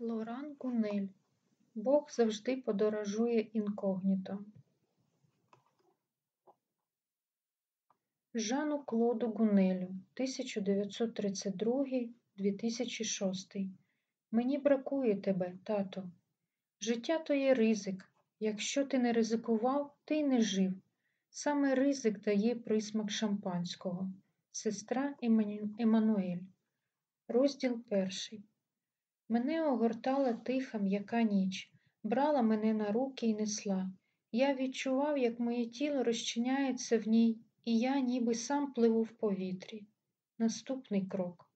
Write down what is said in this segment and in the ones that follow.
Лоран Гунель. Бог завжди подорожує інкогніто. Жану Клоду Гунелю 1932-2006. Мені бракує тебе, тато. Життя то є ризик. Якщо ти не ризикував, ти й не жив. Саме ризик дає присмак шампанського. Сестра Еммануель. Розділ перший. Мене огортала тиха м'яка ніч, брала мене на руки і несла. Я відчував, як моє тіло розчиняється в ній, і я ніби сам пливу в повітрі. Наступний крок.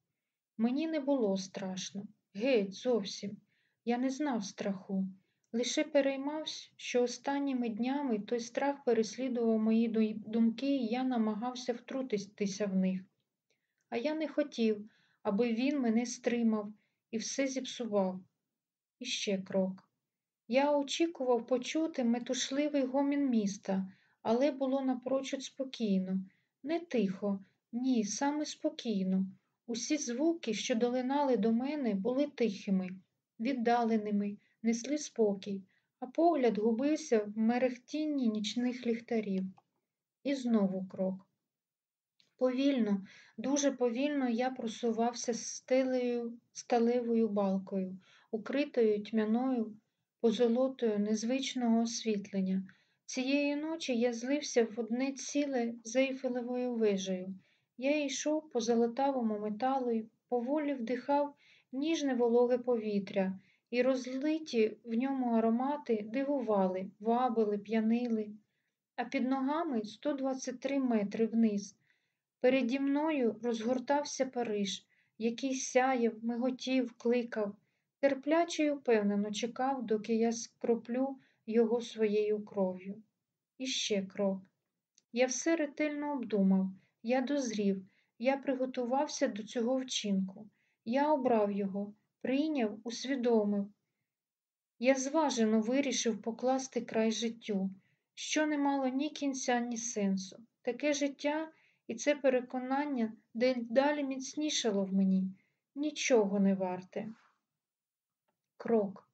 Мені не було страшно, геть, зовсім. Я не знав страху. Лише переймався, що останніми днями той страх переслідував мої думки, і я намагався втрутитися в них. А я не хотів, аби він мене стримав і все зіпсував. І ще крок. Я очікував почути метушливий гомін міста, але було напрочуд спокійно, не тихо, ні, саме спокійно. Усі звуки, що долинали до мене, були тихими, віддаленими, несли спокій, а погляд губився в мерехтінні нічних ліхтарів. І знову крок. Повільно, дуже повільно я просувався стелею, сталевою балкою, укритою тьмяною позолотою незвичного освітлення. Цієї ночі я злився в одне ціле з ейфелевою вежею. Я йшов по золотавому металу і поволі вдихав ніжне вологе повітря, і розлиті в ньому аромати дивували, вабили, п'янили. А під ногами 123 метри вниз. Переді мною розгортався Париж, який сяяв, миготів, кликав, терпляче й упевнено чекав, доки я скроплю його своєю кров'ю. І ще крок. Я все ретельно обдумав, я дозрів, я приготувався до цього вчинку. Я обрав його, прийняв, усвідомив. Я зважено вирішив покласти край життю, що не мало ні кінця, ні сенсу. Таке життя і це переконання дедалі міцнішало в мені, нічого не варте. Крок.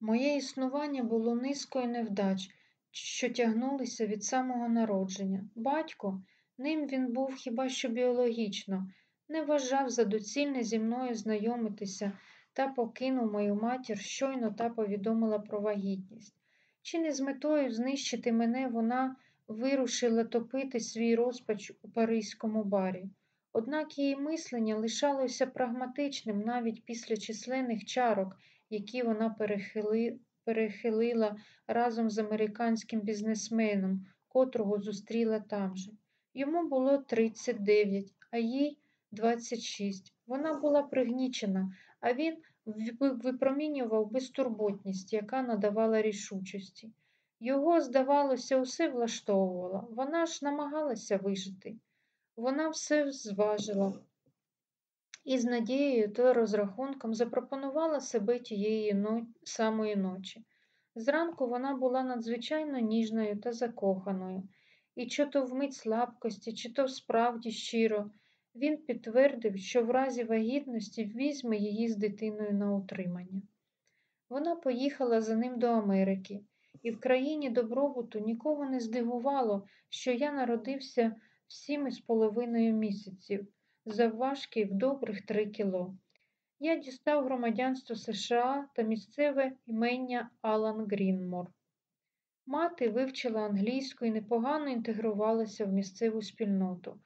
Моє існування було низкою невдач, що тягнулися від самого народження. Батько, ним він був хіба що біологічно, не вважав за доцільне зі мною знайомитися та покинув мою матір, щойно та повідомила про вагітність. Чи не з метою знищити мене вона вирушила топити свій розпач у паризькому барі. Однак її мислення лишалося прагматичним навіть після численних чарок, які вона перехили, перехилила разом з американським бізнесменом, котрого зустріла там же. Йому було 39, а їй 26. Вона була пригнічена, а він випромінював безтурботність, яка надавала рішучості. Його, здавалося, усе влаштовувало. Вона ж намагалася вижити. Вона все зважила і з надією та розрахунком запропонувала себе тієї но... самої ночі. Зранку вона була надзвичайно ніжною та закоханою, і чи то вмить слабкості, чи то справді щиро, він підтвердив, що в разі вагітності візьме її з дитиною на утримання. Вона поїхала за ним до Америки і в країні добробуту нікого не здивувало, що я народився в сім із половиною місяців, завважки в добрих три кіло. Я дістав громадянство США та місцеве імення Алан Грінмор. Мати вивчила англійську і непогано інтегрувалася в місцеву спільноту,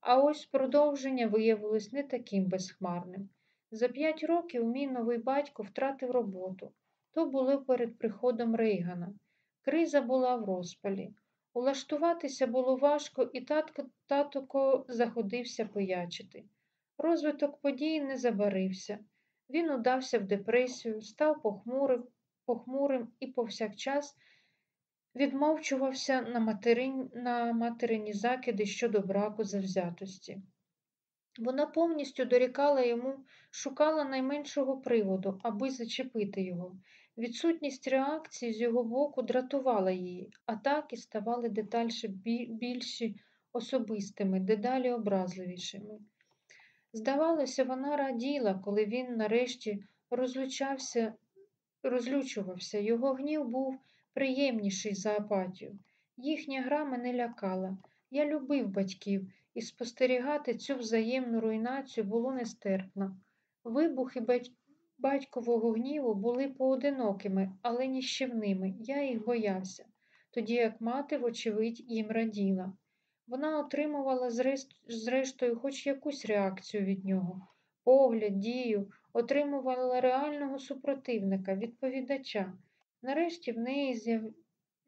а ось продовження виявилось не таким безхмарним. За п'ять років мій новий батько втратив роботу. То було перед приходом Рейгана. Криза була в розпалі. Улаштуватися було важко, і татко татко заходився пиячити. Розвиток подій не забарився. Він удався в депресію, став похмурим, похмурим і повсякчас відмовчувався на, материн, на материні закиди щодо браку завзятості. Вона повністю дорікала йому, шукала найменшого приводу, аби зачепити його. Відсутність реакції з його боку дратувала її, атаки ставали детальше більші особистими, дедалі образливішими. Здавалося, вона раділа, коли він нарешті розлучався, розлючувався, його гнів був приємніший за апатію. Їхня гра мене лякала. Я любив батьків, і спостерігати цю взаємну руйнацію було нестерпно. Вибухи. Батькового гніву були поодинокими, але ніщівними. Я їх боявся, тоді як мати, вочевидь, їм раділа. Вона отримувала зрештою хоч якусь реакцію від нього, погляд, дію, отримувала реального супротивника, відповідача. Нарешті в неї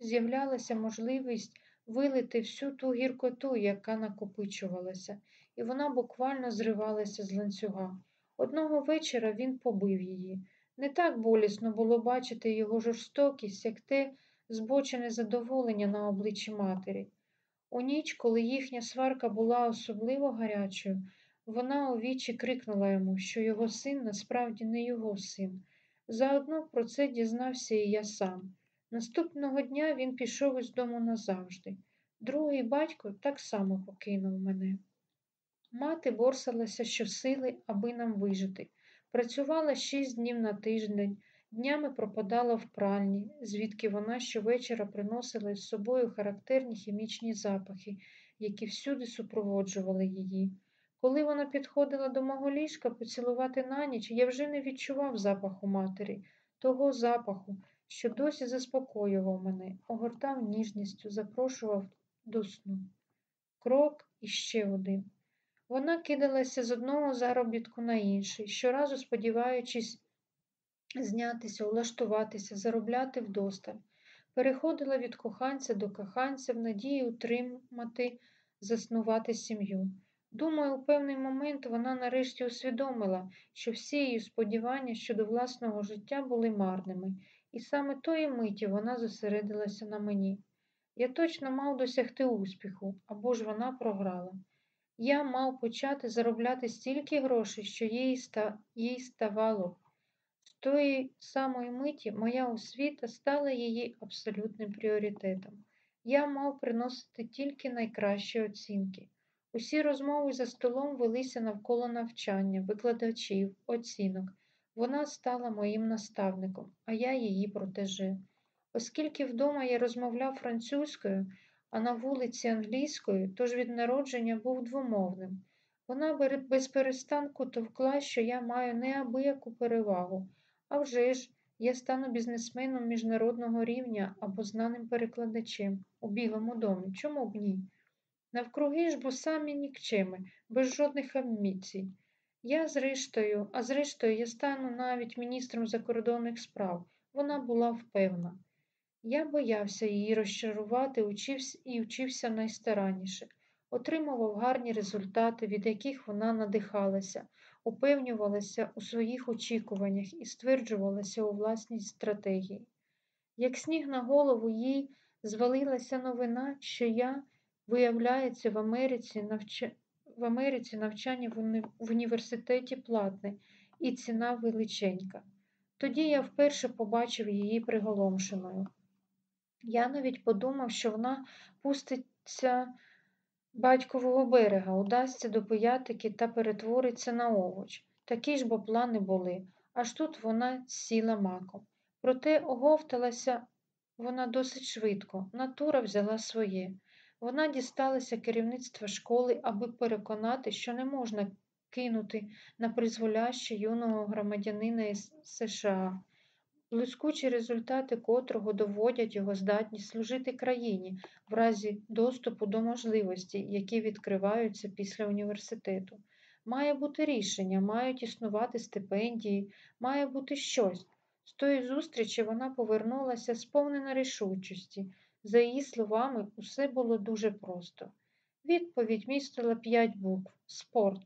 з'являлася можливість вилити всю ту гіркоту, яка накопичувалася, і вона буквально зривалася з ланцюга. Одного вечора він побив її. Не так болісно було бачити його жорстокість, як те збочене задоволення на обличчі матері. У ніч, коли їхня сварка була особливо гарячою, вона у вічі крикнула йому, що його син насправді не його син. Заодно про це дізнався і я сам. Наступного дня він пішов із дому назавжди. Другий батько так само покинув мене. Мати борсалася щосили, аби нам вижити. Працювала шість днів на тиждень, днями пропадала в пральні, звідки вона щовечора приносила з собою характерні хімічні запахи, які всюди супроводжували її. Коли вона підходила до мого ліжка поцілувати на ніч, я вже не відчував запаху матері, того запаху, що досі заспокоював мене, огортав ніжністю, запрошував до сну. Крок і ще один. Вона кидалася з одного заробітку на інший, щоразу сподіваючись знятися, улаштуватися, заробляти вдосталь. Переходила від коханця до коханця в надії утримати, заснувати сім'ю. Думаю, у певний момент вона нарешті усвідомила, що всі її сподівання щодо власного життя були марними, і саме тої миті вона зосередилася на мені. Я точно мав досягти успіху, або ж вона програла. Я мав почати заробляти стільки грошей, що їй, ста... їй ставало. З тої самої миті моя освіта стала її абсолютним пріоритетом. Я мав приносити тільки найкращі оцінки. Усі розмови за столом велися навколо навчання, викладачів, оцінок. Вона стала моїм наставником, а я її протеже. Оскільки вдома я розмовляв французькою, а на вулиці англійською, тож від народження був двомовним. Вона без перестанку товкла, що я маю неабияку перевагу. А вже ж, я стану бізнесменом міжнародного рівня або знаним перекладачем у Білому домі. Чому б ні? Навкруги ж бо самі нікчеми, без жодних амбіцій. Я, зрештою, а зрештою, я стану навіть міністром закордонних справ. Вона була впевна. Я боявся її розчарувати і вчився найстаранніше, отримував гарні результати, від яких вона надихалася, упевнювалася у своїх очікуваннях і стверджувалася у власній стратегії. Як сніг на голову їй звалилася новина, що я, виявляється, в Америці навч... в Америці навчання в, уні... в університеті платне і ціна величенька. Тоді я вперше побачив її приголомшеною. Я навіть подумав, що вона пуститься батькового берега, удасться до пиятики та перетвориться на овоч. Такі ж бо плани були, аж тут вона сіла маком. Проте оговталася вона досить швидко, натура взяла своє. Вона дісталася керівництва школи, аби переконати, що не можна кинути на призволяще юного громадянина із США блискучі результати котрого доводять його здатність служити країні в разі доступу до можливостей, які відкриваються після університету. Має бути рішення, мають існувати стипендії, має бути щось. З тої зустрічі вона повернулася сповнена рішучості. За її словами, усе було дуже просто. Відповідь містила п'ять букв спорт.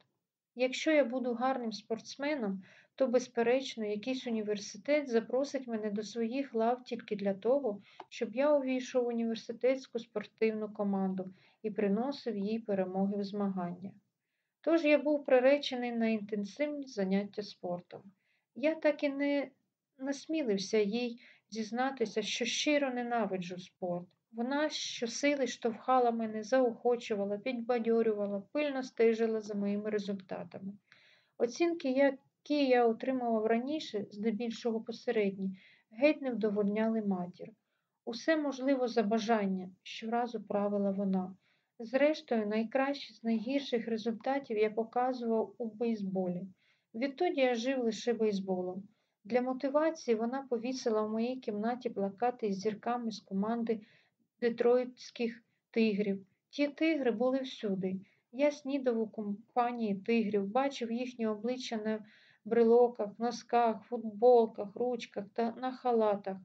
Якщо я буду гарним спортсменом, то, безперечно, якийсь університет запросить мене до своїх лав тільки для того, щоб я увійшов в університетську спортивну команду і приносив їй перемоги в змагання. Тож я був приречений на інтенсивні заняття спортом. Я так і не насмілився їй зізнатися, що щиро ненавиджу спорт. Вона щосили штовхала мене, заохочувала, підбадьорювала, пильно стежила за моїми результатами. Оцінки, які я отримував раніше, здебільшого посередні, геть не вдовольняли матір. Усе можливо за бажання, щоразу правила вона. Зрештою, найкращі з найгірших результатів я показував у бейсболі. Відтоді я жив лише бейсболом. Для мотивації вона повісила в моїй кімнаті плакати з зірками з команди детройтських тигрів. Ті тигри були всюди. Я снідав у компанії тигрів, бачив їхні обличчя на брелоках, носках, футболках, ручках та на халатах.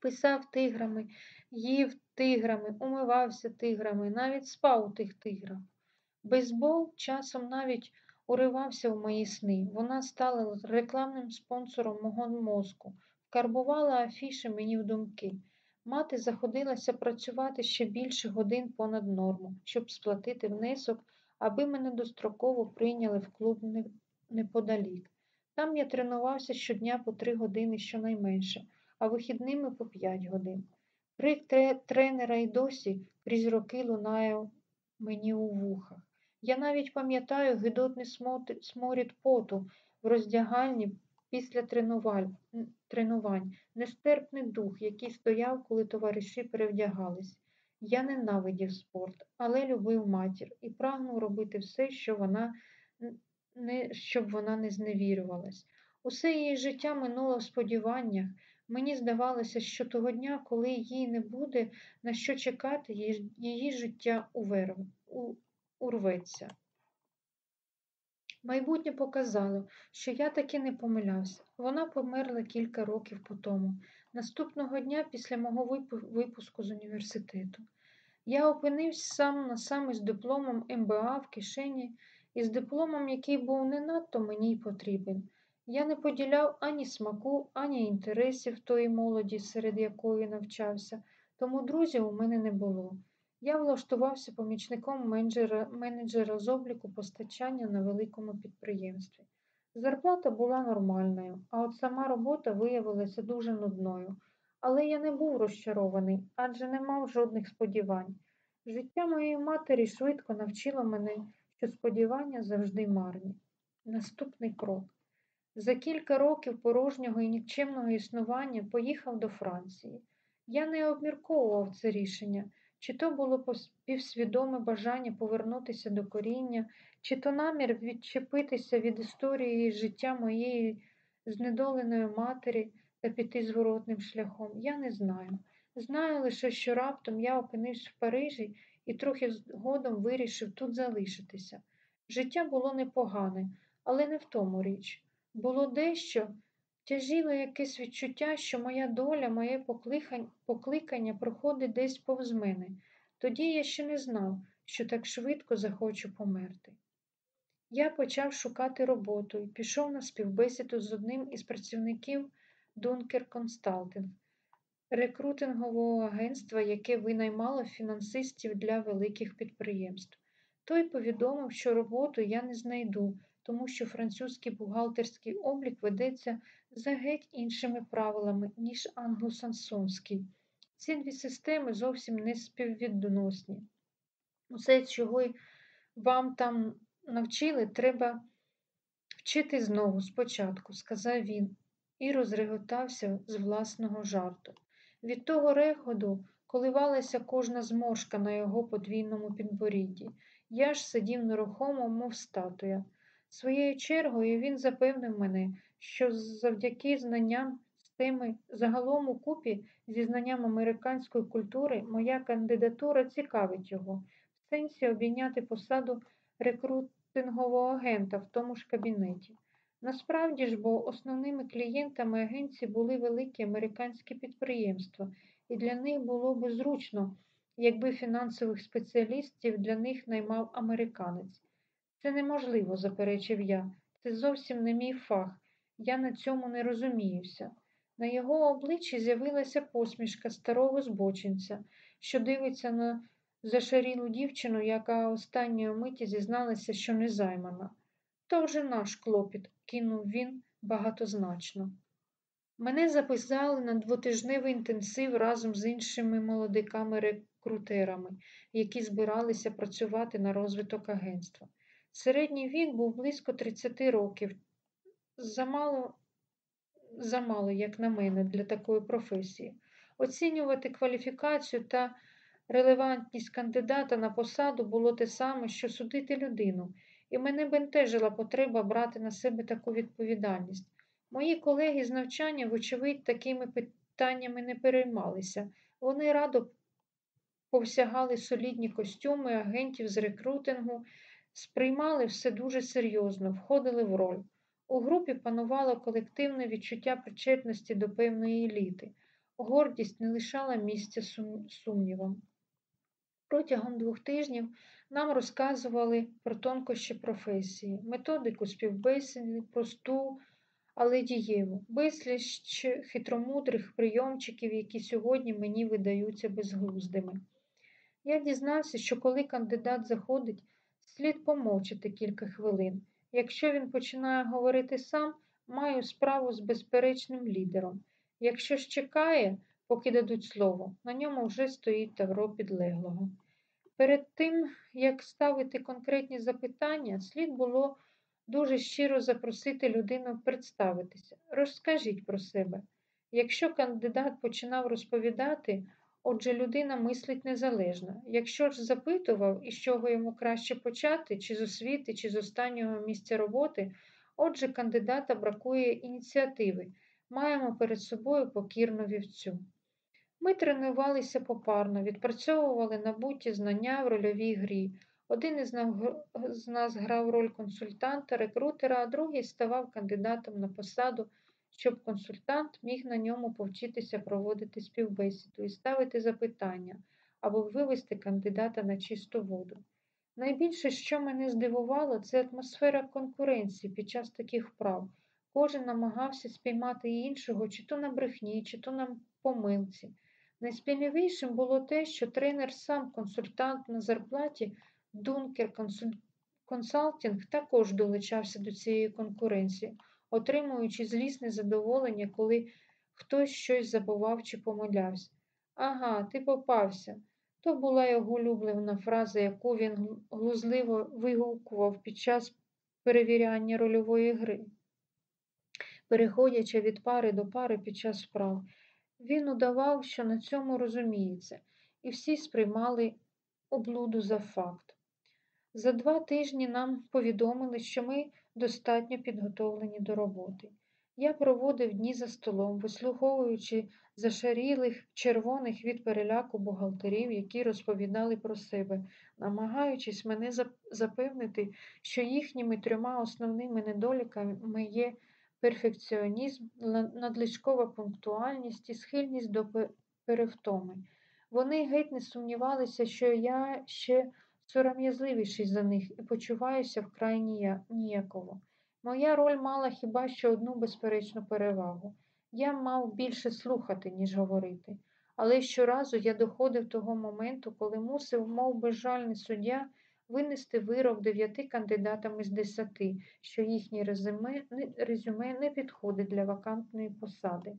Писав тиграми, їв тиграми, умивався тиграми, навіть спав у тих тиграх. Бейсбол часом навіть уривався в мої сни. Вона стала рекламним спонсором мого мозку, вкарбувала афіши мені в думки. Мати заходилася працювати ще більше годин понад норму, щоб сплатити внесок, аби мене достроково прийняли в клуб неподалік. Там я тренувався щодня по три години щонайменше, а вихідними по п'ять годин. Крик тренера й досі крізь роки лунає мені у вухах. Я навіть пам'ятаю гидотний сморід поту в роздягальні після тренувань, нестерпний дух, який стояв, коли товариші перевдягались. Я ненавидів спорт, але любив матір і прагнув робити все, що вона не, щоб вона не зневірювалась. Усе її життя минуло в сподіваннях. Мені здавалося, що того дня, коли їй не буде на що чекати, її, життя увер... у... урветься. Майбутнє показало, що я таки не помилявся. Вона померла кілька років по тому, наступного дня після мого випуску з університету. Я опинився сам на сам із дипломом МБА в кишені і з дипломом, який був не надто мені й потрібен. Я не поділяв ані смаку, ані інтересів тої молоді, серед якої навчався, тому друзів у мене не було. Я влаштувався помічником менеджера, менеджера з обліку постачання на великому підприємстві. Зарплата була нормальною, а от сама робота виявилася дуже нудною. Але я не був розчарований, адже не мав жодних сподівань. Життя моєї матері швидко навчило мене, що сподівання завжди марні. Наступний крок. За кілька років порожнього і нікчемного існування поїхав до Франції. Я не обмірковував це рішення. Чи то було співсвідоме бажання повернутися до коріння, чи то намір відчепитися від історії життя моєї знедоленої матері та піти зворотним шляхом, я не знаю. Знаю лише, що раптом я опинився в Парижі і трохи згодом вирішив тут залишитися. Життя було непогане, але не в тому річ. Було дещо, Тяжіло якесь відчуття, що моя доля, моє покликання проходить десь повз мене. Тоді я ще не знав, що так швидко захочу померти. Я почав шукати роботу і пішов на співбесіду з одним із працівників Дункер Консталтинг, рекрутингового агентства, яке винаймало фінансистів для великих підприємств. Той повідомив, що роботу я не знайду, тому що французький бухгалтерський облік ведеться за геть іншими правилами, ніж англосансонський. Ці дві системи зовсім не співвідносні. Усе, чого вам там навчили, треба вчити знову спочатку, сказав він, і розреготався з власного жарту. Від того регоду коливалася кожна зморшка на його подвійному підборідді. Я ж сидів нерухомо, мов статуя. Своєю чергою він запевнив мене, що завдяки знанням з теми загалом у купі зі знанням американської культури моя кандидатура цікавить його, в сенсі обійняти посаду рекрутингового агента в тому ж кабінеті. Насправді ж, бо основними клієнтами агенції були великі американські підприємства, і для них було би зручно, якби фінансових спеціалістів для них наймав американець. Це неможливо, заперечив я. Це зовсім не мій фах. Я на цьому не розуміюся. На його обличчі з'явилася посмішка старого збочинця, що дивиться на зашарілу дівчину, яка останньої миті зізналася, що не займана. То вже наш клопіт, кинув він багатозначно. Мене записали на двотижневий інтенсив разом з іншими молодиками-рекрутерами, які збиралися працювати на розвиток агентства. Середній вік був близько 30 років, замало, замало, як на мене, для такої професії. Оцінювати кваліфікацію та релевантність кандидата на посаду було те саме, що судити людину, і мене бентежила потреба брати на себе таку відповідальність. Мої колеги з навчання, вочевидь, такими питаннями не переймалися. Вони радо повсягали солідні костюми агентів з рекрутингу, сприймали все дуже серйозно, входили в роль. У групі панувало колективне відчуття причетності до певної еліти. Гордість не лишала місця сумнівам. Протягом двох тижнів нам розказували про тонкощі професії, методику співбесіди, просту, але дієву, безліч хитромудрих прийомчиків, які сьогодні мені видаються безглуздими. Я дізнався, що коли кандидат заходить, слід помовчати кілька хвилин. Якщо він починає говорити сам, маю справу з безперечним лідером. Якщо ж чекає, поки дадуть слово, на ньому вже стоїть тавро підлеглого. Перед тим, як ставити конкретні запитання, слід було дуже щиро запросити людину представитися. Розкажіть про себе. Якщо кандидат починав розповідати, отже людина мислить незалежно. Якщо ж запитував, із чого йому краще почати, чи з освіти, чи з останнього місця роботи, отже, кандидата бракує ініціативи. Маємо перед собою покірну вівцю. Ми тренувалися попарно, відпрацьовували набуті знання в рольовій грі. Один із нас грав роль консультанта, рекрутера, а другий ставав кандидатом на посаду, щоб консультант міг на ньому повчитися проводити співбесіду і ставити запитання або вивести кандидата на чисту воду. Найбільше, що мене здивувало, це атмосфера конкуренції під час таких вправ. Кожен намагався спіймати іншого, чи то на брехні, чи то на помилці. Найспільнівішим було те, що тренер сам консультант на зарплаті Дункер Консалтінг також долучався до цієї конкуренції, отримуючи злісне задоволення, коли хтось щось забував чи помилявся. Ага, ти попався. То була його улюблена фраза, яку він глузливо вигукував під час перевіряння рольової гри, переходячи від пари до пари під час справ. Він удавав, що на цьому розуміється, і всі сприймали облуду за факт. За два тижні нам повідомили, що ми достатньо підготовлені до роботи. Я проводив дні за столом, вислуховуючи зашарілих червоних від переляку бухгалтерів, які розповідали про себе, намагаючись мене запевнити, що їхніми трьома основними недоліками є перфекціонізм, надлишкова пунктуальність і схильність до перевтоми. Вони геть не сумнівалися, що я ще сором'язливіший за них і почуваюся вкрай ніяково. Моя роль мала хіба що одну безперечну перевагу. Я мав більше слухати, ніж говорити. Але щоразу я доходив того моменту, коли мусив, мов безжальний суддя, винести вирок дев'яти кандидатам із десяти, що їхнє резюме, резюме не підходить для вакантної посади.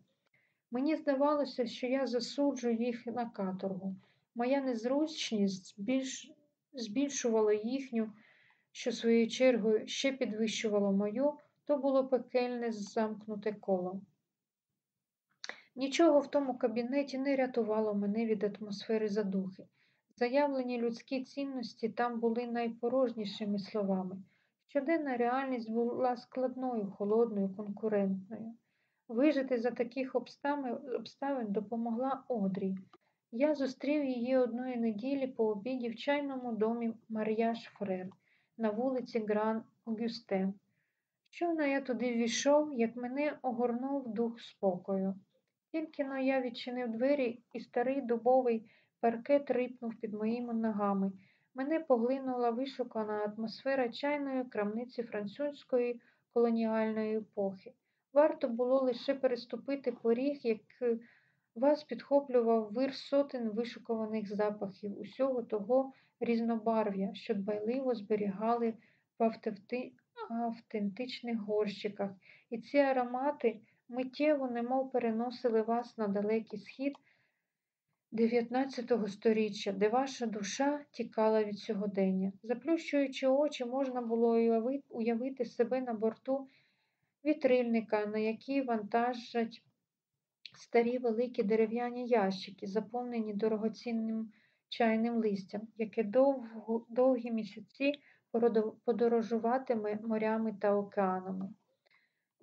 Мені здавалося, що я засуджую їх на каторгу. Моя незручність збільш... збільшувала їхню, що своєю чергою ще підвищувало мою, то було пекельне замкнуте коло. Нічого в тому кабінеті не рятувало мене від атмосфери задухи. Заявлені людські цінності там були найпорожнішими словами. Щоденна реальність була складною, холодною, конкурентною. Вижити за таких обставин допомогла Одрі. Я зустрів її одної неділі по обіді в чайному домі Мар'яш Фрер на вулиці Гран Огюстен. Щойно я туди ввійшов, як мене огорнув дух спокою. Тільки но я відчинив двері, і старий дубовий паркет рипнув під моїми ногами. Мене поглинула вишукана атмосфера чайної крамниці французької колоніальної епохи. Варто було лише переступити поріг, як вас підхоплював вир сотень вишукуваних запахів, усього того різнобарв'я, що дбайливо зберігали в автентичних горщиках, і ці аромати миттєво немов переносили вас на далекий схід 19 сторіччя, де ваша душа тікала від сьогодення. Заплющуючи очі, можна було уявити себе на борту вітрильника, на який вантажать старі великі дерев'яні ящики, заповнені дорогоцінним чайним листям, яке довгі місяці подорожуватиме морями та океанами.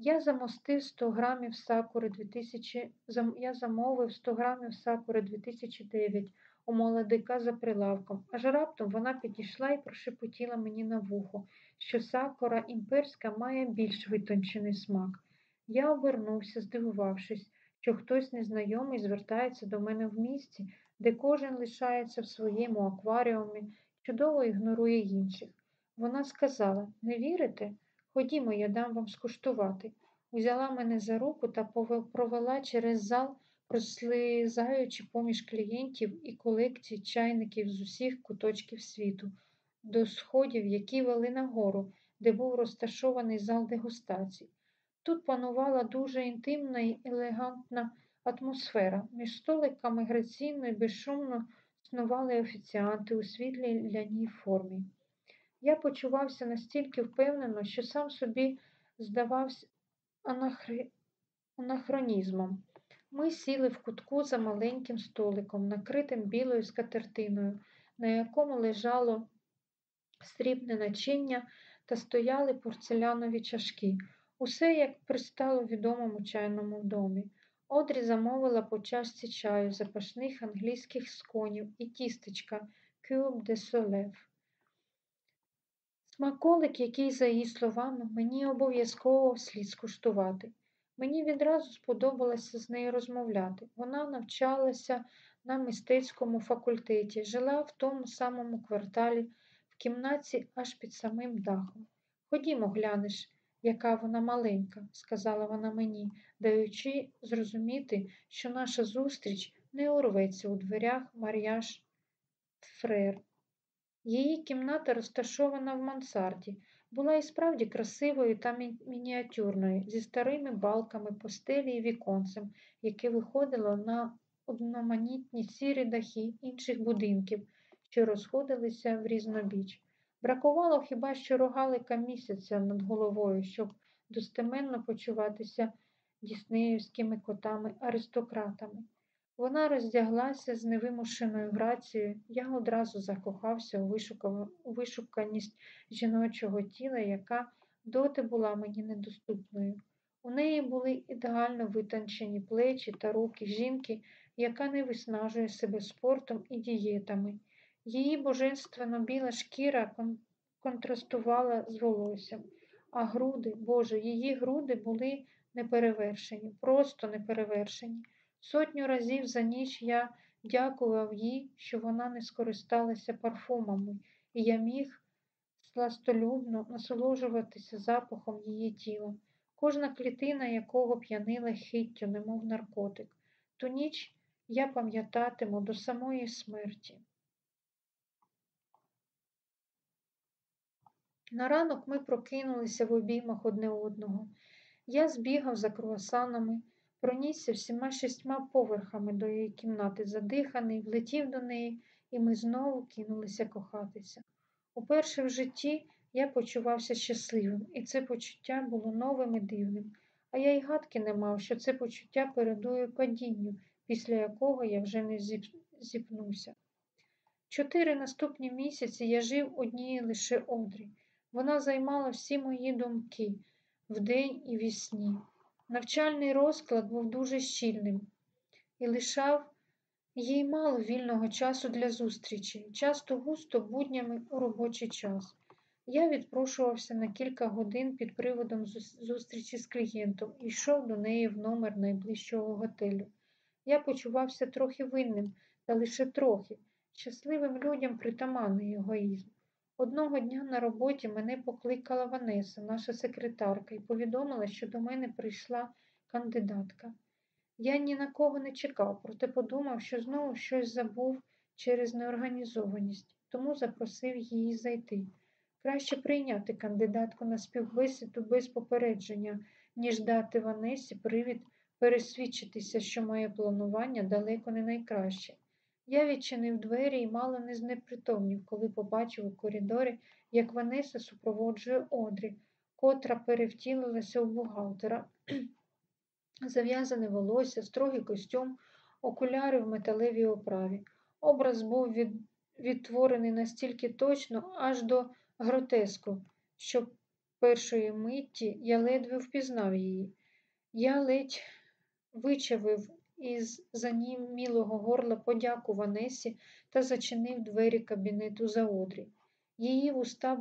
Я замостив 100 грамів сакури 2000, я замовив 100 грамів сакури 2009 у молодика за прилавком, аж раптом вона підійшла і прошепотіла мені на вухо, що сакура імперська має більш витончений смак. Я обернувся, здивувавшись, що хтось незнайомий звертається до мене в місті, де кожен лишається в своєму акваріумі, чудово ігнорує інших. Вона сказала не вірите? Ходімо, я дам вам скуштувати. Узяла мене за руку та провела через зал, прослизаючи поміж клієнтів і колекцій чайників з усіх куточків світу, до сходів, які вели нагору, де був розташований зал дегустацій. Тут панувала дуже інтимна і елегантна атмосфера. Між столиками граційно і безшумно снували офіціанти у світлій ляній формі. Я почувався настільки впевнено, що сам собі здавався анахри... анахронізмом. Ми сіли в кутку за маленьким столиком, накритим білою скатертиною, на якому лежало срібне начиння та стояли порцелянові чашки. Усе як пристало відомому чайному домі. Одрі замовила по чашці чаю, запашних англійських сконів і тістечка Кюб де Солев. Смаколик, який, за її словами, мені обов'язково слід скуштувати. Мені відразу сподобалося з нею розмовляти. Вона навчалася на мистецькому факультеті, жила в тому самому кварталі, в кімнаті аж під самим дахом. Ходімо, глянеш, яка вона маленька, сказала вона мені, даючи зрозуміти, що наша зустріч не урветься у дверях Мар'яш Фрер. Її кімната, розташована в мансарді, була і справді красивою та мініатюрною, зі старими балками, постелі і віконцем, яке виходило на одноманітні сірі дахи інших будинків, що розходилися в різнобіч. Бракувало хіба що рогалика місяця над головою, щоб достеменно почуватися діснеївськими котами-аристократами. Вона роздяглася з невимушеною грацією. Я одразу закохався у вишуканість жіночого тіла, яка доти була мені недоступною. У неї були ідеально витончені плечі та руки жінки, яка не виснажує себе спортом і дієтами. Її божественно біла шкіра контрастувала з волоссям, а груди, Боже, її груди були неперевершені, просто неперевершені. Сотню разів за ніч я дякував їй, що вона не скористалася парфумами, і я міг сластолюбно насолоджуватися запахом її тіла, кожна клітина якого п'янила хиттю, немов наркотик. Ту ніч я пам'ятатиму до самої смерті. На ранок ми прокинулися в обіймах одне одного. Я збігав за круасанами, пронісся всіма шістьма поверхами до її кімнати, задиханий, влетів до неї, і ми знову кинулися кохатися. Уперше в житті я почувався щасливим, і це почуття було новим і дивним, а я й гадки не мав, що це почуття передує падінню, після якого я вже не зіпнуся. Чотири наступні місяці я жив однією лише одрі. Вона займала всі мої думки вдень і вісні. Навчальний розклад був дуже щільним і лишав їй мало вільного часу для зустрічі, часто густо буднями у робочий час. Я відпрошувався на кілька годин під приводом зустрічі з клієнтом і йшов до неї в номер найближчого готелю. Я почувався трохи винним, та лише трохи. Щасливим людям притаманний егоїзм. Одного дня на роботі мене покликала Ванеса, наша секретарка, і повідомила, що до мене прийшла кандидатка. Я ні на кого не чекав, проте подумав, що знову щось забув через неорганізованість, тому запросив її зайти. Краще прийняти кандидатку на співбесіду без попередження, ніж дати Ванесі привід пересвідчитися, що моє планування далеко не найкраще. Я відчинив двері і мало не знепритомнів, коли побачив у коридорі, як Ванеса супроводжує Одрі. котра перевтілилася у бухгалтера. Зав'язане волосся, строгий костюм, окуляри в металевій оправі. Образ був від... відтворений настільки точно, аж до гротеску, що першої митті я ледве впізнав її. Я ледь вичавив із занімілого горла подяку Ванесі та зачинив двері кабінету за одрі. Її вуста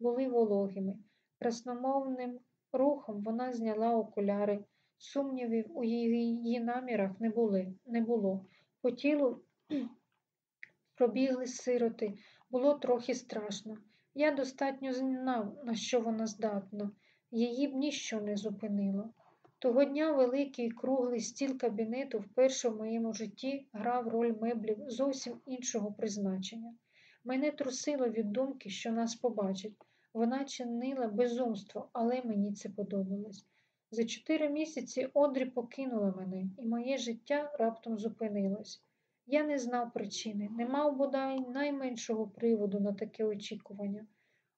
були вологими. Красномовним рухом вона зняла окуляри. Сумнівів у її намірах не, були, не було. По тілу пробігли сироти, було трохи страшно. Я достатньо знав, на що вона здатна. Її б ніщо не зупинило. Того дня великий круглий стіл кабінету вперше в моєму житті грав роль меблів зовсім іншого призначення. Мене трусило від думки, що нас побачать. Вона чинила безумство, але мені це подобалось. За чотири місяці Одрі покинула мене, і моє життя раптом зупинилось. Я не знав причини, не мав бодай найменшого приводу на таке очікування.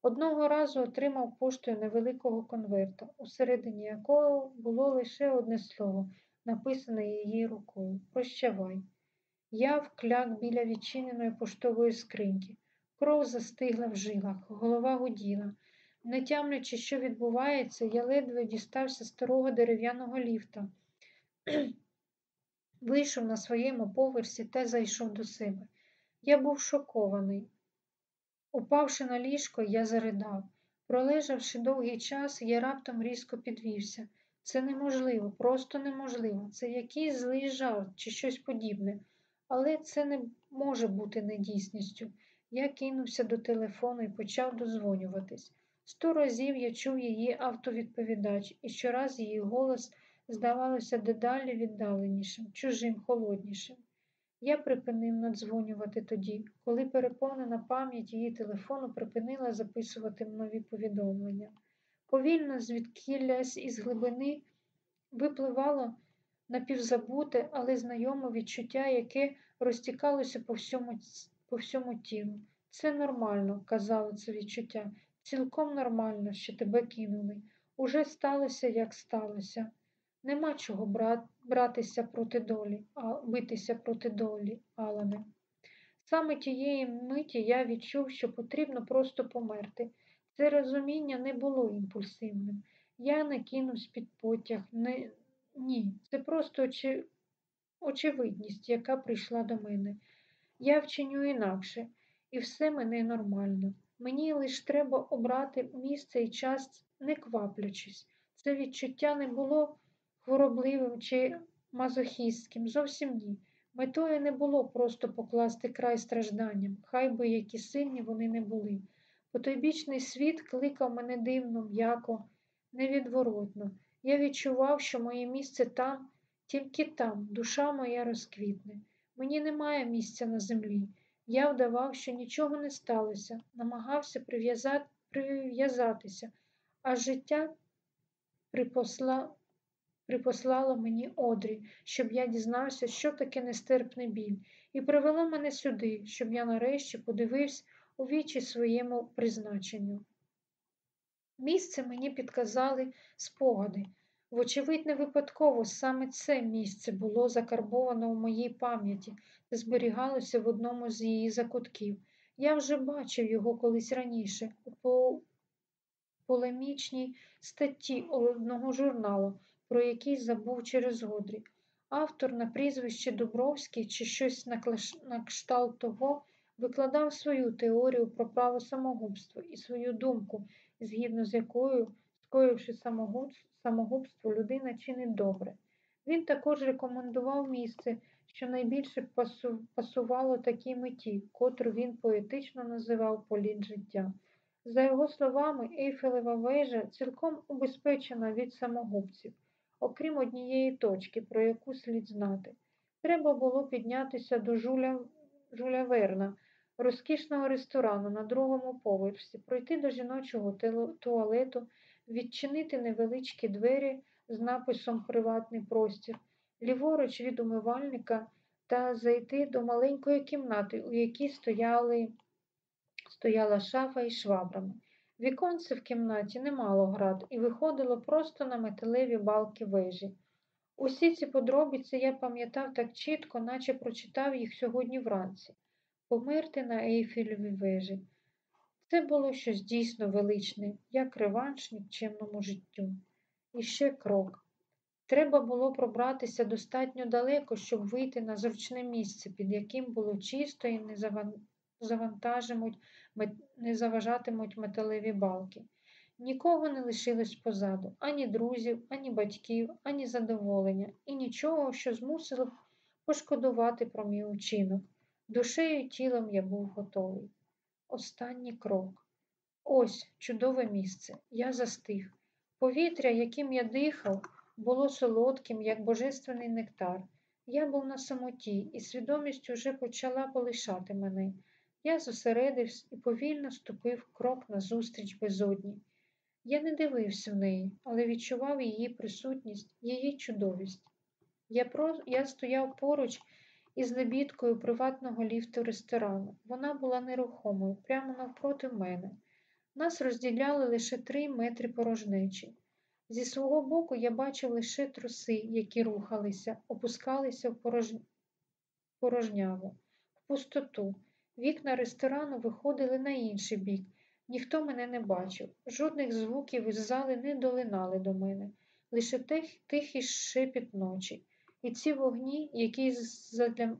Одного разу отримав поштою невеликого конверта, усередині якого було лише одне слово, написане її рукою Прощавай. Я вкляк біля відчиненої поштової скриньки. Кров застигла в жилах, голова гуділа. Не тямлячи, що відбувається, я ледве дістався старого дерев'яного ліфта, вийшов на своєму поверсі та зайшов до себе. Я був шокований. Упавши на ліжко, я заридав. Пролежавши довгий час, я раптом різко підвівся. Це неможливо, просто неможливо. Це якийсь злий жарт чи щось подібне. Але це не може бути недійсністю. Я кинувся до телефону і почав дозвонюватись. Сто разів я чув її автовідповідач, і щораз її голос здавалося дедалі віддаленішим, чужим, холоднішим. Я припинив надзвонювати тоді, коли переповнена пам'ять її телефону припинила записувати нові повідомлення. Повільно, звідкілясь із глибини, випливало напівзабуте, але знайоме відчуття, яке розтікалося по всьому, по всьому тілу. Це нормально, казало це відчуття. Цілком нормально, що тебе кинули. Уже сталося, як сталося. Нема чого брат, братися проти долі, а битися проти долі, Алане. Саме тієї миті я відчув, що потрібно просто померти. Це розуміння не було імпульсивним. Я не кинувся під потяг. Не... Ні, це просто очі... очевидність, яка прийшла до мене. Я вчиню інакше, і все мене нормально. Мені лише треба обрати місце і час, не кваплячись. Це відчуття не було хворобливим чи мазохістським, зовсім ні. Метою не було просто покласти край стражданням, хай би які сильні вони не були. Потойбічний світ кликав мене дивно, м'яко, невідворотно. Я відчував, що моє місце там, тільки там, душа моя розквітне. Мені немає місця на землі. Я вдавав, що нічого не сталося, намагався прив'язатися, а життя припосла... припослало мені одрі, щоб я дізнався, що таке нестерпний біль, і привело мене сюди, щоб я нарешті подивився у вічі своєму призначенню. Місце мені підказали спогади. Вочевидь, не випадково саме це місце було закарбовано у моїй пам'яті та зберігалося в одному з її закутків. Я вже бачив його колись раніше, у полемічній статті одного журналу, про який забув через Годрі. Автор на прізвище Дубровський чи щось на кшталт того викладав свою теорію про право самогубства і свою думку, згідно з якою, скоївши самогубство, людина чинить добре. Він також рекомендував місце, що найбільше пасувало такій меті, котру він поетично називав політ життя. За його словами, Ейфелева вежа цілком убезпечена від самогубців, окрім однієї точки, про яку слід знати. Треба було піднятися до Жуля, Жуля Верна, розкішного ресторану на другому поверсі, пройти до жіночого туалету, відчинити невеличкі двері з написом Приватний простір, ліворуч від умивальника та зайти до маленької кімнати, у якій стояли, стояла шафа із швабрами. Віконце в кімнаті не мало град і виходило просто на металеві балки вежі. Усі ці подробиці я пам'ятав так чітко, наче прочитав їх сьогодні вранці. Померти на Ейфелевій вежі. Це було щось дійсно величне, як реванш нікчемному життю. І ще крок. Треба було пробратися достатньо далеко, щоб вийти на зручне місце, під яким було чисто і не завантажимуть, не заважатимуть металеві балки. Нікого не лишилось позаду, ані друзів, ані батьків, ані задоволення, і нічого, що змусило б пошкодувати про мій учинок. Душею і тілом я був готовий. Останній крок. Ось чудове місце. Я застиг. Повітря, яким я дихав, було солодким, як божественний нектар. Я був на самоті, і свідомість уже почала полишати мене. Я зосередився і повільно ступив крок назустріч безодні. Я не дивився в неї, але відчував її присутність, її чудовість. Я про... я стояв поруч із лебідкою приватного ліфту ресторану. Вона була нерухомою, прямо навпроти мене. Нас розділяли лише три метри порожнечі. Зі свого боку я бачив лише труси, які рухалися, опускалися в порож... порожняву, в пустоту. Вікна ресторану виходили на інший бік. Ніхто мене не бачив, жодних звуків із зали не долинали до мене, лише тих, тихий шепіт ночі. І ці вогні, які задля...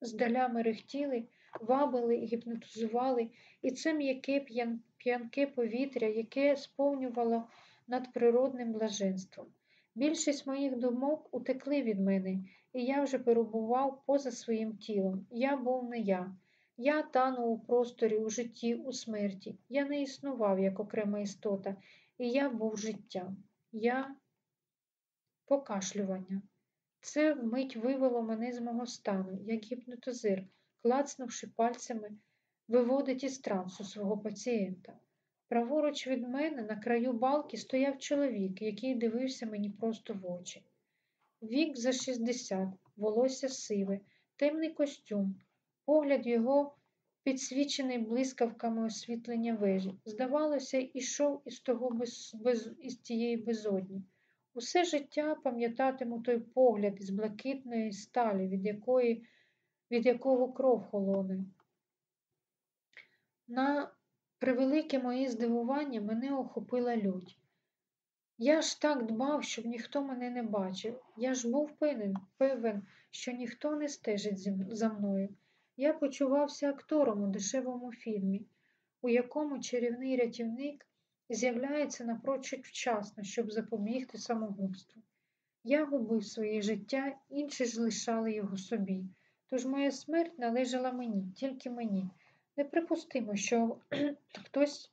здаля мерехтіли, вабили, гіпнотизували, і це м'яке п'ян... п'янке повітря, яке сповнювало надприродним блаженством. Більшість моїх думок утекли від мене, і я вже перебував поза своїм тілом. Я був не я. Я танув у просторі, у житті, у смерті. Я не існував як окрема істота, і я був життям. Я покашлювання. Це вмить вивело мене з мого стану, як гіпнотизир, клацнувши пальцями, виводить із трансу свого пацієнта. Праворуч від мене на краю балки стояв чоловік, який дивився мені просто в очі. Вік за 60, волосся сиве, темний костюм, погляд його підсвічений блискавками освітлення вежі. Здавалося, ішов із того без, без, із тієї безодні. Усе життя пам'ятатиму той погляд із блакитної сталі, від якої, від якого кров холоне. На превелике моє здивування мене охопила лють. Я ж так дбав, щоб ніхто мене не бачив. Я ж був певен, певен, що ніхто не стежить за мною. Я почувався актором у дешевому фільмі, у якому чарівний рятівник з'являється напрочуд вчасно, щоб запобігти самогубству. Я губив своє життя, інші ж лишали його собі. Тож моя смерть належала мені, тільки мені. Неприпустимо, що хтось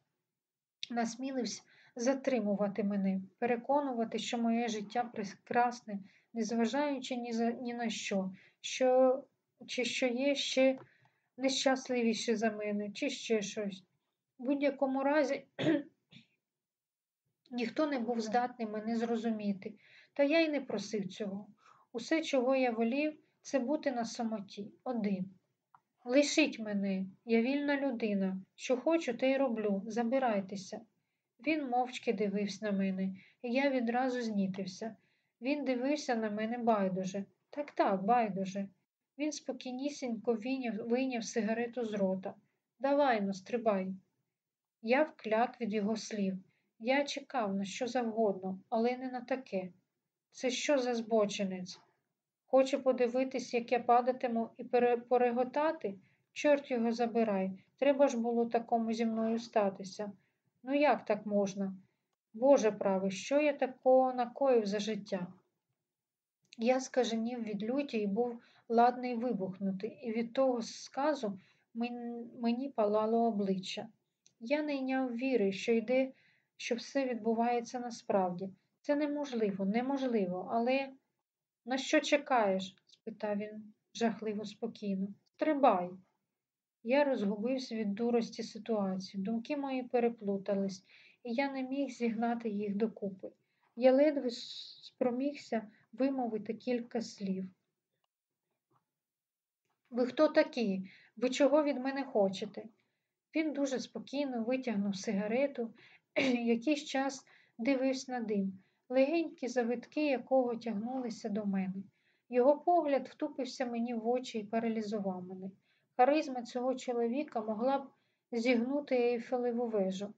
насмілився затримувати мене, переконувати, що моє життя прекрасне, незважаючи ні, за, ні на що, що, чи що є ще нещасливіше за мене, чи ще щось. В будь-якому разі ніхто не був здатний мене зрозуміти, та я й не просив цього. Усе, чого я волів, це бути на самоті, один. Лишіть мене, я вільна людина. Що хочу, те й роблю. Забирайтеся. Він мовчки дивився на мене, і я відразу знітився. Він дивився на мене байдуже. Так так, байдуже. Він спокійнісінько вийняв, вийняв сигарету з рота. Давай но, стрибай. Я вкляк від його слів. Я чекав на що завгодно, але не на таке. Це що за збочинець? Хоче подивитись, як я падатиму і переготати? Чорт його забирай. Треба ж було такому зі мною статися. Ну як так можна? Боже правий, що я такого накоїв за життя? Я скаженів від люті і був ладний вибухнути, і від того сказу мені палало обличчя. Я не йняв віри, що йде, що все відбувається насправді. Це неможливо, неможливо, але на що чекаєш? спитав він жахливо спокійно. Стрибай. Я розгубився від дурості ситуації. Думки мої переплутались, і я не міг зігнати їх докупи. Я ледве спромігся вимовити кілька слів. Ви хто такі? Ви чого від мене хочете? Він дуже спокійно витягнув сигарету, якийсь час дивився на дим, легенькі завитки якого тягнулися до мене. Його погляд втупився мені в очі і паралізував мене. Харизма цього чоловіка могла б зігнути ейфелеву вежу.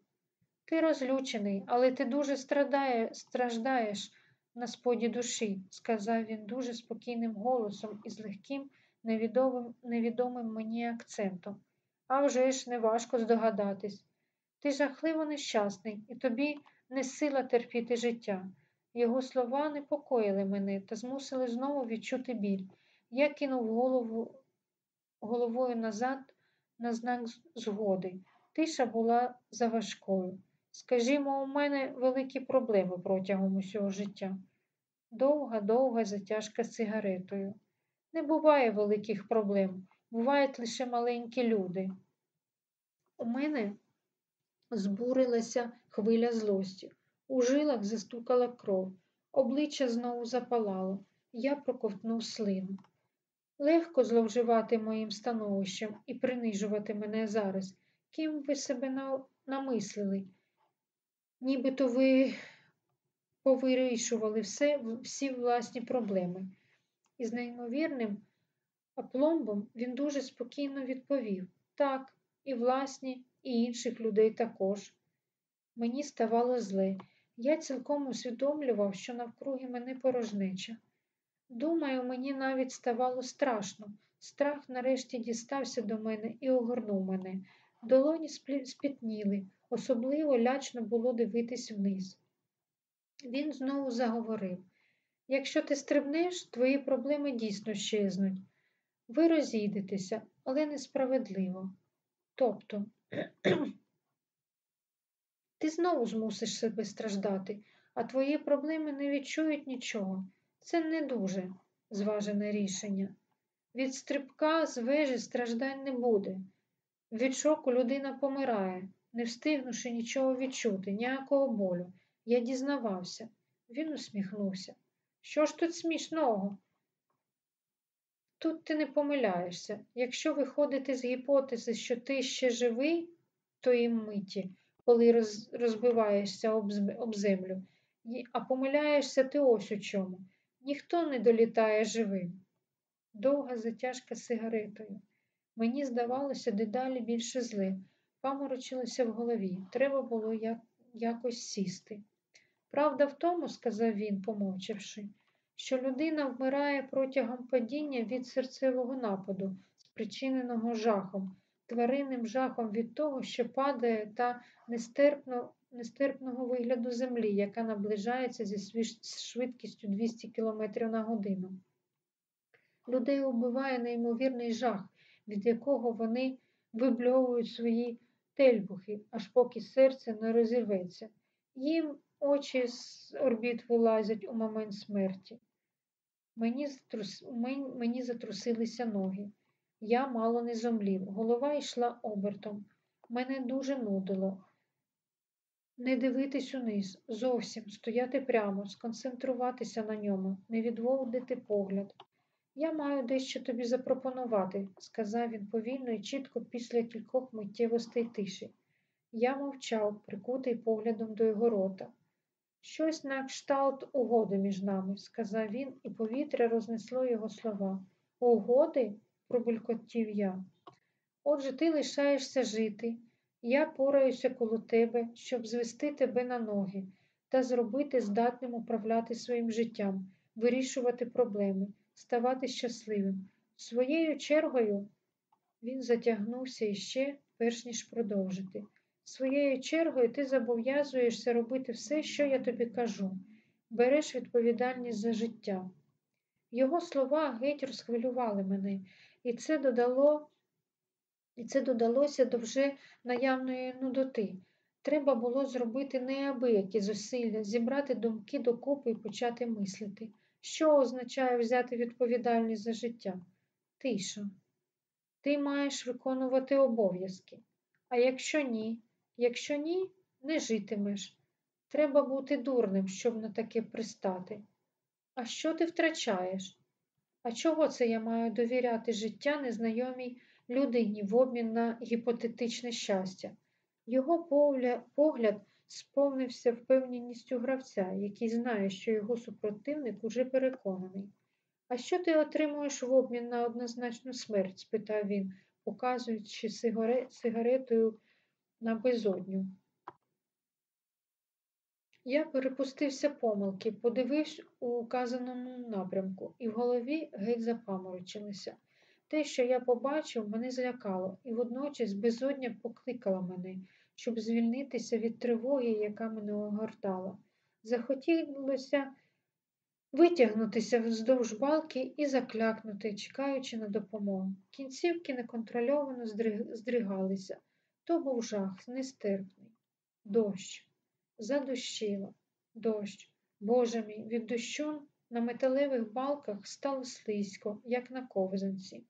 Ти розлючений, але ти дуже страдає, страждаєш на споді душі, сказав він дуже спокійним голосом і з легким, невідомим, невідомим мені акцентом. А вже ж неважко здогадатись. Ти жахливо нещасний, і тобі не сила терпіти життя. Його слова непокоїли мене та змусили знову відчути біль. Я кинув голову головою назад на знак згоди. Тиша була заважкою. Скажімо, у мене великі проблеми протягом усього життя. Довга, довга затяжка з сигаретою. Не буває великих проблем, бувають лише маленькі люди. У мене збурилася хвиля злості. У жилах застукала кров, обличчя знову запалало. Я проковтнув слину. Легко зловживати моїм становищем і принижувати мене зараз. Ким ви себе намислили? Нібито ви повирішували все, всі власні проблеми. І з неймовірним апломбом він дуже спокійно відповів так, і власні, і інших людей також. Мені ставало зле. Я цілком усвідомлював, що навкруги мене порожнеча. Думаю, мені навіть ставало страшно. Страх нарешті дістався до мене і огорнув мене. Долоні спітніли, особливо лячно було дивитись вниз. Він знову заговорив якщо ти стрибнеш, твої проблеми дійсно щезнуть. Ви розійдетеся, але несправедливо. Тобто, ти знову змусиш себе страждати, а твої проблеми не відчують нічого. Це не дуже зважене рішення. Від стрибка з вежі страждань не буде. Від шоку людина помирає, не встигнувши нічого відчути, ніякого болю. Я дізнавався. Він усміхнувся. Що ж тут смішного? Тут ти не помиляєшся. Якщо виходити з гіпотези, що ти ще живий тої миті, коли роз, розбиваєшся об землю, а помиляєшся ти ось у чому. Ніхто не долітає живим. Довга затяжка сигаретою. Мені здавалося дедалі більше зли, паморочилося в голові. Треба було як, якось сісти. Правда в тому, сказав він, помовчавши, що людина вмирає протягом падіння від серцевого нападу, спричиненого жахом, тваринним жахом від того, що падає та нестерпно, нестерпного вигляду землі, яка наближається зі швидкістю 200 км на годину. Людей убиває неймовірний жах, від якого вони вибльовують свої тельбухи, аж поки серце не розірветься. Їм очі з орбіт вилазять у момент смерті. Мені, затрус... Мені затрусилися ноги. Я мало не зомлів. Голова йшла обертом. Мене дуже нудило. Не дивитись униз, зовсім стояти прямо, сконцентруватися на ньому, не відводити погляд. Я маю дещо тобі запропонувати, сказав він повільно і чітко після кількох миттєвостей тиші. Я мовчав, прикутий поглядом до його рота. Щось на кшталт угоди між нами, сказав він, і повітря рознесло його слова. Угоди? пробулькотів я. Отже, ти лишаєшся жити, я пораюся коло тебе, щоб звести тебе на ноги та зробити здатним управляти своїм життям, вирішувати проблеми, ставати щасливим. Своєю чергою він затягнувся іще, перш ніж продовжити. Своєю чергою ти зобов'язуєшся робити все, що я тобі кажу, береш відповідальність за життя. Його слова геть розхвилювали мене, і це додало, і це додалося до вже наявної нудоти. Треба було зробити неабиякі зусилля, зібрати думки докупи і почати мислити. Що означає взяти відповідальність за життя? Тиша. Ти маєш виконувати обов'язки. А якщо ні, якщо ні, не житимеш. Треба бути дурним, щоб на таке пристати. А що ти втрачаєш? А чого це я маю довіряти життя незнайомій людині в обмін на гіпотетичне щастя. Його погляд сповнився впевненістю гравця, який знає, що його супротивник уже переконаний. А що ти отримуєш в обмін на однозначну смерть? спитав він, показуючи сигаретою на безодню. Я перепустився помилки, подивився у указаному напрямку, і в голові геть запаморочилося. Те, що я побачив, мене злякало, і водночас безодня покликала мене, щоб звільнитися від тривоги, яка мене огортала. Захотілося витягнутися вздовж балки і заклякнути, чекаючи на допомогу. Кінцівки неконтрольовано здригалися. То був жах, нестерпний. Дощ. Задощило. Дощ. Боже мій, від дощу на металевих балках стало слизько, як на ковзанці.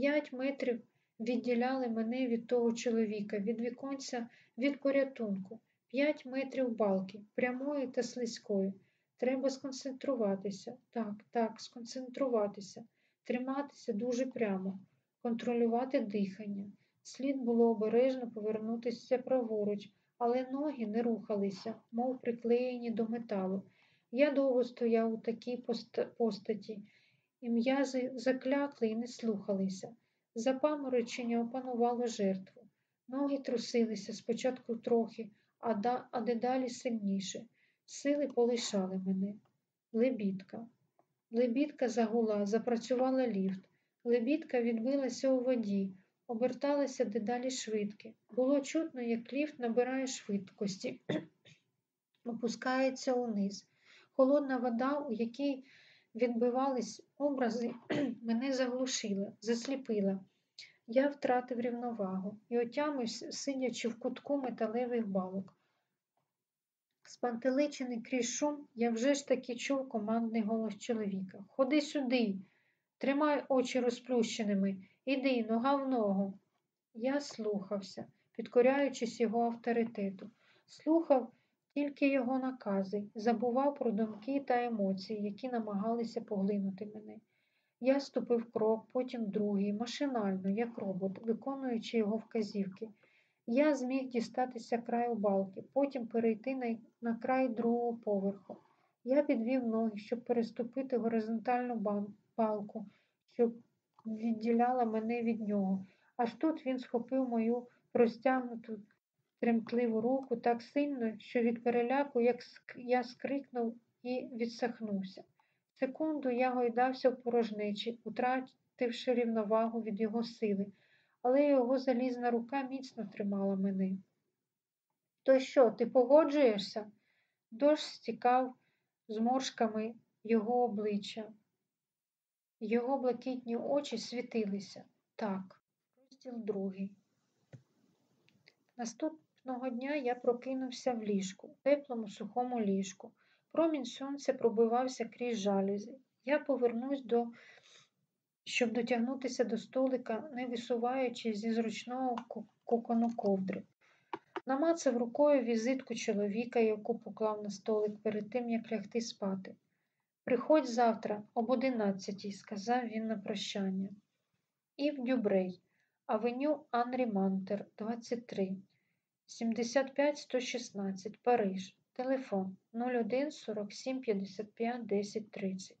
П'ять метрів відділяли мене від того чоловіка, від віконця, від порятунку. П'ять метрів балки, прямої та слизької. Треба сконцентруватися. Так, так, сконцентруватися, триматися дуже прямо, контролювати дихання. Слід було обережно повернутися праворуч, але ноги не рухалися, мов приклеєні до металу. Я довго стояв у такій постаті, і м'язи заклякли і не слухалися. Запаморочення опанувало жертву. Ноги трусилися спочатку трохи, а, да, а дедалі сильніше. Сили полишали мене. Лебідка. Лебідка загула, запрацювала ліфт. Лебідка відбилася у воді, оберталася дедалі швидке. Було чутно, як ліфт набирає швидкості, опускається униз. Холодна вода, у якій відбивались образи, мене заглушила, засліпила. Я втратив рівновагу і отямився, сидячи в кутку металевих балок. Спантеличений крізь шум, я вже ж таки чув командний голос чоловіка. Ходи сюди, тримай очі розплющеними, іди, нога в ногу. Я слухався, підкоряючись його авторитету, слухав тільки його накази, забував про думки та емоції, які намагалися поглинути мене. Я ступив крок, потім другий, машинально, як робот, виконуючи його вказівки. Я зміг дістатися краю балки, потім перейти на, на край другого поверху. Я підвів ноги, щоб переступити горизонтальну балку, що відділяла мене від нього. Аж тут він схопив мою простягнуту тремтливу руку так сильно, що від переляку як я скрикнув і відсахнувся. Секунду я гойдався в порожнечі, утративши рівновагу від його сили але його залізна рука міцно тримала мене. То що, ти погоджуєшся? Дощ стікав зморшками його обличчя. Його блакитні очі світилися. Так, розділ другий. Наступного дня я прокинувся в ліжку, теплому сухому ліжку. Промінь сонця пробивався крізь жалюзі. Я повернусь до щоб дотягнутися до столика, не висуваючись зі зручного кокону ковдри. Намацав рукою візитку чоловіка, яку поклав на столик перед тим, як лягти спати. Приходь завтра об одинадцятій, сказав він на прощання. Ів Дюбрей, авеню Анрі Мантер, 23, 75 116, Париж. Телефон 01 47 55 10 30.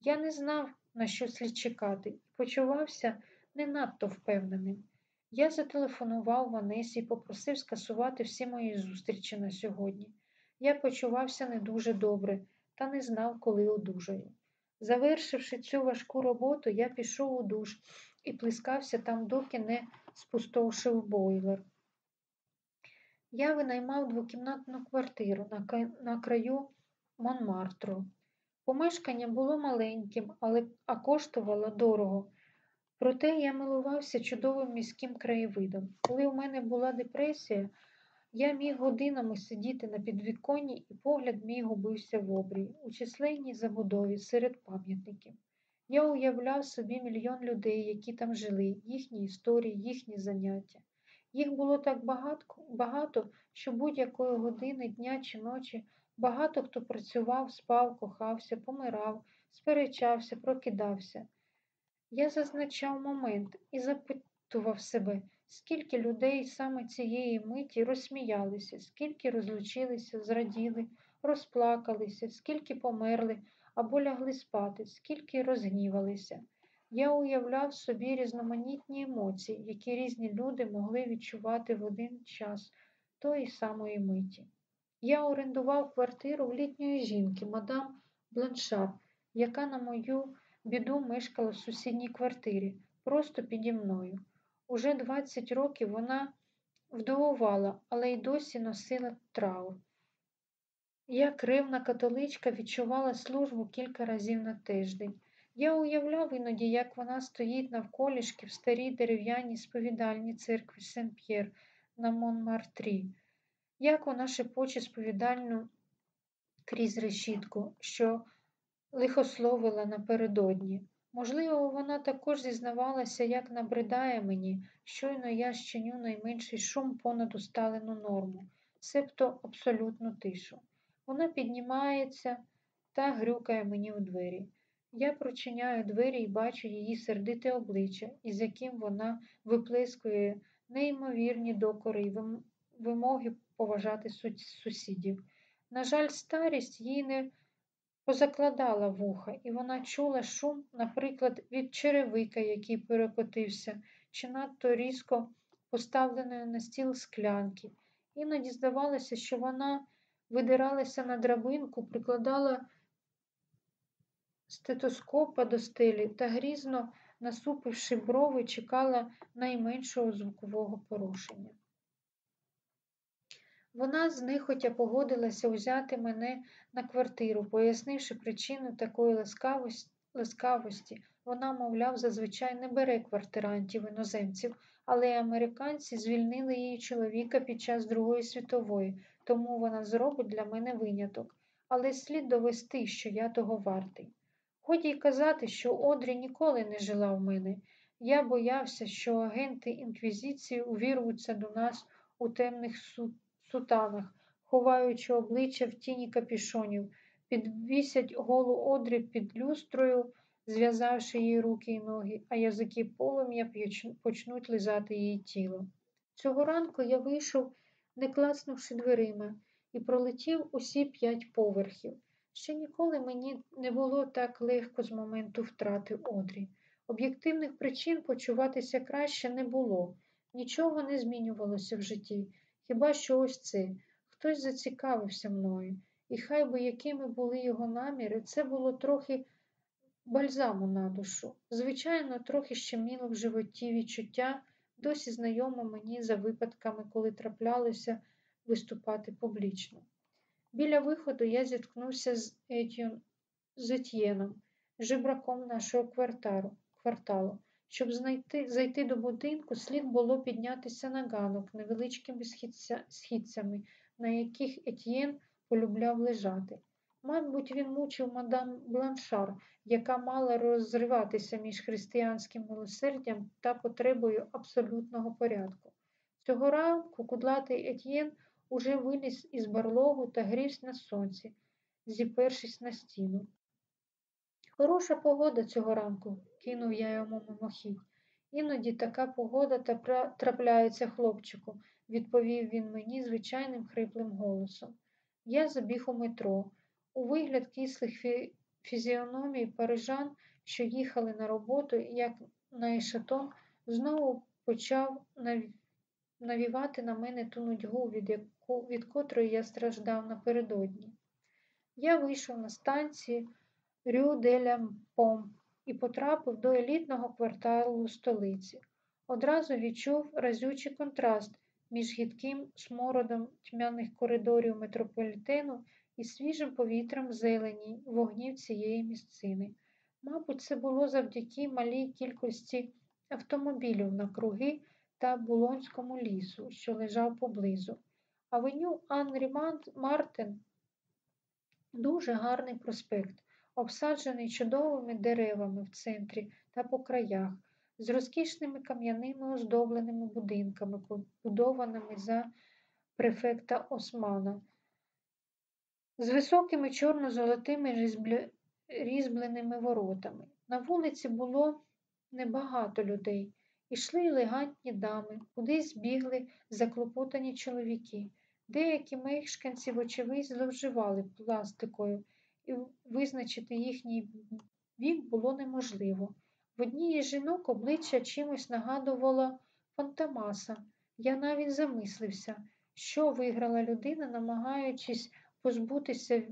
Я не знав, на що слід чекати, і почувався не надто впевненим. Я зателефонував Ванесі і попросив скасувати всі мої зустрічі на сьогодні. Я почувався не дуже добре та не знав, коли одужаю. Завершивши цю важку роботу, я пішов у душ і плескався там, доки не спустошив бойлер. Я винаймав двокімнатну квартиру на краю Монмартру. Помешкання було маленьким, але а коштувало дорого. Проте я милувався чудовим міським краєвидом. Коли у мене була депресія, я міг годинами сидіти на підвіконні, і погляд мій губився в обрії, у численній забудові серед пам'ятників. Я уявляв собі мільйон людей, які там жили, їхні історії, їхні заняття. Їх було так багато, що будь-якої години, дня чи ночі Багато хто працював, спав, кохався, помирав, сперечався, прокидався. Я зазначав момент і запитував себе, скільки людей саме цієї миті розсміялися, скільки розлучилися, зраділи, розплакалися, скільки померли або лягли спати, скільки розгнівалися. Я уявляв собі різноманітні емоції, які різні люди могли відчувати в один час тої самої миті. Я орендував квартиру в літньої жінки, мадам Бланшар, яка на мою біду мешкала в сусідній квартирі, просто піді мною. Уже 20 років вона вдовувала, але й досі носила траур. Як ревна католичка відчувала службу кілька разів на тиждень. Я уявляв іноді, як вона стоїть навколішки в старій дерев'яній сповідальній церкві Сен П'єр на Монмартрі, як вона шепоче сповідальну крізь решітку, що лихословила напередодні. Можливо, вона також зізнавалася, як набридає мені, щойно я щиню найменший шум понад усталену норму, себто абсолютну тишу. Вона піднімається та грюкає мені у двері. Я прочиняю двері і бачу її сердите обличчя, із яким вона виплескує неймовірні докори й вимоги поважати сусідів. На жаль, старість їй не позакладала вуха, і вона чула шум, наприклад, від черевика, який перекотився, чи надто різко поставленої на стіл склянки. Іноді здавалося, що вона видиралася на драбинку, прикладала стетоскопа до стелі та грізно, насупивши брови, чекала найменшого звукового порушення. Вона знехотя погодилася взяти мене на квартиру, пояснивши причину такої ласкавості. Вона, мовляв, зазвичай не бере квартирантів іноземців, але американці звільнили її чоловіка під час Другої світової, тому вона зробить для мене виняток. Але слід довести, що я того вартий. Годі й казати, що Одрі ніколи не жила в мене. Я боявся, що агенти інквізиції увірвуться до нас у темних сутанах, ховаючи обличчя в тіні капішонів, підвісять голу Одрі під люстрою, зв'язавши її руки й ноги, а язики полум'я почнуть лизати її тіло. Цього ранку я вийшов, не класнувши дверима, і пролетів усі п'ять поверхів. Ще ніколи мені не було так легко з моменту втрати Одрі. Об'єктивних причин почуватися краще не було, нічого не змінювалося в житті, хіба що ось це хтось зацікавився мною, і хай би якими були його наміри, це було трохи бальзаму на душу. Звичайно, трохи щеміло в животі відчуття, досі знайоме мені за випадками, коли траплялося виступати публічно. Біля виходу я зіткнувся з Етьєн, з Етьєном, жебраком нашого кварталу. кварталу. Щоб знайти, зайти до будинку, слід було піднятися на ганок невеличкими східця, східцями, на яких Етьєн полюбляв лежати. Мабуть, він мучив мадам Бланшар, яка мала розриватися між християнським милосердям та потребою абсолютного порядку. Цього ранку кудлатий Етьєн уже виліз із барлогу та грівсь на сонці, зіпершись на стіну. Хороша погода цього ранку, кинув я йому мимохідь. Іноді така погода трапляється хлопчику, відповів він мені звичайним хриплим голосом. Я забіг у метро. У вигляд кислих фі... фізіономій парижан, що їхали на роботу, як на ешатон, знову почав навівати на мене ту нудьгу, від. Від котрої я страждав напередодні. Я вийшов на станції Рю де Лямпом і потрапив до елітного кварталу столиці. Одразу відчув разючий контраст між гідким смородом тьмяних коридорів метрополітену і свіжим повітрям зелені вогнів цієї місцини. Мабуть, це було завдяки малій кількості автомобілів на круги та Булонському лісу, що лежав поблизу. Авеню Анрі Мартин дуже гарний проспект, обсаджений чудовими деревами в центрі та по краях, з розкішними кам'яними оздобленими будинками, побудованими за префекта Османа, з високими чорно-золотими різьбленими воротами. На вулиці було небагато людей. Ішли елегантні дами, кудись бігли заклопотані чоловіки. Деякі мешканці, вочевидь, зловживали пластикою, і визначити їхній вік було неможливо. В одній із жінок обличчя чимось нагадувало Фантомаса. Я навіть замислився, що виграла людина, намагаючись позбутися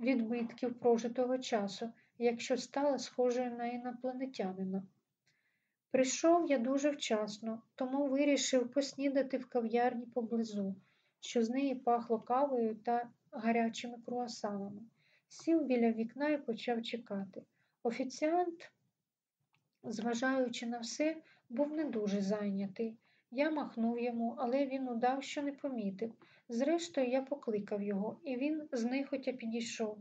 відбитків прожитого часу, якщо стала схожою на інопланетянина. Прийшов я дуже вчасно, тому вирішив поснідати в кав'ярні поблизу, що з неї пахло кавою та гарячими круасанами. Сів біля вікна і почав чекати. Офіціант, зважаючи на все, був не дуже зайнятий. Я махнув йому, але він удав, що не помітив. Зрештою, я покликав його, і він знихотя підійшов.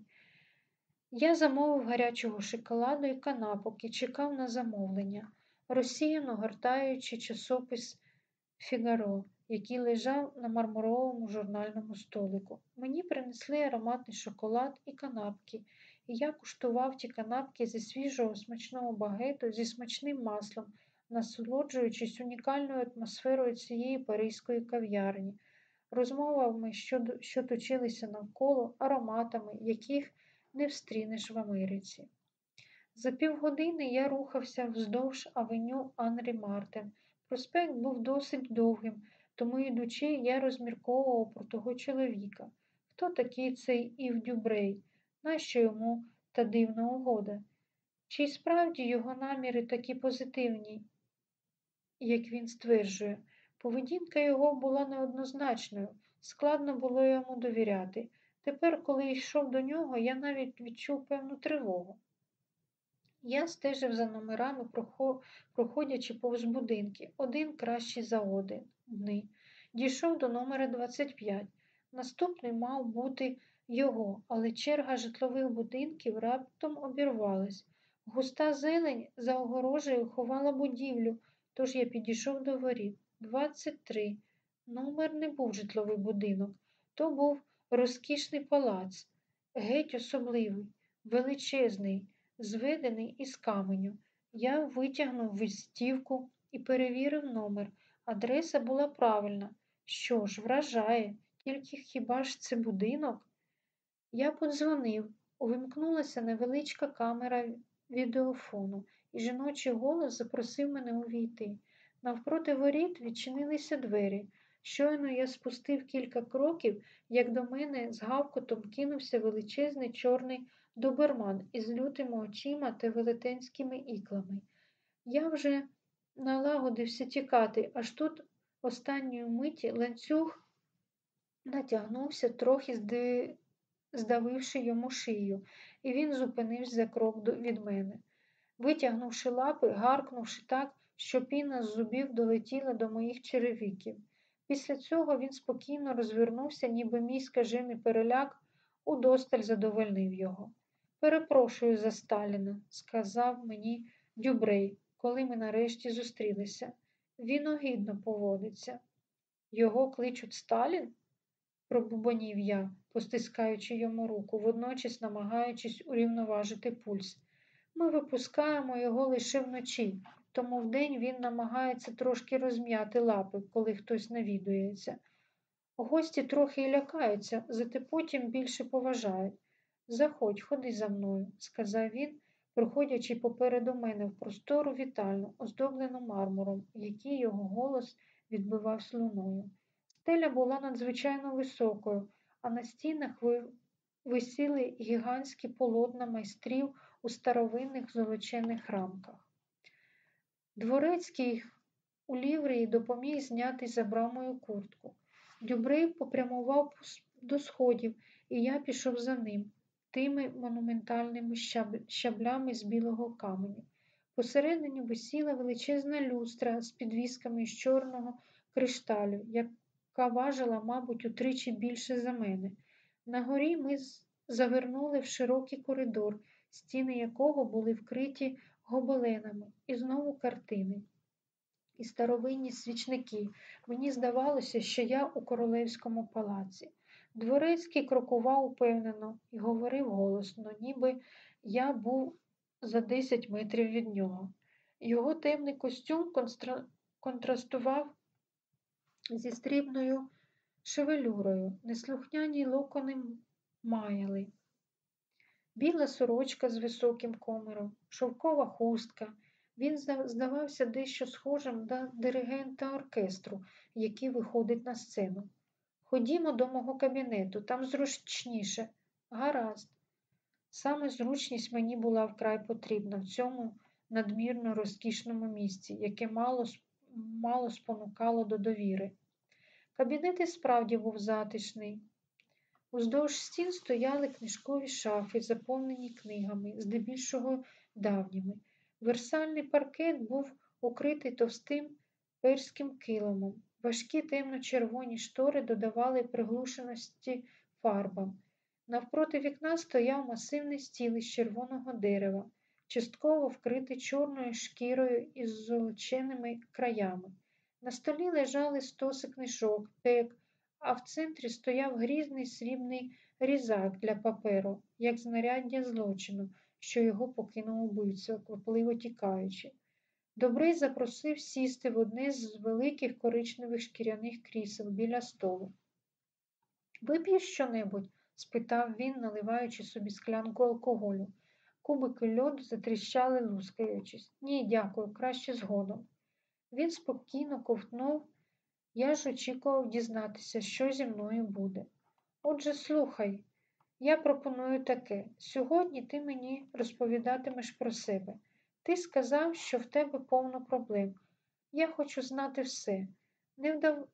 Я замовив гарячого шоколаду і канапок і чекав на замовлення, розсіяно гортаючи часопис Фігаро, який лежав на мармуровому журнальному столику. Мені принесли ароматний шоколад і канапки, і я куштував ті канапки зі свіжого смачного багету зі смачним маслом, насолоджуючись унікальною атмосферою цієї паризької кав'ярні, розмовами, що, що точилися навколо, ароматами, яких не встрінеш в Америці. За півгодини я рухався вздовж авеню Анрі Мартен. Проспект був досить довгим, тому, йдучи, я розмірковував про того чоловіка. Хто такий цей Ів Дюбрей? Нащо йому та дивна угода? Чи справді його наміри такі позитивні, як він стверджує? Поведінка його була неоднозначною, складно було йому довіряти. Тепер, коли йшов до нього, я навіть відчув певну тривогу. Я стежив за номерами, проходячи повз будинки, один кращий за один. Дійшов до номера 25. Наступний мав бути його, але черга житлових будинків раптом обірвалась. Густа зелень за огорожею ховала будівлю, тож я підійшов до воріт. 23. Номер не був житловий будинок, то був розкішний палац, геть особливий, величезний, зведений із каменю. Я витягнув вистівку і перевірив номер. Адреса була правильна. Що ж, вражає, тільки хіба ж це будинок? Я подзвонив, увімкнулася невеличка камера відеофону, і жіночий голос запросив мене увійти. Навпроти воріт відчинилися двері. Щойно я спустив кілька кроків, як до мене з гавкотом кинувся величезний чорний доберман із лютими очима та велетенськими іклами. Я вже налагодився тікати, аж тут останньої миті ланцюг натягнувся, трохи здавивши йому шию, і він зупинився за крок від мене. Витягнувши лапи, гаркнувши так, що піна з зубів долетіла до моїх черевиків. Після цього він спокійно розвернувся, ніби мій скажений переляк удосталь задовольнив його. Перепрошую за Сталіна, сказав мені Дюбрей, коли ми нарешті зустрілися. Він огідно поводиться. Його кличуть Сталін? пробубонів я, постискаючи йому руку, водночас намагаючись урівноважити пульс. Ми випускаємо його лише вночі, тому вдень він намагається трошки розм'яти лапи, коли хтось навідується. Гості трохи і лякаються, зате потім більше поважають. Заходь, ходи за мною, сказав він, проходячи попереду мене в простору вітальну, оздоблену мармуром, який його голос відбивав слуною. Стеля була надзвичайно високою, а на стінах висіли гігантські полотна майстрів у старовинних золочених рамках. Дворецький у ліврії допоміг зняти за брамою куртку. Дюбрей попрямував до сходів, і я пішов за ним, тими монументальними щаблями з білого каменю. Посередині висіла величезна люстра з підвісками з чорного кришталю, яка важила, мабуть, утричі більше за мене. На горі ми завернули в широкий коридор, стіни якого були вкриті гобеленами і знову картини. І старовинні свічники. Мені здавалося, що я у королевському палаці. Дворецький крокував упевнено і говорив голосно, ніби я був за десять метрів від нього. Його темний костюм констра... контрастував зі стрібною шевелюрою, неслухняні локони маяли. Біла сорочка з високим комером, шовкова хустка. Він здавався дещо схожим до диригента оркестру, який виходить на сцену. Ходімо до мого кабінету, там зручніше. Гаразд. Саме зручність мені була вкрай потрібна в цьому надмірно розкішному місці, яке мало, мало спонукало до довіри. Кабінет і справді був затишний. Уздовж стін стояли книжкові шафи, заповнені книгами, здебільшого давніми. Версальний паркет був укритий товстим перським килимом. Важкі темно-червоні штори додавали приглушеності фарбам. Навпроти вікна стояв масивний стіл із червоного дерева, частково вкритий чорною шкірою із золоченими краями. На столі лежали стоси книжок, тек, а в центрі стояв грізний срібний різак для паперу, як знаряддя злочину, що його покинув убивця, квапливо тікаючи. Добрий запросив сісти в одне з великих коричневих шкіряних крісел біля столу. Вип'єш що-небудь? спитав він, наливаючи собі склянку алкоголю. Кубики льоду затріщали, лускаючись. Ні, дякую, краще згодом. Він спокійно ковтнув, я ж очікував дізнатися, що зі мною буде. Отже, слухай, я пропоную таке. Сьогодні ти мені розповідатимеш про себе. Ти сказав, що в тебе повно проблем. Я хочу знати все. Не, вдав...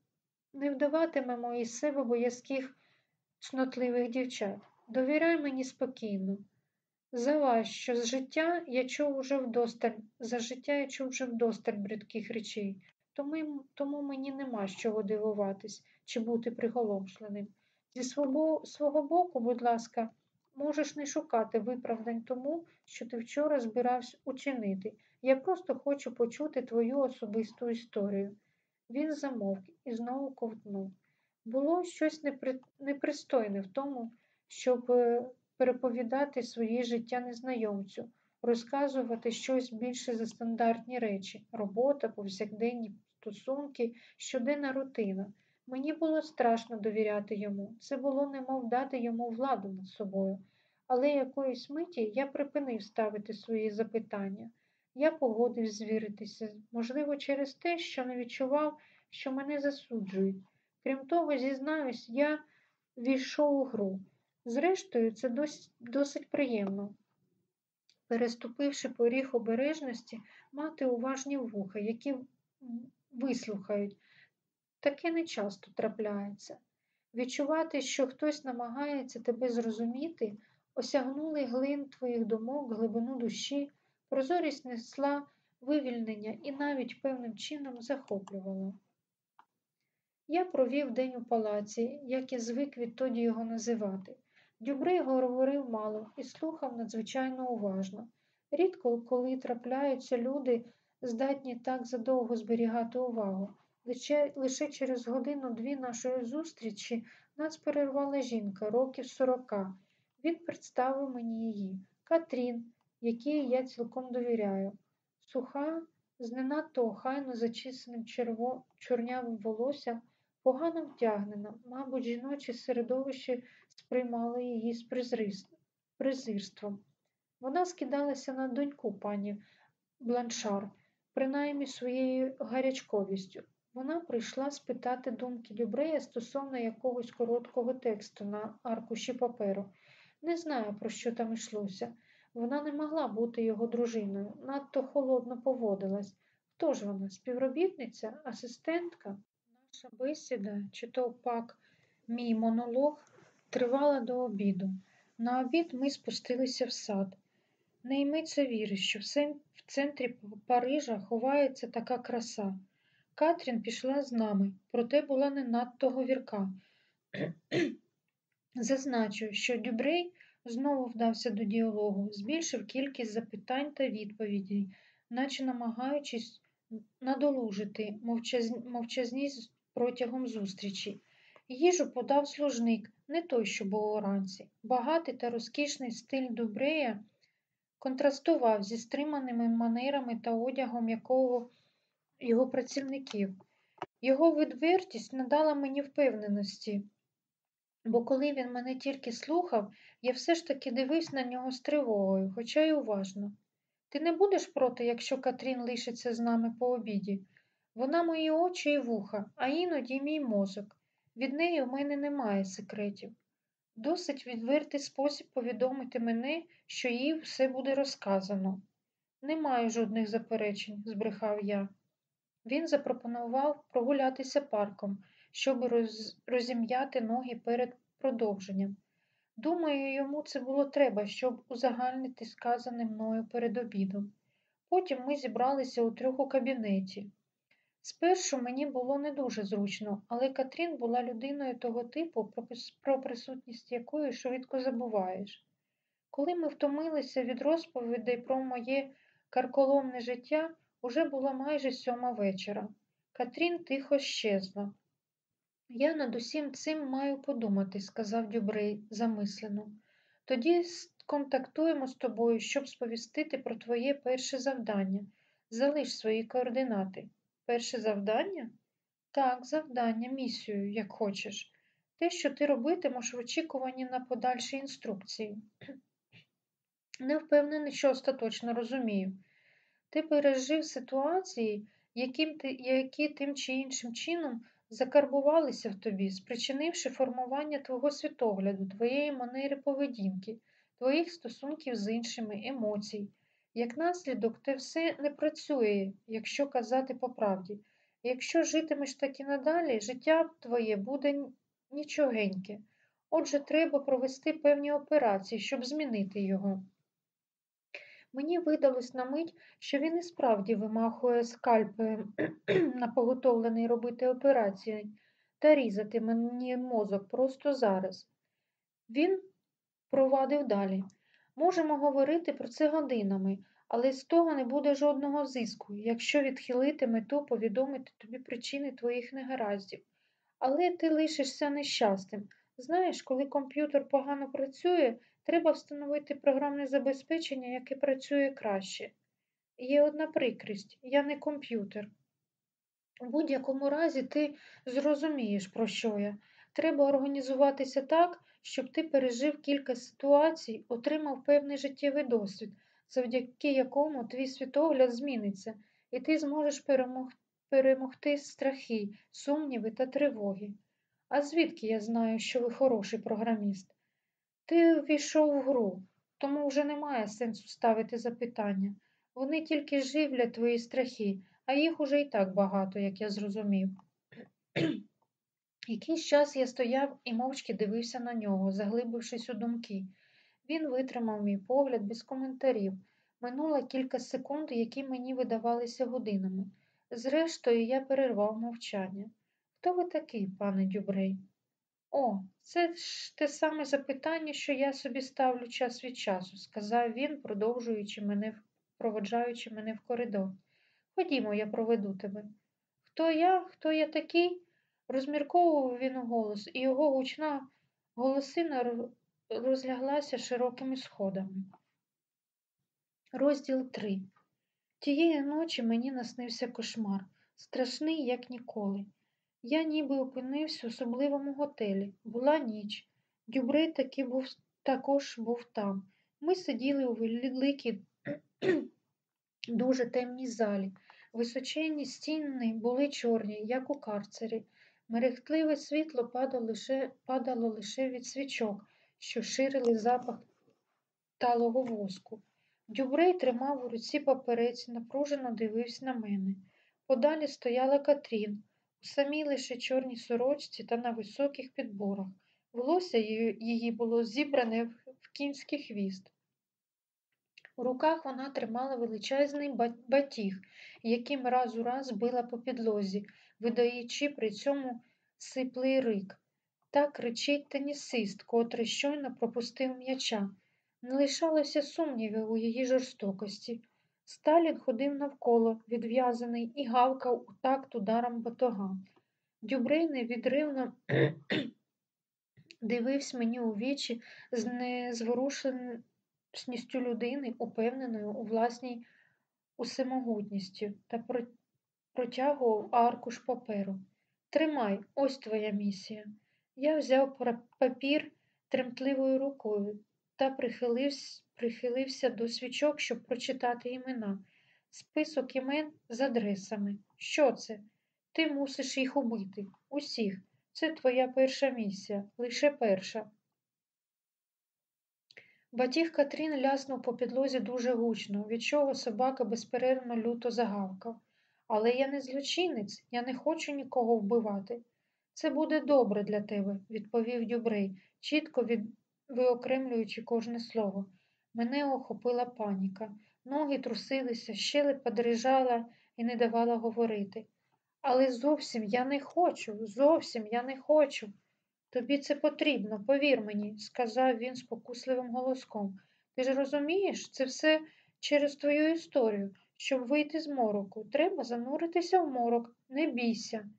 Не вдаватимемо із себе боязких цнотливих дівчат. Довіряй мені спокійно. За вас, що з життя я чув уже вдосталь, за життя я чув вже вдосталь бридких речей, тому, тому мені нема з чого дивуватись чи бути приголомшленим. Зі свого, свого боку, будь ласка, можеш не шукати виправдань тому, що ти вчора збирався учинити. Я просто хочу почути твою особисту історію. Він замовк і знову ковтнув. Було щось непри... непристойне в тому, щоб е, переповідати своє життя незнайомцю, розказувати щось більше за стандартні речі, робота, повсякденні стосунки, щоденна рутина. Мені було страшно довіряти йому. Це було немов дати йому владу над собою. Але якоїсь миті я припинив ставити свої запитання. Я погодив звіритися, можливо, через те, що не відчував, що мене засуджують. Крім того, зізнаюсь, я війшов у гру. Зрештою, це досить, досить приємно. Переступивши поріг обережності, мати уважні вуха, які вислухають. Таке не часто трапляється. Відчувати, що хтось намагається тебе зрозуміти, осягнули глин твоїх думок, глибину душі, прозорість несла вивільнення і навіть певним чином захоплювала. Я провів день у палаці, як і звик відтоді його називати. Дюбрей говорив мало і слухав надзвичайно уважно. Рідко, коли трапляються люди, здатні так задовго зберігати увагу. Лише, через годину-дві нашої зустрічі нас перервала жінка років сорока. Він представив мені її, Катрін, якій я цілком довіряю. Суха, з не охайно зачисаним черво... чорнявим волоссям, погано втягнена, мабуть, жіноче середовище сприймало її з презирством. Вона скидалася на доньку пані Бланшар, принаймні своєю гарячковістю. Вона прийшла спитати думки Дюбрея стосовно якогось короткого тексту на аркуші паперу. Не знаю, про що там йшлося. Вона не могла бути його дружиною, надто холодно поводилась. Хто ж вона? Співробітниця, асистентка? Наша бесіда, чи то пак мій монолог, тривала до обіду. На обід ми спустилися в сад. Не йметься віри, що в центрі Парижа ховається така краса. Катрін пішла з нами, проте була не надто говірка. Зазначу, що Дюбрей знову вдався до діалогу, збільшив кількість запитань та відповідей, наче намагаючись надолужити мовчазність протягом зустрічі. Їжу подав служник, не той, що був уранці. Багатий та розкішний стиль Дубрея контрастував зі стриманими манерами та одягом якого його працівників. Його відвертість надала мені впевненості, бо коли він мене тільки слухав, я все ж таки дивився на нього з тривогою, хоча й уважно. Ти не будеш проти, якщо Катрін лишиться з нами по обіді? Вона мої очі і вуха, а іноді мій мозок. Від неї у мене немає секретів. Досить відвертий спосіб повідомити мене, що їй все буде розказано. Немає жодних заперечень, збрехав я. Він запропонував прогулятися парком, щоб роз... розім'яти ноги перед продовженням. Думаю, йому це було треба, щоб узагальнити сказане мною перед обідом. Потім ми зібралися у трьох у кабінеті. Спершу мені було не дуже зручно, але Катрін була людиною того типу, про присутність якої швидко забуваєш. Коли ми втомилися від розповідей про моє карколомне життя, уже була майже сьома вечора. Катрін тихо щезла. Я над усім цим маю подумати, сказав Дюбрей замислено. Тоді сконтактуємо з тобою, щоб сповістити про твоє перше завдання. Залиш свої координати. Перше завдання? Так, завдання, місію, як хочеш. Те, що ти робитимеш в очікуванні на подальші інструкції. Не впевнений, що остаточно розумію. Ти пережив ситуації, яким які тим чи іншим чином закарбувалися в тобі, спричинивши формування твого світогляду, твоєї манери поведінки, твоїх стосунків з іншими, емоцій. Як наслідок, те все не працює, якщо казати по правді. Якщо житимеш так і надалі, життя твоє буде нічогеньке. Отже, треба провести певні операції, щоб змінити його. Мені видалось на мить, що він і справді вимахує скальпем на поготовлений робити операції та різати мені мозок просто зараз. Він провадив далі. Можемо говорити про це годинами, але з того не буде жодного зиску, якщо відхилити мету повідомити тобі причини твоїх негараздів. Але ти лишишся нещастим. Знаєш, коли комп'ютер погано працює, треба встановити програмне забезпечення, яке працює краще. Є одна прикрість я не комп'ютер. У будь-якому разі ти зрозумієш, про що я. Треба організуватися так, щоб ти пережив кілька ситуацій, отримав певний життєвий досвід, завдяки якому твій світогляд зміниться, і ти зможеш перемогти страхи, сумніви та тривоги. А звідки я знаю, що ви хороший програміст? Ти ввійшов в гру, тому вже немає сенсу ставити запитання. Вони тільки живлять твої страхи, а їх уже і так багато, як я зрозумів. Якийсь час я стояв і мовчки дивився на нього, заглибившись у думки. Він витримав мій погляд без коментарів. Минуло кілька секунд, які мені видавалися годинами. Зрештою, я перервав мовчання. Хто ви такий, пане Дюбрей? О, це ж те саме запитання, що я собі ставлю час від часу, сказав він, продовжуючи мене, проводжаючи мене в коридор. Ходімо, я проведу тебе. Хто я, хто я такий? Розмірковував він голос, і його гучна голосина розляглася широкими сходами. Розділ 3 Тієї ночі мені наснився кошмар, страшний, як ніколи. Я ніби опинився в особливому готелі. Була ніч. Дюбрей таки був, також був там. Ми сиділи у великій, дуже темній залі. Височенні стіни були чорні, як у карцері. Мерехтливе світло падало лише, падало лише від свічок, що ширили запах талого воску. Дюбрей тримав у руці паперець, напружено дивився на мене. Подалі стояла Катрін, самій лише чорній сорочці та на високих підборах. Волосся її було зібране в кінський хвіст. У руках вона тримала величезний батіг, яким раз у раз била по підлозі, видаючи при цьому сиплий рик. Так кричить тенісист, котрий щойно пропустив м'яча. Не лишалося сумнівів у її жорстокості. Сталін ходив навколо, відв'язаний, і гавкав у такт ударом батога. Дюбрей невідривно дивився мені у вічі з незворушеним сністю людини, упевненою у власній усемогутністю, та протягував аркуш паперу. Тримай, ось твоя місія. Я взяв папір тремтливою рукою та прихилився, прихилився до свічок, щоб прочитати імена. Список імен з адресами. Що це? Ти мусиш їх убити. Усіх. Це твоя перша місія, лише перша. Батіг Катрін ляснув по підлозі дуже гучно, від чого собака безперервно люто загавкав. Але я не злочинець, я не хочу нікого вбивати. Це буде добре для тебе, відповів Дюбрей, чітко від... виокремлюючи кожне слово. Мене охопила паніка. Ноги трусилися, щелепа дрижала і не давала говорити. Але зовсім я не хочу, зовсім я не хочу. Тобі це потрібно, повір мені, сказав він спокусливим голоском. Ти ж розумієш, це все через твою історію. Щоб вийти з мороку, треба зануритися в морок, не бійся.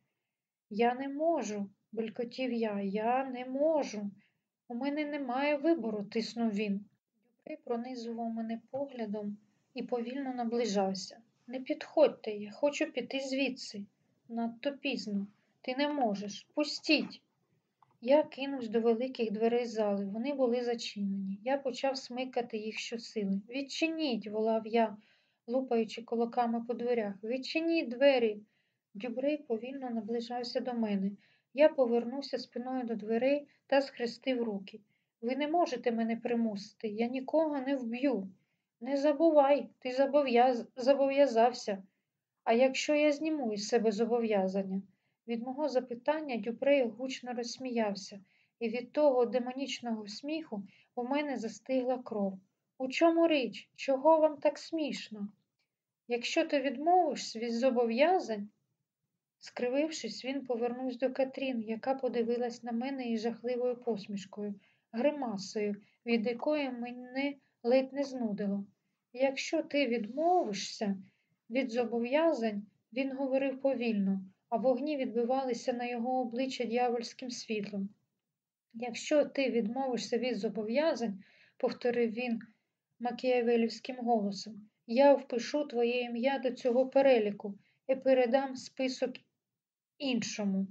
Я не можу, белькотів я, я не можу. У мене немає вибору, тиснув він. Дюбрей пронизував мене поглядом і повільно наближався. Не підходьте, я хочу піти звідси. Надто пізно. Ти не можеш. Пустіть. Я кинувся до великих дверей зали. Вони були зачинені. Я почав смикати їх щосили. Відчиніть, волав я, лупаючи кулаками по дверях. Відчиніть двері. Дюбрей повільно наближався до мене. Я повернувся спиною до дверей та схрестив руки. Ви не можете мене примусити, я нікого не вб'ю. Не забувай, ти зобов'яз... зобов'язався. А якщо я зніму із себе зобов'язання? Від мого запитання Дюпрей гучно розсміявся, і від того демонічного сміху у мене застигла кров. У чому річ? Чого вам так смішно? Якщо ти відмовишся від зобов'язань, скривившись, він повернувся до Катрін, яка подивилась на мене із жахливою посмішкою, гримасою, від якої мене ледь не знудило. Якщо ти відмовишся від зобов'язань, він говорив повільно, а вогні відбивалися на його обличчя дьявольським світлом. Якщо ти відмовишся від зобов'язань, повторив він макіявелівським голосом, я впишу твоє ім'я до цього переліку і передам список іншому.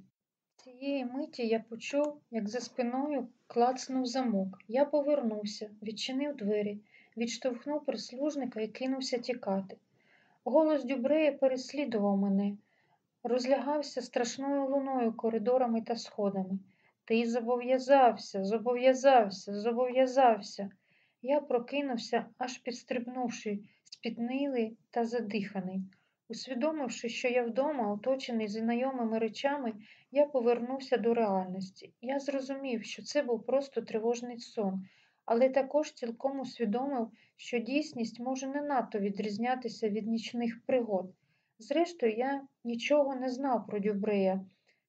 Цієї миті я почув, як за спиною клацнув замок. Я повернувся, відчинив двері, відштовхнув прислужника і кинувся тікати. Голос Дюбрея переслідував мене, розлягався страшною луною коридорами та сходами. Ти зобов'язався, зобов'язався, зобов'язався. Я прокинувся, аж підстрибнувши, спітнилий та задиханий. Усвідомивши, що я вдома, оточений знайомими речами, я повернувся до реальності. Я зрозумів, що це був просто тривожний сон, але також цілком усвідомив, що дійсність може не надто відрізнятися від нічних пригод. Зрештою, я нічого не знав про Дюбрея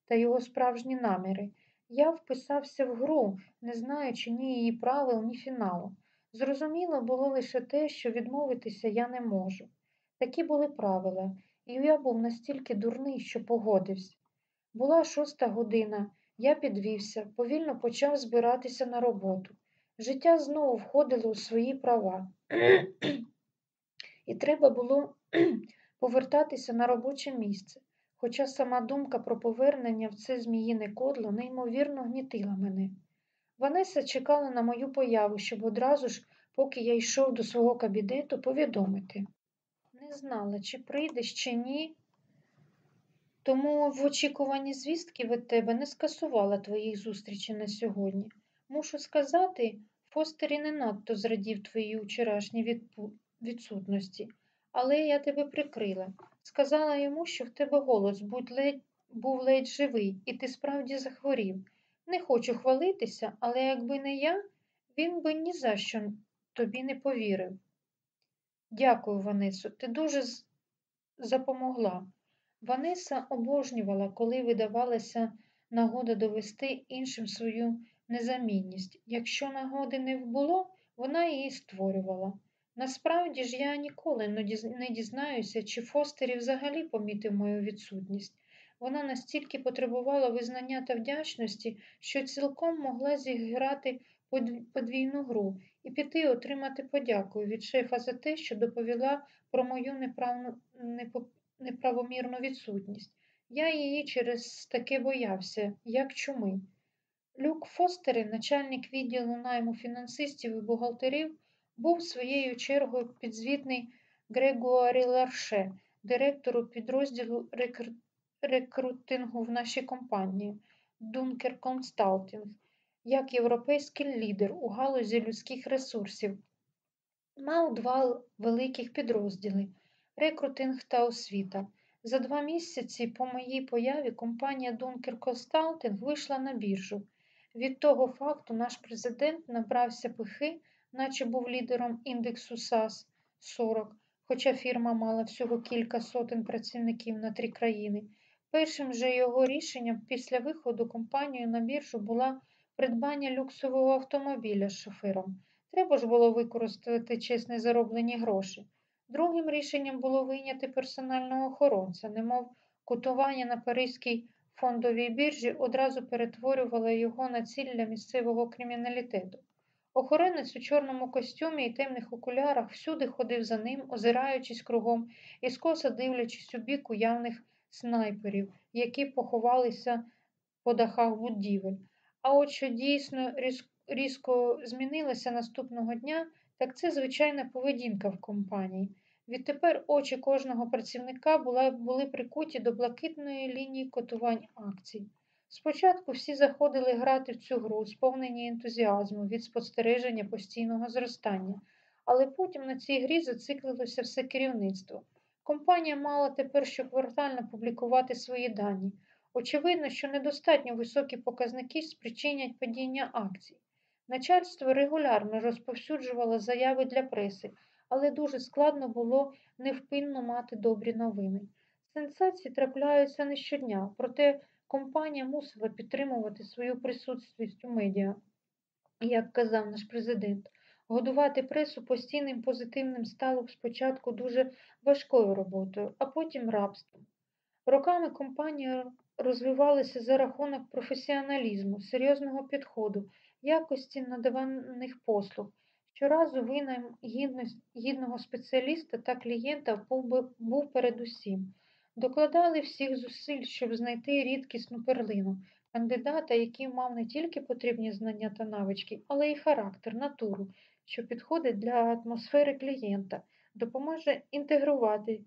та його справжні наміри. Я вписався в гру, не знаючи ні її правил, ні фіналу. Зрозуміло було лише те, що відмовитися я не можу. Такі були правила, і я був настільки дурний, що погодився. Була шоста година, я підвівся, повільно почав збиратися на роботу. Життя знову входило у свої права, і треба було повертатися на робоче місце, хоча сама думка про повернення в це зміїне кодло неймовірно гнітила мене. Ванеса чекала на мою появу, щоб одразу ж, поки я йшов до свого кабінету, повідомити. Не знала, чи прийдеш, чи ні, тому в очікуванні звістки від тебе не скасувала твоїх зустрічей на сьогодні. Мушу сказати, Фостері не надто зрадів твоїй вчорашній відсутності, але я тебе прикрила. Сказала йому, що в тебе голос будь ледь, був ледь живий, і ти справді захворів. Не хочу хвалитися, але якби не я, він би ні за що тобі не повірив. Дякую, Ванесо, ти дуже запомогла. Ванеса обожнювала, коли видавалася нагода довести іншим свою незамінність. Якщо нагоди не було, вона її створювала. Насправді ж я ніколи не дізнаюся, чи Фостері взагалі помітив мою відсутність. Вона настільки потребувала визнання та вдячності, що цілком могла зіграти подвійну гру і піти отримати подяку від шефа за те, що доповіла про мою неправомірну відсутність. Я її через таке боявся, як чуми. Люк Фостери, начальник відділу найму фінансистів і бухгалтерів, був своєю чергою підзвітний Грегуарі Ларше, директору підрозділу рекрутингу в нашій компанії Дункер Консталтінг, як європейський лідер у галузі людських ресурсів. Мав два великих підрозділи рекрутинг та освіта. За два місяці по моїй появі компанія Дункер Консталтинг вийшла на біржу. Від того факту наш президент набрався пихи, наче був лідером індексу САС 40, хоча фірма мала всього кілька сотень працівників на три країни. Першим же його рішенням після виходу компанії на біржу була придбання люксового автомобіля з шофером. Треба ж було використати чесно зароблені гроші. Другим рішенням було вийняти персонального охоронця, немов кутування на Паризькій фондовій біржі одразу перетворювало його на ціль для місцевого криміналітету. Охоронець у чорному костюмі і темних окулярах всюди ходив за ним, озираючись кругом і скоса дивлячись у бік уявних снайперів, які поховалися по дахах будівель. А от що дійсно різко змінилося наступного дня, так це звичайна поведінка в компанії. Відтепер очі кожного працівника були, прикуті до блакитної лінії котувань акцій. Спочатку всі заходили грати в цю гру, сповнені ентузіазму від спостереження постійного зростання, але потім на цій грі зациклилося все керівництво. Компанія мала тепер щоквартально публікувати свої дані. Очевидно, що недостатньо високі показники спричинять падіння акцій. Начальство регулярно розповсюджувало заяви для преси, але дуже складно було невпинно мати добрі новини. Сенсації трапляються не щодня, проте компанія мусила підтримувати свою присутність у медіа, як казав наш президент. Годувати пресу постійним позитивним стало спочатку дуже важкою роботою, а потім рабством. Роками компанія розвивалася за рахунок професіоналізму, серйозного підходу, якості надаваних послуг. Щоразу винайм гідного спеціаліста та клієнта був передусім. Докладали всіх зусиль, щоб знайти рідкісну перлину, кандидата, який мав не тільки потрібні знання та навички, але й характер, натуру, що підходить для атмосфери клієнта, допоможе інтегрувати,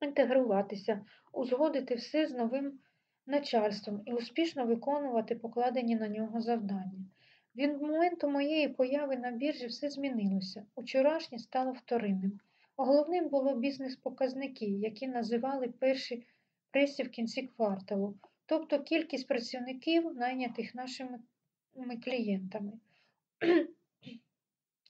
інтегруватися, узгодити все з новим начальством і успішно виконувати покладені на нього завдання. Від моменту моєї появи на біржі все змінилося. Учорашнє стало вторинним. Головним було бізнес-показники, які називали перші пресі в кінці кварталу, тобто кількість працівників, найнятих нашими клієнтами.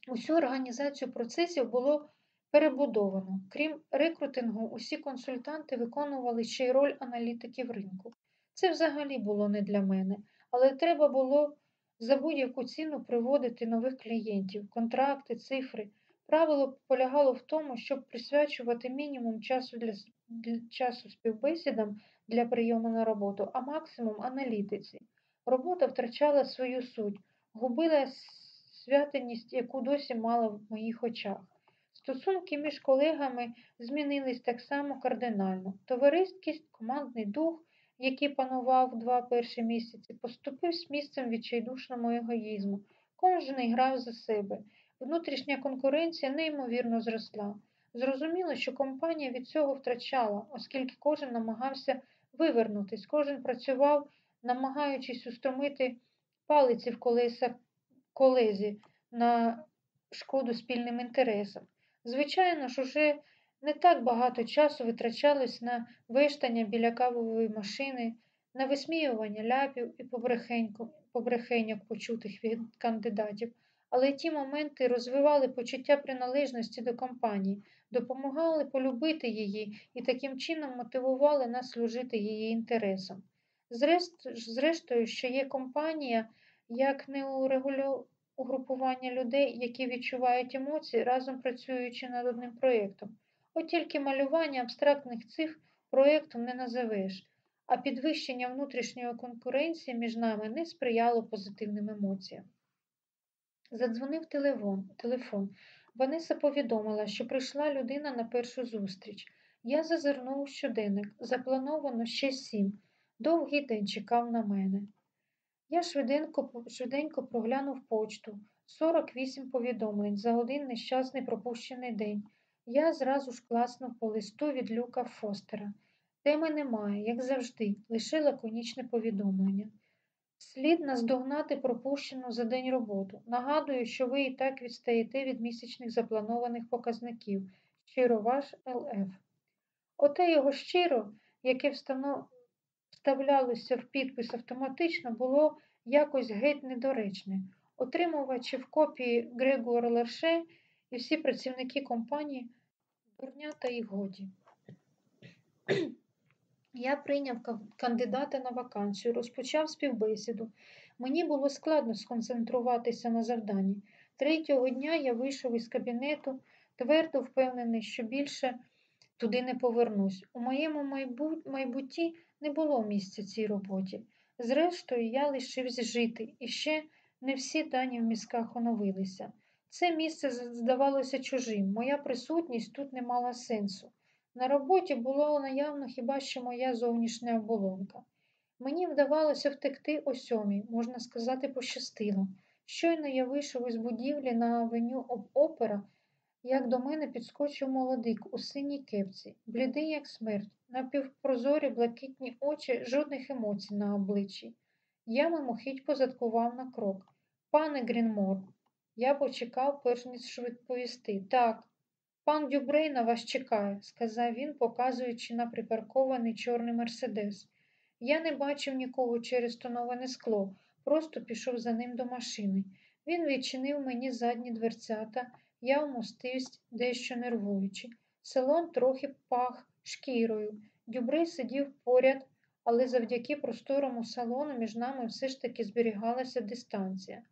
Усю організацію процесів було перебудовано. Крім рекрутингу, усі консультанти виконували ще й роль аналітиків ринку. Це взагалі було не для мене, але треба було за будь-яку ціну приводити нових клієнтів, контракти, цифри. Правило полягало в тому, щоб присвячувати мінімум часу для, для часу співбесідам для прийому на роботу, а максимум аналітиці. Робота втрачала свою суть, губила святиність, яку досі мала в моїх очах. Стосунки між колегами змінились так само кардинально. Товариськість, командний дух, який панував два перші місяці, поступив з місцем відчайдушному егоїзму. Кожен грав за себе. Внутрішня конкуренція неймовірно зросла. Зрозуміло, що компанія від цього втрачала, оскільки кожен намагався вивернутись, кожен працював, намагаючись устромити палиці в колеса колезі на шкоду спільним інтересам. Звичайно ж, уже не так багато часу витрачалось на виштання біля кавової машини, на висміювання ляпів і побрехеньок почутих від кандидатів, але ті моменти розвивали почуття приналежності до компанії, допомагали полюбити її і таким чином мотивували нас служити її інтересам. Зрештою, що є компанія, як не урегулю... угрупування людей, які відчувають емоції, разом працюючи над одним проєктом. От тільки малювання абстрактних цифр проєктом не називеш, а підвищення внутрішньої конкуренції між нами не сприяло позитивним емоціям. Задзвонив телефон. Ваниса повідомила, що прийшла людина на першу зустріч. Я зазирнув щоденник. Заплановано ще сім. Довгий день чекав на мене. Я швиденько, швиденько проглянув почту. 48 повідомлень за один нещасний пропущений день. Я зразу ж класнув по листу від люка Фостера. Теми немає, як завжди, лише лаконічне повідомлення. Слід наздогнати пропущену за день роботу. Нагадую, що ви і так відстаєте від місячних запланованих показників. Щиро ваш ЛФ. Оте його щиро, яке встано... вставлялося в підпис автоматично, було якось геть недоречне. Отримувачі в копії Грегор Лерше і всі працівники компанії дурнята і годі. Я прийняв кандидата на вакансію, розпочав співбесіду. Мені було складно сконцентруватися на завданні. Третього дня я вийшов із кабінету, твердо впевнений, що більше туди не повернусь. У моєму майбут... майбутті не було місця цій роботі. Зрештою, я лишився жити, і ще не всі дані в мізках оновилися. Це місце здавалося чужим, моя присутність тут не мала сенсу. На роботі було наявно хіба що моя зовнішня оболонка. Мені вдавалося втекти о сьомій, можна сказати, пощастило. Щойно я вийшов із будівлі на авеню об опера, як до мене підскочив молодик у синій кепці, блідий, як смерть, напівпрозорі блакитні очі, жодних емоцій на обличчі. Я мимохідь позадкував на крок. Пане Грінмор, я почекав, перш ніж відповісти. Так, пан Дюбрей на вас чекає, сказав він, показуючи на припаркований чорний мерседес. Я не бачив нікого через тоноване скло, просто пішов за ним до машини. Він відчинив мені задні дверцята, я вмостився, дещо нервуючи. Салон трохи пах шкірою. Дюбрей сидів поряд, але завдяки просторому салону між нами все ж таки зберігалася дистанція.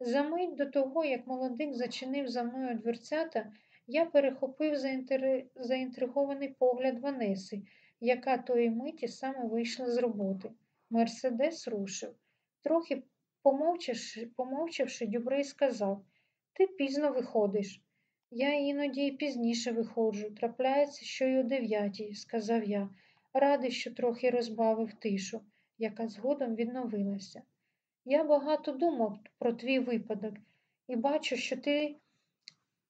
За мить до того, як молодик зачинив за мною дверцята, я перехопив заінтри... заінтригований погляд Ванеси, яка тої миті саме вийшла з роботи. Мерседес рушив. Трохи помовчавши, помовчавши, Дюбрей сказав Ти пізно виходиш. Я іноді й пізніше виходжу. Трапляється, що й о дев'ятій, сказав я, радий, що трохи розбавив тишу, яка згодом відновилася. Я багато думав про твій випадок і бачу, що ти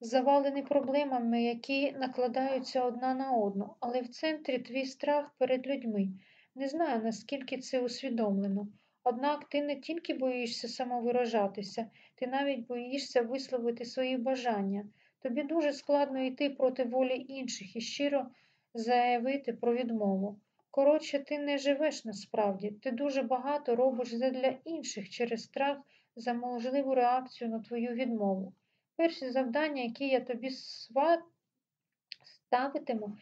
завалений проблемами, які накладаються одна на одну, але в центрі твій страх перед людьми. Не знаю, наскільки це усвідомлено. Однак ти не тільки боїшся самовиражатися, ти навіть боїшся висловити свої бажання. Тобі дуже складно йти проти волі інших і щиро заявити про відмову. Коротше, ти не живеш насправді, ти дуже багато робиш для інших через страх за можливу реакцію на твою відмову. Перші завдання, які я тобі ставитиму,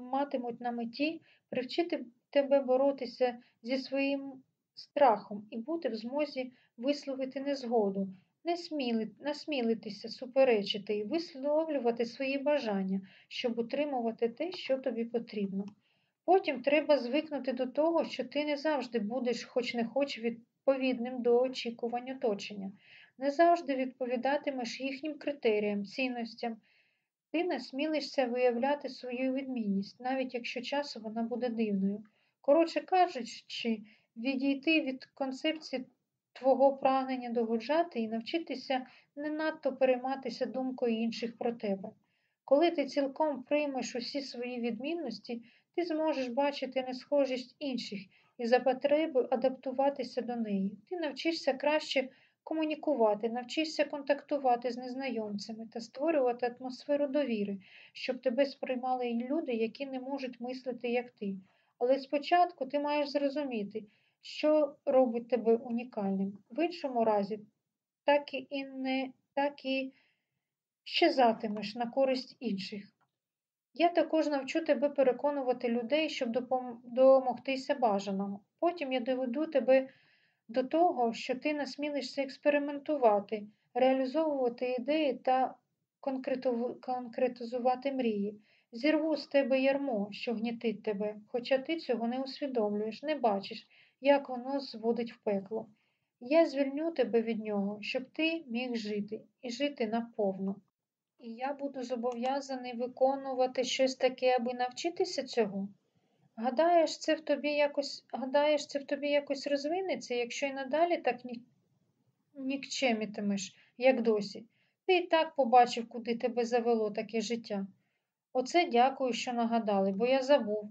матимуть на меті привчити тебе боротися зі своїм страхом і бути в змозі висловити незгоду, не сміли, насмілитися, суперечити і висловлювати свої бажання, щоб утримувати те, що тобі потрібно. Потім треба звикнути до того, що ти не завжди будеш, хоч не хоч, відповідним до очікувань оточення, не завжди відповідатимеш їхнім критеріям, цінностям. Ти насмілишся виявляти свою відмінність, навіть якщо часом вона буде дивною. Коротше кажучи, відійти від концепції твого прагнення догоджати і навчитися не надто перейматися думкою інших про тебе. Коли ти цілком приймеш усі свої відмінності, ти зможеш бачити несхожість інших і за потреби адаптуватися до неї. Ти навчишся краще комунікувати, навчишся контактувати з незнайомцями та створювати атмосферу довіри, щоб тебе сприймали і люди, які не можуть мислити, як ти. Але спочатку ти маєш зрозуміти, що робить тебе унікальним. В іншому разі, так і не так і щезатимеш на користь інших. Я також навчу тебе переконувати людей, щоб домогтися бажаного. Потім я доведу тебе до того, що ти насмілишся експериментувати, реалізовувати ідеї та конкретизувати мрії. Зірву з тебе ярмо, що гнітить тебе, хоча ти цього не усвідомлюєш, не бачиш, як воно зводить в пекло. Я звільню тебе від нього, щоб ти міг жити і жити наповну. І я буду зобов'язаний виконувати щось таке, аби навчитися цього. Гадаєш, це в тобі якось, гадаєш, це в тобі якось розвинеться, якщо й надалі так ні, нікчемітимеш, як досі. Ти і так побачив, куди тебе завело таке життя. Оце дякую, що нагадали, бо я забув.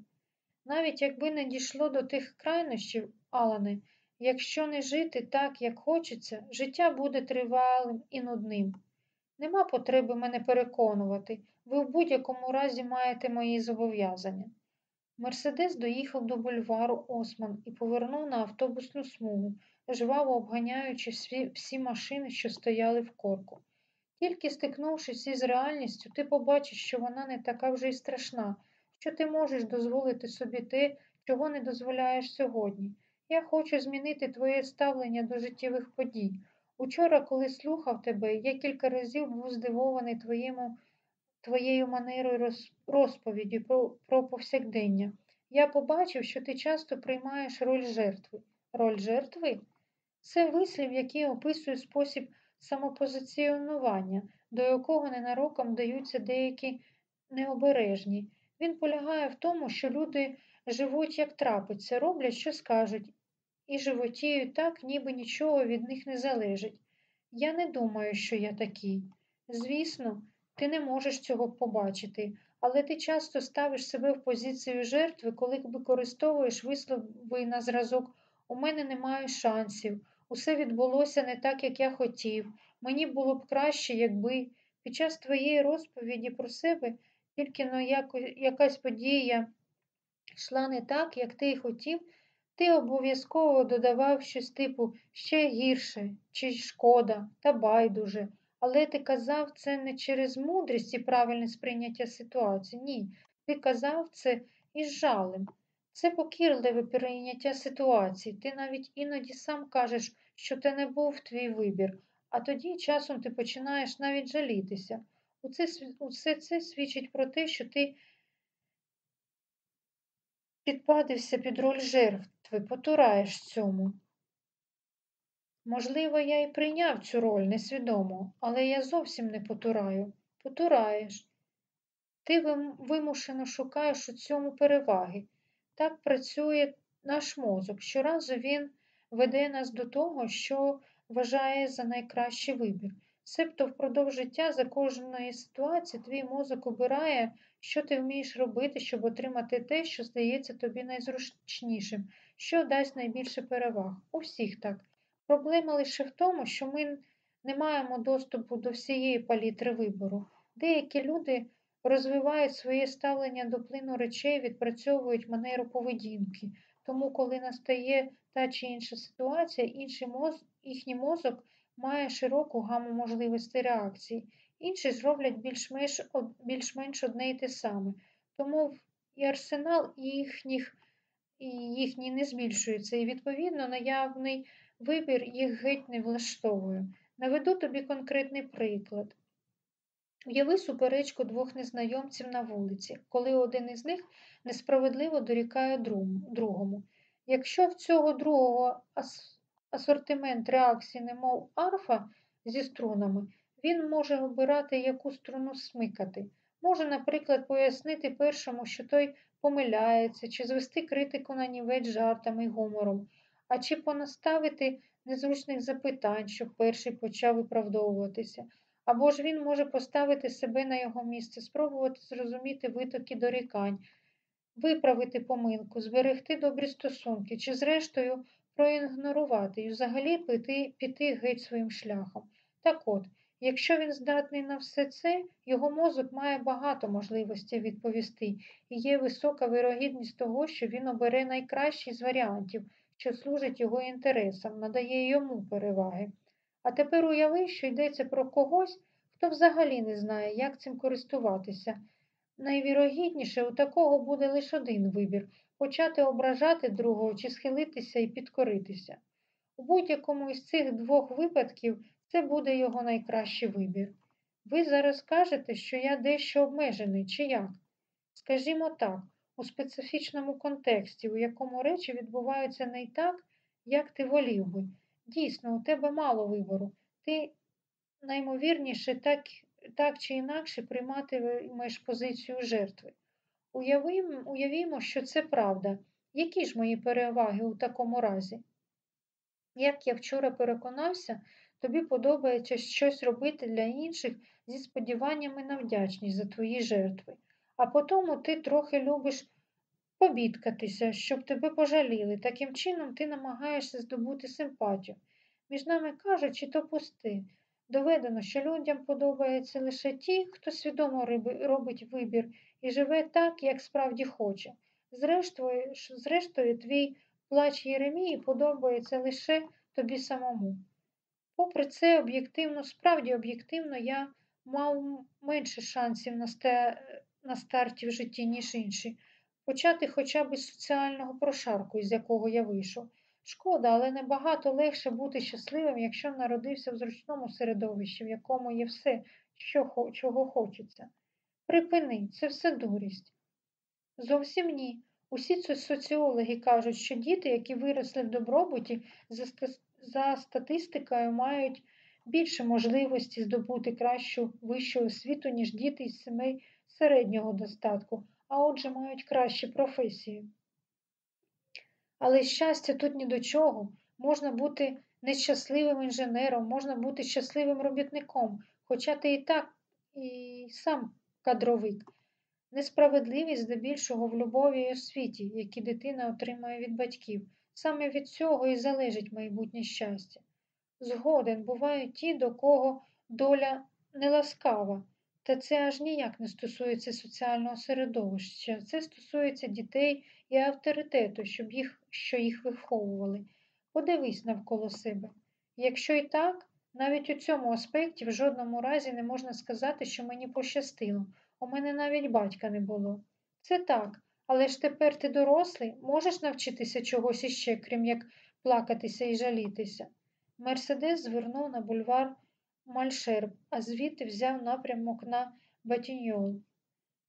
Навіть якби не дійшло до тих крайнощів, Алане, якщо не жити так, як хочеться, життя буде тривалим і нудним. Нема потреби мене переконувати, ви в будь-якому разі маєте мої зобов'язання. Мерседес доїхав до бульвару Осман і повернув на автобусну смугу, жваво обганяючи всі, машини, що стояли в корку. Тільки стикнувшись із реальністю, ти побачиш, що вона не така вже й страшна, що ти можеш дозволити собі те, чого не дозволяєш сьогодні. Я хочу змінити твоє ставлення до життєвих подій. Учора, коли слухав тебе, я кілька разів був здивований твоєму, твоєю манерою роз, розповіді про, про повсякдення. Я побачив, що ти часто приймаєш роль жертви. Роль жертви? Це вислів, який описує спосіб самопозиціонування, до якого ненароком даються деякі необережні. Він полягає в тому, що люди живуть, як трапиться, роблять, що скажуть, і животіють так, ніби нічого від них не залежить. Я не думаю, що я такий. Звісно, ти не можеш цього побачити, але ти часто ставиш себе в позицію жертви, коли використовуєш вислови на зразок у мене немає шансів, усе відбулося не так, як я хотів. Мені було б краще, якби під час твоєї розповіді про себе тільки но якась подія йшла не так, як ти й хотів, ти обов'язково додавав щось типу ще гірше, чи шкода, та байдуже. Але ти казав це не через мудрість і правильне сприйняття ситуації. Ні. Ти казав це із жалем. Це покірливе прийняття ситуації. Ти навіть іноді сам кажеш, що це не був твій вибір, а тоді часом ти починаєш навіть жалітися. Усе, усе це свідчить про те, що ти підпадився під роль жертви, потураєш цьому. Можливо, я і прийняв цю роль несвідомо, але я зовсім не потураю. Потураєш. Ти вимушено шукаєш у цьому переваги. Так працює наш мозок. Щоразу він веде нас до того, що вважає за найкращий вибір. Себто впродовж життя за кожної ситуації твій мозок обирає, що ти вмієш робити, щоб отримати те, що здається тобі найзручнішим, що дасть найбільше переваг. У всіх так. Проблема лише в тому, що ми не маємо доступу до всієї палітри вибору. Деякі люди розвивають своє ставлення до плину речей, відпрацьовують манеру поведінки. Тому, коли настає та чи інша ситуація, інший моз... їхній мозок має широку гаму можливостей реакцій. Інші зроблять більш-менш більш одне й те саме. Тому і арсенал їхніх, і їхній не збільшується, і, відповідно, наявний вибір їх геть не влаштовує. Наведу тобі конкретний приклад. Уяви суперечку двох незнайомців на вулиці, коли один із них несправедливо дорікає другому. Якщо в цього другого асортимент реакції, немов арфа зі струнами, він може обирати, яку струну смикати. Може, наприклад, пояснити першому, що той помиляється, чи звести критику на нівець жартами й гумором, а чи понаставити незручних запитань, щоб перший почав виправдовуватися. Або ж він може поставити себе на його місце, спробувати зрозуміти витоки дорікань, виправити помилку, зберегти добрі стосунки, чи, зрештою, проігнорувати і взагалі піти, піти геть своїм шляхом. Так от, якщо він здатний на все це, його мозок має багато можливостей відповісти, і є висока вирогідність того, що він обере найкращий з варіантів, що служить його інтересам, надає йому переваги. А тепер уяви, що йдеться про когось, хто взагалі не знає, як цим користуватися. Найвірогідніше у такого буде лише один вибір почати ображати другого чи схилитися і підкоритися. У будь-якому із цих двох випадків це буде його найкращий вибір. Ви зараз кажете, що я дещо обмежений, чи як? Скажімо так, у специфічному контексті, у якому речі відбуваються не так, як ти волів би. Дійсно, у тебе мало вибору. Ти наймовірніше так, так чи інакше прийматимеш позицію жертви. Уявим, уявімо, що це правда. Які ж мої переваги у такому разі? Як я вчора переконався, тобі подобається щось робити для інших зі сподіваннями на вдячність за твої жертви, а потому ти трохи любиш побідкатися, щоб тебе пожаліли. Таким чином ти намагаєшся здобути симпатію. Між нами кажучи, то пусти. Доведено, що людям подобаються лише ті, хто свідомо робить вибір і живе так, як справді хоче. Зрештою, зрештою твій плач Єремії подобається лише тобі самому. Попри це, об'єктивно, справді об'єктивно, я мав менше шансів на, сте, на старті в житті, ніж інші. Почати хоча б із соціального прошарку, із якого я вийшов. Шкода, але набагато легше бути щасливим, якщо народився в зручному середовищі, в якому є все, що, чого хочеться. Припини, це все дурість. Зовсім ні. Усі соціологи кажуть, що діти, які виросли в добробуті, за, статистикою мають більше можливості здобути кращу вищу освіту, ніж діти із сімей середнього достатку, а отже мають кращі професії. Але щастя тут ні до чого. Можна бути нещасливим інженером, можна бути щасливим робітником, хоча ти і так і сам кадровик. Несправедливість здебільшого в любові і освіті, які дитина отримує від батьків. Саме від цього і залежить майбутнє щастя. Згоден бувають ті, до кого доля неласкава, та це аж ніяк не стосується соціального середовища, це стосується дітей і авторитету, щоб їх, що їх виховували. Подивись навколо себе. Якщо і так, навіть у цьому аспекті в жодному разі не можна сказати, що мені пощастило. У мене навіть батька не було. Це так, але ж тепер ти дорослий, можеш навчитися чогось іще, крім як плакатися і жалітися. Мерседес звернув на бульвар Мальшерб, а звідти взяв напрямок на Батіньол.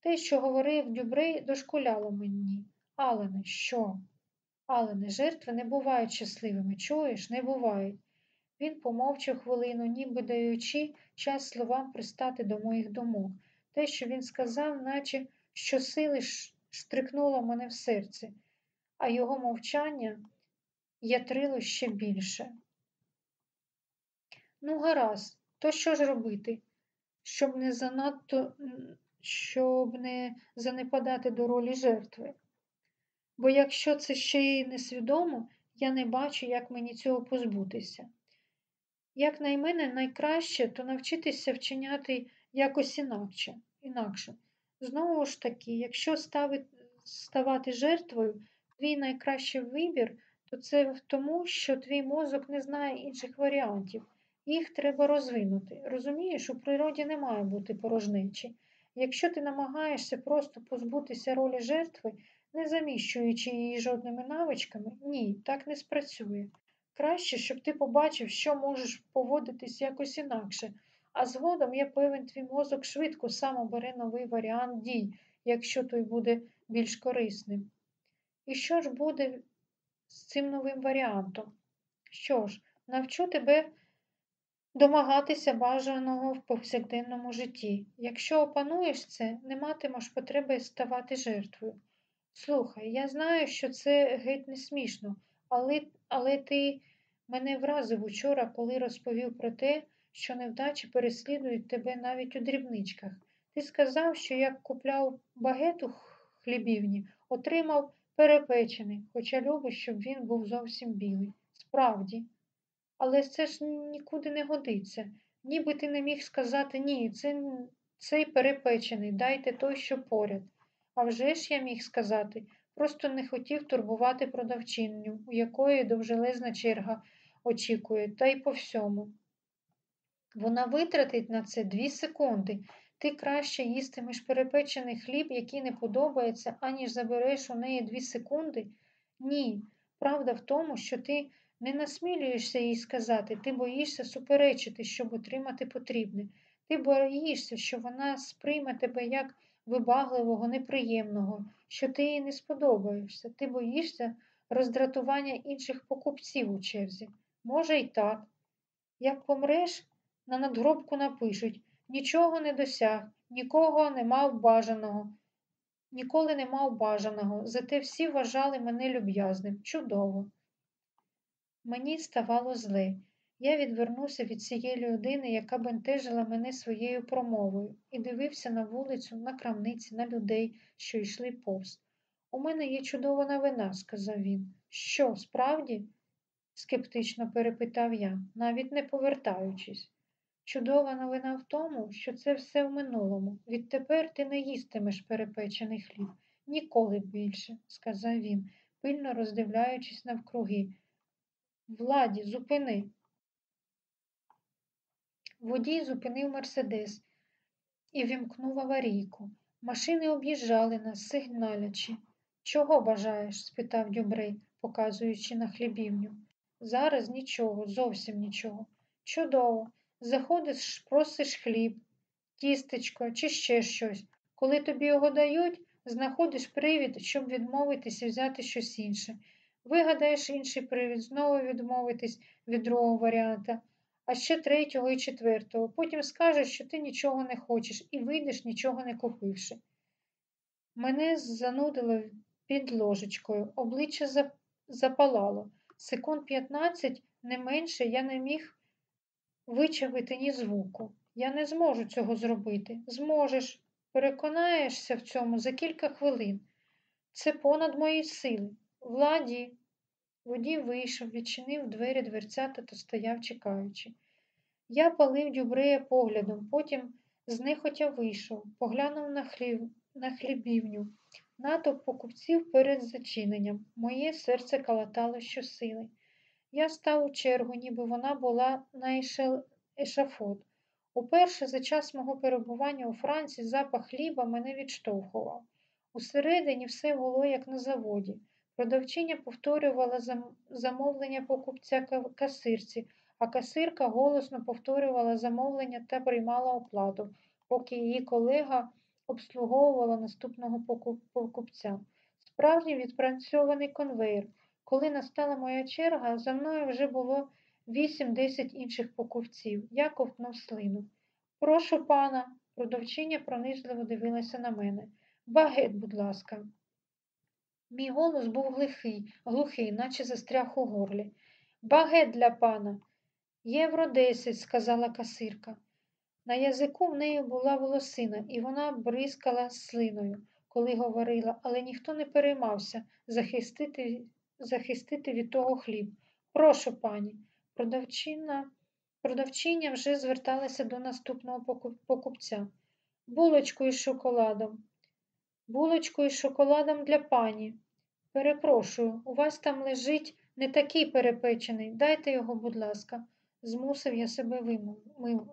Те, що говорив Дюбрей, дошкуляло мені. Алене, що? Алене, жертви не бувають щасливими, чуєш, не бувають. Він помовчав хвилину, ніби даючи час словам пристати до моїх думок. Те, що він сказав, наче щосили штрикнуло мене в серце, а його мовчання ятрило ще більше. Ну, гаразд, то що ж робити, щоб не занадто, щоб не занепадати до ролі жертви? Бо якщо це ще й несвідомо, я не бачу, як мені цього позбутися. Як на мене, найкраще, то навчитися вчиняти якось інакше. інакше. Знову ж таки, якщо ставити, ставати жертвою, твій найкращий вибір, то це в тому, що твій мозок не знає інших варіантів. Їх треба розвинути. Розумієш, у природі не має бути порожнечі. Якщо ти намагаєшся просто позбутися ролі жертви, не заміщуючи її жодними навичками, ні, так не спрацює. Краще, щоб ти побачив, що можеш поводитись якось інакше, а згодом я певен, твій мозок швидко сам обере новий варіант дій, якщо той буде більш корисним. І що ж буде з цим новим варіантом? Що ж, навчу тебе домагатися бажаного в повсякденному житті. Якщо опануєш це, не матимеш потреби ставати жертвою. Слухай, я знаю, що це геть не смішно, але, але ти мене вразив учора, коли розповів про те, що невдачі переслідують тебе навіть у дрібничках. Ти сказав, що як купляв багет у хлібівні, отримав перепечений, хоча любиш, щоб він був зовсім білий. Справді. Але це ж нікуди не годиться. Ніби ти не міг сказати ні, це цей перепечений, дайте той, що поряд. А вже ж я міг сказати, просто не хотів турбувати продавчинню, у якої довжелезна черга очікує, та й по всьому. Вона витратить на це дві секунди. Ти краще їстимеш перепечений хліб, який не подобається, аніж забереш у неї дві секунди? Ні. Правда в тому, що ти не насмілюєшся їй сказати, ти боїшся суперечити, щоб отримати потрібне. Ти боїшся, що вона сприйме тебе як вибагливого, неприємного, що ти їй не сподобаєшся. Ти боїшся роздратування інших покупців у черзі. Може, й так. Як помреш, на надгробку напишуть нічого не досяг, нікого не мав бажаного, ніколи не мав бажаного, зате всі вважали мене люб'язним. Чудово. Мені ставало зле. Я відвернувся від цієї людини, яка бентежила мене своєю промовою, і дивився на вулицю, на крамниці, на людей, що йшли повз. У мене є чудова новина, сказав він. Що, справді? скептично перепитав я, навіть не повертаючись. Чудова новина в тому, що це все в минулому. Відтепер ти не їстимеш перепечений хліб. Ніколи більше, сказав він, пильно роздивляючись навкруги. Владі, зупини. Водій зупинив Мерседес і вімкнув аварійку. Машини об'їжджали нас, сигналячи. Чого бажаєш? спитав Дюбрей, показуючи на хлібівню. Зараз нічого, зовсім нічого. Чудово. Заходиш, просиш хліб, тістечко чи ще щось. Коли тобі його дають, знаходиш привід, щоб відмовитись і взяти щось інше. Вигадаєш інший привід, знову відмовитись від другого варіанта, а ще третього і четвертого. Потім скажеш, що ти нічого не хочеш, і вийдеш, нічого не купивши. Мене занудило під ложечкою, обличчя запалало. Секунд п'ятнадцять, не менше, я не міг вичавити ні звуку. Я не зможу цього зробити. Зможеш. Переконаєшся в цьому за кілька хвилин. Це понад мої сили. Владі. Водій вийшов, відчинив двері дверцята та стояв, чекаючи. Я палив дюбрея поглядом, потім знехотя вийшов, поглянув на, хлів, на хлібівню. Натовп покупців перед зачиненням. Моє серце калатало щосили. Я став у чергу, ніби вона була на ешафот. Уперше за час мого перебування у Франції запах хліба мене відштовхував. Усередині все було як на заводі. Продавчиня повторювала замовлення покупця касирці, а касирка голосно повторювала замовлення та приймала оплату, поки її колега обслуговувала наступного покупця. Справжній відпрацьований конвейер. Коли настала моя черга, за мною вже було вісім-десять інших покупців. Я ковтнув слину. Прошу пана, продавчиня пронизливо дивилася на мене. Багет, будь ласка. Мій голос був глухий, глухий, наче застряг у горлі. Багет для пана. Євро десять, сказала касирка. На язику в неї була волосина, і вона бризкала слиною, коли говорила, але ніхто не переймався захистити захистити від того хліб. Прошу пані. Продавчина, Продавчиня вже зверталася до наступного покупця. Булочку із шоколадом. Булочку із шоколадом для пані. Перепрошую, у вас там лежить не такий перепечений. Дайте його, будь ласка, змусив я себе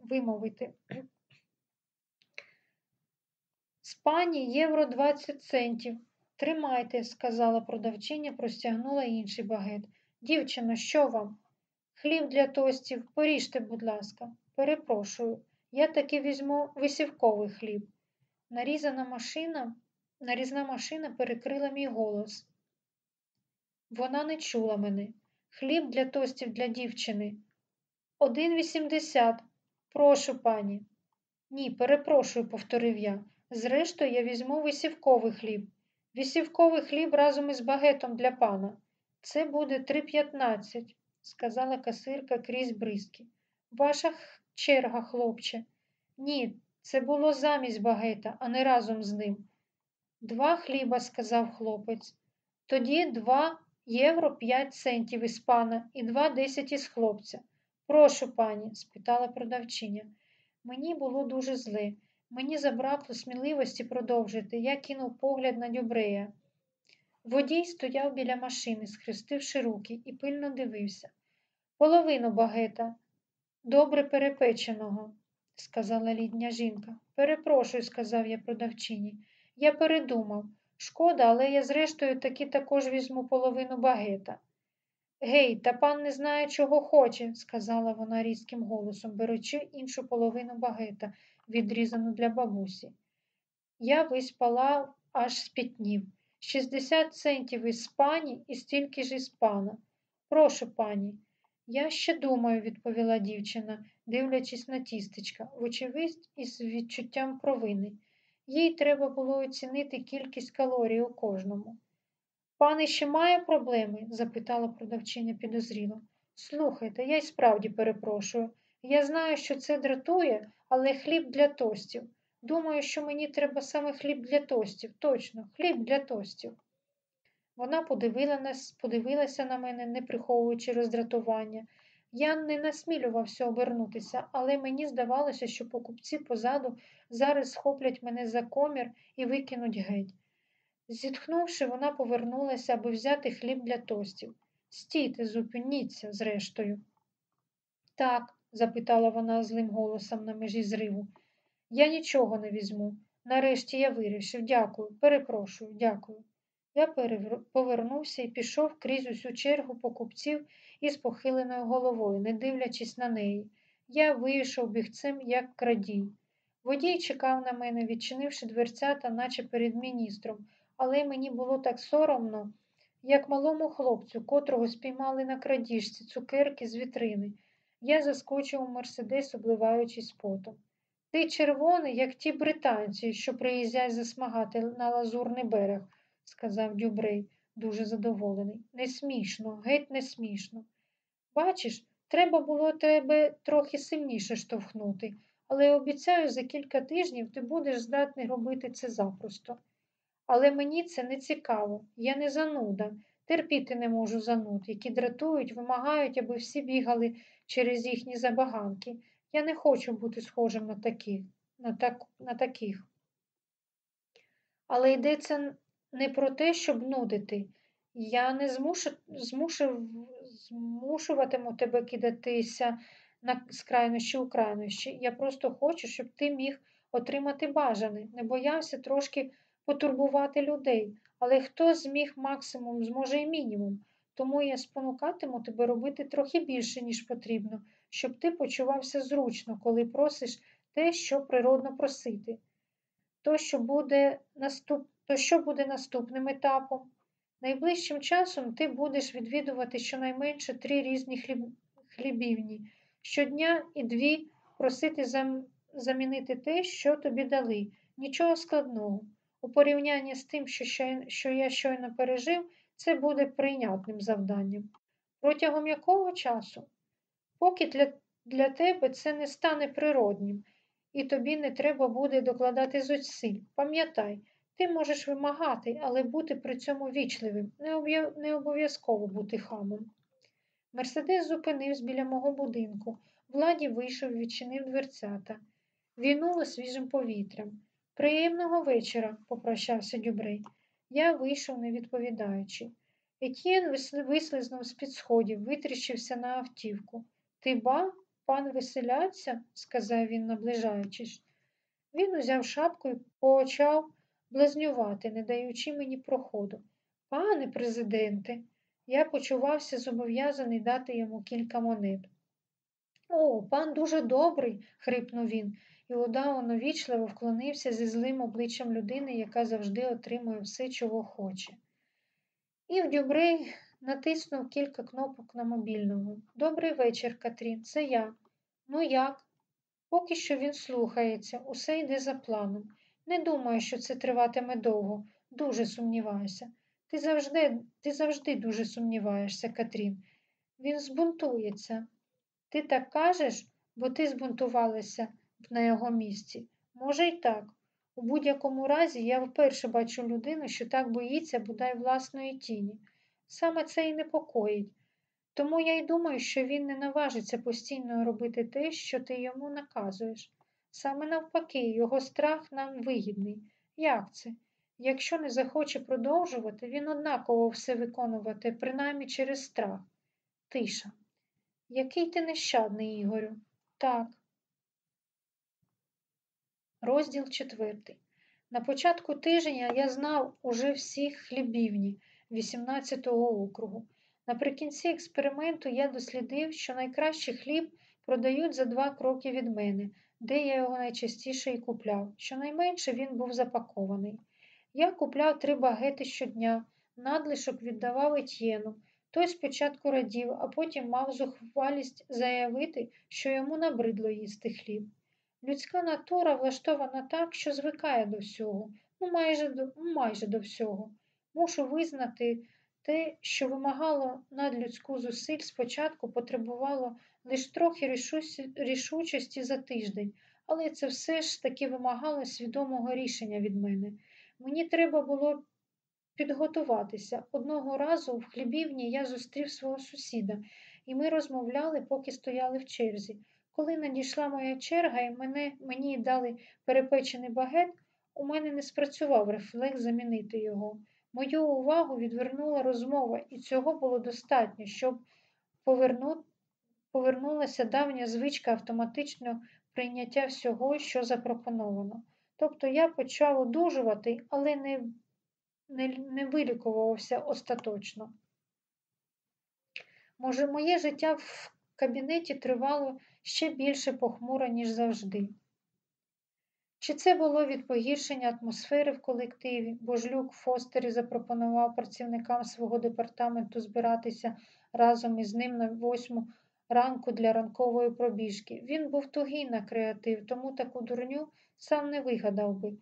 вимовити. З пані євро 20 центів. Тримайте, сказала продавчиня, простягнула інший багет. Дівчино, що вам? Хліб для тостів, поріжте, будь ласка. Перепрошую, я таки візьму висівковий хліб. Нарізана машина, нарізна машина перекрила мій голос. Вона не чула мене. Хліб для тостів для дівчини. Один вісімдесят. Прошу, пані. Ні, перепрошую, повторив я. Зрештою, я візьму висівковий хліб. Вісівковий хліб разом із багетом для пана. Це буде три п'ятнадцять, сказала касирка крізь бризки. Ваша черга, хлопче. Ні, це було замість багета, а не разом з ним. Два хліба, сказав хлопець. Тоді два євро п'ять центів із пана і два десять із хлопця. Прошу, пані, спитала продавчиня. Мені було дуже зле. Мені забракло сміливості продовжити. Я кинув погляд на Дюбрея. Водій стояв біля машини, схрестивши руки, і пильно дивився. Половину багета, добре перепеченого, сказала літня жінка. Перепрошую, сказав я продавчині. Я передумав. Шкода, але я, зрештою, таки також візьму половину багета. Гей, та пан не знає, чого хоче, сказала вона різким голосом, беручи іншу половину багета, відрізану для бабусі. Я весь палав, аж спітнів. Шістдесят центів із пані і стільки ж із пана. Прошу, пані, Я ще думаю, відповіла дівчина, дивлячись на тістечка, вочевидь, із відчуттям провини. Їй треба було оцінити кількість калорій у кожному. Пан іще має проблеми? запитала продавчиня підозріло. Слухайте, я й справді перепрошую. Я знаю, що це дратує, але хліб для тостів. Думаю, що мені треба саме хліб для тостів. Точно, хліб для тостів. Вона подивилася на мене, не приховуючи роздратування. Я не насмілювався обернутися, але мені здавалося, що покупці позаду зараз схоплять мене за комір і викинуть геть. Зітхнувши, вона повернулася, аби взяти хліб для тостів. Стійте, зупиніться, зрештою. Так, запитала вона злим голосом на межі зриву. Я нічого не візьму. Нарешті я вирішив. Дякую, перепрошую, дякую. Я повернувся і пішов крізь усю чергу покупців із похиленою головою, не дивлячись на неї. Я вийшов бігцем, як крадій. Водій чекав на мене, відчинивши дверцята, наче перед міністром, але мені було так соромно, як малому хлопцю, котрого спіймали на крадіжці цукерки з вітрини. Я заскочив у мерседес, обливаючись потом. Ти червоний, як ті британці, що приїздять засмагати на лазурний берег, сказав Дюбрей, дуже задоволений. Не смішно, геть не смішно. Бачиш, треба було тебе трохи сильніше штовхнути, але обіцяю, за кілька тижнів ти будеш здатний робити це запросто. Але мені це не цікаво, я не зануда. Терпіти не можу зануд, які дратують, вимагають, аби всі бігали через їхні забаганки. Я не хочу бути схожим на таких. На, так, на таких. Але йдеться не про те, щоб нудити. Я не змушу, змушу, змушуватиму тебе кидатися на крайнощі у крайнощі. Я просто хочу, щоб ти міг отримати бажане, не боявся трошки потурбувати людей, але хто зміг максимум, зможе і мінімум. Тому я спонукатиму тебе робити трохи більше, ніж потрібно, щоб ти почувався зручно, коли просиш те, що природно просити. То, що буде наступ... То що буде наступним етапом? Найближчим часом ти будеш відвідувати щонайменше три різні хліб... хлібівні, щодня і дві просити зам... замінити те, що тобі дали. Нічого складного. У порівнянні з тим, що, я щойно пережив, це буде прийнятним завданням. Протягом якого часу? Поки для, для тебе це не стане природнім, і тобі не треба буде докладати зусиль. Пам'ятай, ти можеш вимагати, але бути при цьому вічливим, не обов'язково бути хамом. Мерседес зупинився біля мого будинку. Владі вийшов, відчинив дверцята, війнуло свіжим повітрям. Приємного вечора, попрощався Дюбрей. Я вийшов, не відповідаючи. Етьєн вислизнув з під сходів, витріщився на автівку. Ти ба, пан веселяться, сказав він, наближаючись. Він узяв шапку і почав блазнювати, не даючи мені проходу. Пане президенте, я почувався зобов'язаний дати йому кілька монет. О, пан дуже добрий, хрипнув він, і удавано вічливо вклонився зі злим обличчям людини, яка завжди отримує все, чого хоче. І в Дюбрей натиснув кілька кнопок на мобільному. Добрий вечір, Катрін, це я. Ну як? Поки що він слухається, усе йде за планом. Не думаю, що це триватиме довго, дуже сумніваюся. Ти завжди ти завжди дуже сумніваєшся, Катрін. Він збунтується. Ти так кажеш, бо ти збунтувалася на його місці. Може, й так. У будь-якому разі я вперше бачу людину, що так боїться бодай власної тіні. Саме це і непокоїть. Тому я й думаю, що він не наважиться постійно робити те, що ти йому наказуєш. Саме навпаки, його страх нам вигідний. Як це? Якщо не захоче продовжувати, він однаково все виконувати, принаймні через страх. Тиша. Який ти нещадний, Ігорю? Так. Розділ четвертий. На початку тижня я знав уже всіх хлібівні 18-го округу. Наприкінці експерименту я дослідив, що найкращий хліб продають за два кроки від мене, де я його найчастіше і купляв. Щонайменше він був запакований. Я купляв три багети щодня, надлишок віддавав етьєну, Той спочатку радів, а потім мав зухвалість заявити, що йому набридло їсти хліб. Людська натура влаштована так, що звикає до всього, ну майже до, майже до всього. Мушу визнати, те, що вимагало надлюдську зусиль, спочатку потребувало лише трохи рішучості за тиждень, але це все ж таки вимагало свідомого рішення від мене. Мені треба було підготуватися. Одного разу в хлібівні я зустрів свого сусіда, і ми розмовляли, поки стояли в черзі. Коли надійшла моя черга і мене, мені дали перепечений багет, у мене не спрацював рефлекс замінити його. Мою увагу відвернула розмова, і цього було достатньо, щоб поверну... повернулася давня звичка автоматичного прийняття всього, що запропоновано. Тобто я почав одужувати, але не, не, не вилікувався остаточно. Може, моє життя в кабінеті тривало ще більше похмуро, ніж завжди. Чи це було від погіршення атмосфери в колективі, бо жлюк Фостері запропонував працівникам свого департаменту збиратися разом із ним на восьму ранку для ранкової пробіжки. Він був тугий на креатив, тому таку дурню сам не вигадав би.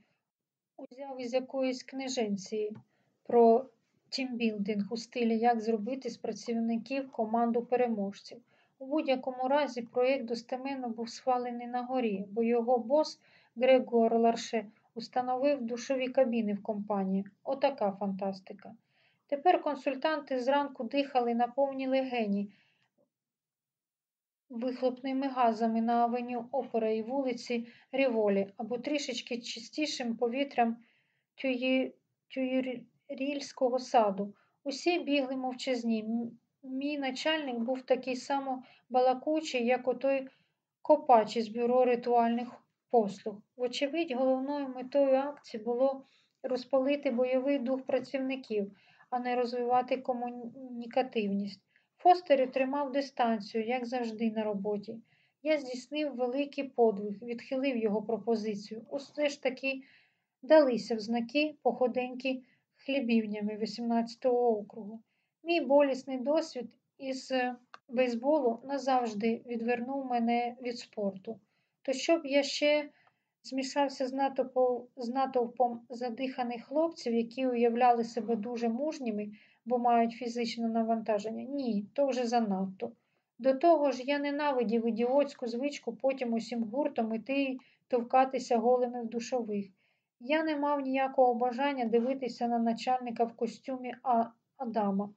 Узяв із якоїсь книженції про тімбілдинг у стилі як зробити з працівників команду переможців. У будь-якому разі проєкт достеменно був схвалений на горі, бо його бос Грегор Ларше установив душові кабіни в компанії. Отака фантастика. Тепер консультанти зранку дихали на повні легені вихлопними газами на авеню Опера і вулиці Ріволі або трішечки чистішим повітрям Тюєрільського саду. Усі бігли мовчазні. Мій начальник був такий само балакучий, як отой копач із бюро ритуальних послуг. Вочевидь, головною метою акції було розпалити бойовий дух працівників, а не розвивати комунікативність. Фостер тримав дистанцію, як завжди, на роботі. Я здійснив великий подвиг, відхилив його пропозицію. Усе ж таки далися в знаки походеньки хлібівнями 18-го округу. Мій болісний досвід із бейсболу назавжди відвернув мене від спорту. То щоб я ще змішався з натовпом, задиханих хлопців, які уявляли себе дуже мужніми, бо мають фізичне навантаження. Ні, то вже занадто. До того ж, я ненавидів ідіотську звичку потім усім гуртом іти й товкатися голими в душових. Я не мав ніякого бажання дивитися на начальника в костюмі Адама.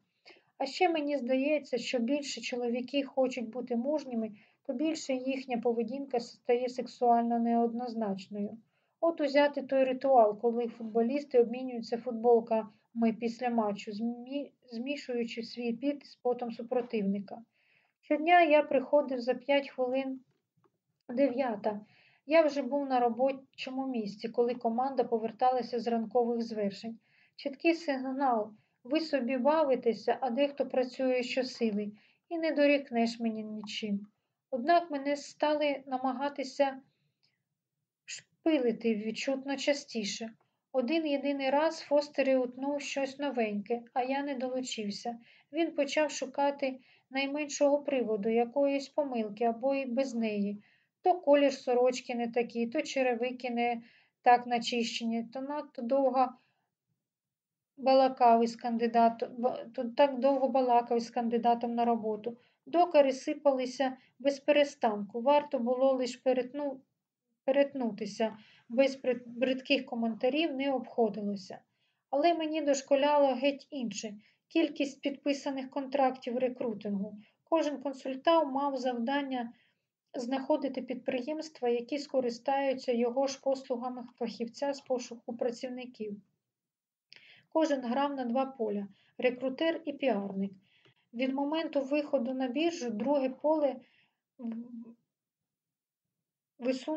А ще мені здається, що більше чоловіки хочуть бути мужніми, то більше їхня поведінка стає сексуально неоднозначною. От узяти той ритуал, коли футболісти обмінюються футболками після матчу, змішуючи свій піт з потом супротивника. Щодня я приходив за п'ять хвилин дев'ята. Я вже був на робочому місці, коли команда поверталася з ранкових звершень. Чіткий сигнал ви собі бавитеся, а дехто працює щосили, і не дорікнеш мені нічим. Однак мене стали намагатися шпилити відчутно частіше. Один єдиний раз Фостері утнув щось новеньке, а я не долучився. Він почав шукати найменшого приводу, якоїсь помилки або й без неї. То колір сорочки не такий, то черевики не так начищені, то надто довга балакав із кандидатом, так довго балакав із кандидатом на роботу. Докари сипалися без перестанку. Варто було лише перетну, перетнутися, без бридких коментарів не обходилося. Але мені дошколяло геть інше кількість підписаних контрактів рекрутингу. Кожен консультант мав завдання знаходити підприємства, які скористаються його ж послугами фахівця з пошуку працівників. Кожен грав на два поля рекрутер і піарник. Від моменту виходу на біржу друге поле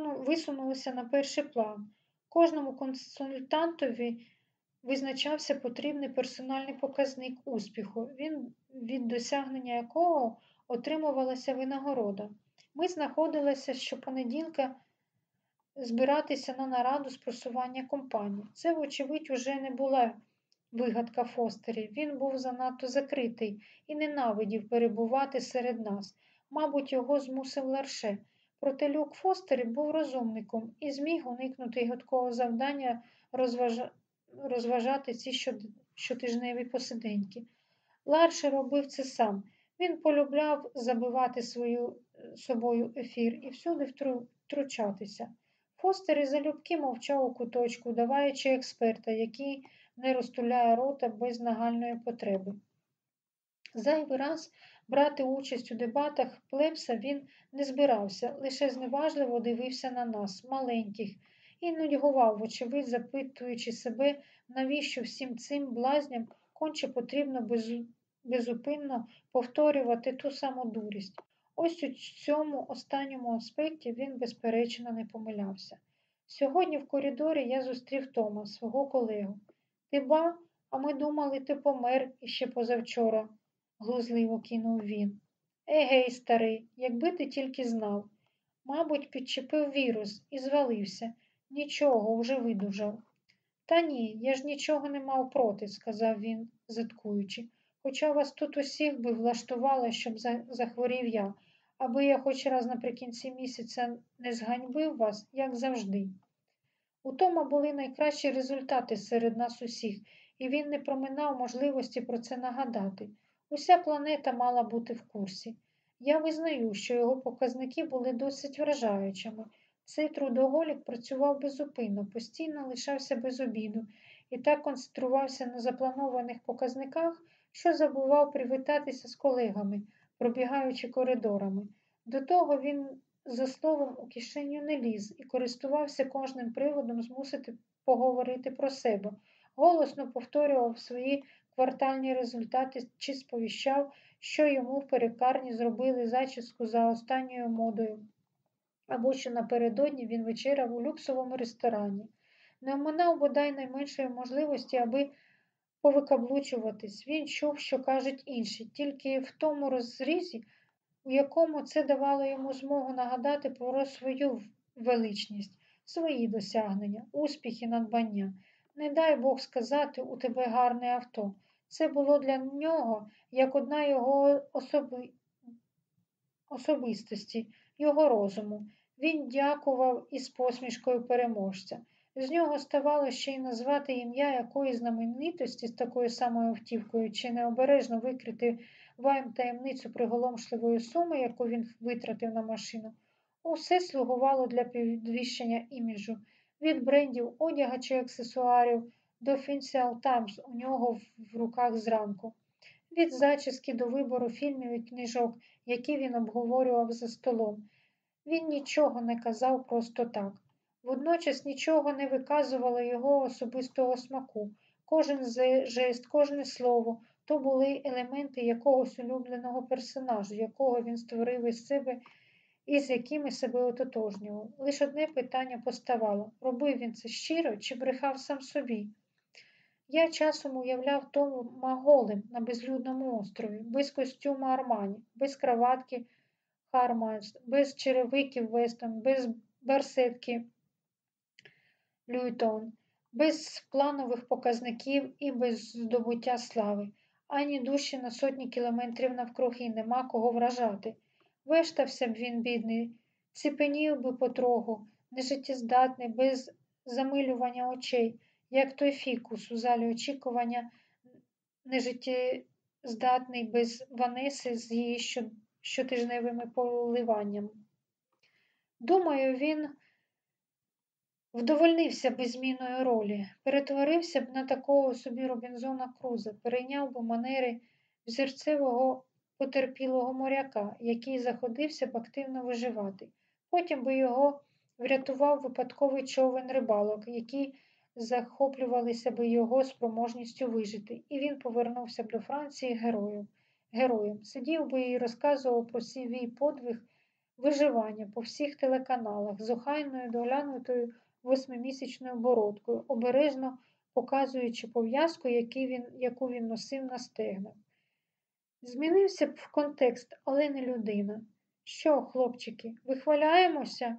висунулося на перший план. Кожному консультантові визначався потрібний персональний показник успіху, він, від досягнення якого отримувалася винагорода. Ми знаходилися щопонеділка збиратися на нараду з просування компанії. Це, вочевидь, уже не була вигадка Фостерів. Він був занадто закритий і ненавидів перебувати серед нас. Мабуть, його змусив Ларше. Проте Люк Фостер був розумником і зміг уникнути гидкого завдання розважа... розважати ці щотижневі посиденьки. Ларше робив це сам. Він полюбляв забивати свою собою ефір і всюди втру... втручатися. Фостер і залюбки мовчав у куточку, даваючи експерта, який не розтуляє рота без нагальної потреби. Зайвий раз брати участь у дебатах плепса він не збирався, лише зневажливо дивився на нас, маленьких, і нудьгував, вочевидь, запитуючи себе, навіщо всім цим блазням конче потрібно без... безупинно повторювати ту саму дурість. Ось у цьому останньому аспекті він, безперечно, не помилявся. Сьогодні в коридорі я зустрів Тома, свого колегу. Ти ба, а ми думали, ти помер іще позавчора, глузливо кинув він. Егей, старий, якби ти тільки знав. Мабуть, підчепив вірус і звалився. Нічого, уже видужав. Та ні, я ж нічого не мав проти, сказав він, заткуючи. Хоча вас тут усіх би влаштувало, щоб захворів я, аби я хоч раз наприкінці місяця не зганьбив вас, як завжди. У Тома були найкращі результати серед нас усіх, і він не проминав можливості про це нагадати. Уся планета мала бути в курсі. Я визнаю, що його показники були досить вражаючими. Цей трудоголік працював безупинно, постійно лишався без обіду і так концентрувався на запланованих показниках, що забував привітатися з колегами, пробігаючи коридорами. До того він за словом у кишеню не ліз і користувався кожним приводом змусити поговорити про себе, голосно повторював свої квартальні результати чи сповіщав, що йому в перекарні зробили зачіску за останньою модою, або що напередодні він вечеряв у люксовому ресторані. Не оминав бодай найменшої можливості, аби повикаблучуватись. Він чув, що кажуть інші, тільки в тому розрізі, у якому це давало йому змогу нагадати про свою величність, свої досягнення, успіхи, надбання. Не дай Бог сказати, у тебе гарне авто. Це було для нього як одна його особи... особистості, його розуму. Він дякував із посмішкою переможця. З нього ставало ще й назвати ім'я якоїсь знаменитості з такою самою автівкою, чи необережно викрити ваєм таємницю приголомшливої суми, яку він витратив на машину. Усе слугувало для підвищення іміджу від брендів одяга чи аксесуарів до Financial Times у нього в руках зранку, від зачіски до вибору фільмів і книжок, які він обговорював за столом. Він нічого не казав просто так. Водночас нічого не виказувало його особистого смаку. Кожен жест, кожне слово то були елементи якогось улюбленого персонажу, якого він створив із себе і з якими себе ототожнював. Лише одне питання поставало робив він це щиро чи брехав сам собі. Я часом уявляв Тома голим на безлюдному острові, без костюма Армані, без краватки Хармайс, без черевиків Вестон, без барсетки Люйтон, без планових показників і без здобуття слави, ані душі на сотні кілометрів навкруги нема кого вражати. Вештався б він, бідний, ціпенів би потроху, нежиттєздатний, без замилювання очей, як той фікус у залі очікування, нежиттєздатний без Ванеси з її щотижневими поливаннями. Думаю, він вдовольнився би зміною ролі, перетворився б на такого собі Робінзона Круза, перейняв би манери взірцевого потерпілого моряка, який заходився б активно виживати. Потім би його врятував випадковий човен рибалок, які захоплювалися би його спроможністю вижити, і він повернувся б до Франції героєм. героєм. Сидів би і розказував про свій подвиг виживання по всіх телеканалах з охайною доглянутою восьмимісячною бородкою, обережно показуючи пов'язку, він, яку він носив на стегнах. Змінився б в контекст, але не людина. Що, хлопчики, вихваляємося?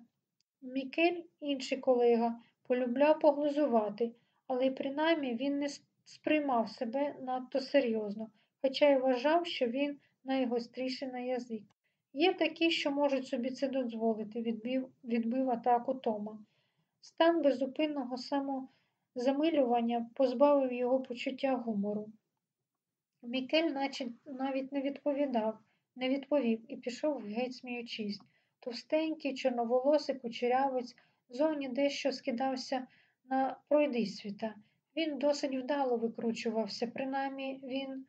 Мікель, інший колега, полюбляв поглузувати, але принаймні він не сприймав себе надто серйозно, хоча й вважав, що він найгостріший на язик. Є такі, що можуть собі це дозволити, відбив, відбив атаку Тома. Стан безупинного самозамилювання позбавив його почуття гумору. Мікель наче навіть не відповідав, не відповів і пішов геть сміючись. Товстенький, чорноволосий кучерявець зовні дещо скидався на пройдисвіта. Він досить вдало викручувався, принаймні він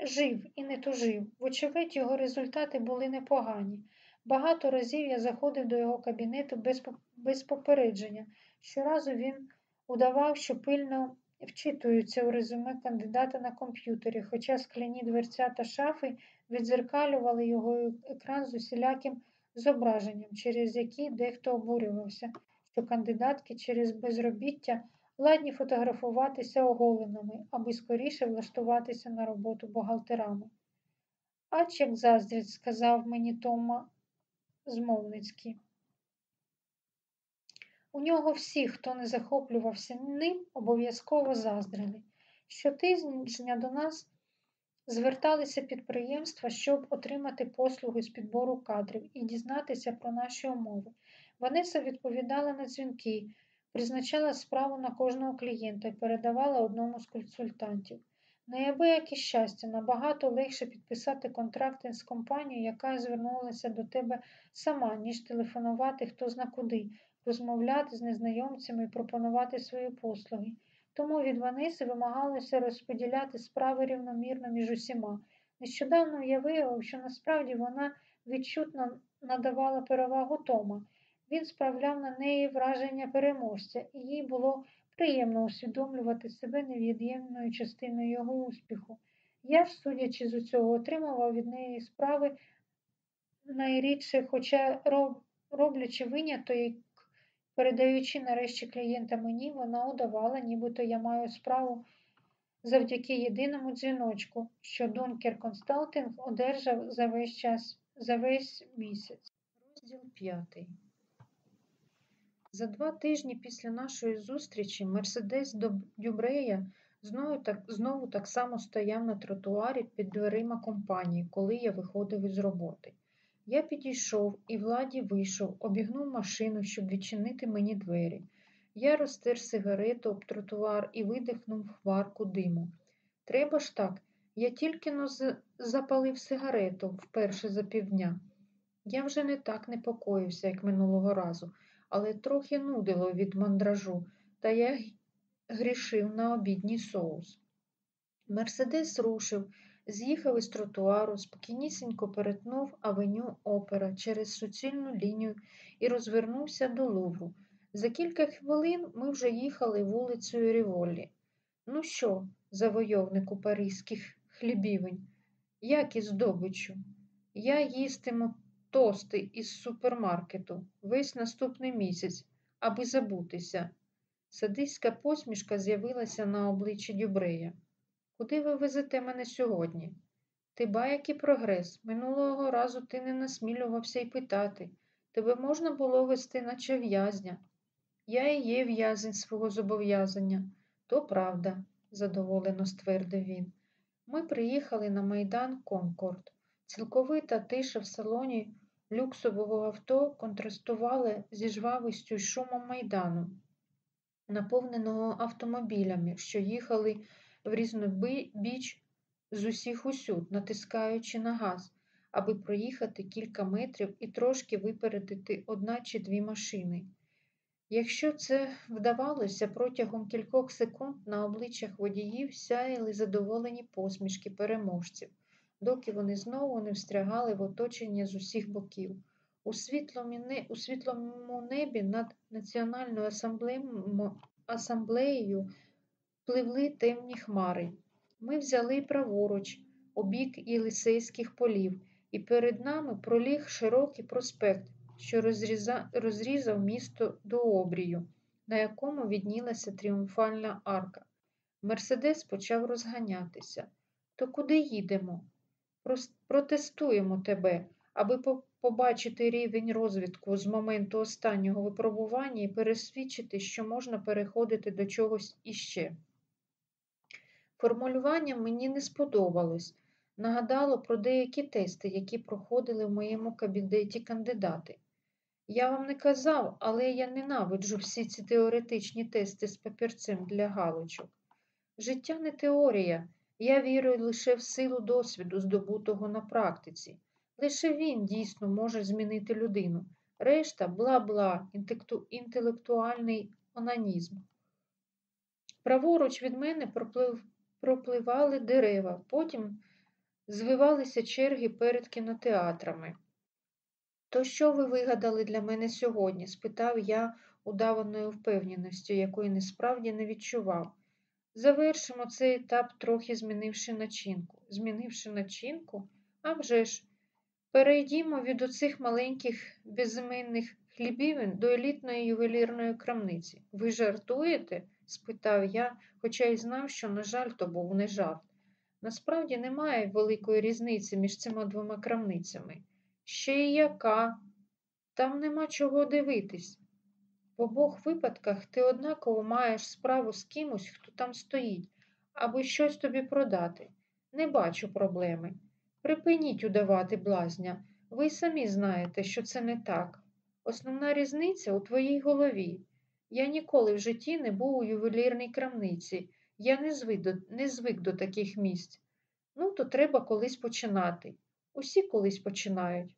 жив і не тужив. Вочевидь, його результати були непогані. Багато разів я заходив до його кабінету без, без попередження. Щоразу він удавав, що пильно вчитуються у резюме кандидата на комп'ютері, хоча скляні дверця та шафи відзеркалювали його екран з усіляким зображенням, через які дехто обурювався, що кандидатки через безробіття ладні фотографуватися оголеними, аби скоріше влаштуватися на роботу бухгалтерами. Ач як заздрять, сказав мені Тома Змовницький. У нього всі, хто не захоплювався ним, обов'язково заздрили. Щотижня до нас зверталися підприємства, щоб отримати послуги з підбору кадрів і дізнатися про наші умови. Ванеса відповідала на дзвінки, призначала справу на кожного клієнта і передавала одному з консультантів. Неабияке щастя, набагато легше підписати контракти з компанією, яка звернулася до тебе сама, ніж телефонувати хто зна куди, розмовляти з незнайомцями і пропонувати свої послуги. Тому від Ваниси вимагалося розподіляти справи рівномірно між усіма. Нещодавно я виявив, що насправді вона відчутно надавала перевагу Тома. Він справляв на неї враження переможця, і їй було приємно усвідомлювати себе невід'ємною частиною його успіху. Я ж, судячи з усього, отримував від неї справи найрідше, хоча роблячи виняток, передаючи нарешті клієнта мені, вона удавала, нібито я маю справу завдяки єдиному дзвіночку, що Дункер Консталтинг одержав за весь час, за весь місяць. Розділ п'ятий. За два тижні після нашої зустрічі Мерседес Дюбрея знову так, знову так само стояв на тротуарі під дверима компанії, коли я виходив із роботи. Я підійшов і владі вийшов, обігнув машину, щоб відчинити мені двері. Я розтер сигарету об тротуар і видихнув хварку диму. Треба ж так, я тільки но запалив сигарету вперше за півдня. Я вже не так непокоївся, як минулого разу але трохи нудило від мандражу, та я грішив на обідній соус. Мерседес рушив, з'їхав із тротуару, спокійнісінько перетнув авеню опера через суцільну лінію і розвернувся до Лувру. За кілька хвилин ми вже їхали вулицею Ріволі. Ну що, завойовнику паризьких хлібівень, як із здобичу? Я їстиму тости із супермаркету весь наступний місяць, аби забутися. Садиська посмішка з'явилася на обличчі Дюбрея. Куди ви везете мене сьогодні? Ти ба який прогрес. Минулого разу ти не насмілювався й питати. Тебе можна було вести, наче в'язня. Я і є в'язень свого зобов'язання. То правда, задоволено ствердив він. Ми приїхали на майдан Конкорд. Цілковита тиша в салоні люксового авто контрастували зі жвавістю й шумом майдану, наповненого автомобілями, що їхали в різнобіч з усіх усюд, натискаючи на газ, аби проїхати кілька метрів і трошки випередити одна чи дві машини. Якщо це вдавалося, протягом кількох секунд на обличчях водіїв сяяли задоволені посмішки переможців доки вони знову не встрягали в оточення з усіх боків. У світлому небі над Національною асамблеєю пливли темні хмари. Ми взяли праворуч, обік Єлисейських полів, і перед нами проліг широкий проспект, що розрізав місто до обрію, на якому віднілася тріумфальна арка. Мерседес почав розганятися. То куди їдемо? протестуємо тебе, аби побачити рівень розвитку з моменту останнього випробування і пересвідчити, що можна переходити до чогось іще. Формулювання мені не сподобалось. Нагадало про деякі тести, які проходили в моєму кабінеті кандидати. Я вам не казав, але я ненавиджу всі ці теоретичні тести з папірцем для галочок. Життя не теорія. Я вірю лише в силу досвіду, здобутого на практиці. Лише він дійсно може змінити людину. Решта бла-бла, інтелектуальний онанізм. Праворуч від мене проплив, пропливали дерева, потім звивалися черги перед кінотеатрами. То що ви вигадали для мене сьогодні? спитав я удаваною впевненістю, якої насправді не відчував. Завершимо цей етап, трохи змінивши начинку. Змінивши начинку? А вже ж, перейдімо від оцих маленьких безіменних хлібівин до елітної ювелірної крамниці. Ви жартуєте? Спитав я, хоча й знав, що, на жаль, то був не жарт. Насправді немає великої різниці між цими двома крамницями. Ще й яка? Там нема чого дивитись. В обох випадках ти однаково маєш справу з кимось, хто там стоїть, або щось тобі продати. Не бачу проблеми. Припиніть удавати блазня. Ви самі знаєте, що це не так. Основна різниця у твоїй голові. Я ніколи в житті не був у ювелірній крамниці. Я не звик до, не звик до таких місць. Ну, то треба колись починати. Усі колись починають.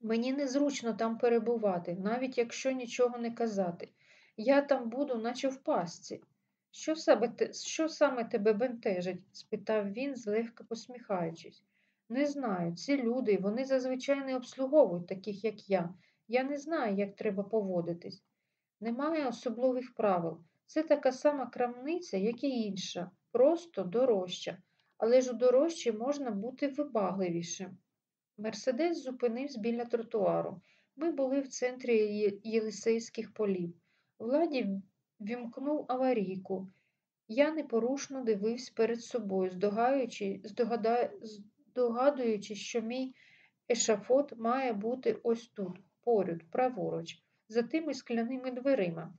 Мені незручно там перебувати, навіть якщо нічого не казати. Я там буду, наче в пастці. Що саме, що саме тебе бентежить? спитав він, злегка посміхаючись. Не знаю, ці люди, вони зазвичай не обслуговують таких, як я. Я не знаю, як треба поводитись. Немає особливих правил. Це така сама крамниця, як і інша, просто дорожча. Але ж у дорожчій можна бути вибагливішим. Мерседес зупинився біля тротуару. Ми були в центрі Єлисейських полів. Владі вімкнув аварійку. Я непорушно дивився перед собою, здогаючи, здогадуючи, що мій ешафот має бути ось тут, поряд, праворуч, за тими скляними дверима.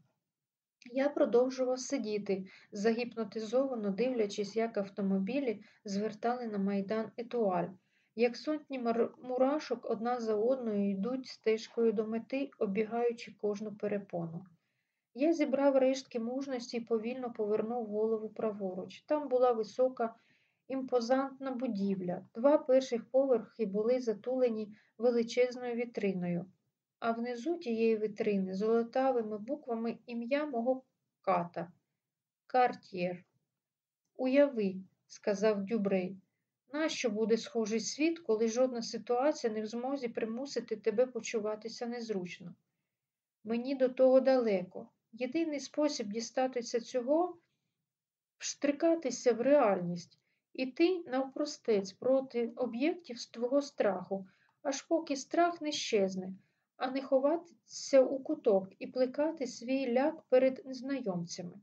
Я продовжував сидіти, загіпнотизовано дивлячись, як автомобілі звертали на майдан Етуаль, як сотні мурашок одна за одною йдуть стежкою до мети, обігаючи кожну перепону. Я зібрав рештки мужності і повільно повернув голову праворуч. Там була висока, імпозантна будівля. Два перших поверхи були затулені величезною вітриною, а внизу тієї вітрини золотавими буквами ім'я мого ката Карт'єр. Уяви, сказав Дюбрей, нащо буде схожий світ, коли жодна ситуація не в змозі примусити тебе почуватися незручно? Мені до того далеко. Єдиний спосіб дістатися цього вштрикатися в реальність, іти навпростець проти об'єктів твого страху, аж поки страх не щезне, а не ховатися у куток і плекати свій ляк перед незнайомцями.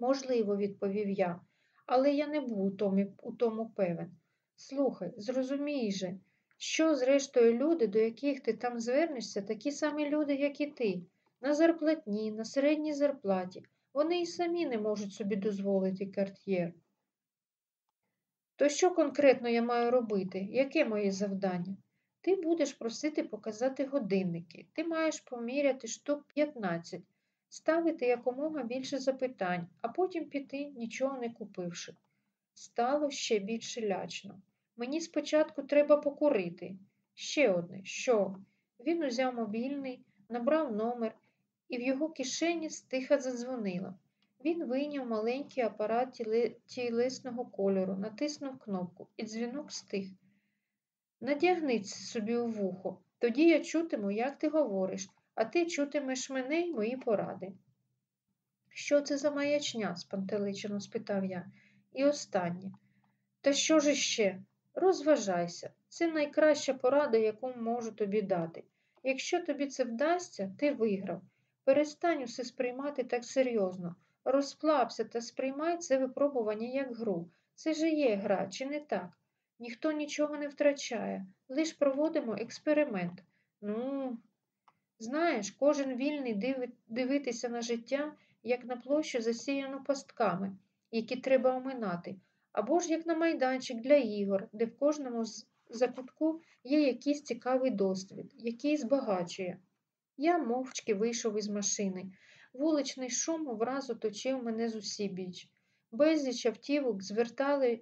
Можливо, відповів я, але я не був у тому, певен. Слухай, зрозумій же, що, зрештою, люди, до яких ти там звернешся, такі самі люди, як і ти, на зарплатні, на середній зарплаті. Вони і самі не можуть собі дозволити карт'єр. То що конкретно я маю робити? Яке моє завдання? Ти будеш просити показати годинники. Ти маєш поміряти штук 15, ставити якомога більше запитань, а потім піти, нічого не купивши. Стало ще більше лячно. Мені спочатку треба покурити. Ще одне, що? Він узяв мобільний, набрав номер, і в його кишені стиха задзвонило. Він вийняв маленький апарат тілесного кольору, натиснув кнопку, і дзвінок стих. Надягни собі у вухо, тоді я чутиму, як ти говориш, а ти чутимеш мене й мої поради. Що це за маячня? спантеличено спитав я. І останнє. Та що ж іще? Розважайся. Це найкраща порада, яку можу тобі дати. Якщо тобі це вдасться, ти виграв. Перестань усе сприймати так серйозно. Розплався та сприймай це випробування як гру. Це же є гра, чи не так? Ніхто нічого не втрачає, лиш проводимо експеримент. Ну, знаєш, кожен вільний диви- дивитися на життя, як на площу, засіяну пастками. які треба оминати, або ж як на майданчик для ігор, де в кожному закутку є якийсь цікавий досвід, який збагачує. Я мовчки вийшов із машини. Вуличний шум враз оточив мене з усі біч. Безліч автівок звертали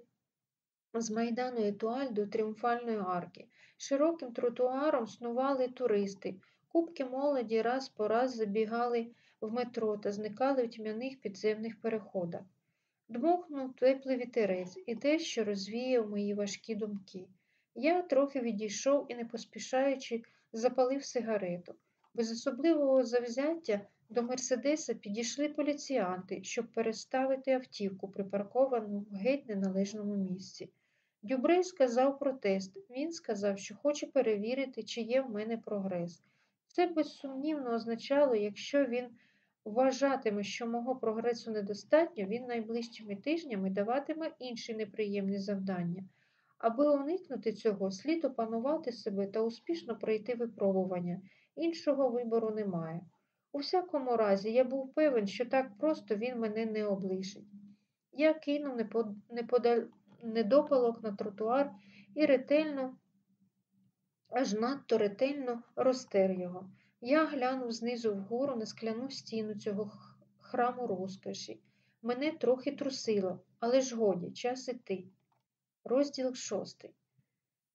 з майдану Етуаль до тріумфальної арки. Широким тротуаром снували туристи. Кубки молоді раз по раз забігали в метро та зникали в тьмяних підземних переходах. Дмухнув теплий вітерець і дещо розвіяв мої важкі думки. Я трохи відійшов і, не поспішаючи, запалив сигарету. Без особливого завзяття до Мерседеса підійшли поліціянти, щоб переставити автівку, припарковану в геть неналежному місці. Дюбрей сказав протест. Він сказав, що хоче перевірити, чи є в мене прогрес. Це безсумнівно означало, якщо він вважатиме, що мого прогресу недостатньо, він найближчими тижнями даватиме інші неприємні завдання. Аби уникнути цього, слід опанувати себе та успішно пройти випробування. Іншого вибору немає. У всякому разі, я був певен, що так просто він мене не облишить. Я кинув неподаль... недопалок на тротуар і ретельно, аж надто ретельно розтер його. Я глянув знизу вгору на скляну стіну цього храму розкоші. Мене трохи трусило, але ж годі, час іти. Розділ шостий.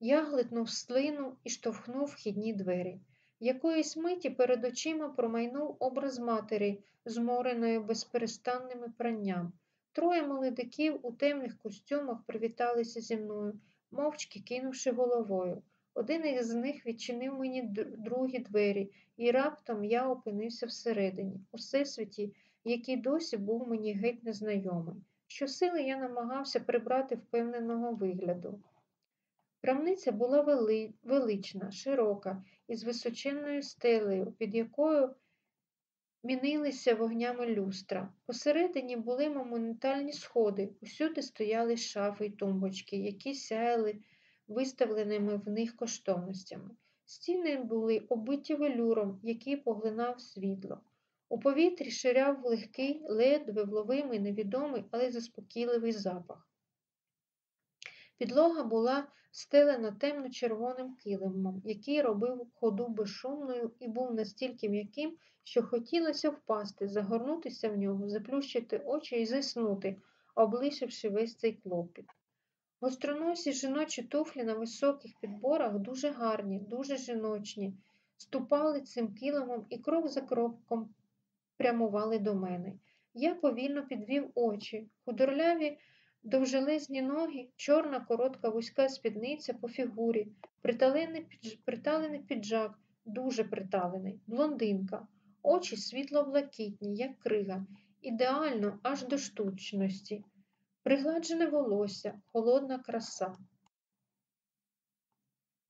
Я глитнув слину і штовхнув вхідні двері. Якоїсь миті перед очима промайнув образ матері, змореної безперестанними пранням. Троє молодиків у темних костюмах привіталися зі мною, мовчки кинувши головою. Один із них відчинив мені другі двері, і раптом я опинився всередині, у всесвіті, який досі був мені геть незнайомий. Щосили я намагався прибрати впевненого вигляду. Крамниця була вели... велична, широка, із височенною стелею, під якою мінилися вогнями люстра. Посередині були монументальні сходи, усюди стояли шафи й тумбочки, які сяяли виставленими в них коштовностями. Стіни були оббиті велюром, який поглинав світло. У повітрі ширяв легкий, ледве вловимий, невідомий, але заспокійливий запах. Підлога була стелена темно-червоним килимом, який робив ходу безшумною і був настільки м'яким, що хотілося впасти, загорнутися в нього, заплющити очі і заснути, облишивши весь цей клопіт. Гостроносі жіночі туфлі на високих підборах дуже гарні, дуже жіночні, ступали цим килимом і крок за кроком прямували до мене. Я повільно підвів очі, худорляві довжелезні ноги, чорна коротка вузька спідниця по фігурі, приталений, піджак, дуже приталений, блондинка, очі світло-блакитні, як крига, ідеально аж до штучності, пригладжене волосся, холодна краса.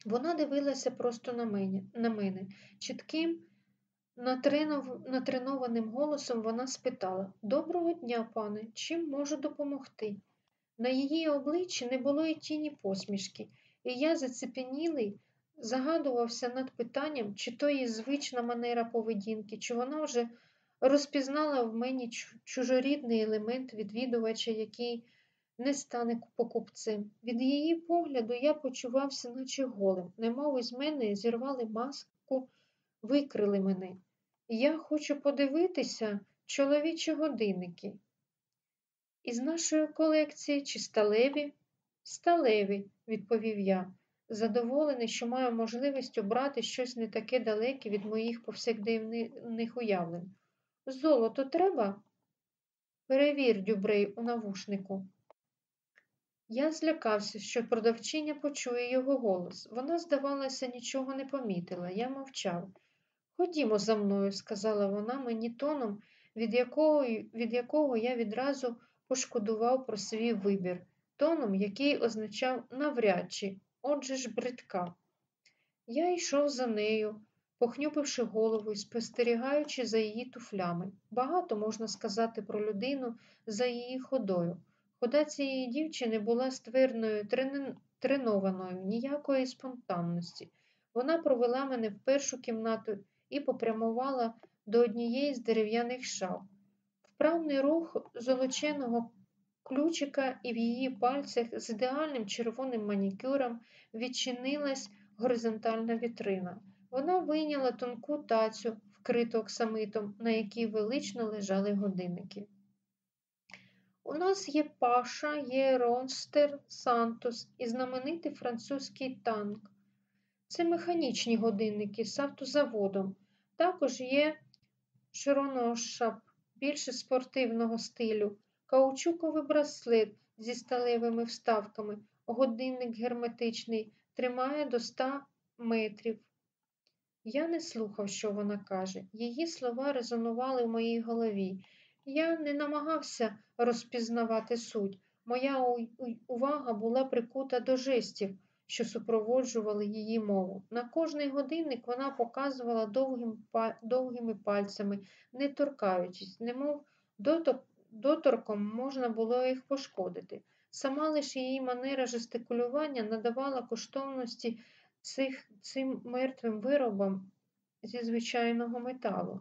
Вона дивилася просто на мене, на мене. чітким, натренованим голосом вона спитала Доброго дня, пане, чим можу допомогти? На її обличчі не було й тіні посмішки, і я, зацепенілий, загадувався над питанням, чи то її звична манера поведінки, чи вона вже розпізнала в мені чужорідний елемент відвідувача, який не стане покупцем. Від її погляду я почувався, наче голим, немов із мене зірвали маску, викрили мене. Я хочу подивитися чоловічі годинники. Із нашої колекції чи сталеві? Сталеві, відповів я, задоволений, що маю можливість обрати щось не таке далеке від моїх повсякденних уявлень. Золото треба? Перевір, Дюбрей, у навушнику. Я злякався, що продавчиня почує його голос. Вона, здавалося, нічого не помітила. Я мовчав. Ходімо за мною, сказала вона мені тоном, від якого, від якого я відразу пошкодував про свій вибір, тоном, який означав навряд чи, отже ж бридка. Я йшов за нею, похнюпивши голову і спостерігаючи за її туфлями. Багато можна сказати про людину за її ходою. Хода цієї дівчини була ствердною, тренованою, ніякої спонтанності. Вона провела мене в першу кімнату і попрямувала до однієї з дерев'яних шаф. Вправний рух золоченого ключика і в її пальцях з ідеальним червоним манікюром відчинилась горизонтальна вітрина. Вона вийняла тонку тацю, вкриту оксамитом, на якій велично лежали годинники. У нас є Паша, є Ронстер, Сантос і знаменитий французький танк. Це механічні годинники з автозаводом. Також є широношап, більше спортивного стилю, каучуковий браслет зі сталевими вставками, годинник герметичний, тримає до 100 метрів. Я не слухав, що вона каже. Її слова резонували в моїй голові. Я не намагався розпізнавати суть. Моя увага була прикута до жестів, що супроводжували її мову. На кожний годинник вона показувала довгим, довгими пальцями, не торкаючись, немов доторком можна було їх пошкодити. Сама лише її манера жестикулювання надавала коштовності цих, цим мертвим виробам зі звичайного металу.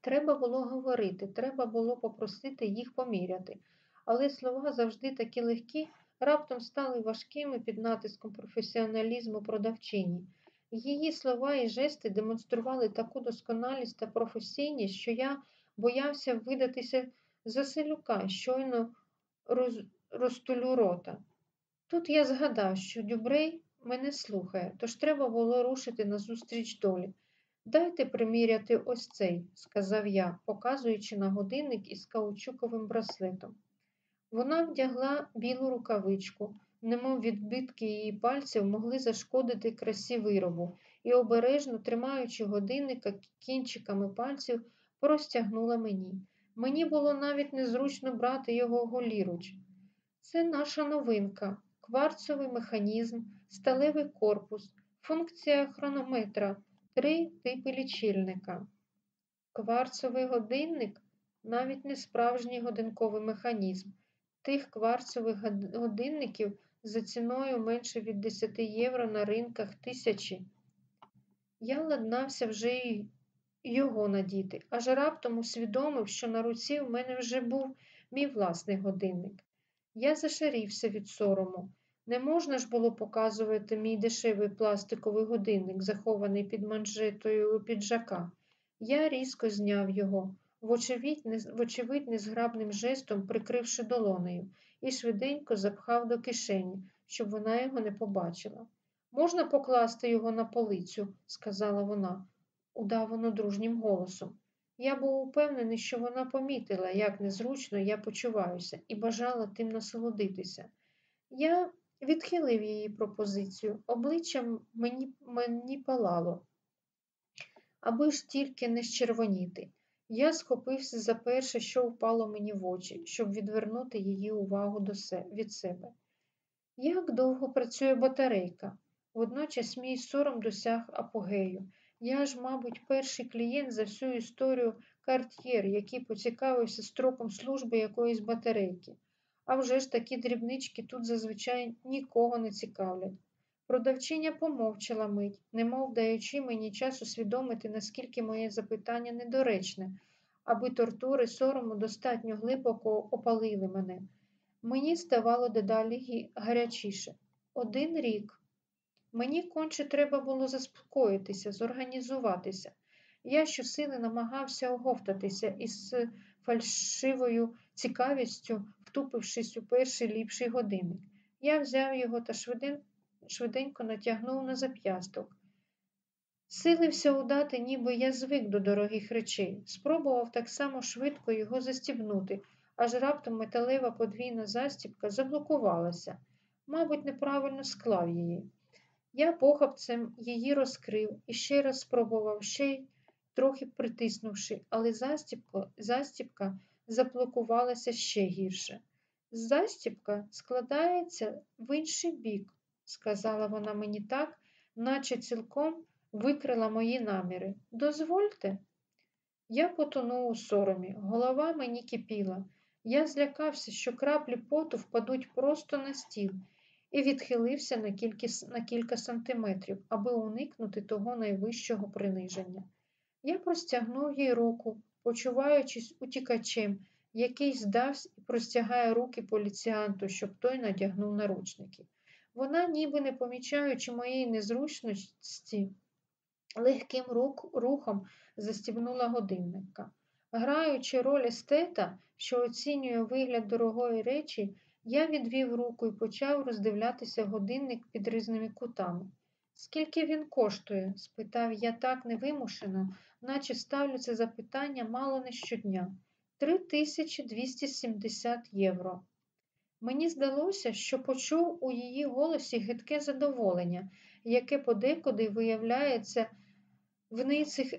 Треба було говорити, треба було попросити їх поміряти, але слова завжди такі легкі, раптом стали важкими під натиском професіоналізму продавчині. Її слова і жести демонстрували таку досконалість та професійність, що я боявся видатися за селюка, щойно роз... розтулю рота. Тут я згадав, що Дюбрей мене слухає, тож треба було рушити назустріч долі. Дайте приміряти ось цей, сказав я, показуючи на годинник із каучуковим браслетом. Вона вдягла білу рукавичку, немов відбитки її пальців могли зашкодити красі виробу, і, обережно тримаючи годинника кінчиками пальців, простягнула мені. Мені було навіть незручно брати його голіруч. Це наша новинка, кварцовий механізм, сталевий корпус, функція хронометра, три типи лічильника. Кварцовий годинник навіть не справжній годинковий механізм. Тих кварцових годинників за ціною менше від 10 євро на ринках тисячі. Я ладнався вже й його надіти, аж раптом усвідомив, що на руці в мене вже був мій власний годинник. Я зашарівся від сорому. Не можна ж було показувати мій дешевий пластиковий годинник, захований під манжетою піджака. Я різко зняв його, вочевидь, незграбним жестом прикривши долонею, і швиденько запхав до кишені, щоб вона його не побачила. Можна покласти його на полицю, сказала вона, удавано дружнім голосом. Я був упевнений, що вона помітила, як незручно я почуваюся, і бажала тим насолодитися. Я відхилив її пропозицію, обличчя мені, мені палало, аби ж тільки не щервоніти. Я схопився за перше, що впало мені в очі, щоб відвернути її увагу до се, від себе. Як довго працює батарейка? Водночас мій сором досяг апогею. Я ж, мабуть, перший клієнт за всю історію карт'єр, який поцікавився строком служби якоїсь батарейки. А вже ж такі дрібнички тут зазвичай нікого не цікавлять. Продавчиня помовчала мить, немов даючи мені час усвідомити, наскільки моє запитання недоречне, аби тортури сорому достатньо глибоко опалили мене. Мені ставало дедалі гарячіше. Один рік. Мені конче треба було заспокоїтися, зорганізуватися. Я щосили намагався оговтатися із фальшивою цікавістю, втупившись у перший ліпший годинник. Я взяв його та швиден... швиденько натягнув на зап'ясток. Силився удати, ніби я звик до дорогих речей. Спробував так само швидко його застібнути, аж раптом металева подвійна застібка заблокувалася. Мабуть, неправильно склав її. Я похапцем її розкрив і ще раз спробував, ще й трохи притиснувши, але застібка, застібка заблокувалася ще гірше. Застібка складається в інший бік, сказала вона мені так, наче цілком викрила мої наміри. Дозвольте. Я потонув у соромі, голова мені кипіла. Я злякався, що краплі поту впадуть просто на стіл і відхилився на кілька, на кілька сантиметрів, аби уникнути того найвищого приниження. Я простягнув їй руку, почуваючись утікачем, який здався і простягає руки поліціанту, щоб той надягнув наручники. Вона, ніби не помічаючи моєї незручності, легким рук, рухом застібнула годинника. Граючи роль естета, що оцінює вигляд дорогої речі, я відвів руку і почав роздивлятися годинник під різними кутами. Скільки він коштує? спитав я так невимушено, наче ставлю це запитання мало не щодня. 3270 євро. Мені здалося, що почув у її голосі гидке задоволення, яке подекуди виявляється в ницих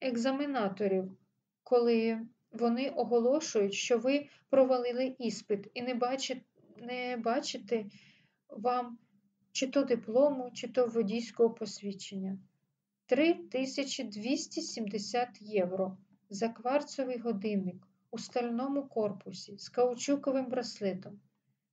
екзаменаторів, коли вони оголошують, що ви провалили іспит і не бачите, не бачите вам чи то диплому, чи то водійського посвідчення. 3270 євро за кварцовий годинник у стальному корпусі з каучуковим браслетом.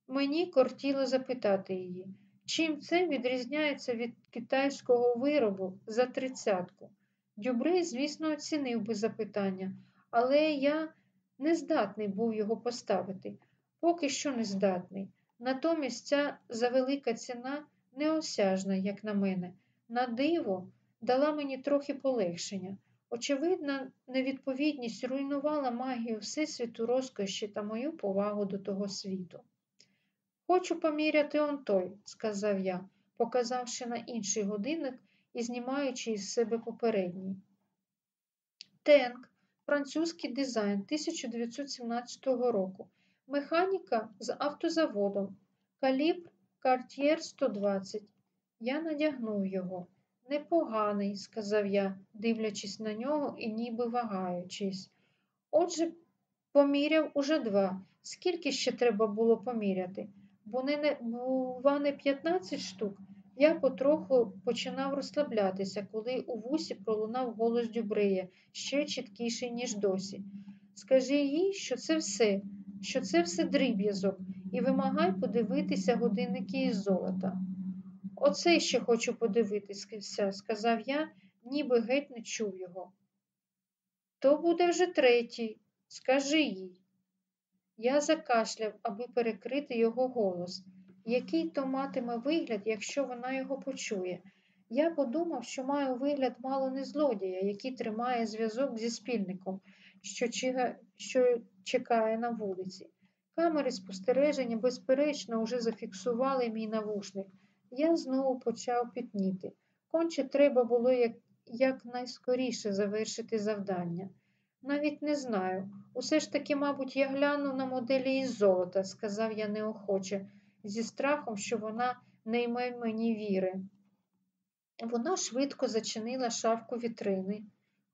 Мені кортіло запитати її, чим це відрізняється від китайського виробу за тридцятку. Дюбрей, звісно, оцінив би запитання, але я не здатний був його поставити, поки що не здатний. Натомість ця завелика ціна неосяжна, як на мене. На диво дала мені трохи полегшення. Очевидна невідповідність руйнувала магію Всесвіту розкоші та мою повагу до того світу. Хочу поміряти он той, сказав я, показавши на інший годинник і знімаючи із себе попередній. Тенк, французький дизайн 1917 року, механіка з автозаводом, калібр Cartier 120. Я надягнув його. Непоганий, сказав я, дивлячись на нього і ніби вагаючись. Отже, поміряв уже два. Скільки ще треба було поміряти? Бо не, бува не 15 штук. Я потроху починав розслаблятися, коли у вусі пролунав голос Дюбрея, ще чіткіший, ніж досі. Скажи їй, що це все, що це все дріб'язок, і вимагай подивитися годинники із золота. Оце ще хочу подивитися, сказав я, ніби геть не чув його. То буде вже третій, скажи їй. Я закашляв, аби перекрити його голос. Який то матиме вигляд, якщо вона його почує? Я подумав, що маю вигляд мало не злодія, який тримає зв'язок зі спільником, що, чига... що чекає на вулиці. Камери спостереження, безперечно, уже зафіксували мій навушник. Я знову почав пітніти. Конче треба було як... якнайскоріше завершити завдання. Навіть не знаю. Усе ж таки, мабуть, я гляну на моделі із золота, сказав я неохоче, зі страхом, що вона не йме мені віри. Вона швидко зачинила шавку вітрини.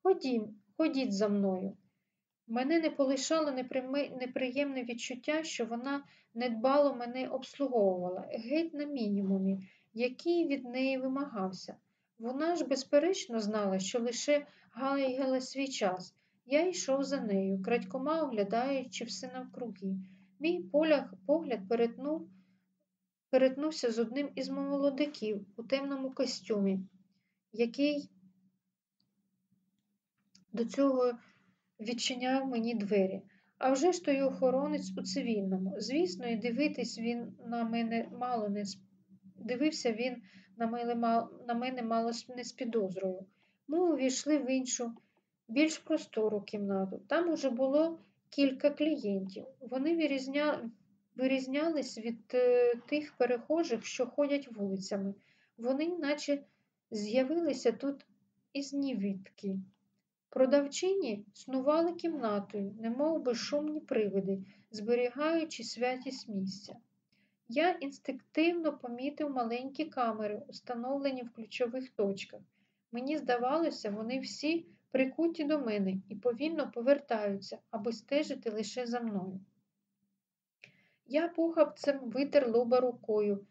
Ходім, ходіть за мною. Мене не полишало неприємне відчуття, що вона недбало мене обслуговувала, геть на мінімумі, який від неї вимагався. Вона ж, безперечно, знала, що лише гаяла свій час. Я йшов за нею, крадькома оглядаючи все навкруги. Мій поляг, погляд перетнув, перетнувся з одним із молодиків у темному костюмі, який до цього відчиняв мені двері. А вже ж той охоронець у цивільному. Звісно, і дивитись він на мене мало не дивився він на мене, на мене мало не з підозрою. Ми увійшли в іншу, більш простору кімнату. Там уже було кілька клієнтів. Вони вирізня... вирізнялись від е, тих перехожих, що ходять вулицями. Вони, наче з'явилися тут із нівідки. Продавчині снували кімнатою, немов би шумні привиди, зберігаючи святість місця. Я інстинктивно помітив маленькі камери, установлені в ключових точках. Мені здавалося, вони всі прикуті до мене і повільно повертаються, аби стежити лише за мною. Я пухавцем витер лоба рукою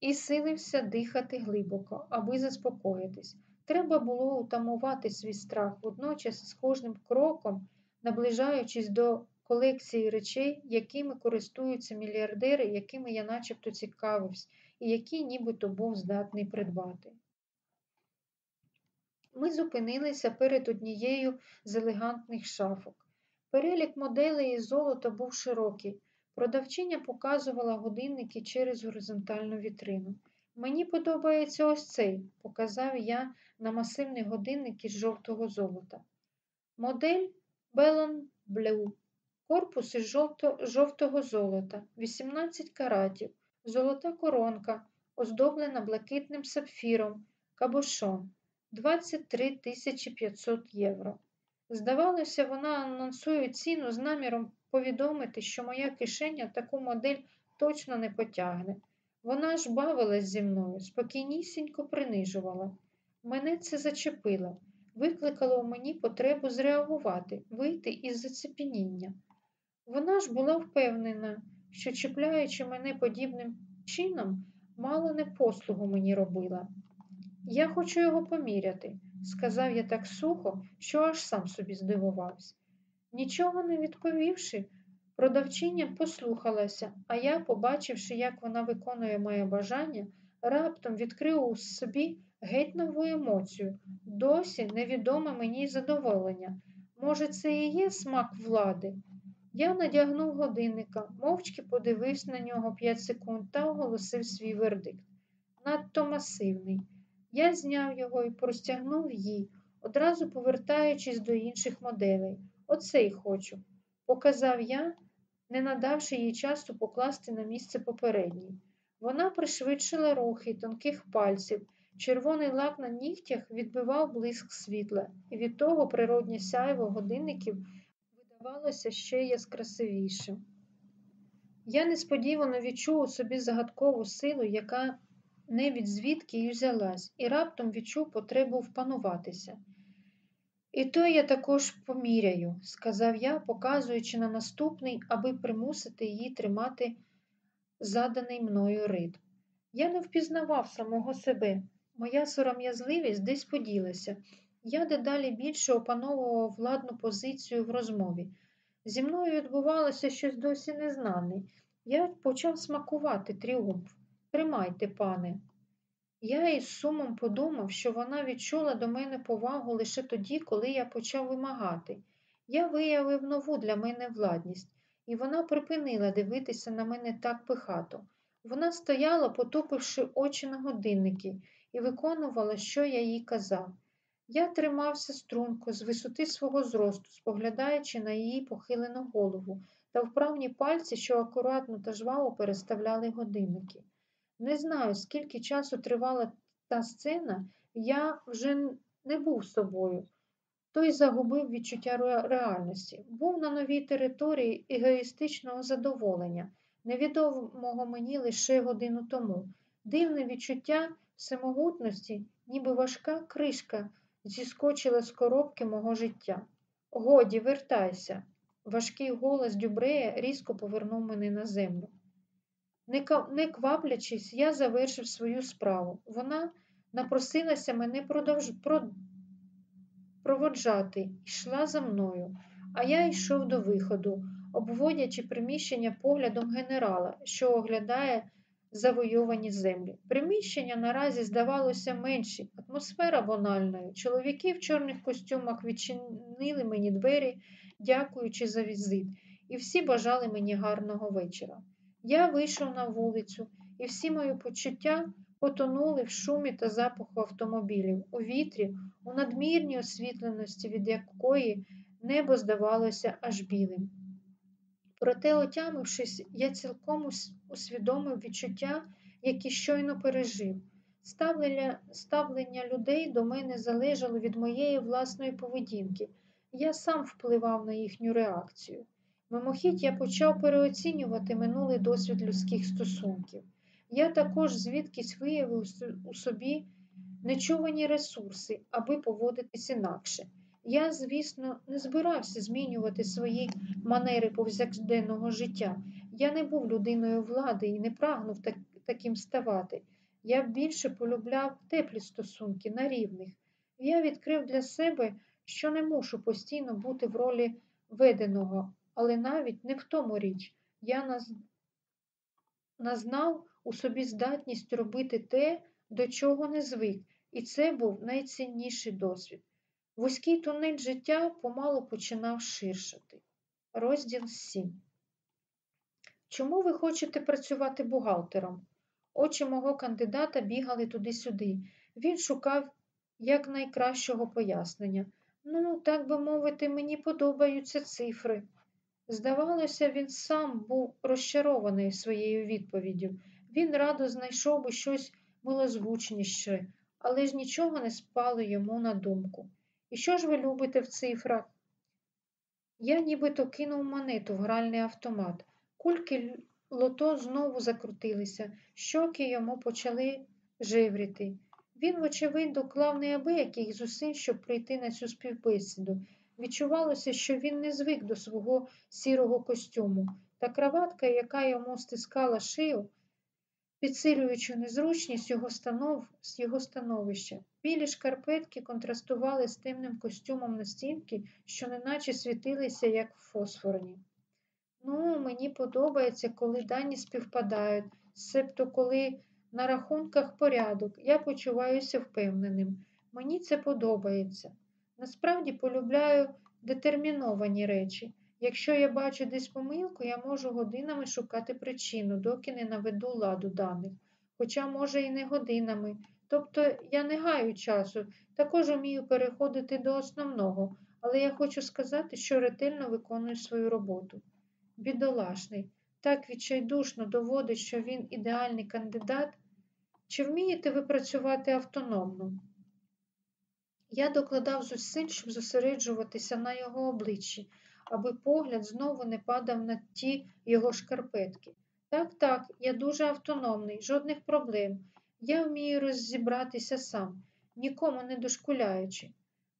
і силився дихати глибоко, аби заспокоїтись. Треба було утамувати свій страх, водночас з кожним кроком, наближаючись до колекції речей, якими користуються мільярдери, якими я начебто цікавився, і які нібито був здатний придбати. Ми зупинилися перед однією з елегантних шафок. Перелік моделей із золота був широкий. Продавчиня показувала годинники через горизонтальну вітрину. Мені подобається ось цей, показав я на масивний годинник із жовтого золота. Модель Bellon Blue. Корпус із жовто, жовтого золота, 18 каратів, золота коронка, оздоблена блакитним сапфіром, кабошон, 23 500 євро. Здавалося, вона анонсує ціну з наміром повідомити, що моя кишеня таку модель точно не потягне. Вона ж бавилась зі мною, спокійнісінько принижувала. Мене це зачепило, викликало у мені потребу зреагувати, вийти із зацепеніння. Вона ж була впевнена, що, чіпляючи мене подібним чином, мало не послугу мені робила. Я хочу його поміряти, сказав я так сухо, що аж сам собі здивувався. Нічого не відповівши, продавчиня послухалася, а я, побачивши, як вона виконує моє бажання, раптом відкрив у собі геть нову емоцію, досі невідоме мені задоволення. Може, це і є смак влади? Я надягнув годинника, мовчки подивився на нього п'ять секунд та оголосив свій вердикт. Надто масивний. Я зняв його і простягнув їй, одразу повертаючись до інших моделей. Оцей хочу, показав я, не надавши їй часу покласти на місце попередній. Вона пришвидшила рухи тонких пальців. Червоний лак на нігтях відбивав блиск світла, і від того природнє сяйво годинників видавалося ще яскрасивішим. Я несподівано відчув у собі загадкову силу, яка не від звідки й взялась, і раптом відчув потребу впануватися. І то я також поміряю, сказав я, показуючи на наступний, аби примусити її тримати заданий мною ритм. Я не впізнавав самого себе. Моя сором'язливість десь поділася. Я дедалі більше опановував владну позицію в розмові. Зі мною відбувалося щось досі незнане. Я почав смакувати тріумф. Тримайте, пане. Я із сумом подумав, що вона відчула до мене повагу лише тоді, коли я почав вимагати. Я виявив нову для мене владність, і вона припинила дивитися на мене так пихато. Вона стояла, потупивши очі на годинники, і виконувала, що я їй казав. Я тримався струнко з висоти свого зросту, споглядаючи на її похилену голову та вправні пальці, що акуратно та жваво переставляли годинники. Не знаю, скільки часу тривала та сцена, я вже не був собою. Той загубив відчуття реальності, був на новій території егоїстичного задоволення, невідомого мені лише годину тому, дивне відчуття всемогутності, ніби важка кришка зіскочила з коробки мого життя. Годі, вертайся. Важкий голос Дюбрея різко повернув мене на землю. Не кваплячись, я завершив свою справу. Вона напросилася мене продовж... про... проводжати, йшла за мною, а я йшов до виходу, обводячи приміщення поглядом генерала, що оглядає завойовані землі. Приміщення наразі здавалося менші, атмосфера банальною. Чоловіки в чорних костюмах відчинили мені двері, дякуючи за візит, і всі бажали мені гарного вечора. Я вийшов на вулицю, і всі мої почуття потонули в шумі та запаху автомобілів, у вітрі, у надмірній освітленості, від якої небо здавалося аж білим. Проте, отямившись, я цілком усвідомив відчуття, які щойно пережив. Ставлення, ставлення людей до мене залежало від моєї власної поведінки. Я сам впливав на їхню реакцію. Мимохідь я почав переоцінювати минулий досвід людських стосунків. Я також звідкись виявив у собі нечувані ресурси, аби поводитись інакше. Я, звісно, не збирався змінювати свої манери повсякденного життя. Я не був людиною влади і не прагнув так, таким ставати. Я більше полюбляв теплі стосунки на рівних. Я відкрив для себе, що не мушу постійно бути в ролі веденого, але навіть не в тому річ. Я наз... назнав у собі здатність робити те, до чого не звик, і це був найцінніший досвід. Вузький тунель життя помалу починав ширшати. Розділ 7. Чому ви хочете працювати бухгалтером? Очі мого кандидата бігали туди-сюди. Він шукав якнайкращого пояснення. Ну, так би мовити, мені подобаються цифри. Здавалося, він сам був розчарований своєю відповіддю. Він радо знайшов би щось милозвучніше, але ж нічого не спало йому на думку. І що ж ви любите в цифрах? Я нібито кинув монету в гральний автомат. Кульки лото знову закрутилися, щоки йому почали жевріти. Він, вочевидь, доклав неабияких зусиль, щоб прийти на цю співбесіду. Відчувалося, що він не звик до свого сірого костюму, та краватка, яка йому стискала шию, підсилюючи незручність його станов, його становища. Білі шкарпетки контрастували з темним костюмом настільки, що неначе світилися, як фосфорні. Ну, мені подобається, коли дані співпадають, себто коли на рахунках порядок, я почуваюся впевненим. Мені це подобається. Насправді полюбляю детерміновані речі. Якщо я бачу десь помилку, я можу годинами шукати причину, доки не наведу ладу даних, хоча, може, і не годинами. Тобто я не гаю часу, також умію переходити до основного, але я хочу сказати, що ретельно виконую свою роботу. Бідолашний, так відчайдушно доводить, що він ідеальний кандидат. Чи вмієте ви працювати автономно? Я докладав зусиль, щоб зосереджуватися на його обличчі, аби погляд знову не падав на ті його шкарпетки. Так, так, я дуже автономний, жодних проблем. Я вмію роззібратися сам, нікому не дошкуляючи.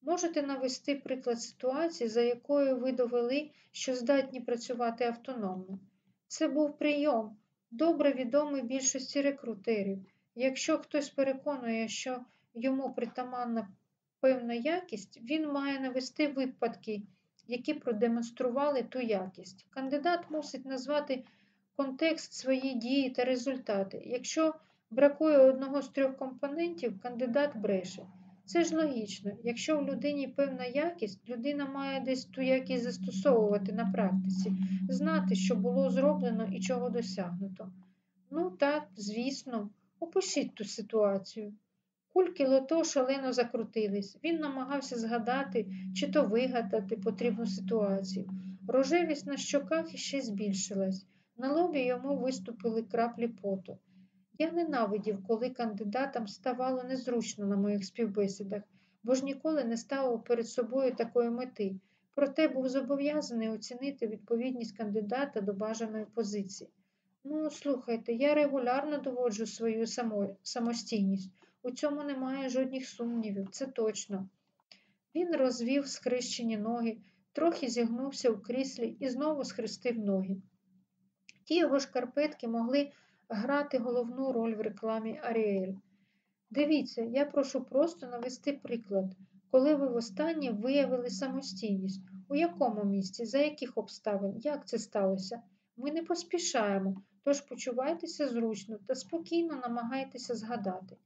Можете навести приклад ситуації, за якою ви довели, що здатні працювати автономно. Це був прийом, добре відомий більшості рекрутерів. Якщо хтось переконує, що йому притаманна певна якість, він має навести випадки, які продемонстрували ту якість. Кандидат мусить назвати контекст своєї дії та результати. Якщо бракує одного з трьох компонентів, кандидат бреше. Це ж логічно. Якщо в людині певна якість, людина має десь ту якість застосовувати на практиці, знати, що було зроблено і чого досягнуто. Ну так, звісно, опишіть ту ситуацію. Кульки лото шалено закрутились. Він намагався згадати чи то вигадати потрібну ситуацію. Рожевість на щоках іще збільшилась. На лобі йому виступили краплі поту. Я ненавидів, коли кандидатам ставало незручно на моїх співбесідах, бо ж ніколи не ставив перед собою такої мети, проте був зобов'язаний оцінити відповідність кандидата до бажаної позиції. Ну, слухайте, я регулярно доводжу свою само... самостійність. У цьому немає жодних сумнівів, це точно. Він розвів схрещені ноги, трохи зігнувся у кріслі і знову схрестив ноги. Ті його шкарпетки могли грати головну роль в рекламі Аріель. Дивіться, я прошу просто навести приклад, коли ви востаннє виявили самостійність, у якому місці, за яких обставин, як це сталося? Ми не поспішаємо, тож почувайтеся зручно та спокійно намагайтеся згадати.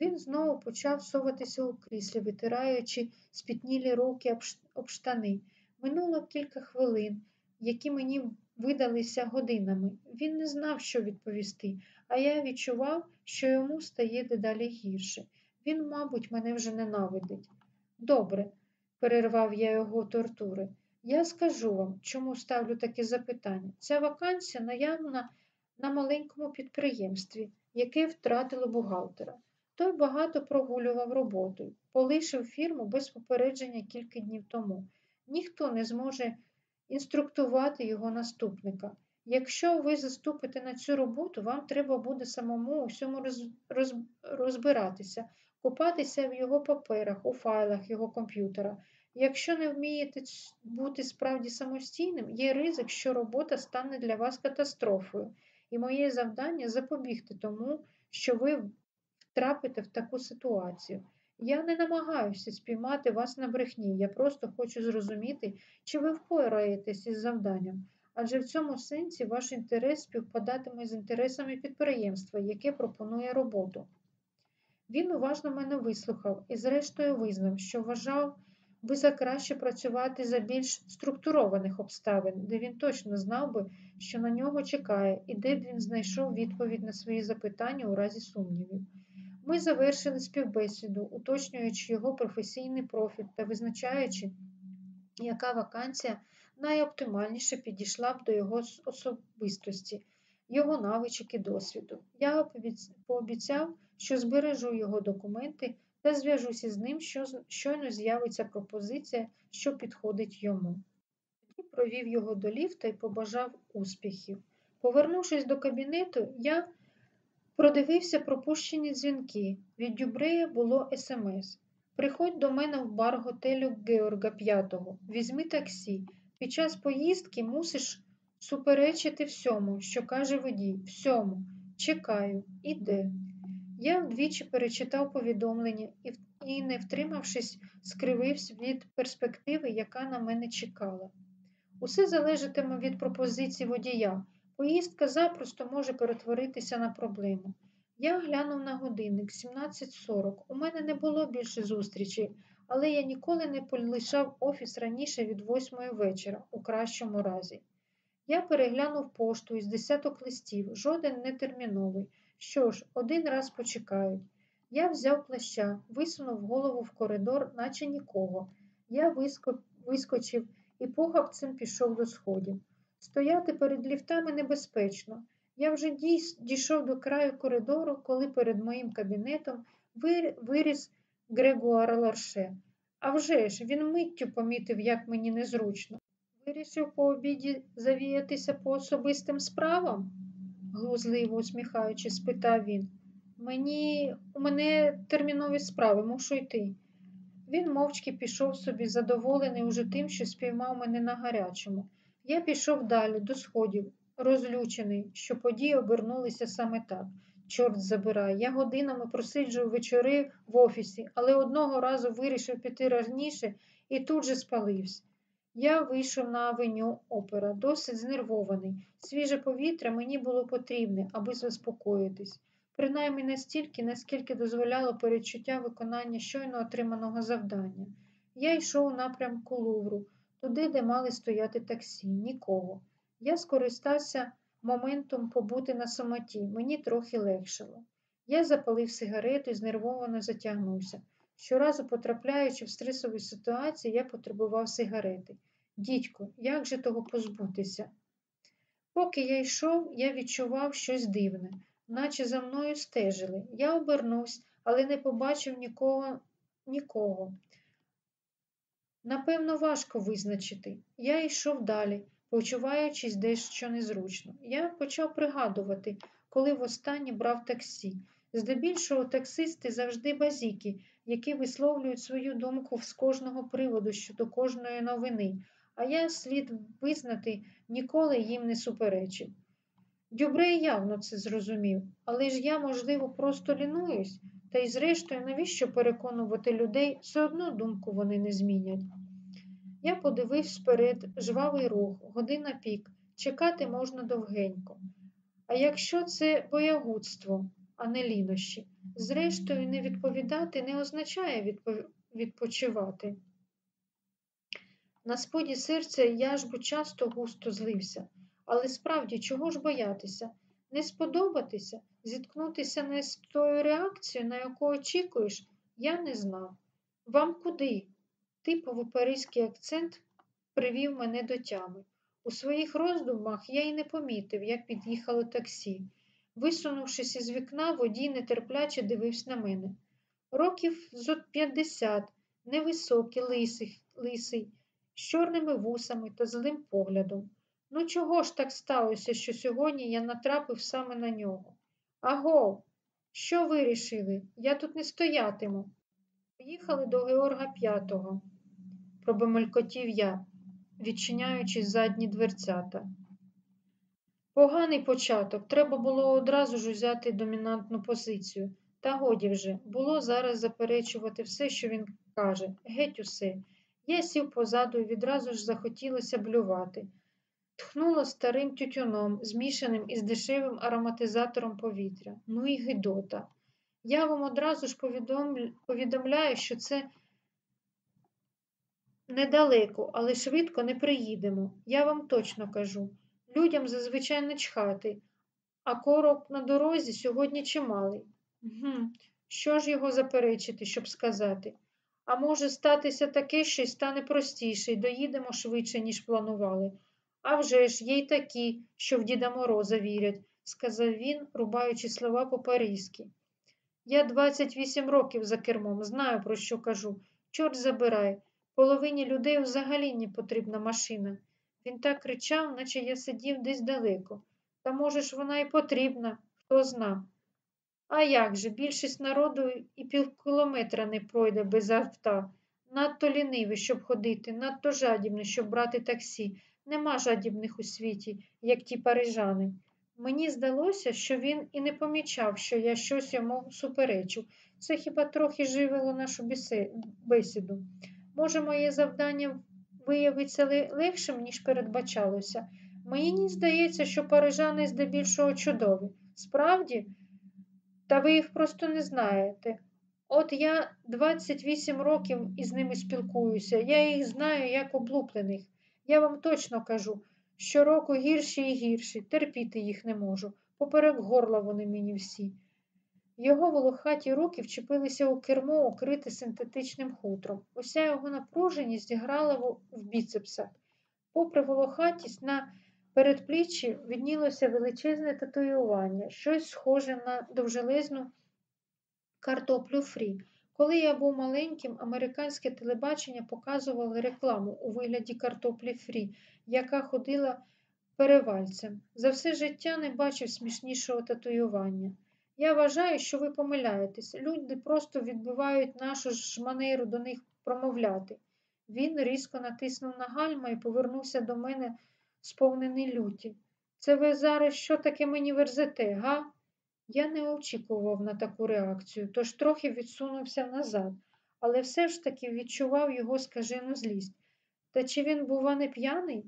Він знову почав соватися у кріслі, витираючи спітнілі руки об штани. Минуло кілька хвилин, які мені видалися годинами. Він не знав, що відповісти, а я відчував, що йому стає дедалі гірше. Він, мабуть, мене вже ненавидить. Добре, перервав я його тортури. Я скажу вам, чому ставлю таке запитання. Ця вакансія наявна на маленькому підприємстві, яке втратило бухгалтера. Той багато прогулював роботу, полишив фірму без попередження кілька днів тому. Ніхто не зможе інструктувати його наступника. Якщо ви заступите на цю роботу, вам треба буде самому у всьому роз, роз, розбиратися, купатися в його паперах, у файлах його комп'ютера. Якщо не вмієте бути справді самостійним, є ризик, що робота стане для вас катастрофою, і моє завдання запобігти тому, що ви втрапите в таку ситуацію. Я не намагаюся спіймати вас на брехні, я просто хочу зрозуміти, чи ви впораєтесь із завданням, адже в цьому сенсі ваш інтерес співпадатиме з інтересами підприємства, яке пропонує роботу. Він уважно мене вислухав і, зрештою, визнав, що вважав би за краще працювати за більш структурованих обставин, де він точно знав би, що на нього чекає, і де б він знайшов відповідь на свої запитання у разі сумнівів. Ми завершили співбесіду, уточнюючи його професійний профіль та визначаючи, яка вакансія найоптимальніше підійшла б до його особистості, його навичок і досвіду. Я пообіцяв, що збережу його документи та зв'яжуся з ним, що щойно з'явиться пропозиція, що підходить йому. Тоді провів його до ліфта і побажав успіхів. Повернувшись до кабінету, я продивився пропущені дзвінки. Від Дюбрея було смс. Приходь до мене в бар готелю Георга П'ятого, візьми таксі. Під час поїздки мусиш суперечити всьому, що каже водій, всьому. Чекаю, іде. Я вдвічі перечитав повідомлення і, не втримавшись, скривився від перспективи, яка на мене чекала. Усе залежатиме від пропозиції водія. Поїздка запросто може перетворитися на проблему. Я глянув на годинник 17.40. У мене не було більше зустрічей, але я ніколи не полишав офіс раніше від восьмої вечора, у кращому разі. Я переглянув пошту із десяток листів, жоден не терміновий. Що ж, один раз почекають. Я взяв плаща, висунув голову в коридор, наче нікого. Я виско... вискочив і похапцем пішов до сходів. Стояти перед ліфтами небезпечно. Я вже дійшов до краю коридору, коли перед моїм кабінетом виріс Грегуар Ларше. А вже ж, він миттю помітив, як мені незручно. Вирішив по обіді завіятися по особистим справам? глузливо усміхаючись, спитав він. Мені у мене термінові справи, мушу йти. Він мовчки пішов собі, задоволений уже тим, що спіймав мене на гарячому. Я пішов далі, до сходів, розлючений, що події обернулися саме так. Чорт забирай, я годинами просиджую вечори в офісі, але одного разу вирішив піти раніше і тут же спалився. Я вийшов на авеню опера, досить знервований. Свіже повітря мені було потрібне, аби заспокоїтись, принаймні настільки, наскільки дозволяло передчуття виконання щойно отриманого завдання. Я йшов у напрямку Лувру, туди, де мали стояти таксі, нікого. Я скористався моментом побути на самоті, мені трохи легшало. Я запалив сигарету і знервовано затягнувся. Щоразу потрапляючи в стресові ситуації, я потребував сигарети. Дідько, як же того позбутися? Поки я йшов, я відчував щось дивне, наче за мною стежили. Я обернувся, але не побачив нікого, нікого. Напевно, важко визначити. Я йшов далі, почуваючись дещо незручно. Я почав пригадувати, коли востаннє брав таксі. Здебільшого таксисти завжди базіки, які висловлюють свою думку з кожного приводу щодо кожної новини, а я слід визнати, ніколи їм не суперечив. Дюбрей явно це зрозумів, але ж я, можливо, просто лінуюсь, та й, зрештою, навіщо переконувати людей, все одно думку вони не змінять. Я подивився вперед, жвавий рух, година пік, чекати можна довгенько. А якщо це боягудство, а не лінощі, зрештою, не відповідати не означає відпочивати. На споді серця я ж бо часто густо злився, але справді чого ж боятися? Не сподобатися, зіткнутися не з тою реакцією, на яку очікуєш, я не знав. Вам куди? Типовий паризький акцент привів мене до тями. У своїх роздумах я й не помітив, як під'їхало таксі. Висунувшись із вікна, водій нетерпляче дивився на мене. Років зо п'ятдесят, невисокий, лисий, лисий, з чорними вусами та злим поглядом. Ну, чого ж так сталося, що сьогодні я натрапив саме на нього? Аго, що вирішили? Я тут не стоятиму. Поїхали до Георга П'ятого, пробемелькотів я, відчиняючи задні дверцята. Поганий початок. Треба було одразу ж узяти домінантну позицію. Та годі вже, було зараз заперечувати все, що він каже, геть усе. Я сів позаду і відразу ж захотілося блювати. Тхнуло старим тютюном, змішаним із дешевим ароматизатором повітря. Ну і гидота. Я вам одразу ж повідомляю, що це недалеко, але швидко не приїдемо. Я вам точно кажу. Людям зазвичай не чхати, а корок на дорозі сьогодні чималий. Гм, Що ж його заперечити, щоб сказати? А може статися таке, що й стане простіше, і доїдемо швидше, ніж планували. А вже ж, є й такі, що в Діда Мороза вірять, сказав він, рубаючи слова по-паризьки. Я 28 років за кермом, знаю, про що кажу. Чорт забирай, половині людей взагалі не потрібна машина. Він так кричав, наче я сидів десь далеко. Та, може ж, вона і потрібна, хто зна. А як же, більшість народу і півкілометра не пройде без авто. Надто лінивий, щоб ходити, надто жадібний, щоб брати таксі. Нема жадібних у світі, як ті парижани. Мені здалося, що він і не помічав, що я щось йому суперечу. Це хіба трохи живило нашу бесіду. Може, моє завдання виявиться легшим, ніж передбачалося. Мені здається, що парижани здебільшого чудові. Справді, та ви їх просто не знаєте. От я 28 років із ними спілкуюся, я їх знаю як облуплених. Я вам точно кажу, щороку гірші і гірші, терпіти їх не можу. Поперек горла вони мені всі. Його волохаті руки вчепилися у кермо, укрите синтетичним хутром. Уся його напруженість грала в біцепсах. Попри волохатість, на передпліччі віднілося величезне татуювання, щось схоже на довжелезну картоплю фрі. Коли я був маленьким, американське телебачення показувало рекламу у вигляді картоплі фрі, яка ходила перевальцем. За все життя не бачив смішнішого татуювання. Я вважаю, що ви помиляєтесь. Люди просто відбивають нашу ж манеру до них промовляти. Він різко натиснув на гальма і повернувся до мене, сповнений люті. Це ви зараз що таке мені верзете, га? Я не очікував на таку реакцію, тож трохи відсунувся назад, але все ж таки відчував його скажену злість. Та чи він, бува, не п'яний?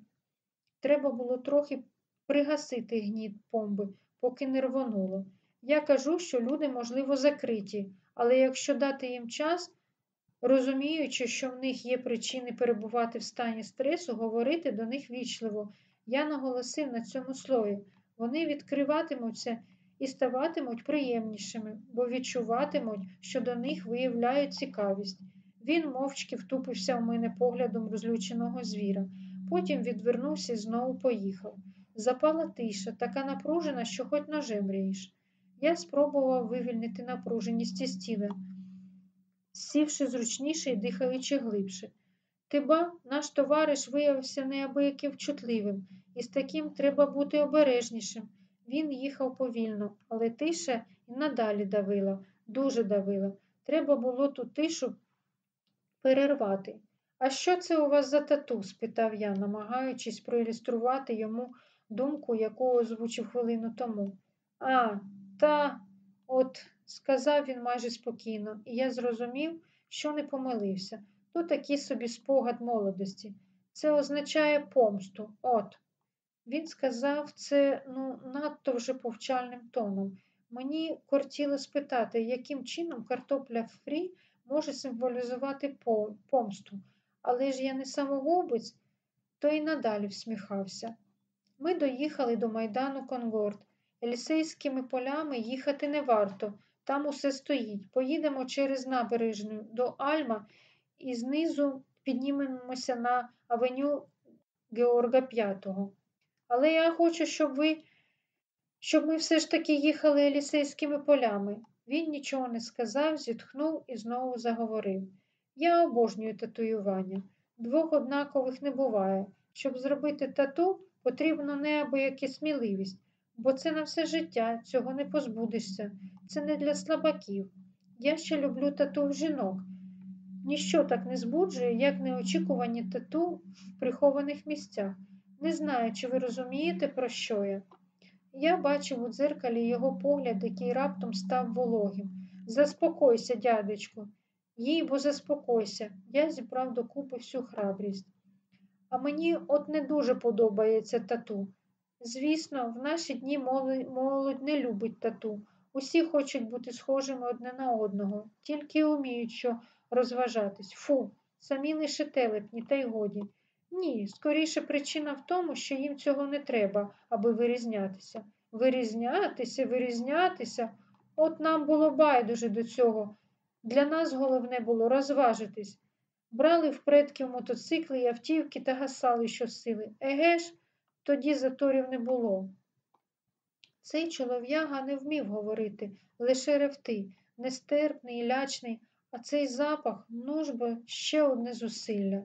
Треба було трохи пригасити гніт помби, поки не рвонуло. Я кажу, що люди, можливо, закриті, але якщо дати їм час, розуміючи, що в них є причини перебувати в стані стресу, говорити до них вічливо. Я наголосив на цьому слові. Вони відкриватимуться і ставатимуть приємнішими, бо відчуватимуть, що до них виявляють цікавість. Він мовчки втупився в мене поглядом розлюченого звіра, потім відвернувся і знову поїхав. Запала тиша, така напружена, що хоч ножем рієш. Я спробував вивільнити напруженість із тіла, сівши зручніше і дихаючи глибше. Тиба наш товариш виявився неабияки вчутливим, і з таким треба бути обережнішим. Він їхав повільно, але тиша і надалі давила, дуже давила. Треба було ту тишу перервати. А що це у вас за тату? спитав я, намагаючись проілюструвати йому думку, яку озвучив хвилину тому. А, та, от, сказав він майже спокійно, і я зрозумів, що не помилився. То такий собі спогад молодості. Це означає помсту. От. Він сказав це ну, надто вже повчальним тоном. Мені кортіло спитати, яким чином картопля фрі може символізувати помсту, але ж я не самогубець, то й надалі всміхався. Ми доїхали до майдану Конгорд. Елісейськими полями їхати не варто, там усе стоїть. Поїдемо через набережну до Альма і знизу піднімемося на авеню Георга П'ятого. Але я хочу, щоб ви, щоб ми все ж таки їхали елісейськими полями. Він нічого не сказав, зітхнув і знову заговорив. Я обожнюю татуювання. Двох однакових не буває. Щоб зробити тату, потрібно неабияка сміливість, бо це на все життя, цього не позбудешся. Це не для слабаків. Я ще люблю тату в жінок. Ніщо так не збуджує, як неочікувані тату в прихованих місцях. Не знаю, чи ви розумієте, про що я. Я бачив у дзеркалі його погляд, який раптом став вологим. Заспокойся, дядечку, їй бо заспокойся, я зібрав докупи всю храбрість. А мені от не дуже подобається тату. Звісно, в наші дні молодь не любить тату. Усі хочуть бути схожими одне на одного, тільки вміють що розважатись. Фу, Самі лише телепні, та й годі. Ні, скоріше причина в тому, що їм цього не треба, аби вирізнятися. Вирізнятися, вирізнятися. От нам було байдуже до цього. Для нас головне було розважитись. Брали в предків мотоцикли й автівки та гасали щосили. Еге ж, тоді заторів не було. Цей чолов'яга не вмів говорити, лише ревти, нестерпний і лячний, а цей запах, ну ж бо ще одне зусилля.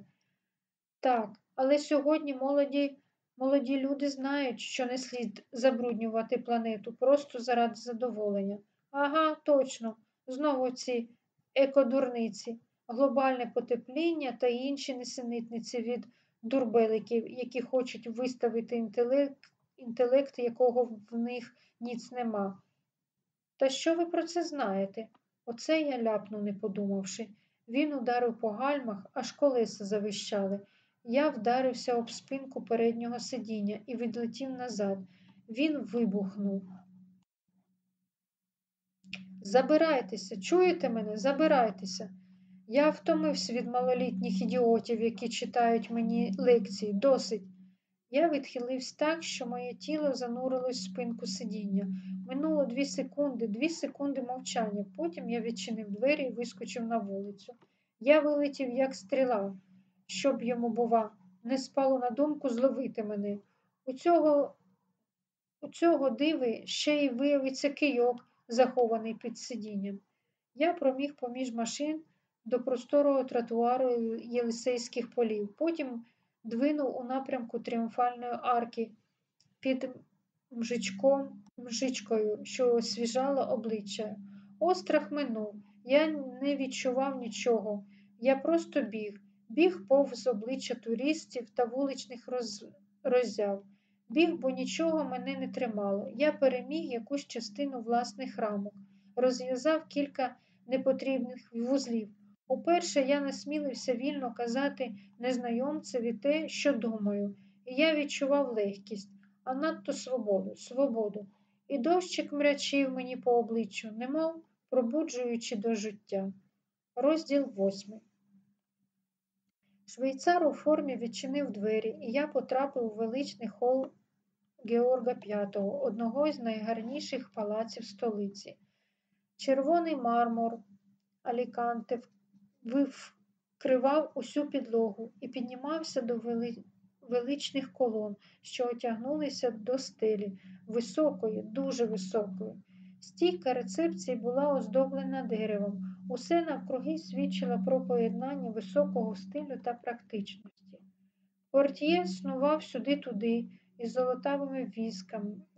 Так, але сьогодні молоді, молоді люди знають, що не слід забруднювати планету просто заради задоволення. Ага, точно, знову ці екодурниці, глобальне потепління та інші несенітниці від дурбеликів, які хочуть виставити інтелект, інтелект, якого в них ніц нема. Та що ви про це знаєте? Оце я ляпнув, не подумавши. Він ударив по гальмах, аж колеса завищали. Я вдарився об спинку переднього сидіння і відлетів назад. Він вибухнув. Забирайтеся, чуєте мене? Забирайтеся. Я втомився від малолітніх ідіотів, які читають мені лекції. Досить. Я відхилився так, що моє тіло занурилось в спинку сидіння. Минуло дві секунди, дві секунди мовчання. Потім я відчинив двері і вискочив на вулицю. Я вилетів, як стріла, щоб йому, бува, не спало на думку зловити мене. У цього, у цього диви ще й виявиться кийок, захований під сидінням. Я проміг поміж машин до просторого тротуару Єлисейських полів. Потім двинув у напрямку тріумфальної арки під мжичком, мжичкою, що освіжала обличчя. Острах минув. Я не відчував нічого. Я просто біг, біг повз обличчя туристів та вуличних роз... роззяв. Біг, бо нічого мене не тримало. Я переміг якусь частину власних рамок, розв'язав кілька непотрібних вузлів. Уперше я насмілився вільно казати незнайомцеві те, що думаю, і я відчував легкість, а надто свободу, свободу. І дощик мрячив мені по обличчю, немов пробуджуючи до життя. Розділ восьмий. Швейцар у формі відчинив двері, і я потрапив у величний хол Георга V, одного з найгарніших палаців столиці. Червоний мармур Аліканте вкривав усю підлогу і піднімався до вели... величних колон, що отягнулися до стелі, високої, дуже високої. Стійка рецепції була оздоблена деревом. Усе навкруги свідчило про поєднання високого стилю та практичності. Портьє снував сюди-туди із золотавими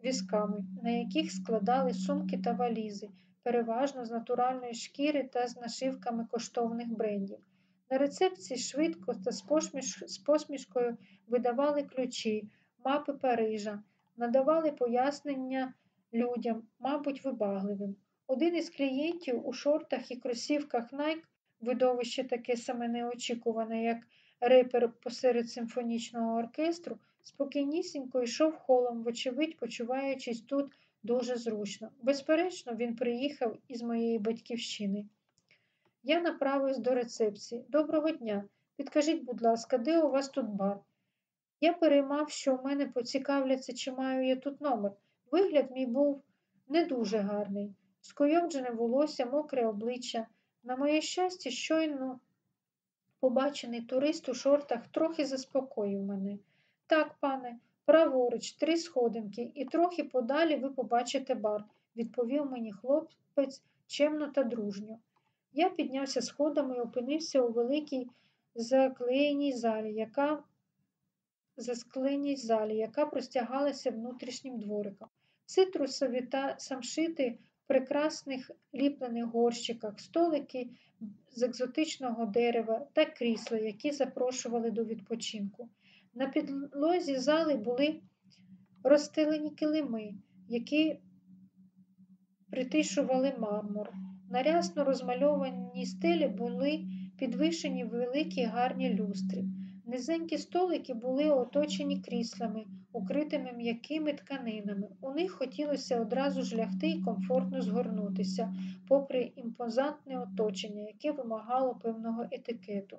візками, на яких складали сумки та валізи, переважно з натуральної шкіри та з нашивками коштовних брендів. На рецепції швидко та з посмішкою видавали ключі, мапи Парижа, надавали пояснення людям, мабуть, вибагливим. Один із клієнтів у шортах і кросівках Nike, видовище таке саме неочікуване, як репер посеред симфонічного оркестру, спокійнісінько йшов холом, вочевидь, почуваючись тут дуже зручно. Безперечно, він приїхав із моєї батьківщини. Я направився до рецепції. Доброго дня. Підкажіть, будь ласка, де у вас тут бар? Я переймав, що у мене поцікавляться, чи маю я тут номер. Вигляд мій був не дуже гарний. Скойовджене волосся, мокре обличчя. На моє щастя, щойно побачений турист у шортах трохи заспокоїв мене. Так, пане, праворуч, три сходинки, і трохи подалі ви побачите бар, відповів мені хлопець чемно та дружньо. Я піднявся сходами і опинився у великій заклеєній залі, яка заскленій залі, яка простягалася внутрішнім двориком. Цитрусові та самшити прекрасних ліплених горщиках, столики з екзотичного дерева та крісла, які запрошували до відпочинку. На підлозі зали були розстелені килими, які притишували мармур. На рясно розмальованій стелі були підвишені великі гарні люстри. Низенькі столики були оточені кріслами, укритими м'якими тканинами. У них хотілося одразу ж лягти і комфортно згорнутися, попри імпозантне оточення, яке вимагало певного етикету.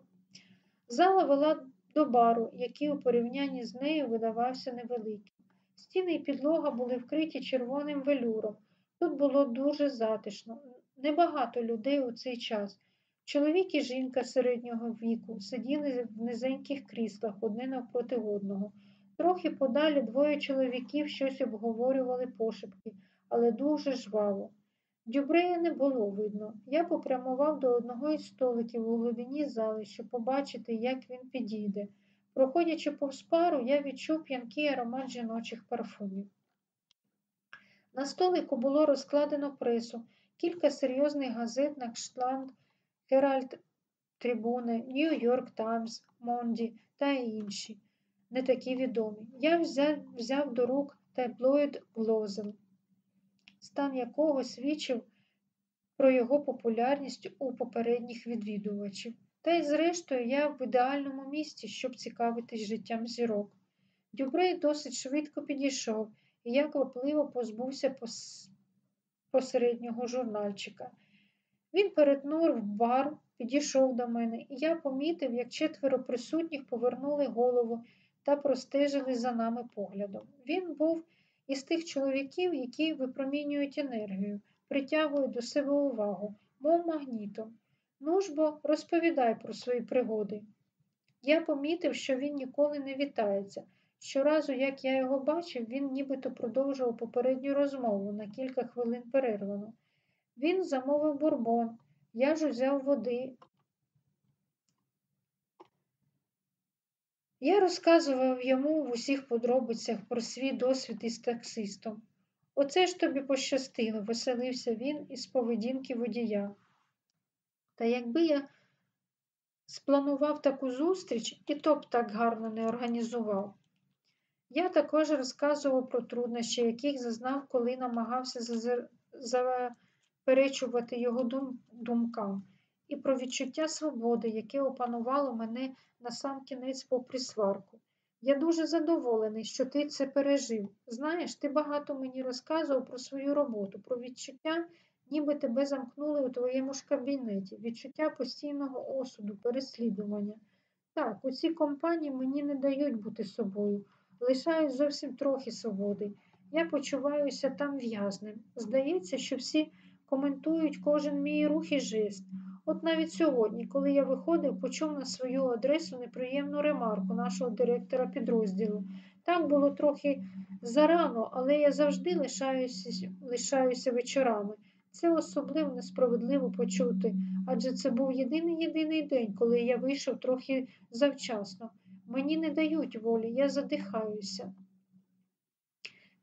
Зала вела до бару, який у порівнянні з нею видавався невеликим. Стіни і підлога були вкриті червоним велюром. Тут було дуже затишно. Небагато людей у цей час. Чоловік і жінка середнього віку сиділи в низеньких кріслах одне навпроти одного. Трохи подалі двоє чоловіків щось обговорювали пошепки, але дуже жваво. Дюбрея не було видно. Я попрямував до одного із столиків у глибині зали, щоб побачити, як він підійде. Проходячи повз пару, я відчув п'янкий аромат жіночих парфумів. На столику було розкладено пресу, кілька серйозних газет на кшталт Herald Tribune, Нью-Йорк Таймс, Монд та інші, не такі відомі. Я взяв, взяв до рук таблоїд Closer, стан якого свідчив про його популярність у попередніх відвідувачів. Та й зрештою я в ідеальному місці, щоб цікавитись життям зірок. Дюбрей досить швидко підійшов, і я квапливо позбувся пос... посереднього журнальчика. Він перетнув бар, підійшов до мене, і я помітив, як четверо присутніх повернули голову та простежили за нами поглядом. Він був із тих чоловіків, які випромінюють енергію, притягують до себе увагу, мов магнітом. Ну ж бо, розповідай про свої пригоди. Я помітив, що він ніколи не вітається. Щоразу, як я його бачив, він нібито продовжував попередню розмову на кілька хвилин перервано. Він замовив бурбон, я ж узяв води. Я розказував йому в усіх подробицях про свій досвід із таксистом. Оце ж тобі пощастило, веселився він із поведінки водія. Та якби я спланував таку зустріч, і то б так гарно не організував. Я також розказував про труднощі, яких зазнав, коли намагався заперечувати його дум... думкам, і про відчуття свободи, яке опанувало мене насамкінець попри сварку. Я дуже задоволений, що ти це пережив. Знаєш, ти багато мені розказував про свою роботу, про відчуття, ніби тебе замкнули у твоєму ж кабінеті, відчуття постійного осуду, переслідування. Так, у цій компанії мені не дають бути собою, лишають зовсім трохи свободи. Я почуваюся там в'язним. Здається, що всі коментують кожен мій рух і жест. От навіть сьогодні, коли я виходив, почув на свою адресу неприємну ремарку нашого директора підрозділу. Так було трохи зарано, але я завжди лишаюся, лишаюся вечорами. Це особливо несправедливо почути, адже це був єдиний єдиний день, коли я вийшов трохи завчасно. Мені не дають волі, я задихаюся.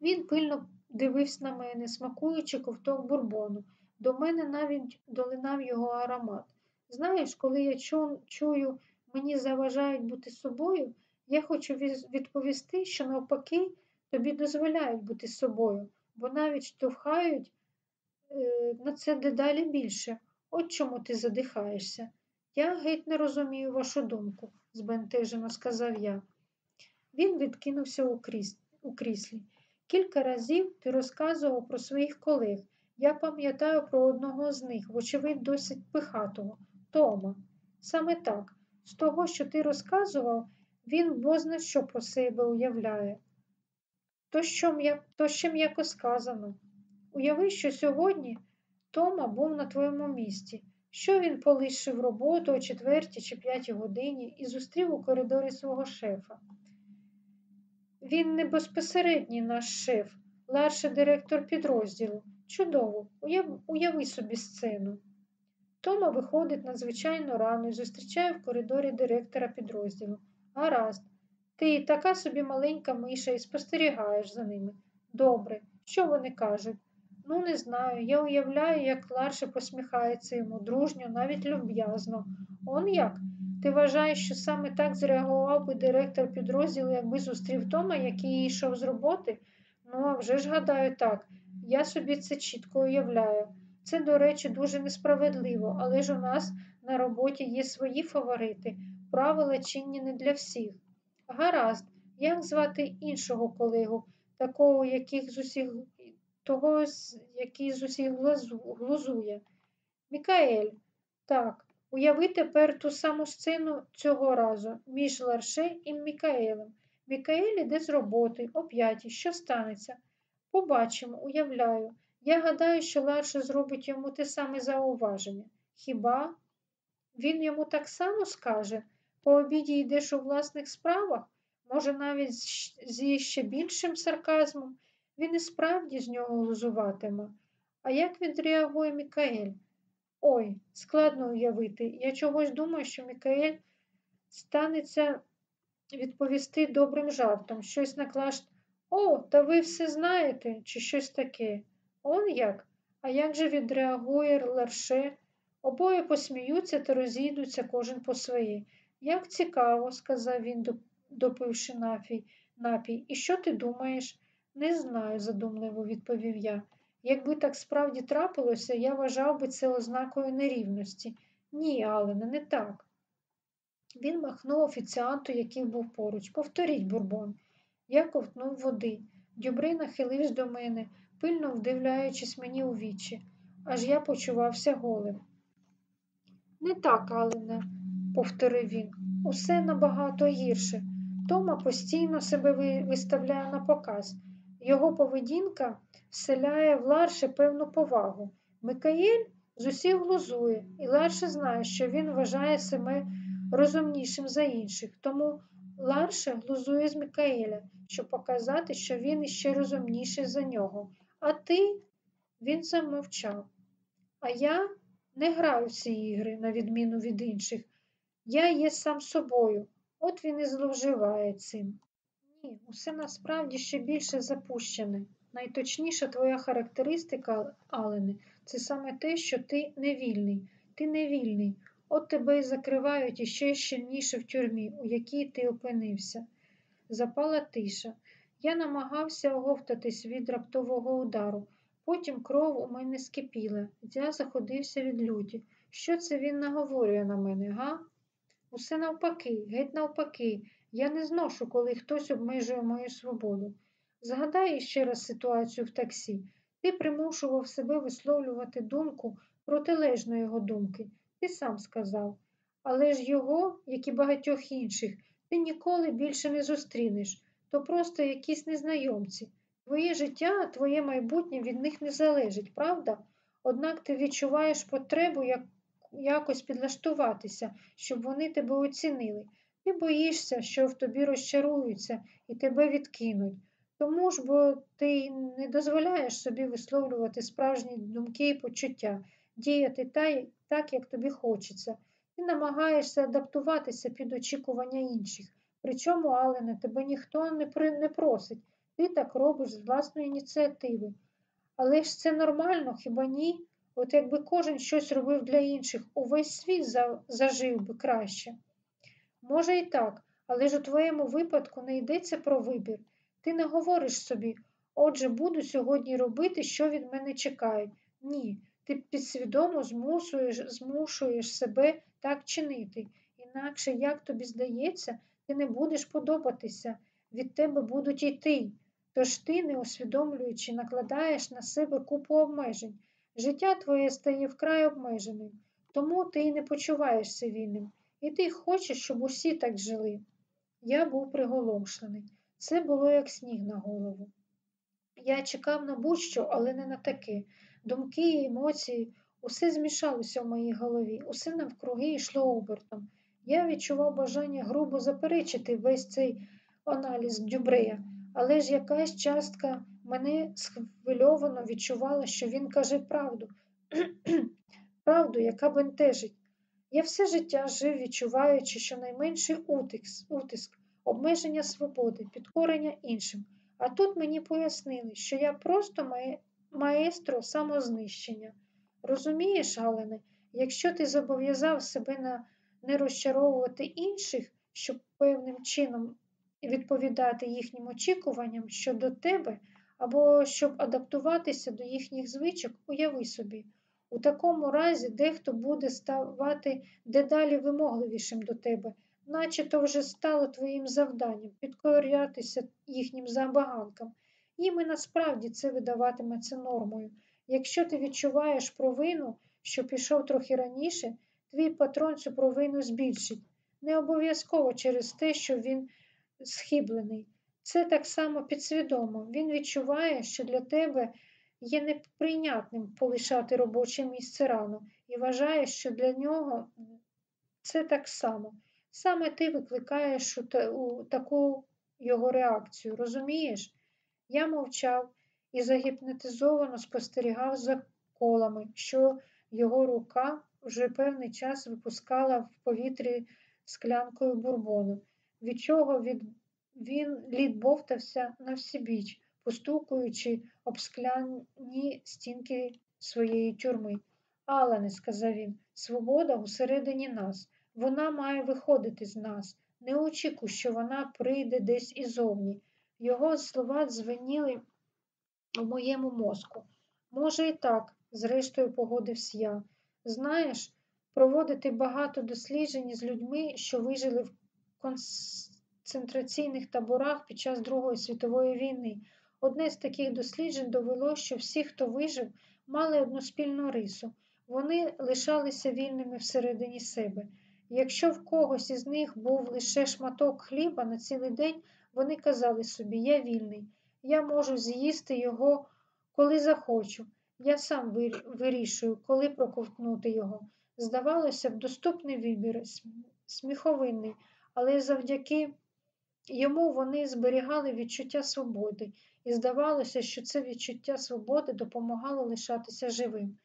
Він пильно дивився на мене, смакуючи ковток бурбону. До мене навіть долинав його аромат. Знаєш, коли я чую, мені заважають бути собою, я хочу відповісти, що навпаки тобі дозволяють бути собою, бо навіть штовхають е, на це дедалі більше. От чому ти задихаєшся. Я геть не розумію вашу думку, збентежено сказав я. Він відкинувся у, кріс... у кріслі. Кілька разів ти розказував про своїх колег. Я пам'ятаю про одного з них, вочевидь, досить пихатого, Тома. Саме так, з того, що ти розказував, він бозна що про себе уявляє. То, що то ще м'яко сказано. Уяви, що сьогодні Тома був на твоєму місці, що він полишив роботу о четвертій чи п'ятій годині і зустрів у коридорі свого шефа. Він не безпосередній наш шеф, старший директор підрозділу. Чудово, уяв, уяви собі сцену. Тома виходить надзвичайно рано і зустрічає в коридорі директора підрозділу. Гаразд, ти така собі маленька миша і спостерігаєш за ними. Добре, що вони кажуть? Ну, не знаю. Я уявляю, як Ларше посміхається йому дружньо, навіть люб'язно. Он як? Ти вважаєш, що саме так зреагував би директор підрозділу, якби зустрів Тома, який йшов з роботи? Ну, а вже ж гадаю так. Я собі це чітко уявляю. Це, до речі, дуже несправедливо, але ж у нас на роботі є свої фаворити, правила чинні не для всіх. Гаразд, як звати іншого колегу, такого, яких з усіх, того, який з усіх глузує? Мікаель. Так, Уяви тепер ту саму сцену цього разу між Ларше і Мікаелем. Мікаель іде з роботи, о п'ятій. Що станеться? Побачимо, уявляю. Я гадаю, що Ларше зробить йому те саме зауваження. Хіба він йому так само скаже? По обіді йдеш у власних справах? Може, навіть зі ще більшим сарказмом? Він і справді з нього глузуватиме. А як відреагує Мікаель? Ой, складно уявити. Я чогось думаю, що Мікаель станеться відповісти добрим жартом, щось на клашт О, та ви все знаєте, чи щось таке. Он як? А як же відреагує Ларше? Обоє посміються та розійдуться кожен по своє. Як цікаво, сказав він, допивши напій. І що ти думаєш? Не знаю, задумливо відповів я. Якби так справді трапилося, я вважав би це ознакою нерівності. Ні, Алене, не так. Він махнув офіціанту, який був поруч. Повторіть, бурбон. Я ковтнув води. Дюбрий нахилився до мене, пильно вдивляючись мені у вічі, аж я почувався голим. Не так, Алене, повторив він, усе набагато гірше. Тома постійно себе виставляє на показ. Його поведінка вселяє в Ларше певну повагу. Микаїль з усіх глузує, і Ларше знає, що він вважає себе розумнішим за інших. Тому Ларше глузує з Микаеля, щоб показати, що він іще розумніший за нього. А ти він замовчав. А я не граю в ці ігри, на відміну від інших. Я є сам собою, от він і зловживає цим. Ні, усе насправді ще більше запущене. Найточніша твоя характеристика, Алене, це саме те, що ти невільний. Ти невільний. От тебе й закривають іще щільніше в тюрмі, у якій ти опинився. Запала тиша. Я намагався оговтатись від раптового удару. Потім кров у мене скипіла. Я заходився від люті. Що це він наговорює на мене, га? Усе навпаки, геть навпаки. Я не зношу, коли хтось обмежує мою свободу. Згадай ще раз ситуацію в таксі. Ти примушував себе висловлювати думку протилежної його думки. Ти сам сказав. Але ж його, як і багатьох інших, ти ніколи більше не зустрінеш, то просто якісь незнайомці. Твоє життя, твоє майбутнє від них не залежить, правда? Однак ти відчуваєш потребу як, якось підлаштуватися, щоб вони тебе оцінили. Ти боїшся, що в тобі розчаруються і тебе відкинуть. Тому ж бо ти не дозволяєш собі висловлювати справжні думки і почуття, діяти так, як тобі хочеться. Ти намагаєшся адаптуватися під очікування інших. Причому, Алене, тебе ніхто не, при... не просить. Ти так робиш з власної ініціативи. Але ж це нормально, хіба ні? От якби кожен щось робив для інших, увесь світ зажив би краще. Може, і так, але ж у твоєму випадку не йдеться про вибір. Ти не говориш собі, отже, буду сьогодні робити, що від мене чекають. Ні, ти підсвідомо змушуєш, змушуєш себе так чинити. Інакше, як тобі здається, ти не будеш подобатися, від тебе будуть йти. Тож ти, не усвідомлюючи, накладаєш на себе купу обмежень. Життя твоє стає вкрай обмеженим, тому ти й не почуваєшся вільним. І ти хочеш, щоб усі так жили. Я був приголомшений. Це було як сніг на голову. Я чекав на будь-що, але не на таке. Думки і емоції, усе змішалося в моїй голові, усе навкруги йшло обертом. Я відчував бажання грубо заперечити весь цей аналіз Дюбрея, але ж якась частка мене схвильовано відчувала, що він каже правду, правду, яка бентежить. Я все життя жив, відчуваючи щонайменший утиск, утиск, обмеження свободи, підкорення іншим. А тут мені пояснили, що я просто має... маестро самознищення. Розумієш, Галене, якщо ти зобов'язав себе на не розчаровувати інших, щоб певним чином відповідати їхнім очікуванням щодо тебе, або щоб адаптуватися до їхніх звичок, уяви собі. У такому разі дехто буде ставати дедалі вимогливішим до тебе, наче то вже стало твоїм завданням підкорятися їхнім забаганкам. Їм і насправді це видаватиметься нормою. Якщо ти відчуваєш провину, що пішов трохи раніше, твій патрон цю провину збільшить. Не обов'язково через те, що він схиблений. Це так само підсвідомо. Він відчуває, що для тебе є неприйнятним полишати робоче місце рано і вважає, що для нього це так само. Саме ти викликаєш у, таку його реакцію, розумієш? Я мовчав і загіпнотизовано спостерігав за колами, що його рука вже певний час випускала в повітрі склянкою бурбону, від чого він лід бовтався на всібіч, постукуючи об скляні стінки своєї тюрми. Алане, сказав він, свобода усередині нас. Вона має виходити з нас. Не очікуй, що вона прийде десь ізовні. Його слова дзвеніли у моєму мозку. Може, і так, зрештою, погодився я. Знаєш, проводити багато досліджень з людьми, що вижили в концентраційних таборах під час Другої світової війни. Одне з таких досліджень довело, що всі, хто вижив, мали одну спільну рису. Вони лишалися вільними всередині себе. Якщо в когось із них був лише шматок хліба на цілий день, вони казали собі, я вільний, я можу з'їсти його, коли захочу. Я сам вирішую, коли проковтнути його. Здавалося б, доступний вибір, сміховинний, але завдяки йому вони зберігали відчуття свободи, і здавалося, що це відчуття свободи допомагало лишатися живим.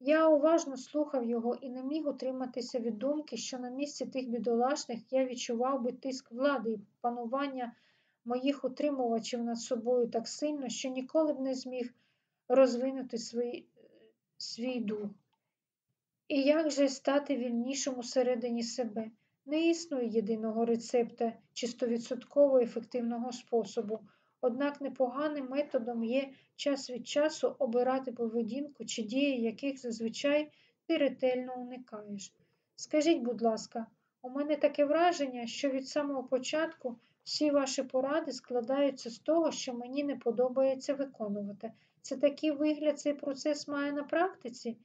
Я уважно слухав його і не міг утриматися від думки, що на місці тих бідолашних я відчував би тиск влади і панування моїх утримувачів над собою так сильно, що ніколи б не зміг розвинути свій, свій дух. І як же стати вільнішим усередині себе? Не існує єдиного рецепта чи стовідсотково ефективного способу. Однак непоганим методом є час від часу обирати поведінку чи дії, яких зазвичай ти ретельно уникаєш. Скажіть, будь ласка, у мене таке враження, що від самого початку всі ваші поради складаються з того, що мені не подобається виконувати. Це такий вигляд цей процес має на практиці?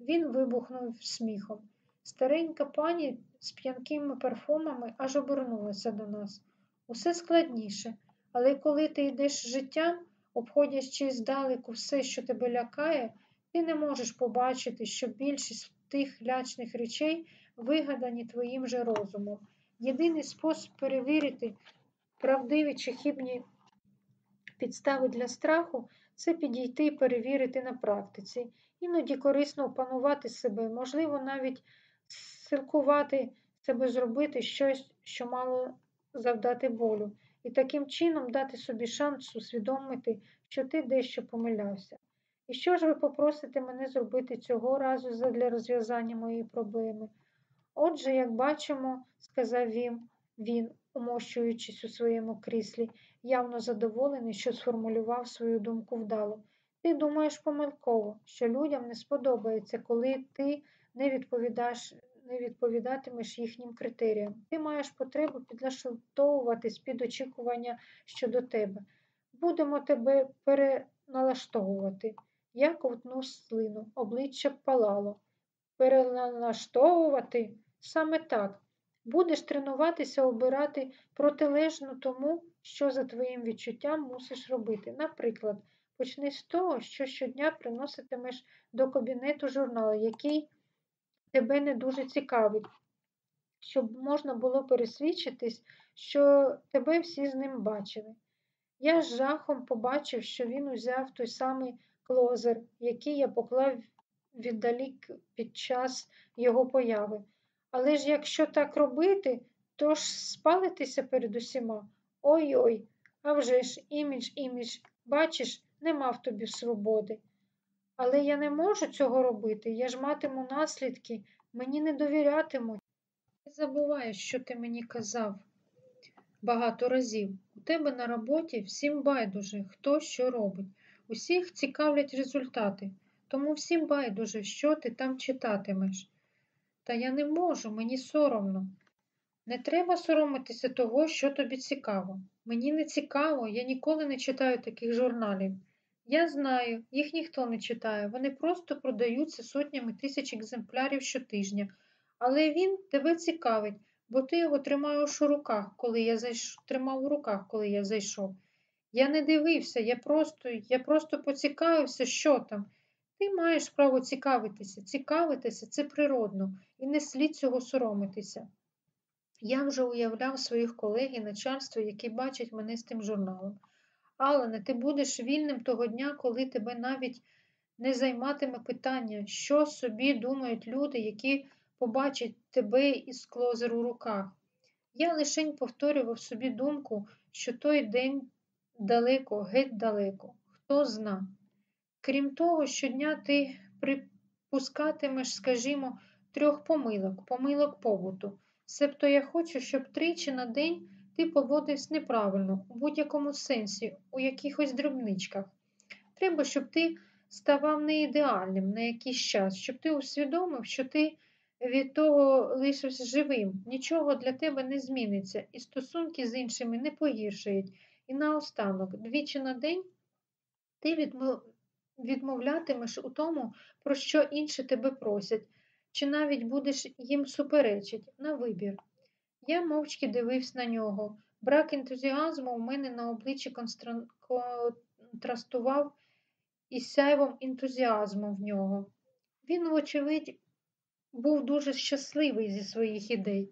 Він вибухнув сміхом. Старенька пані з п'янкими парфумами аж обернулася до нас. Усе складніше. Але коли ти йдеш життям, обходячи здалеку все, що тебе лякає, ти не можеш побачити, що більшість тих лячних речей вигадані твоїм же розумом. Єдиний спосіб перевірити правдиві чи хібні підстави для страху це підійти і перевірити на практиці. Іноді корисно опанувати себе, можливо, навіть силкувати себе зробити щось, що мало завдати болю і таким чином дати собі шанс усвідомити, що ти дещо помилявся. І що ж ви попросите мене зробити цього разу для розв'язання моєї проблеми? Отже, як бачимо, сказав він, він, умощуючись у своєму кріслі, явно задоволений, що сформулював свою думку вдало. Ти думаєш помилково, що людям не сподобається, коли ти не відповідаєш не відповідатимеш їхнім критеріям. Ти маєш потребу підлаштовуватись під очікування щодо тебе. Будемо тебе переналаштовувати. Я ковтнув слину, обличчя палало. Переналаштовувати саме так. Будеш тренуватися обирати протилежно тому, що за твоїм відчуттям мусиш робити. Наприклад, почни з того, що щодня приноситимеш до кабінету журнал, який тебе не дуже цікавить, щоб можна було пересвідчитись, що тебе всі з ним бачили. Я з жахом побачив, що він узяв той самий клозер, який я поклав віддалік під час його появи. Але ж якщо так робити, то ж спалитися перед усіма. Ой-ой, а вже ж імідж, імідж, бачиш, нема в тобі свободи. Але я не можу цього робити, я ж матиму наслідки, мені не довірятимуть. Не забувай, що ти мені казав багато разів. У тебе на роботі всім байдуже, хто що робить. Усіх цікавлять результати, тому всім байдуже, що ти там читатимеш. Та я не можу, мені соромно. Не треба соромитися того, що тобі цікаво. Мені не цікаво, я ніколи не читаю таких журналів. Я знаю, їх ніхто не читає, вони просто продаються сотнями тисяч екземплярів щотижня, Але він тебе цікавить, бо ти його тримаєш у руках, коли я зайш... тримав у руках, коли я зайшов. Я не дивився, я просто, я просто поцікавився, що там. Ти маєш право цікавитися. Цікавитися це природно, і не слід цього соромитися. Я вже уявляв своїх колег і начальство, які бачать мене з тим журналом. Алене, ти будеш вільним того дня, коли тебе навіть не займатиме питання, що собі думають люди, які побачать тебе із клозер у руках. Я лишень повторював собі думку, що той день далеко, геть далеко, хто зна. Крім того, щодня ти припускатимеш, скажімо, трьох помилок, помилок побуту. Себто я хочу, щоб тричі на день ти поводився неправильно, у будь-якому сенсі, у якихось дрібничках. Треба, щоб ти ставав не ідеальним на якийсь час, щоб ти усвідомив, що ти від того лишився живим, нічого для тебе не зміниться, і стосунки з іншими не погіршають. І наостанок, двічі на день ти відмовлятимеш у тому, про що інші тебе просять, чи навіть будеш їм суперечить на вибір. Я мовчки дивився на нього. Брак ентузіазму у мене на обличчі контрастував із сяйвом ентузіазму в нього. Він, вочевидь, був дуже щасливий зі своїх ідей.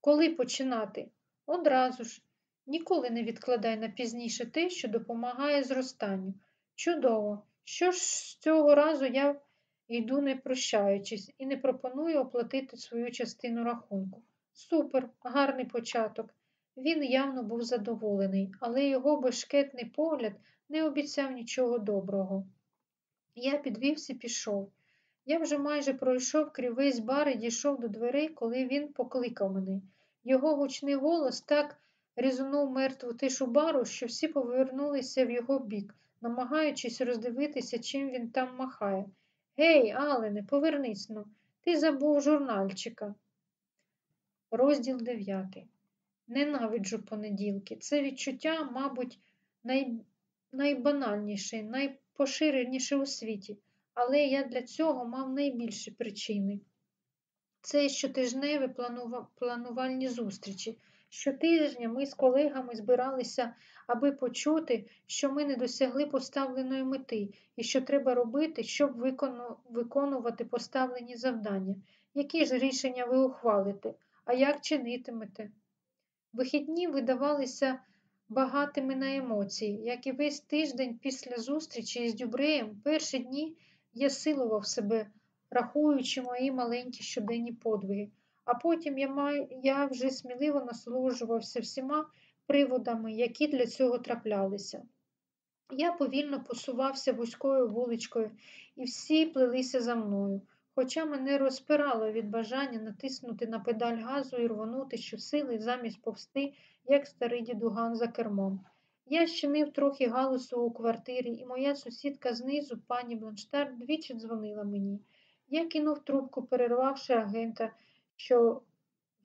Коли починати? Одразу ж. Ніколи не відкладай на пізніше те, що допомагає зростанню. Чудово! Що ж з цього разу я йду не прощаючись і не пропоную оплатити свою частину рахунку. Супер, гарний початок. Він явно був задоволений, але його бешкетний погляд не обіцяв нічого доброго. Я підвівся і пішов. Я вже майже пройшов крізь бар і дійшов до дверей, коли він покликав мене. Його гучний голос так різунув мертву тишу бару, що всі повернулися в його бік, намагаючись роздивитися, чим він там махає. Гей, Алене, повернись ну, ти забув журнальчика. Розділ дев'ятий. Ненавиджу понеділки. Це відчуття, мабуть, най... найбанальніше, найпоширеніше у світі, але я для цього мав найбільші причини. Це щотижневі планувальні зустрічі. Щотижня ми з колегами збиралися, аби почути, що ми не досягли поставленої мети і що треба робити, щоб виконувати поставлені завдання. Які ж рішення ви ухвалите, а як чинитимете? Вихідні видавалися багатими на емоції, як і весь тиждень після зустрічі з Дюбреєм, перші дні я силував себе, рахуючи мої маленькі щоденні подвиги. А потім я май, я вже сміливо насолоджувався всіма приводами, які для цього траплялися. Я повільно посувався вузькою вуличкою, і всі плелися за мною, хоча мене розпирало від бажання натиснути на педаль газу і рвонути щосили замість повсти, як старий дідуган за кермом. Я щинив трохи галусу у квартирі, і моя сусідка знизу, пані Бланштар, двічі дзвонила мені. Я кинув трубку, перервавши агента що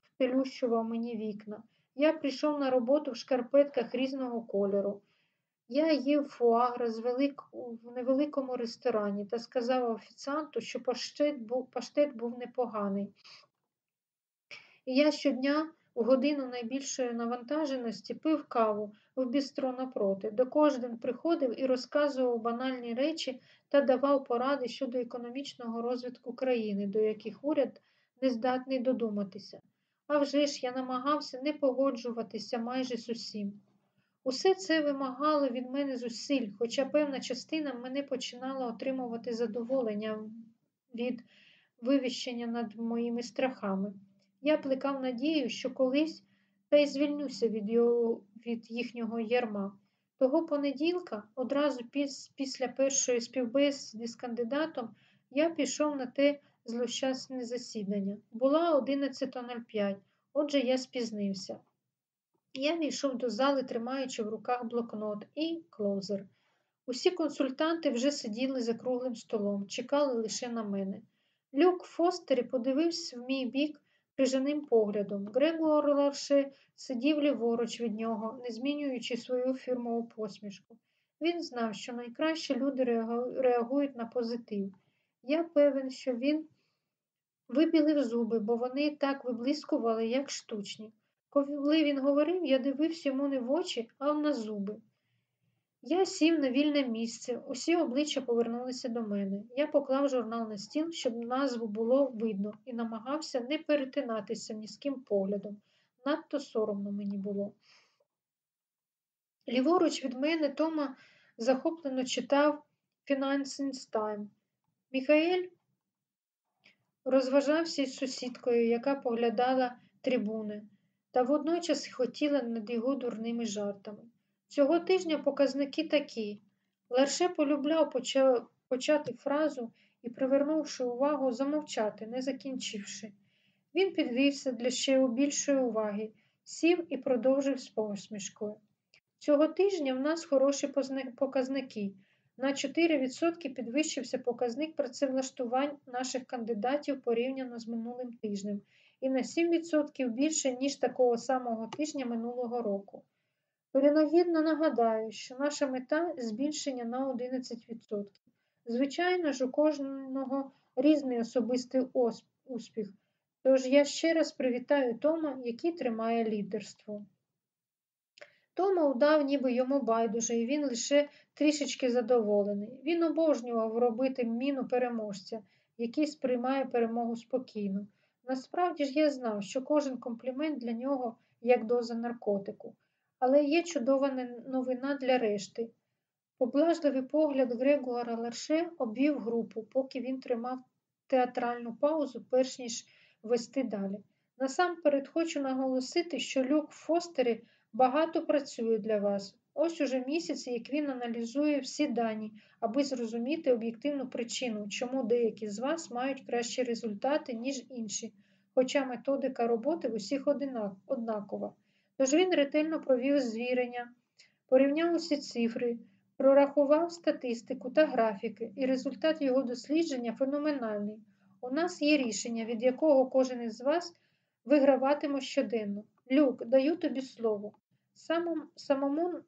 впелющував мені вікна. Я прийшов на роботу в шкарпетках різного кольору. Я їв фуагра з велик... в невеликому ресторані та сказав офіціанту, що паштет був, паштет був непоганий. І я щодня у годину найбільшої навантаженості пив каву в бістро напроти, до кожен приходив і розказував банальні речі та давав поради щодо економічного розвитку країни, до яких уряд нездатний додуматися. А вже ж я намагався не погоджуватися майже з усім. Усе це вимагало від мене зусиль, хоча певна частина мене починала отримувати задоволення від вивіщення над моїми страхами. Я плекав надію, що колись та й звільнюся від його, від їхнього ярма. Того понеділка, одразу піс, після першої співбесіди з кандидатом, я пішов на те злощасне засідання. Була 11.05, отже, я спізнився. Я війшов до зали, тримаючи в руках блокнот і клозер. Усі консультанти вже сиділи за круглим столом, чекали лише на мене. Люк Фостері подивився в мій бік крижаним поглядом. Грегор Ларше сидів ліворуч від нього, не змінюючи свою фірмову посмішку. Він знав, що найкраще люди реагують на позитив. Я певен, що він вибілив зуби, бо вони так виблискували, як штучні. Коли він говорив, я дивився йому не в очі, а на зуби. Я сів на вільне місце, усі обличчя повернулися до мене. Я поклав журнал на стіл, щоб назву було видно, і намагався не перетинатися ні з ким поглядом. Надто соромно мені було. Ліворуч від мене Тома захоплено читав Financial Time. Міхаель розважався із сусідкою, яка поглядала трибуни, та водночас хотіла над його дурними жартами. Цього тижня показники такі. Лерше полюбляв почати фразу і, привернувши увагу, замовчати, не закінчивши. Він підвівся для ще більшої уваги, сів і продовжив з посмішкою. Цього тижня в нас хороші показники. На 4% підвищився показник працевлаштувань наших кандидатів порівняно з минулим тижнем і на 7% більше, ніж такого самого тижня минулого року. Принагідно нагадаю, що наша мета збільшення на 11%. Звичайно ж, у кожного різний особистий успіх. Тож я ще раз привітаю Тома, який тримає лідерство. Тома удав, ніби йому байдуже, і він лише трішечки задоволений. Він обожнював робити міну переможця, який сприймає перемогу спокійно. Насправді ж я знав, що кожен комплімент для нього як доза наркотику. Але є чудова новина для решти. Поблажливий погляд Грегора Ларше обвів групу, поки він тримав театральну паузу, перш ніж вести далі. Насамперед хочу наголосити, що Люк Фостері багато працює для вас. Ось уже місяці, як він аналізує всі дані, аби зрозуміти об'єктивну причину, чому деякі з вас мають кращі результати, ніж інші, хоча методика роботи в усіх однакова. Тож він ретельно провів звірення, порівняв усі цифри, прорахував статистику та графіки, і результат його дослідження феноменальний. У нас є рішення, від якого кожен із вас виграватиме щоденно. Люк, даю тобі слово. Самому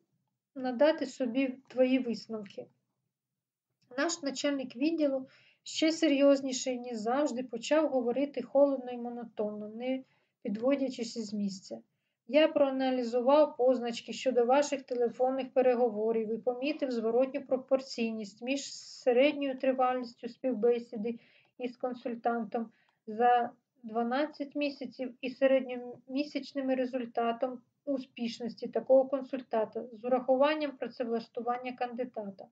надати собі твої висновки. Наш начальник відділу ще серйозніший, ніж завжди, почав говорити холодно і монотонно, не підводячись із місця. Я проаналізував позначки щодо ваших телефонних переговорів і помітив зворотню пропорційність між середньою тривалістю співбесіди із консультантом за 12 місяців і середньомісячним результатом успішності такого консультата з урахуванням працевлаштування кандидата.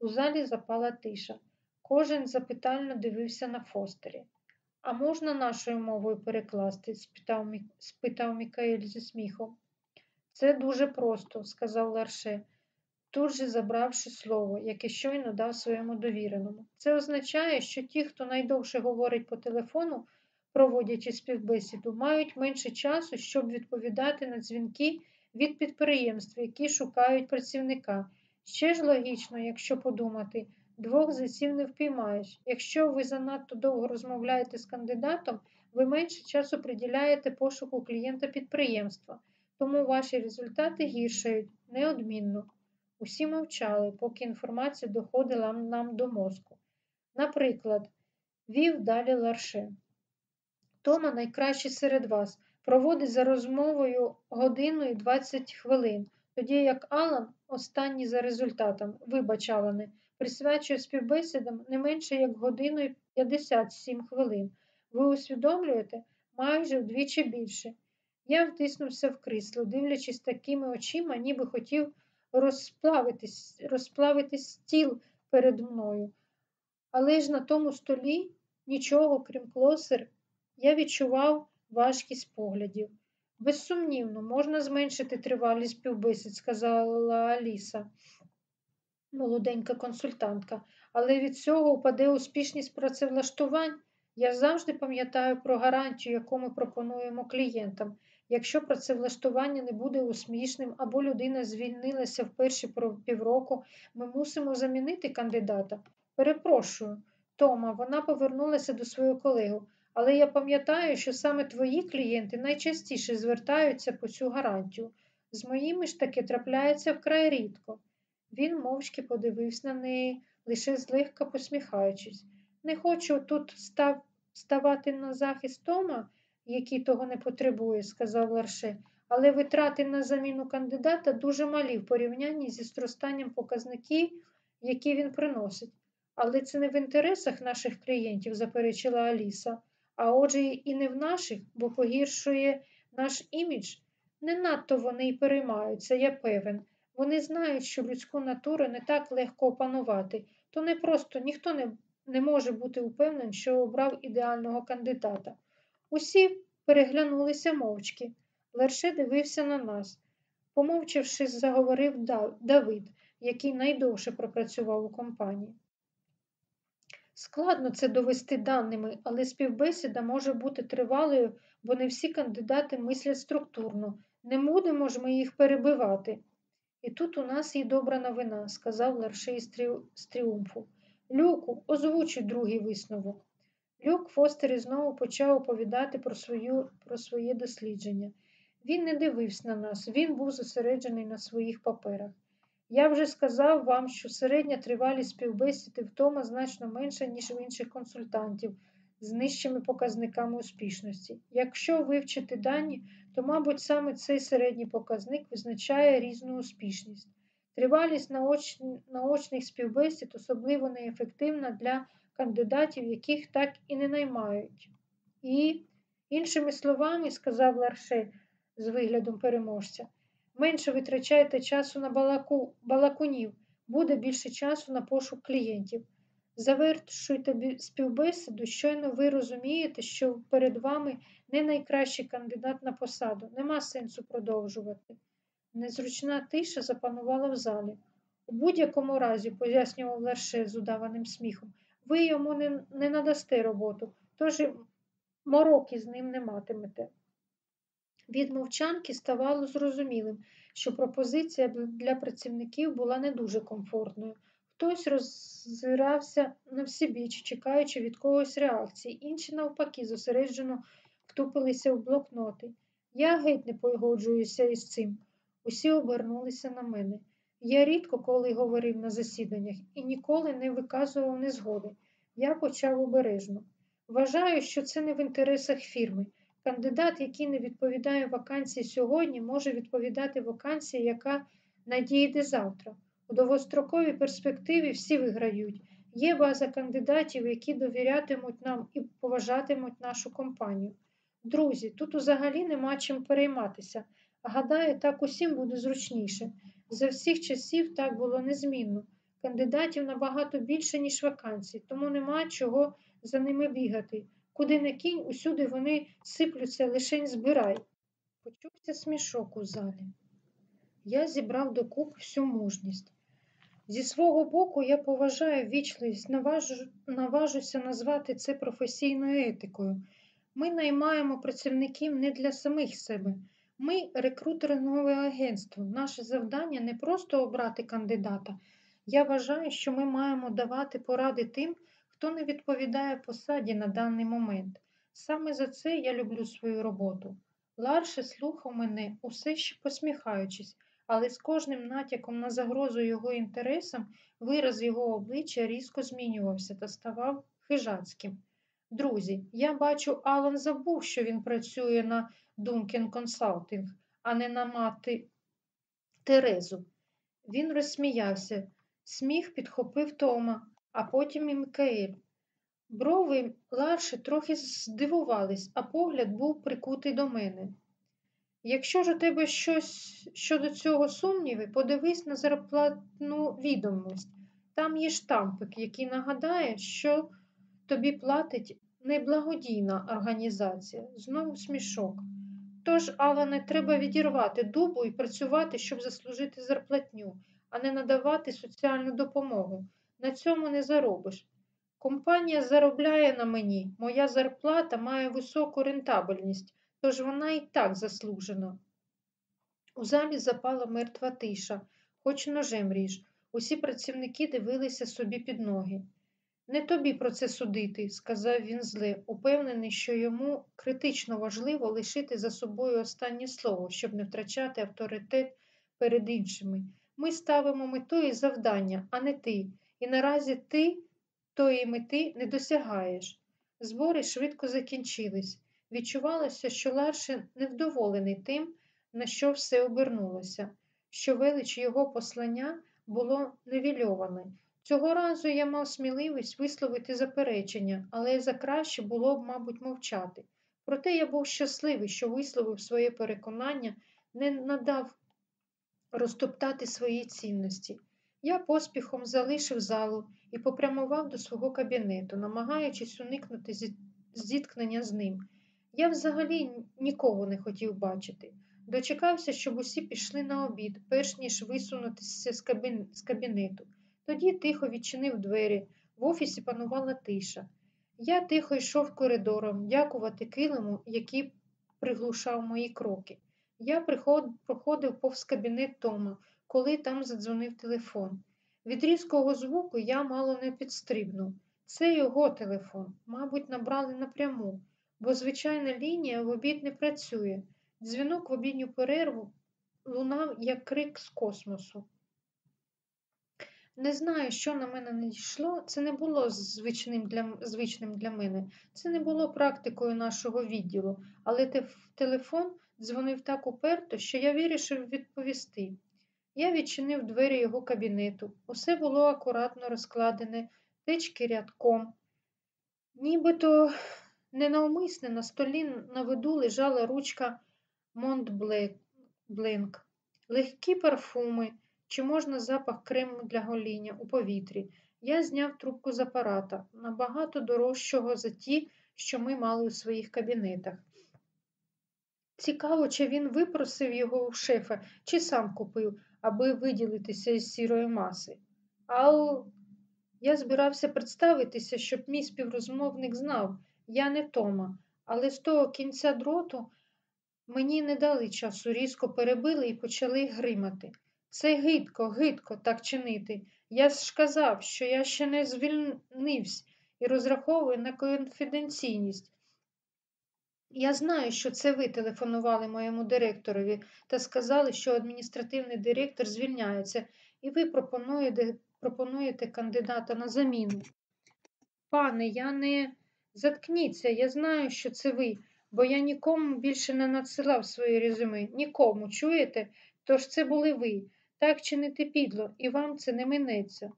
У залі запала тиша. Кожен запитально дивився на Фостері. А можна нашою мовою перекласти? спитав, спитав Мікаель зі сміхом. Це дуже просто, сказав Ларше, тут же забравши слово, яке щойно дав своєму довіреному. Це означає, що ті, хто найдовше говорить по телефону, проводячи співбесіду, мають менше часу, щоб відповідати на дзвінки від підприємств, які шукають працівника. Ще ж логічно, якщо подумати. Двох зайців не впіймаєш. Якщо ви занадто довго розмовляєте з кандидатом, ви менше часу приділяєте пошуку клієнта підприємства, тому ваші результати гіршають неодмінно. Усі мовчали, поки інформація доходила нам до мозку. Наприклад, вів далі Ларше. Тома найкращий серед вас. Проводить за розмовою годину і 20 хвилин, тоді як Алан останній за результатом, вибач, Алане, присвячує співбесідам не менше як годину і 57 хвилин. Ви усвідомлюєте майже вдвічі більше. Я втиснувся в крісло, дивлячись такими очима, ніби хотів розплавитись, розплавитись стіл перед мною. Але ж на тому столі нічого, крім клосер, я відчував важкість поглядів. Безсумнівно, можна зменшити тривалість співбесід, сказала Аліса молоденька консультантка, але від цього впаде успішність працевлаштувань. Я завжди пам'ятаю про гарантію, яку ми пропонуємо клієнтам. Якщо працевлаштування не буде усмішним або людина звільнилася в перші півроку, ми мусимо замінити кандидата. Перепрошую, Тома, вона повернулася до свого колегу, але я пам'ятаю, що саме твої клієнти найчастіше звертаються по цю гарантію. З моїми ж таки трапляється вкрай рідко. Він мовчки подивився на неї, лише злегка посміхаючись. Не хочу тут став ставати на захист Тома, який того не потребує, сказав Ларше, але витрати на заміну кандидата дуже малі в порівнянні зі зростанням показників, які він приносить. Але це не в інтересах наших клієнтів, заперечила Аліса, а отже, і не в наших, бо погіршує наш імідж. Не надто вони й переймаються, я певен. Вони знають, що людську натуру не так легко опанувати, то не просто ніхто не, не може бути упевнений, що обрав ідеального кандидата. Усі переглянулися мовчки. Лерше дивився на нас. Помовчавши, заговорив Давид, який найдовше пропрацював у компанії. Складно це довести даними, але співбесіда може бути тривалою, бо не всі кандидати мислять структурно. Не будемо ж ми їх перебивати. І тут у нас є добра новина, сказав Ларшей з тріумфу. Люку, озвучуй другий висновок. Люк Фостер знову почав оповідати про, свою, про своє дослідження. Він не дивився на нас, він був зосереджений на своїх паперах. Я вже сказав вам, що середня тривалість співбесіди вдома значно менша, ніж в інших консультантів з нижчими показниками успішності. Якщо вивчити дані, то, мабуть, саме цей середній показник визначає різну успішність. Тривалість наоч... наочних співбесід особливо неефективна для кандидатів, яких так і не наймають. І, іншими словами, сказав Ларше з виглядом переможця, менше витрачайте часу на балаку... балакунів, буде більше часу на пошук клієнтів. Завершуйте співбесіду, щойно ви розумієте, що перед вами не найкращий кандидат на посаду, нема сенсу продовжувати. Незручна тиша запанувала в залі. У будь-якому разі, пояснював Ларше з удаваним сміхом, ви йому не, не надасте роботу, тож мороки з ним не матимете. Від мовчанки ставало зрозумілим, що пропозиція для працівників була не дуже комфортною. Хтось роззирався на всібіч, чекаючи від когось реакції, інші, навпаки, зосереджено втупилися в блокноти. Я геть не погоджуюся із цим. Усі обернулися на мене. Я рідко коли говорив на засіданнях і ніколи не виказував незгоди. Я почав обережно. Вважаю, що це не в інтересах фірми. Кандидат, який не відповідає вакансії сьогодні, може відповідати вакансії, яка надійде завтра. У довгостроковій перспективі всі виграють. Є база кандидатів, які довірятимуть нам і поважатимуть нашу компанію. Друзі, тут взагалі нема чим перейматися. Гадаю, так усім буде зручніше. За всіх часів так було незмінно. Кандидатів набагато більше, ніж вакансій, тому нема чого за ними бігати. Куди не кінь, усюди вони сиплються, лишень збирай. Почувся смішок у залі. Я зібрав докуп всю мужність. Зі свого боку, я поважаю вічливість, наважу, наважуся назвати це професійною етикою. Ми наймаємо працівників не для самих себе. Ми рекрутерингове агентство. Наше завдання не просто обрати кандидата. Я вважаю, що ми маємо давати поради тим, хто не відповідає посаді на даний момент. Саме за це я люблю свою роботу. Ларше слухав мене, усе ще посміхаючись, але з кожним натяком на загрозу його інтересам вираз його обличчя різко змінювався та ставав хижацьким. Друзі, я бачу, Алан забув, що він працює на Duncan Consulting, а не на мати Терезу. Він розсміявся. Сміх підхопив Тома, а потім і Микаель. Брови Ларши трохи здивувались, а погляд був прикутий до мене. Якщо ж у тебе щось щодо цього сумніви, подивись на зарплатну відомість. Там є штампик, який нагадає, що тобі платить неблагодійна організація. Знову смішок. Тож, Алане, треба відірвати дубу і працювати, щоб заслужити зарплатню, а не надавати соціальну допомогу. На цьому не заробиш. Компанія заробляє на мені, моя зарплата має високу рентабельність, тож вона і так заслужена. У залі запала мертва тиша, хоч ножем ріж. Усі працівники дивилися собі під ноги. Не тобі про це судити, сказав він зле, упевнений, що йому критично важливо лишити за собою останнє слово, щоб не втрачати авторитет перед іншими. Ми ставимо мету і завдання, а не ти. І наразі ти тої мети не досягаєш. Збори швидко закінчились. Відчувалося, що Ларшин невдоволений тим, на що все обернулося, що велич його послання було невільоване. Цього разу я мав сміливість висловити заперечення, але за краще було б, мабуть, мовчати. Проте я був щасливий, що висловив своє переконання, не надав розтоптати свої цінності. Я поспіхом залишив залу і попрямував до свого кабінету, намагаючись уникнути зіткнення з ним. Я взагалі нікого не хотів бачити. Дочекався, щоб усі пішли на обід, перш ніж висунутися з, кабін... з кабінету. Тоді тихо відчинив двері, в офісі панувала тиша. Я тихо йшов коридором, дякувати килиму, який приглушав мої кроки. Я проходив повз кабінет Тома, коли там задзвонив телефон. Від різкого звуку я мало не підстрибнув. Це його телефон, мабуть, набрали напряму, бо звичайна лінія в обід не працює. Дзвінок в обідню перерву лунав, як крик з космосу. Не знаю, що на мене не дійшло. Це не було звичним для звичним для мене. Це не було практикою нашого відділу, але телефон дзвонив так уперто, що я вирішив відповісти. Я відчинив двері його кабінету. Усе було акуратно розкладене, течки рядком. Нібито ненавмисне на столі на виду лежала ручка Монтбленк, легкі парфуми, чи можна запах крему для гоління у повітрі. Я зняв трубку з апарата, набагато дорожчого за ті, що ми мали у своїх кабінетах. Цікаво, чи він випросив його у шефа, чи сам купив, аби виділитися із сірої маси. Ау, я збирався представитися, щоб мій співрозмовник знав, я не Тома, але з того кінця дроту мені не дали часу, різко перебили і почали гримати. Це гидко, гидко так чинити. Я ж казав, що я ще не звільнився і розраховую на конфіденційність. Я знаю, що це ви телефонували моєму директорові та сказали, що адміністративний директор звільняється, і ви пропонуєте, пропонуєте кандидата на заміну. Пане, я не заткніться, я знаю, що це ви, бо я нікому більше не надсилав своє резюме. Нікому, чуєте? Тож це були ви. Так чинити підло, і вам це не минеться.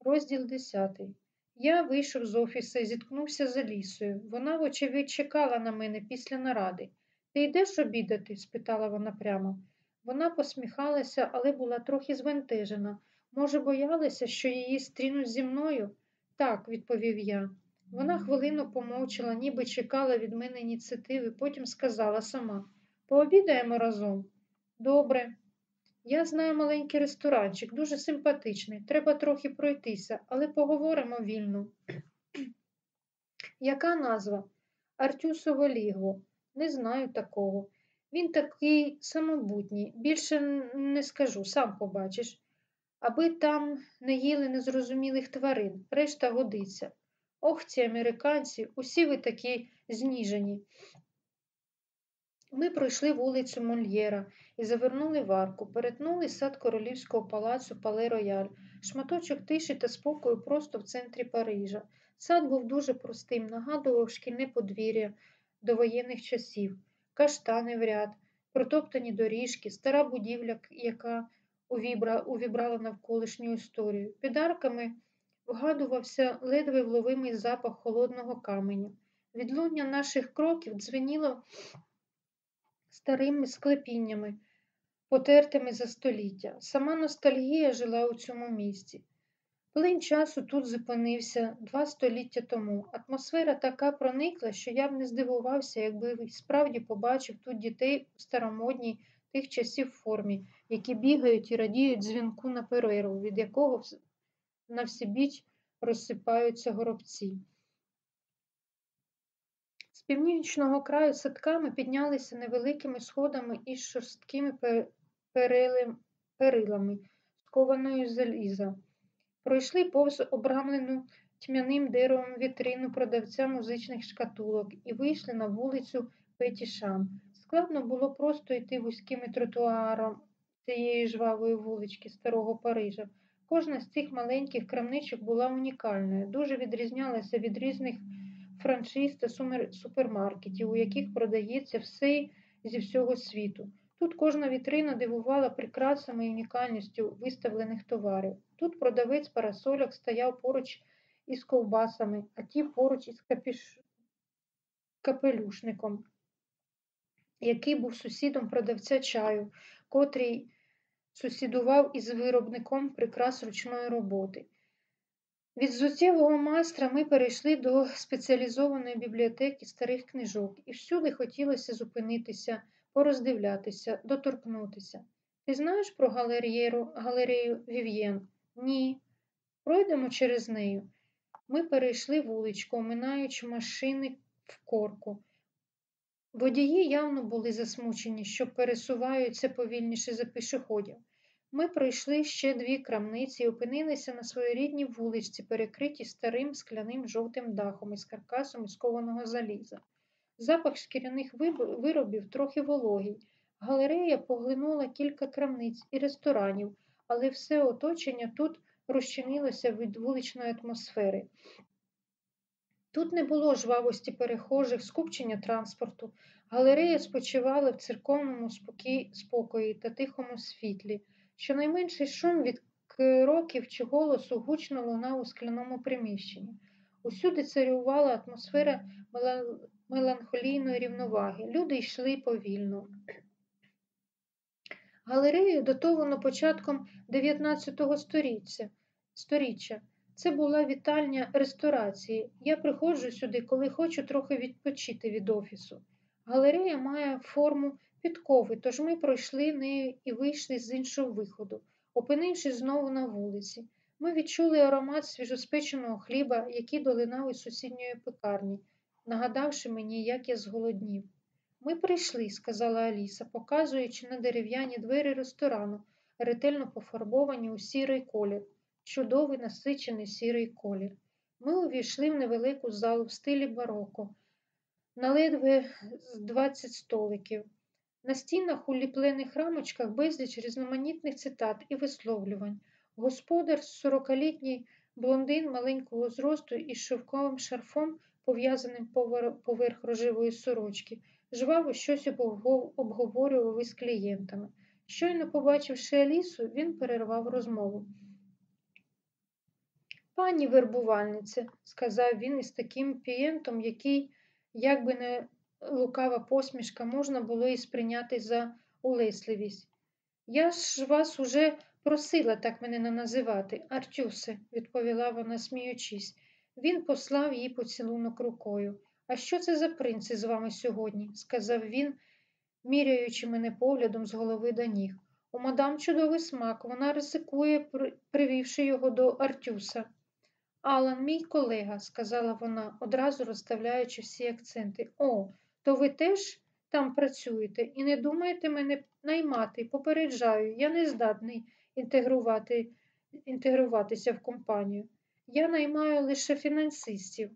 Розділ десятий. Я вийшов з офісу і зіткнувся за лісою. Вона, вочевидь, чекала на мене після наради. Ти йдеш обідати? спитала вона прямо. Вона посміхалася, але була трохи звентежена. Може, боялася, що її стрінуть зі мною? Так, відповів я. Вона хвилину помовчала, ніби чекала від мене ініціативи, потім сказала сама пообідаємо разом. Добре. Я знаю маленький ресторанчик, дуже симпатичний. Треба трохи пройтися, але поговоримо вільно. Яка назва? Артюсове лігво. Не знаю такого. Він такий самобутній. Більше не скажу, сам побачиш. Аби там не їли незрозумілих тварин, решта годиться. Ох, ці американці, усі ви такі зніжені. Ми пройшли вулицю Мольєра і завернули в арку, перетнули сад королівського палацу Пале Рояль, шматочок тиші та спокою просто в центрі Парижа. Сад був дуже простим, нагадував шкільне подвір'я до воєнних часів, каштани в ряд, протоптані доріжки, стара будівля, яка увібрала навколишню історію. Під арками вгадувався ледве вловимий запах холодного каменю. Відлуння наших кроків дзвеніло старими склепіннями, потертими за століття. Сама ностальгія жила у цьому місці. Плин часу тут зупинився два століття тому. Атмосфера така проникла, що я б не здивувався, якби справді побачив тут дітей у старомодній тих часів формі, які бігають і радіють дзвінку на перерву, від якого на всібіч розсипаються горобці північного краю садками піднялися невеликими сходами із шорсткими перилами, скованою заліза. Пройшли повз обрамлену тьмяним деревом вітрину продавця музичних шкатулок і вийшли на вулицю Петішан. Складно було просто йти вузькими тротуаром цієї жвавої вулички Старого Парижа. Кожна з цих маленьких крамничок була унікальною, дуже відрізнялася від різних франшиз та супермаркетів, у яких продається все зі всього світу. Тут кожна вітрина дивувала прикрасами і унікальністю виставлених товарів. Тут продавець парасольок стояв поруч із ковбасами, а ті поруч із капіш... капелюшником, який був сусідом продавця чаю, котрий сусідував із виробником прикрас ручної роботи. Від зуттєвого майстра ми перейшли до спеціалізованої бібліотеки старих книжок, і всюди хотілося зупинитися, пороздивлятися, доторкнутися. Ти знаєш про галерею, галерею Вів'єн? Ні. Пройдемо через неї. Ми перейшли вуличку, оминаючи машини в корку. Водії явно були засмучені, що пересуваються повільніше за пішоходів. Ми пройшли ще дві крамниці і опинилися на своєрідній вуличці, перекритій старим скляним жовтим дахом із каркасом із кованого заліза. Запах шкіряних виробів трохи вологий. Галерея поглинула кілька крамниць і ресторанів, але все оточення тут розчинилося від вуличної атмосфери. Тут не було жвавості перехожих, скупчення транспорту. Галерея спочивала в церковному спокої та тихому світлі. Щонайменший шум від кроків чи голосу гучно лунав у скляному приміщенні. Усюди царювала атмосфера меланхолійної рівноваги. Люди йшли повільно. Галерею датовано початком 19 сторіччя. Це була вітальня ресторації. Я приходжу сюди, коли хочу трохи відпочити від офісу. Галерея має форму підкови, тож ми пройшли нею і вийшли з іншого виходу, опинившись знову на вулиці. Ми відчули аромат свіжоспеченого хліба, який долинав із сусідньої пекарні, нагадавши мені, як я зголоднів. Ми прийшли, сказала Аліса, показуючи на дерев'яні двері ресторану, ретельно пофарбовані у сірий колір, чудовий насичений сірий колір. Ми увійшли в невелику залу в стилі бароко, на ледве з 20 столиків. На стінах у ліплених рамочках безліч різноманітних цитат і висловлювань. Господар, сорокалітній блондин маленького зросту із шовковим шарфом, пов'язаним поверх рожевої сорочки, жваво щось обговорював із клієнтами. Щойно побачивши Алісу, він перервав розмову. Пані вербувальнице, сказав він із таким пієнтом, який, як би не лукава посмішка, можна було і сприйняти за улесливість. Я ж вас уже просила так мене не називати, Артюсе, відповіла вона, сміючись. Він послав їй поцілунок рукою. А що це за принц із вами сьогодні? сказав він, міряючи мене поглядом з голови до ніг. У мадам чудовий смак, вона ризикує, привівши його до Артюса. Алан, мій колега, сказала вона, одразу розставляючи всі акценти. О, то ви теж там працюєте і не думаєте мене наймати. Попереджаю, я не здатний інтегрувати, інтегруватися в компанію. Я наймаю лише фінансистів.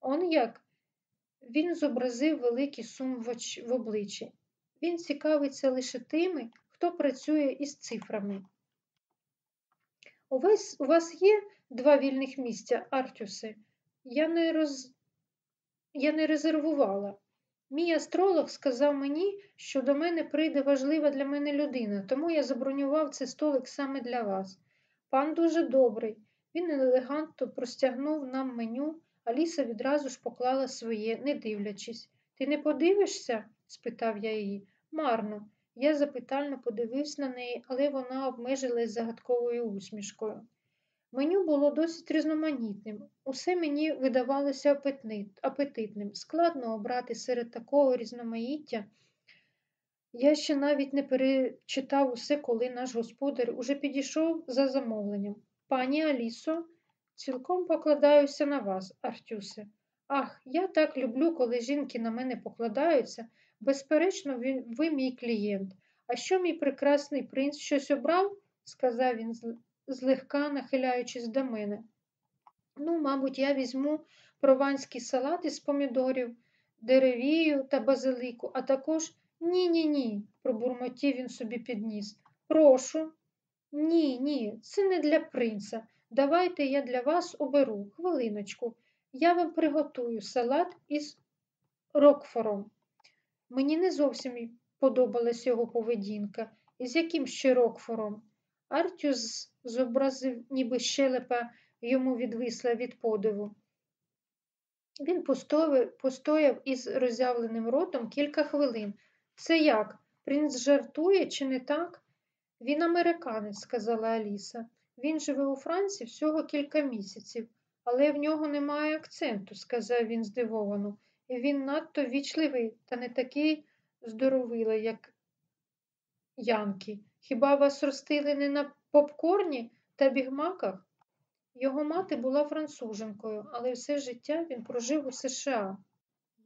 Он як? Він зобразив великий сум в, обличчі. Він цікавиться лише тими, хто працює із цифрами. У вас, у вас є два вільних місця, Артюсе? Я не, роз... я не резервувала. Мій астролог сказав мені, що до мене прийде важлива для мене людина, тому я забронював цей столик саме для вас. Пан дуже добрий. Він елегантно простягнув нам меню, Аліса відразу ж поклала своє, не дивлячись. Ти не подивишся? спитав я її. Марно. Я запитально подивився на неї, але вона обмежилась загадковою усмішкою. Меню було досить різноманітним. Усе мені видавалося апетитним. Складно обрати серед такого різноманіття. Я ще навіть не перечитав усе, коли наш господар уже підійшов за замовленням. Пані Алісо, цілком покладаюся на вас, Артюсе. Ах, я так люблю, коли жінки на мене покладаються. Безперечно, ви, мій клієнт. А що мій прекрасний принц щось обрав? сказав він злегка нахиляючись до мене. Ну, мабуть, я візьму прованський салат із помідорів, деревію та базилику, а також ні, ні, ні, пробурмотів він собі підніс. Прошу. Ні, ні, це не для принца. Давайте я для вас оберу. Хвилиночку. Я вам приготую салат із рокфором. Мені не зовсім подобалась його поведінка. Із яким ще рокфором? Артюс зобразив, ніби щелепа йому відвисла від подиву. Він постояв, із роззявленим ротом кілька хвилин. Це як? Принц жартує чи не так? Він американець, сказала Аліса. Він живе у Франції всього кілька місяців, але в нього немає акценту, сказав він здивовано. І він надто вічливий та не такий здоровилий, як Янки. Хіба вас ростили не на попкорні та бігмаках? Його мати була француженкою, але все життя він прожив у США.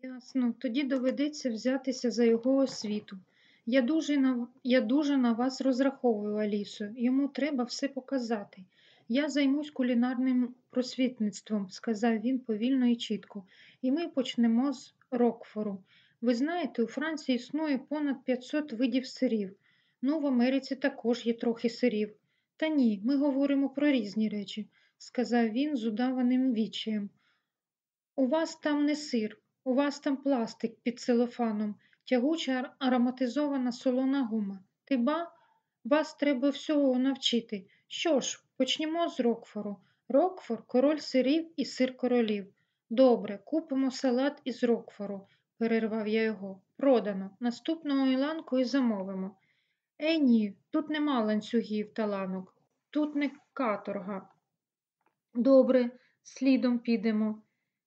Ясно, тоді доведеться взятися за його освіту. Я дуже на, я дуже на вас розраховую, Алісо. Йому треба все показати. Я займусь кулінарним просвітництвом, сказав він повільно і чітко, і ми почнемо з Рокфору. Ви знаєте, у Франції існує понад 500 видів сирів. Ну, в Америці також є трохи сирів. Та ні, ми говоримо про різні речі, сказав він з удаваним вічаєм. У вас там не сир, у вас там пластик під целофаном, тягуча ароматизована солона гума. Ти ба? Вас треба всього навчити. Що ж, почнімо з Рокфору. Рокфор король сирів і сир королів. Добре, купимо салат із Рокфору, перервав я його. Продано. Наступного Іланку і замовимо. Е, ні, тут нема ланцюгів та ланок, тут не каторга. Добре, слідом підемо.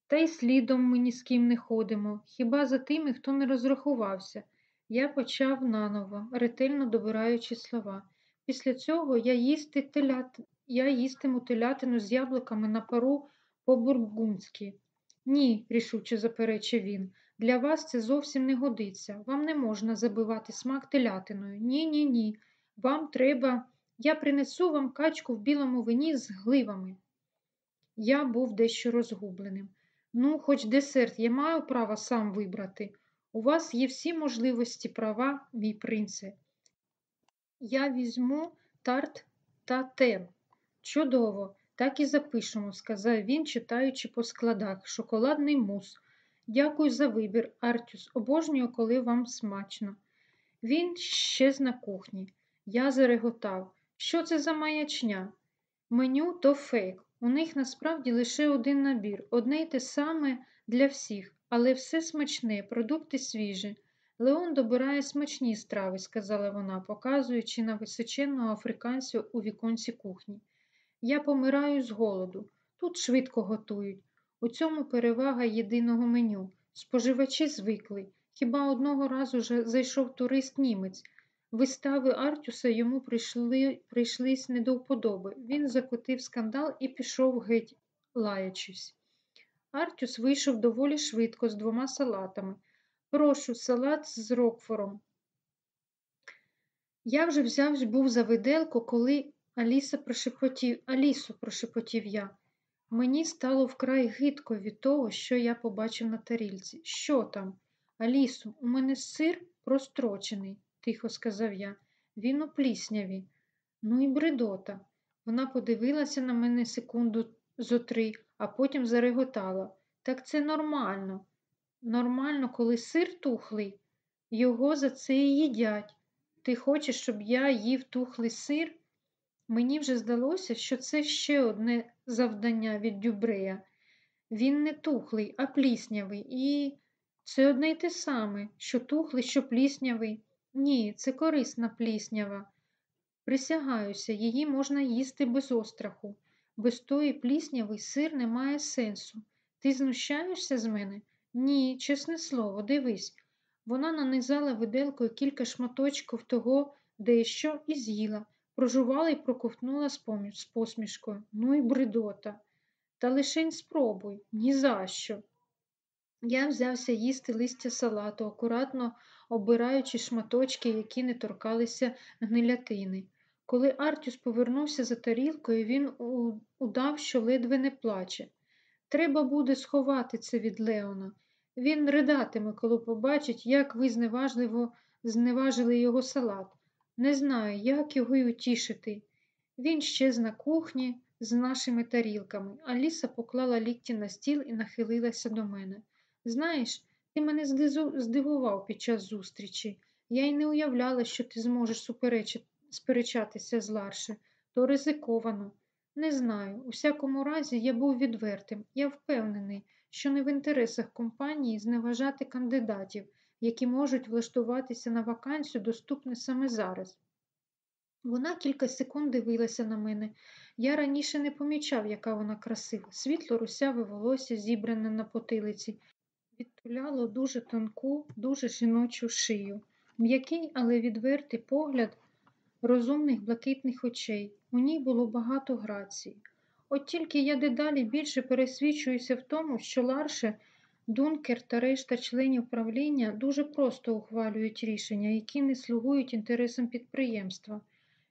Та й слідом ми ні з ким не ходимо, хіба за тими, хто не розрахувався. Я почав наново, ретельно добираючи слова. Після цього я, їсти телят... я їстиму телятину з яблуками на пару по-бургундськи. Ні, рішуче заперечив він. Для вас це зовсім не годиться. Вам не можна забивати смак телятиною. Ні, ні, ні. Вам треба. Я принесу вам качку в білому вині з гливами. Я був дещо розгубленим. Ну, хоч десерт я маю право сам вибрати. У вас є всі можливості права, мій принце. Я візьму тарт та тем. Чудово, так і запишемо, сказав він, читаючи по складах. Шоколадний мус. Дякую за вибір, Артюс. Обожнюю, коли вам смачно. Він щез на кухні. Я зареготав. Що це за маячня? Меню то фейк. У них насправді лише один набір, одне й те саме для всіх, але все смачне, продукти свіжі. Леон добирає смачні страви, сказала вона, показуючи на височенного африканця у віконці кухні. Я помираю з голоду. Тут швидко готують. У цьому перевага єдиного меню. Споживачі звикли. Хіба одного разу вже зайшов турист німець. Вистави Артюса йому прийшли, прийшлись не до вподоби. Він закотив скандал і пішов геть, лаячись. Артюс вийшов доволі швидко з двома салатами. Прошу, салат з Рокфором. Я вже взяв був за виделку, коли Аліса прошепотів, Алісу прошепотів я. Мені стало вкрай гидко від того, що я побачив на тарільці. Що там? Алісу, у мене сир прострочений, тихо сказав я. Він у плісняві. Ну і бредота. Вона подивилася на мене секунду зо три, а потім зареготала. Так це нормально. Нормально, коли сир тухлий, його за це і їдять. Ти хочеш, щоб я їв тухлий сир? Мені вже здалося, що це ще одне завдання від Дюбрея. Він не тухлий, а пліснявий, і це одне й те саме, що тухлий, що пліснявий. Ні, це корисна пліснява. Присягаюся, її можна їсти без остраху. Без тої плісняви сир не має сенсу. Ти знущаєшся з мене? Ні, чесне слово, дивись. Вона нанизала виделкою кілька шматочків того дещо і з'їла, прожувала і проковтнула з посмішкою. Ну і бредота. Та лишень спробуй, ні за що. Я взявся їсти листя салату, акуратно обираючи шматочки, які не торкалися гнилятини. Коли Артюс повернувся за тарілкою, він удав, що ледве не плаче. Треба буде сховати це від Леона. Він ридатиме, коли побачить, як ви зневажливо зневажили його салат. Не знаю, як його й утішити. Він щез на кухні, з нашими тарілками. Аліса поклала лікті на стіл і нахилилася до мене. Знаєш, ти мене здивував під час зустрічі. Я й не уявляла, що ти зможеш сперечатися з Ларше. То ризиковано. Не знаю. У всякому разі, я був відвертим. Я впевнений, що не в інтересах компанії зневажати кандидатів, які можуть влаштуватися на вакансію, доступне саме зараз. Вона кілька секунд дивилася на мене. Я раніше не помічав, яка вона красива. Світло русяве волосся, зібране на потилиці, відтуляло дуже тонку, дуже жіночу шию. М'який, але відвертий погляд розумних блакитних очей. У ній було багато грації. От тільки я дедалі більше пересвідчуюся в тому, що Ларше, Дункер та решта членів правління дуже просто ухвалюють рішення, які не слугують інтересам підприємства.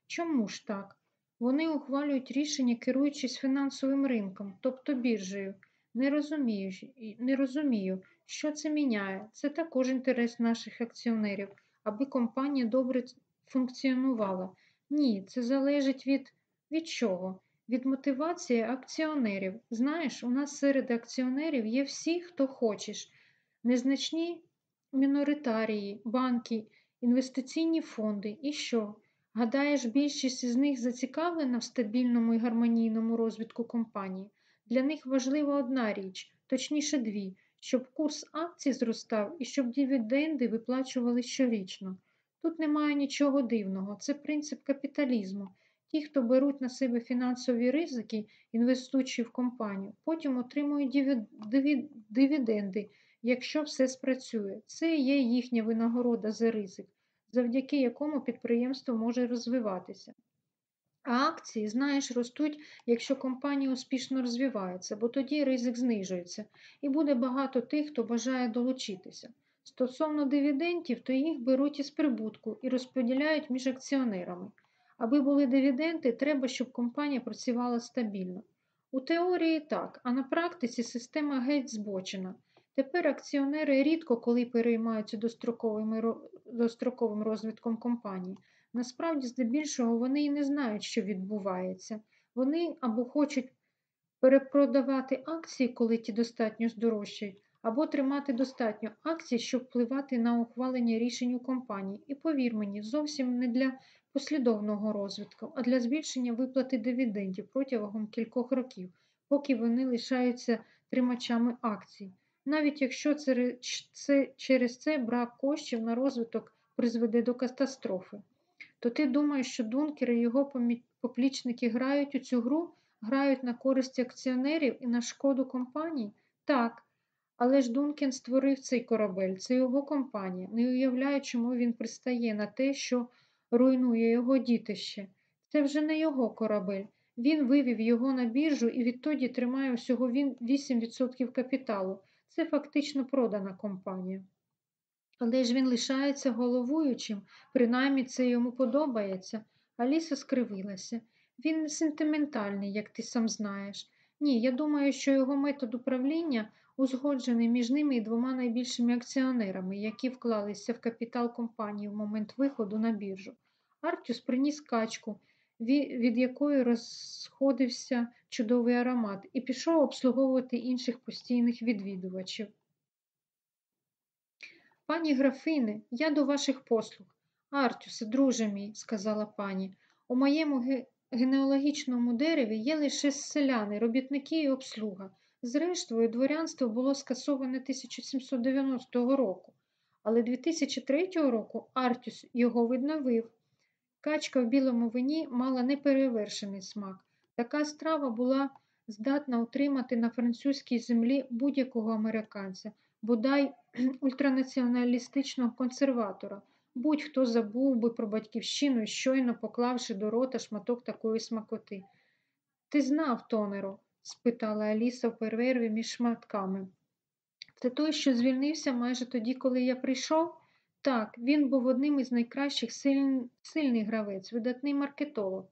Чому ж так? Вони ухвалюють рішення, керуючись фінансовим ринком, тобто біржею. Не розумію, не розумію, що це міняє. Це також інтерес наших акціонерів, аби компанія добре функціонувала. Ні, це залежить від від чого? Від мотивації акціонерів. Знаєш, у нас серед акціонерів є всі, хто хочеш. Незначні міноритарії, банки, інвестиційні фонди. І що? Гадаєш, більшість із них зацікавлена в стабільному і гармонійному розвитку компанії. Для них важлива одна річ, точніше дві, щоб курс акцій зростав і щоб дивіденди виплачували щорічно. Тут немає нічого дивного, це принцип капіталізму. Ті, хто беруть на себе фінансові ризики, інвестуючи в компанію, потім отримують дивіденди, якщо все спрацює. Це є їхня винагорода за ризик, завдяки якому підприємство може розвиватися. А акції, знаєш, ростуть, якщо компанія успішно розвивається, бо тоді ризик знижується, і буде багато тих, хто бажає долучитися. Стосовно дивідендів, то їх беруть із прибутку і розподіляють між акціонерами. Аби були дивіденди, треба, щоб компанія працювала стабільно. У теорії так, а на практиці система геть збочена. Тепер акціонери рідко коли переймаються достроковим розвитком компанії. Насправді, здебільшого, вони і не знають, що відбувається. Вони або хочуть перепродавати акції, коли ті достатньо здорожчають, або тримати достатньо акцій, щоб впливати на ухвалення рішень у компанії. І повір мені, зовсім не для послідовного розвитку, а для збільшення виплати дивідендів протягом кількох років, поки вони лишаються тримачами акцій. Навіть якщо це, через це брак коштів на розвиток призведе до катастрофи. То ти думаєш, що Дункер і його поплічники грають у цю гру, грають на користь акціонерів і на шкоду компанії? Так. Але ж Дункен створив цей корабель, це його компанія. Не уявляю, чому він пристає на те, що руйнує його дітище. Це вже не його корабель. Він вивів його на біржу і відтоді тримає всього 8% капіталу. Це фактично продана компанія. Але ж він лишається головуючим, принаймні це йому подобається. Аліса скривилася. Він сентиментальний, як ти сам знаєш. Ні, я думаю, що його метод управління узгоджений між ними і двома найбільшими акціонерами, які вклалися в капітал компанії в момент виходу на біржу. Артюс приніс качку, від якої розходився чудовий аромат, і пішов обслуговувати інших постійних відвідувачів. Пані графине, я до ваших послуг. Артюсе, друже мій, сказала пані, у моєму генеалогічному дереві є лише селяни, робітники і обслуга. Зрештою, дворянство було скасоване 1790 року, але 2003 року Артюс його відновив. Качка в білому вині мала неперевершений смак. Така страва була здатна утримати на французькій землі будь-якого американця, бодай ультранаціоналістичного консерватора. Будь-хто забув би про батьківщину, щойно поклавши до рота шматок такої смакоти. Ти знав, Тонеро, спитала Аліса в перерві між шматками. Це той, що звільнився майже тоді, коли я прийшов? Так, він був одним із найкращих силь... сильний гравець, видатний маркетолог.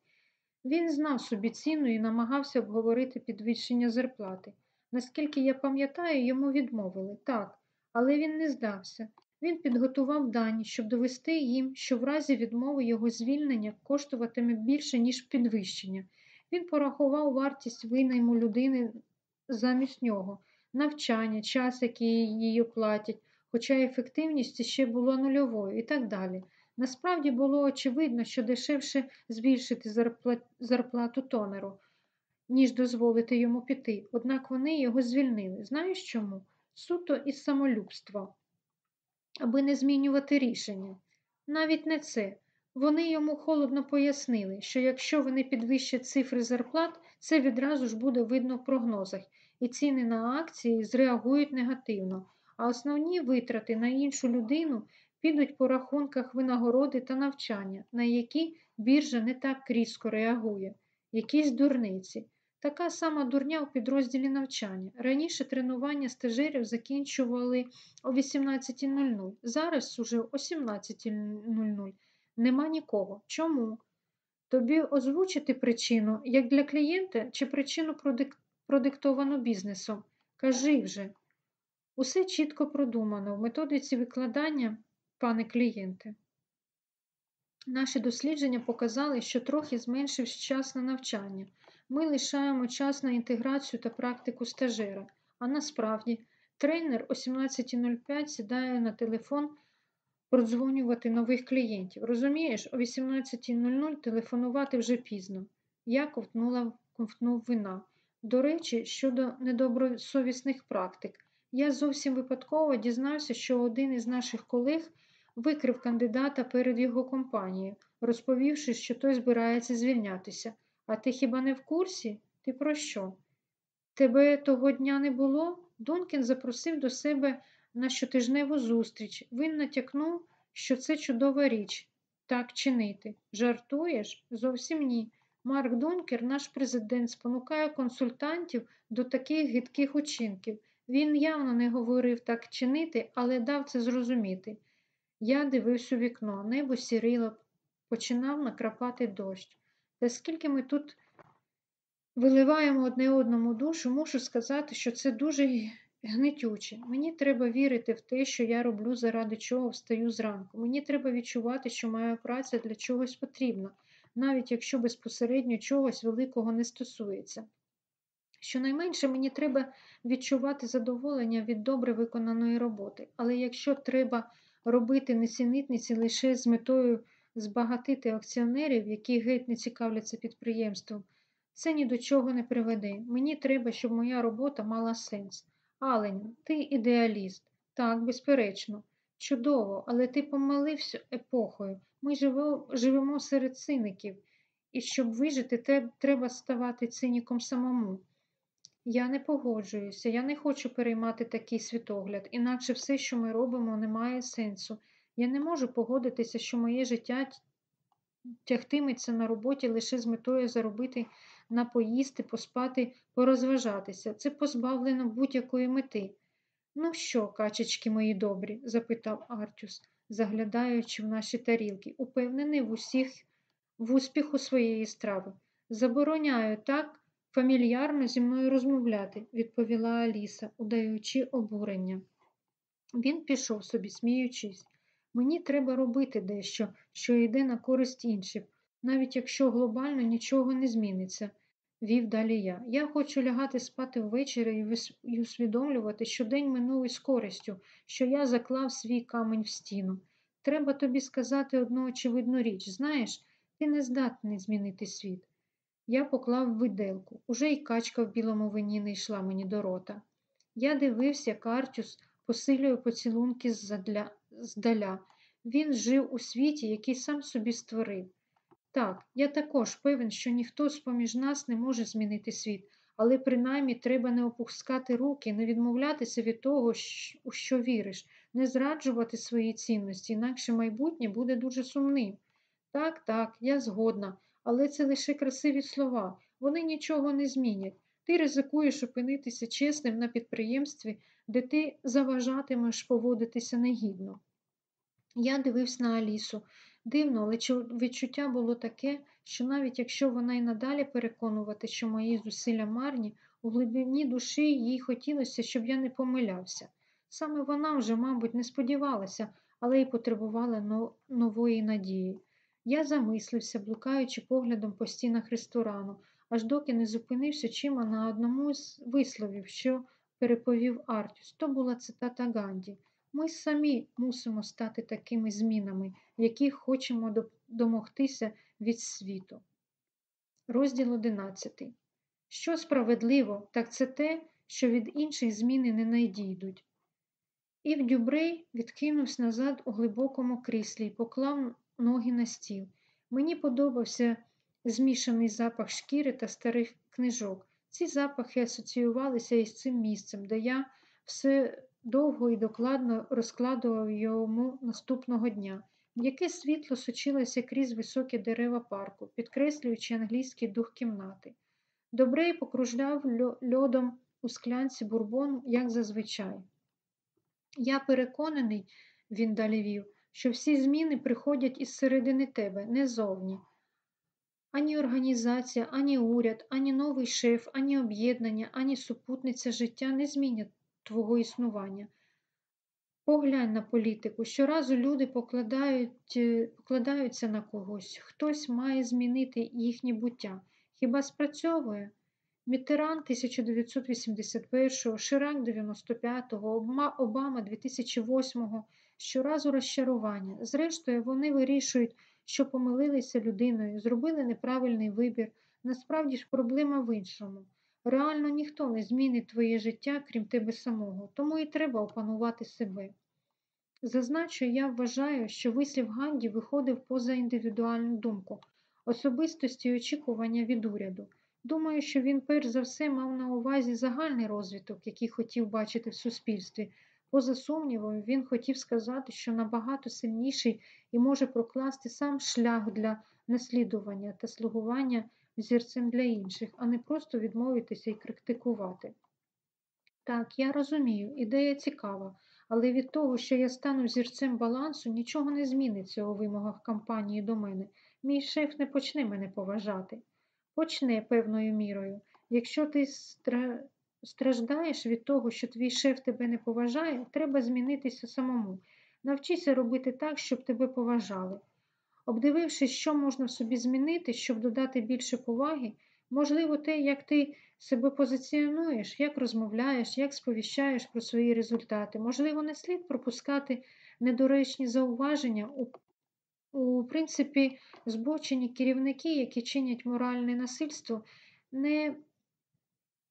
Він знав собі ціну і намагався обговорити підвищення зарплати. Наскільки я пам'ятаю, йому відмовили так, але він не здався. Він підготував дані, щоб довести їм, що в разі відмови його звільнення коштуватиме більше, ніж підвищення. Він порахував вартість винайму людини замість нього, навчання, час, який її платять, хоча ефективність ще була нульовою і так далі. Насправді було очевидно, що дешевше збільшити зарплату тонеру, ніж дозволити йому піти. Однак вони його звільнили. Знаєш чому? Суто із самолюбства, аби не змінювати рішення. Навіть не це. Вони йому холодно пояснили, що якщо вони підвищать цифри зарплат, це відразу ж буде видно в прогнозах, і ціни на акції зреагують негативно, а основні витрати на іншу людину підуть по рахунках винагороди та навчання, на які біржа не так різко реагує, якісь дурниці. Така сама дурня у підрозділі навчання. Раніше тренування стажерів закінчували о 18.00, зараз уже о 17.00. Нема нікого. Чому? Тобі озвучити причину як для клієнта чи причину продиктовану бізнесом? Кажи вже. Усе чітко продумано в методиці викладання, пане клієнте. Наші дослідження показали, що трохи зменшився час на навчання. Ми лишаємо час на інтеграцію та практику стажера. А насправді тренер о 17.05 сідає на телефон продзвонювати нових клієнтів. Розумієш, о 18.00 телефонувати вже пізно. Я ковтнула, ковтнув вина. До речі, щодо недобросовісних практик, я зовсім випадково дізнався, що один із наших колег викрив кандидата перед його компанією, розповівши, що той збирається звільнятися. А ти хіба не в курсі? Ти про що? Тебе того дня не було? Донкін запросив до себе на щотижневу зустріч. Він натякнув, що це чудова річ так чинити. Жартуєш? Зовсім ні. Марк Дункер, наш президент, спонукає консультантів до таких гидких учинків. Він явно не говорив так чинити, але дав це зрозуміти. Я дивився у вікно, небо сірило, починав накрапати дощ. Та скільки ми тут виливаємо одне одному душу, мушу сказати, що це дуже гнитюче. Мені треба вірити в те, що я роблю, заради чого встаю зранку. Мені треба відчувати, що моя праця для чогось потрібна, навіть якщо безпосередньо чогось великого не стосується. Щонайменше мені треба відчувати задоволення від добре виконаної роботи, але якщо треба робити несенітниці лише з метою збагатити акціонерів, які геть не цікавляться підприємством, це ні до чого не приведе. Мені треба, щоб моя робота мала сенс. Алень, ти ідеаліст. Так, безперечно. Чудово, але ти помилився епохою. Ми живемо серед циників, і щоб вижити, треба ставати циніком самому. Я не погоджуюся, я не хочу переймати такий світогляд, інакше все, що ми робимо, не має сенсу. Я не можу погодитися, що моє життя тягтиметься на роботі лише з метою заробити на поїсти, поспати, порозважатися. Це позбавлено будь-якої мети. Ну що, качечки мої добрі? запитав Артюс, заглядаючи в наші тарілки, упевнений в усіх в успіху своєї страви. Забороняю так фамільярно зі мною розмовляти, відповіла Аліса, удаючи обурення. Він пішов собі, сміючись. Мені треба робити дещо, що йде на користь інших, навіть якщо глобально нічого не зміниться, вів далі я. Я хочу лягати спати ввечері і усвідомлювати, що день минув із користю, що я заклав свій камень в стіну. Треба тобі сказати одну очевидну річ. Знаєш, ти не здатний змінити світ. Я поклав виделку. Уже й качка в білому вині не йшла мені до рота. Я дивився, як Артюс посилює поцілунки здаля. Він жив у світі, який сам собі створив. Так, я також певен, що ніхто з поміж нас не може змінити світ, але принаймні треба не опускати руки, не відмовлятися від того, у що віриш, не зраджувати свої цінності, інакше майбутнє буде дуже сумним. Так, так, я згодна, але це лише красиві слова, вони нічого не змінять. Ти ризикуєш опинитися чесним на підприємстві, де ти заважатимеш поводитися негідно. Я дивився на Алісу. Дивно, але відчуття було таке, що навіть якщо вона й надалі переконувати, що мої зусилля марні, у глибині душі їй хотілося, щоб я не помилявся. Саме вона вже, мабуть, не сподівалася, але й потребувала нової надії. Я замислився, блукаючи поглядом по стінах ресторану, аж доки не зупинився чима на одному з висловів, що переповів Артюс. То була цитата Ганді. Ми самі мусимо стати такими змінами, яких хочемо домогтися від світу. Розділ 11. Що справедливо, так це те, що від інших зміни не найдійдуть. Ів Дюбрей відкинувся назад у глибокому кріслі і поклав ноги на стіл. Мені подобався змішаний запах шкіри та старих книжок. Ці запахи асоціювалися із цим місцем, де я все довго і докладно розкладував йому наступного дня. М'яке світло сочилося крізь високі дерева парку, підкреслюючи англійський дух кімнати. Добрей покружляв льодом у склянці бурбону, як зазвичай. Я переконаний, він далі вів, що всі зміни приходять із середини тебе, не зовні. Ані організація, ані уряд, ані новий шеф, ані об'єднання, ані супутниця життя не змінять твого існування. Поглянь на політику. Щоразу люди покладають, е, покладаються на когось. Хтось має змінити їхнє буття. Хіба спрацьовує? Мітеран 1981, Ширак 95-го, Обама 2008-го. Щоразу розчарування. Зрештою, вони вирішують, що помилилися людиною, зробили неправильний вибір. Насправді ж проблема в іншому. Реально ніхто не змінить твоє життя, крім тебе самого, тому і треба опанувати себе. Зазначу, я вважаю, що вислів Ганді виходив поза індивідуальну думку, особистості і очікування від уряду. Думаю, що він перш за все мав на увазі загальний розвиток, який хотів бачити в суспільстві. Поза сумнівом, він хотів сказати, що набагато сильніший і може прокласти сам шлях для наслідування та слугування взірцем для інших, а не просто відмовитися і критикувати. Так, я розумію, ідея цікава, але від того, що я стану зірцем балансу, нічого не зміниться у вимогах кампанії до мене. Мій шеф не почне мене поважати. Почне певною мірою. Якщо ти стра... страждаєш від того, що твій шеф тебе не поважає, треба змінитися самому. Навчися робити так, щоб тебе поважали. Обдивившись, що можна в собі змінити, щоб додати більше поваги, можливо, те, як ти себе позиціонуєш, як розмовляєш, як сповіщаєш про свої результати. Можливо, не слід пропускати недоречні зауваження. У, у принципі, збочені керівники, які чинять моральне насильство, не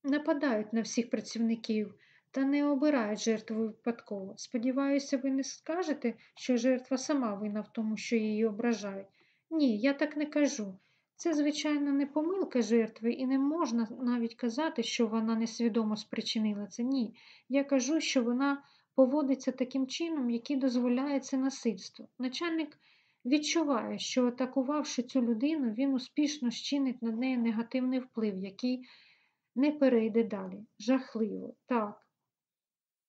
нападають на всіх працівників та не обирають жертву випадково. Сподіваюся, ви не скажете, що жертва сама вина в тому, що її ображають. Ні, я так не кажу. Це, звичайно, не помилка жертви, і не можна навіть казати, що вона несвідомо спричинила це. Ні. Я кажу, що вона поводиться таким чином, який дозволяє це насильство. Начальник відчуває, що атакувавши цю людину, він успішно щинить над нею негативний вплив, який не перейде далі. Жахливо, так.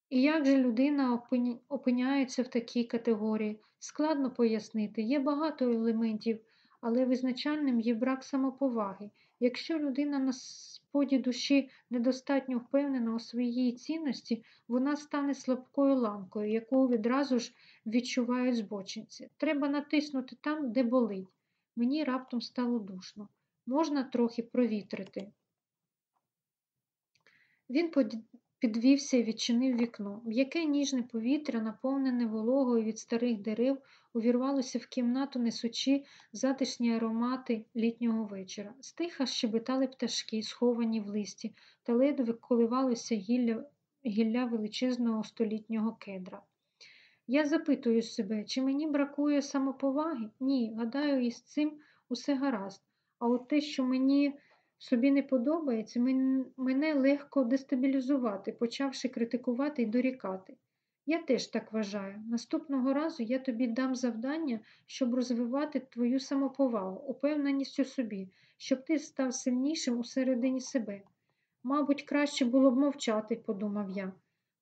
І як же людина опиняється в такій категорії? Складно пояснити. Є багато елементів, але визначальним є брак самоповаги. Якщо людина на споді душі недостатньо впевнена у своїй цінності, вона стане слабкою ламкою, яку відразу ж відчувають збочинці. Треба натиснути там, де болить. Мені раптом стало душно. Можна трохи провітрити. Він підвівся і відчинив вікно. М'яке ніжне повітря, наповнене вологою від старих дерев, увірвалося в кімнату, несучи затишні аромати літнього вечора. Стиха щебетали пташки, сховані в листі, та ледве коливалося гілля, гілля величезного столітнього кедра. Я запитую себе, чи мені бракує самоповаги? Ні, гадаю, із цим усе гаразд. А от те, що мені собі не подобається, мене легко дестабілізувати, почавши критикувати і дорікати. Я теж так вважаю. Наступного разу я тобі дам завдання, щоб розвивати твою самоповагу, упевненість у собі, щоб ти став сильнішим усередині себе. Мабуть, краще було б мовчати, подумав я.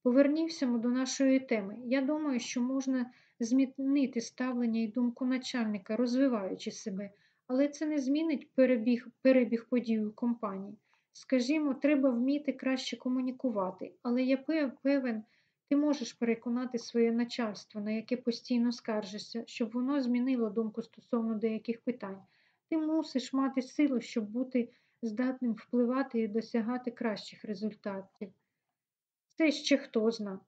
Повернімося до нашої теми. Я думаю, що можна змінити ставлення і думку начальника, розвиваючи себе, але це не змінить перебіг перебіг подій у компанії. Скажімо, треба вміти краще комунікувати, але я певен, ти можеш переконати своє начальство, на яке постійно скаржишся, щоб воно змінило думку стосовно деяких питань. Ти мусиш мати силу, щоб бути здатним впливати і досягати кращих результатів. Це ще хто зна.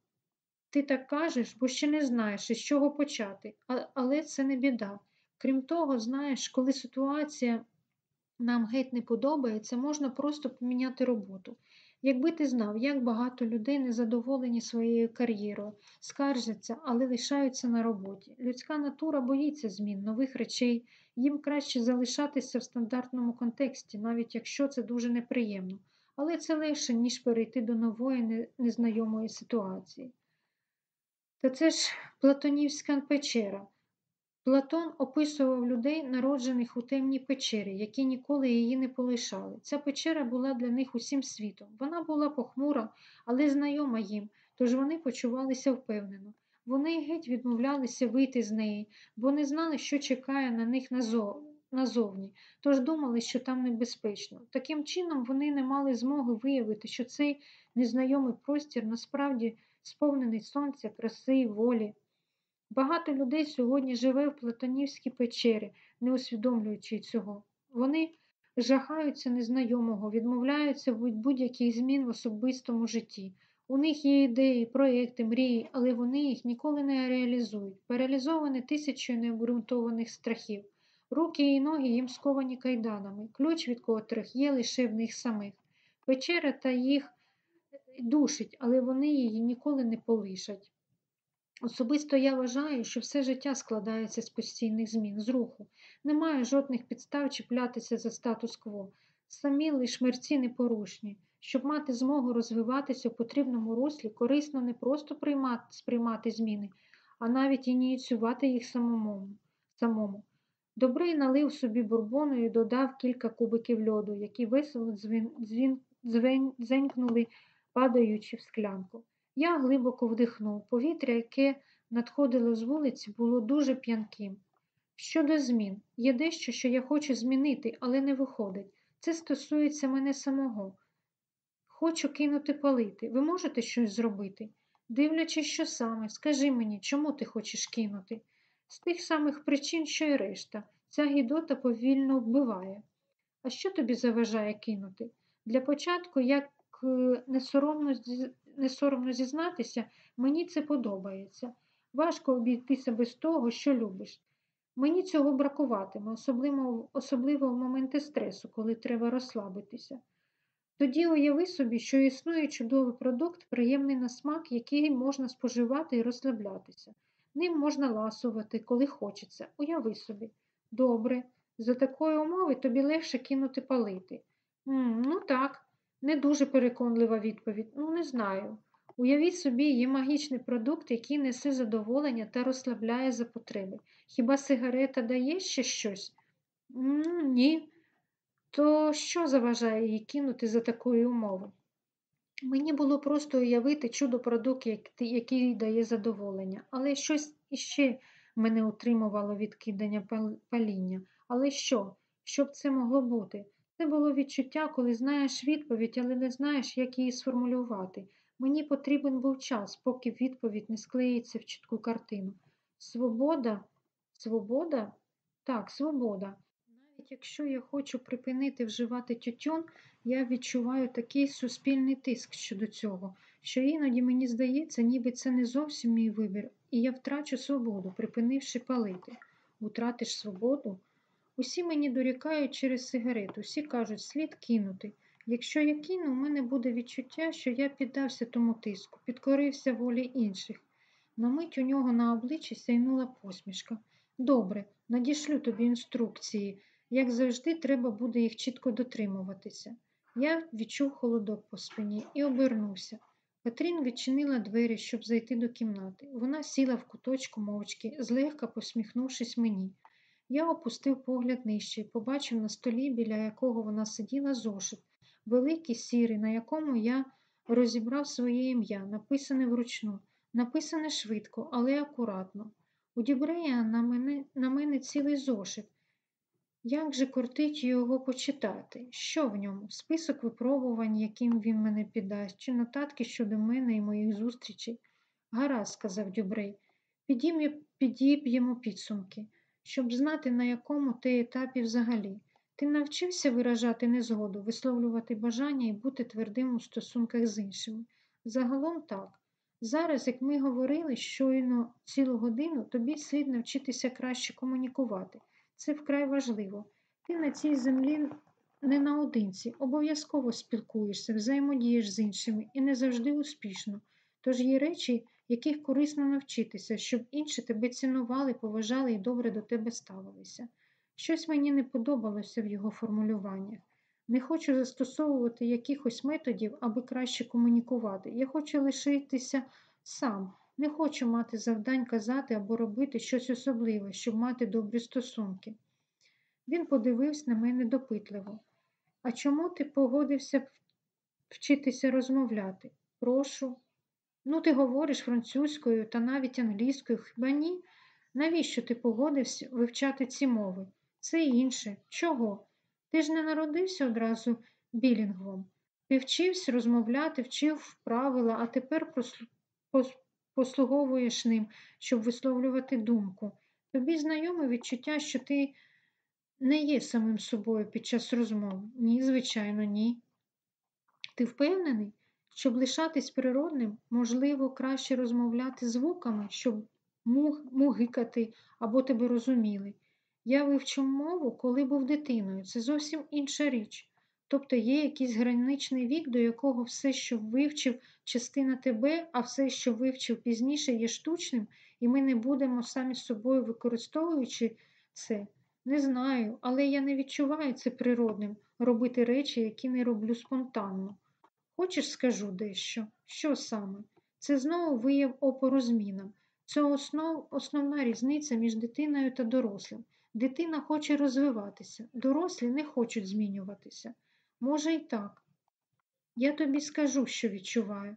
Ти так кажеш, бо ще не знаєш, із чого почати, але це не біда. Крім того, знаєш, коли ситуація нам геть не подобається, можна просто поміняти роботу. Якби ти знав, як багато людей незадоволені своєю кар'єрою, скаржаться, але лишаються на роботі. Людська натура боїться змін, нових речей, їм краще залишатися в стандартному контексті, навіть якщо це дуже неприємно. Але це легше, ніж перейти до нової незнайомої ситуації. Та це ж Платонівська печера. Платон описував людей, народжених у темній печері, які ніколи її не полишали. Ця печера була для них усім світом. Вона була похмура, але знайома їм, тож вони почувалися впевнено. Вони геть відмовлялися вийти з неї, бо не знали, що чекає на них назовні, тож думали, що там небезпечно. Таким чином вони не мали змоги виявити, що цей незнайомий простір насправді сповнений сонця, краси, волі. Багато людей сьогодні живе в Платонівській печері, не усвідомлюючи цього. Вони жахаються незнайомого, відмовляються від будь-яких змін в особистому житті. У них є ідеї, проекти, мрії, але вони їх ніколи не реалізують, паралізовані тисячою необґрунтованих страхів. Руки і ноги їм сковані кайданами, ключ від котрих є лише в них самих. Печера та їх душить, але вони її ніколи не полишать. Особисто я вважаю, що все життя складається з постійних змін, з руху. Немає жодних підстав чіплятися за статус-кво. Самі лиш мерці непорушні. Щоб мати змогу розвиватися в потрібному руслі, корисно не просто приймати, сприймати зміни, а навіть ініціювати їх самому. самому. Добрий налив собі бурбону і додав кілька кубиків льоду, які весело дзвін, падаючи в склянку. Я глибоко вдихнув. Повітря, яке надходило з вулиці, було дуже п'янким. Щодо змін, є дещо, що я хочу змінити, але не виходить. Це стосується мене самого. Хочу кинути палити. Ви можете щось зробити? Дивлячись, що саме, скажи мені, чому ти хочеш кинути? З тих самих причин, що й решта, ця гідота повільно вбиває. А що тобі заважає кинути? Для початку, як е, несоромно не соромно зізнатися, мені це подобається. Важко обійтися без того, що любиш. Мені цього бракуватиме, особливо, особливо в моменти стресу, коли треба розслабитися. Тоді уяви собі, що існує чудовий продукт, приємний на смак, який можна споживати і розслаблятися. Ним можна ласувати, коли хочеться. Уяви собі. Добре, за такої умови тобі легше кинути палити. М, ну так, не дуже переконлива відповідь. Ну, не знаю. Уявіть собі, є магічний продукт, який несе задоволення та розслабляє за потреби. Хіба сигарета дає ще щось? М ні. То що заважає її кинути за такої умови? Мені було просто уявити чудо-продукт, який дає задоволення, але щось іще мене утримувало від кидання паління. Але що? Що б це могло бути? Це було відчуття, коли знаєш відповідь, але не знаєш, як її сформулювати. Мені потрібен був час, поки відповідь не склеїться в чітку картину. Свобода? Свобода? Так, свобода. Навіть якщо я хочу припинити вживати тютюн, я відчуваю такий суспільний тиск щодо цього, що іноді мені здається, ніби це не зовсім мій вибір, і я втрачу свободу, припинивши палити. Утратиш свободу? Усі мені дорікають через сигарету, всі кажуть, слід кинути. Якщо я кину, у мене буде відчуття, що я піддався тому тиску, підкорився волі інших. На мить у нього на обличчі сяйнула посмішка. Добре, надішлю тобі інструкції. Як завжди, треба буде їх чітко дотримуватися. Я відчув холодок по спині і обернувся. Катрін відчинила двері, щоб зайти до кімнати. Вона сіла в куточку мовчки, злегка посміхнувшись мені. Я опустив погляд нижче і побачив на столі, біля якого вона сиділа зошит, великий сірий, на якому я розібрав своє ім'я, написане вручну, написане швидко, але акуратно. У Дібрея на мене, на мене цілий зошит. Як же кортить його почитати? Що в ньому? Список випробувань, яким він мене піддасть, чи нотатки щодо мене і моїх зустрічей? Гаразд, сказав Дюбрей, підіб'ємо підсумки щоб знати, на якому ти етапі взагалі. Ти навчився виражати незгоду, висловлювати бажання і бути твердим у стосунках з іншими? Загалом так. Зараз, як ми говорили щойно цілу годину, тобі слід навчитися краще комунікувати. Це вкрай важливо. Ти на цій землі не наодинці, обов'язково спілкуєшся, взаємодієш з іншими і не завжди успішно. Тож є речі, яких корисно навчитися, щоб інші тебе цінували, поважали і добре до тебе ставилися. Щось мені не подобалося в його формулюваннях. Не хочу застосовувати якихось методів, аби краще комунікувати. Я хочу лишитися сам, не хочу мати завдань казати або робити щось особливе, щоб мати добрі стосунки. Він подивився на мене допитливо. А чому ти погодився вчитися розмовляти? Прошу. Ну, ти говориш французькою та навіть англійською, хіба ні? Навіщо ти погодився вивчати ці мови? Це інше. Чого? Ти ж не народився одразу білінгвом. Ти вчився розмовляти, вчив правила, а тепер послуговуєш ним, щоб висловлювати думку. Тобі знайоме відчуття, що ти не є самим собою під час розмов? Ні, звичайно, ні. Ти впевнений, щоб лишатись природним, можливо, краще розмовляти звуками, щоб мугикати або тебе розуміли. Я вивчив мову, коли був дитиною. Це зовсім інша річ. Тобто є якийсь граничний вік, до якого все, що вивчив, частина тебе, а все, що вивчив пізніше, є штучним, і ми не будемо самі з собою використовуючи це. Не знаю, але я не відчуваю це природним робити речі, які не роблю спонтанно. Хочеш, скажу дещо? Що саме? Це знову вияв опору змінам. Це основ, основна різниця між дитиною та дорослим. Дитина хоче розвиватися, дорослі не хочуть змінюватися. Може, і так. Я тобі скажу, що відчуваю.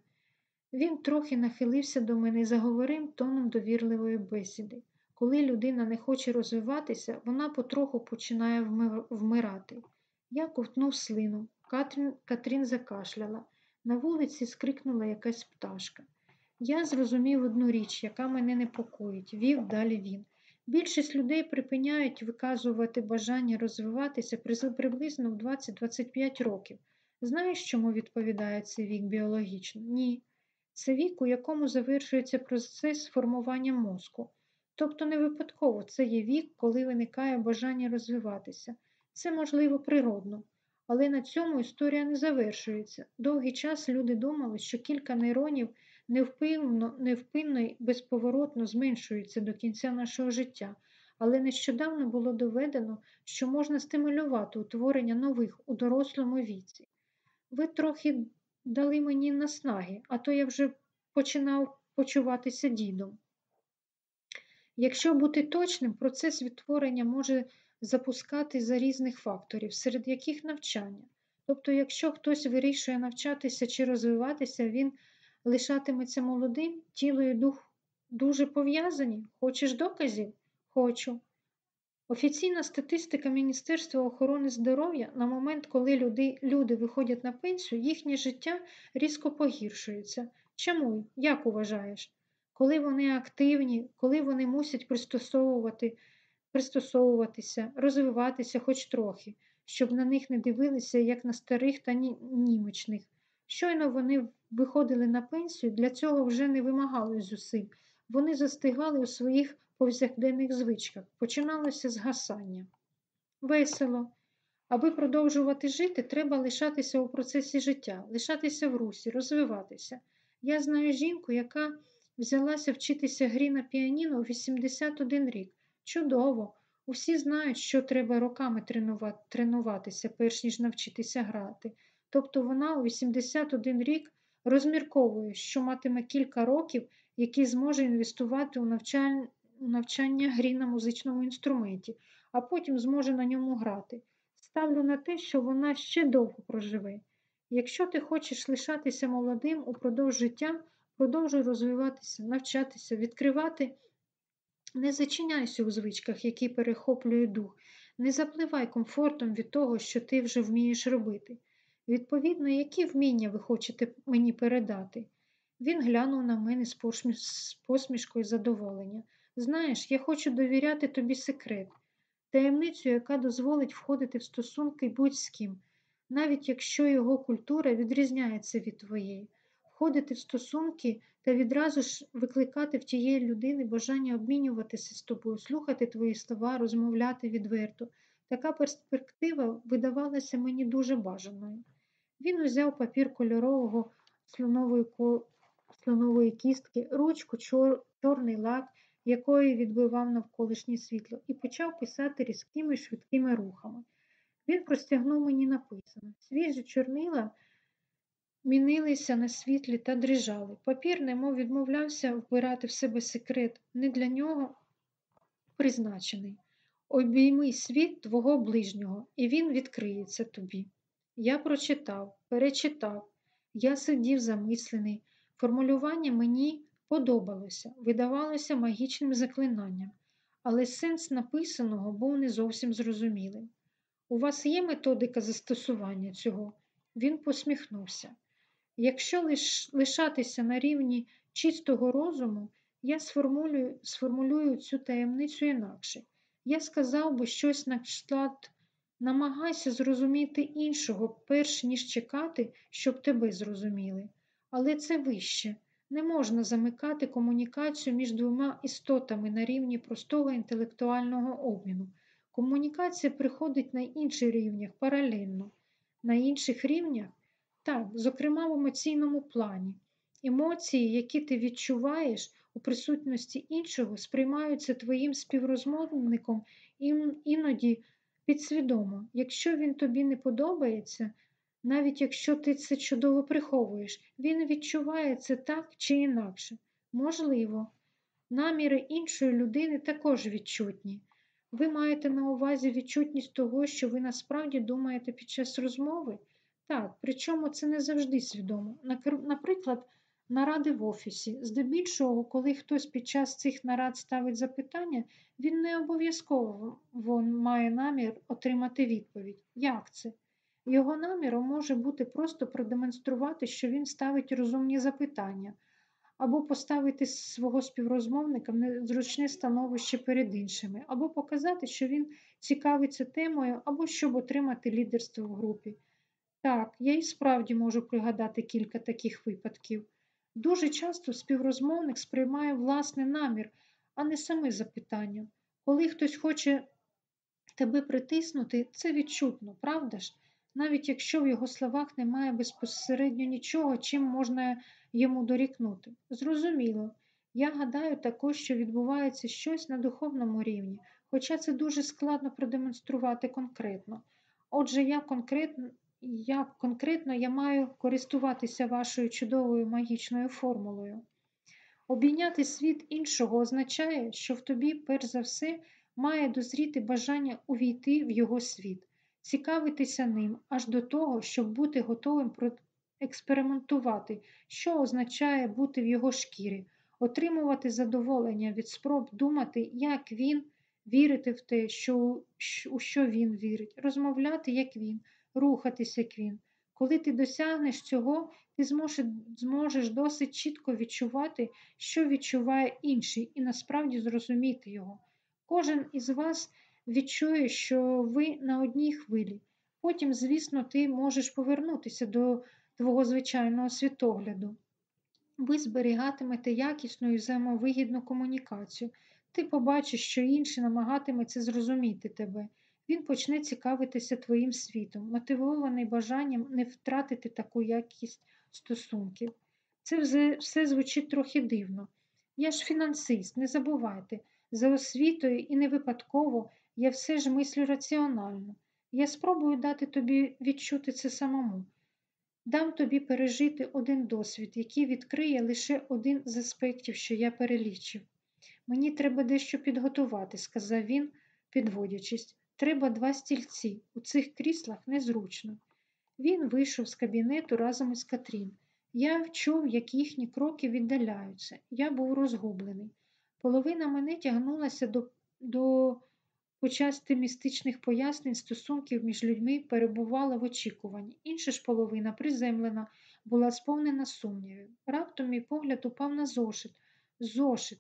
Він трохи нахилився до мене заговорив тоном довірливої бесіди. Коли людина не хоче розвиватися, вона потроху починає вмирати. Я ковтнув слину. Катрін, Катрін закашляла. На вулиці скрикнула якась пташка. Я зрозумів одну річ, яка мене непокоїть, вів далі він. Більшість людей припиняють виказувати бажання розвиватися приблизно в 20-25 років. Знаєш, чому відповідає цей вік біологічно? Ні. Це вік, у якому завершується процес формування мозку. Тобто не випадково це є вік, коли виникає бажання розвиватися. Це можливо природно. Але на цьому історія не завершується. Довгий час люди думали, що кілька нейронів невпинно, невпинно і безповоротно зменшуються до кінця нашого життя, але нещодавно було доведено, що можна стимулювати утворення нових у дорослому віці. Ви трохи дали мені наснаги, а то я вже починав почуватися дідом. Якщо бути точним, процес відтворення може запускати за різних факторів, серед яких навчання. Тобто, якщо хтось вирішує навчатися чи розвиватися, він лишатиметься молодим, тіло і дух дуже пов'язані. Хочеш доказів? Хочу. Офіційна статистика Міністерства охорони здоров'я на момент, коли люди, люди виходять на пенсію, їхнє життя різко погіршується. Чому? Як вважаєш? Коли вони активні, коли вони мусять пристосовувати пристосовуватися, розвиватися хоч трохи, щоб на них не дивилися, як на старих та німечних. Щойно вони виходили на пенсію, для цього вже не вимагали зусиль. Вони застигали у своїх повсякденних звичках, починалося згасання. Весело. Аби продовжувати жити, треба лишатися у процесі життя, лишатися в русі, розвиватися. Я знаю жінку, яка взялася вчитися грі на піаніно у 81 рік. Чудово! Усі знають, що треба роками тренуватися, перш ніж навчитися грати. Тобто вона у 81 рік розмірковує, що матиме кілька років, які зможе інвестувати у навчання, у навчання грі на музичному інструменті, а потім зможе на ньому грати. Ставлю на те, що вона ще довго проживе. Якщо ти хочеш лишатися молодим упродовж життя, продовжуй розвиватися, навчатися, відкривати. Не зачиняйся у звичках, які перехоплюють дух, не запливай комфортом від того, що ти вже вмієш робити. Відповідно, які вміння ви хочете мені передати? Він глянув на мене з посмішкою задоволення. Знаєш, я хочу довіряти тобі секрет. таємницю, яка дозволить входити в стосунки будь з ким, навіть якщо його культура відрізняється від твоєї, входити в стосунки та відразу ж викликати в тієї людини бажання обмінюватися з тобою, слухати твої слова, розмовляти відверто. Така перспектива видавалася мені дуже бажаною. Він узяв папір кольорового слонової, ко... слонової кістки, ручку, чор... чорний лак, якої відбивав навколишнє світло, і почав писати різкими швидкими рухами. Він простягнув мені написано. Свіжі чорнила мінилися на світлі та дрижали. Папір, немов відмовлявся вбирати в себе секрет, не для нього призначений. Обійми світ твого ближнього, і він відкриється тобі. Я прочитав, перечитав, я сидів замислений. Формулювання мені подобалося, видавалося магічним заклинанням, але сенс написаного був не зовсім зрозумілим. У вас є методика застосування цього? Він посміхнувся. Якщо лиш, лишатися на рівні чистого розуму, я сформулюю, сформулюю цю таємницю інакше. Я сказав би щось на кшталт намагайся зрозуміти іншого, перш ніж чекати, щоб тебе зрозуміли. Але це вище. Не можна замикати комунікацію між двома істотами на рівні простого інтелектуального обміну. Комунікація приходить на інших рівнях паралельно. На інших рівнях, так, зокрема в емоційному плані. Емоції, які ти відчуваєш у присутності іншого, сприймаються твоїм співрозмовником іноді підсвідомо. Якщо він тобі не подобається, навіть якщо ти це чудово приховуєш, він відчуває це так чи інакше. Можливо, наміри іншої людини також відчутні. Ви маєте на увазі відчутність того, що ви насправді думаєте під час розмови? Так, причому це не завжди свідомо. Наприклад, наради в офісі. Здебільшого, коли хтось під час цих нарад ставить запитання, він не обов'язково має намір отримати відповідь. Як це? Його наміром може бути просто продемонструвати, що він ставить розумні запитання, або поставити свого співрозмовника в незручне становище перед іншими, або показати, що він цікавиться темою, або щоб отримати лідерство в групі. Так, я і справді можу пригадати кілька таких випадків. Дуже часто співрозмовник сприймає власний намір, а не саме запитання. Коли хтось хоче тебе притиснути, це відчутно, правда ж? Навіть якщо в його словах немає безпосередньо нічого, чим можна йому дорікнути. Зрозуміло, я гадаю також, що відбувається щось на духовному рівні, хоча це дуже складно продемонструвати конкретно. Отже, я конкретно як конкретно я маю користуватися вашою чудовою магічною формулою. Обійняти світ іншого означає, що в тобі, перш за все, має дозріти бажання увійти в його світ, цікавитися ним аж до того, щоб бути готовим експериментувати, що означає бути в його шкірі, отримувати задоволення від спроб думати, як він, вірити в те, що, у що він вірить, розмовляти, як він рухатись, як він. Коли ти досягнеш цього, ти зможеш досить чітко відчувати, що відчуває інший, і насправді зрозуміти його. Кожен із вас відчує, що ви на одній хвилі. Потім, звісно, ти можеш повернутися до твого звичайного світогляду. Ви зберігатимете якісну і взаємовигідну комунікацію. Ти побачиш, що інший намагатиметься зрозуміти тебе. Він почне цікавитися твоїм світом, мотивований бажанням не втратити таку якість стосунків. Це все, звучить трохи дивно. Я ж фінансист, не забувайте, за освітою і не випадково я все ж мислю раціонально. Я спробую дати тобі відчути це самому. Дам тобі пережити один досвід, який відкриє лише один з аспектів, що я перелічив. Мені треба дещо підготувати, сказав він, підводячись. Треба два стільці. У цих кріслах незручно. Він вийшов з кабінету разом із Катрін. Я чув, як їхні кроки віддаляються. Я був розгублений. Половина мене тягнулася до до почасти містичних пояснень стосунків між людьми перебувала в очікуванні. Інша ж половина, приземлена, була сповнена сумнівів. Раптом мій погляд упав на зошит. Зошит.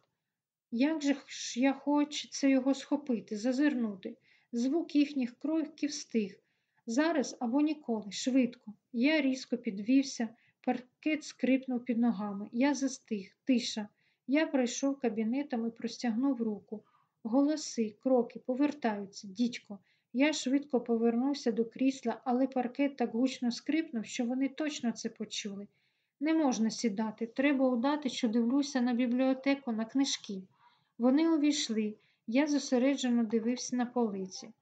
Як же ж я хочеться його схопити, зазирнути? Звук їхніх кроків стих. Зараз або ніколи, швидко. Я різко підвівся, паркет скрипнув під ногами. Я застиг, тиша. Я пройшов кабінетом і простягнув руку. Голоси, кроки, повертаються, дідько. Я швидко повернувся до крісла, але паркет так гучно скрипнув, що вони точно це почули. Не можна сідати, треба удати, що дивлюся на бібліотеку, на книжки. Вони увійшли, я зосереджено дивився на полиці.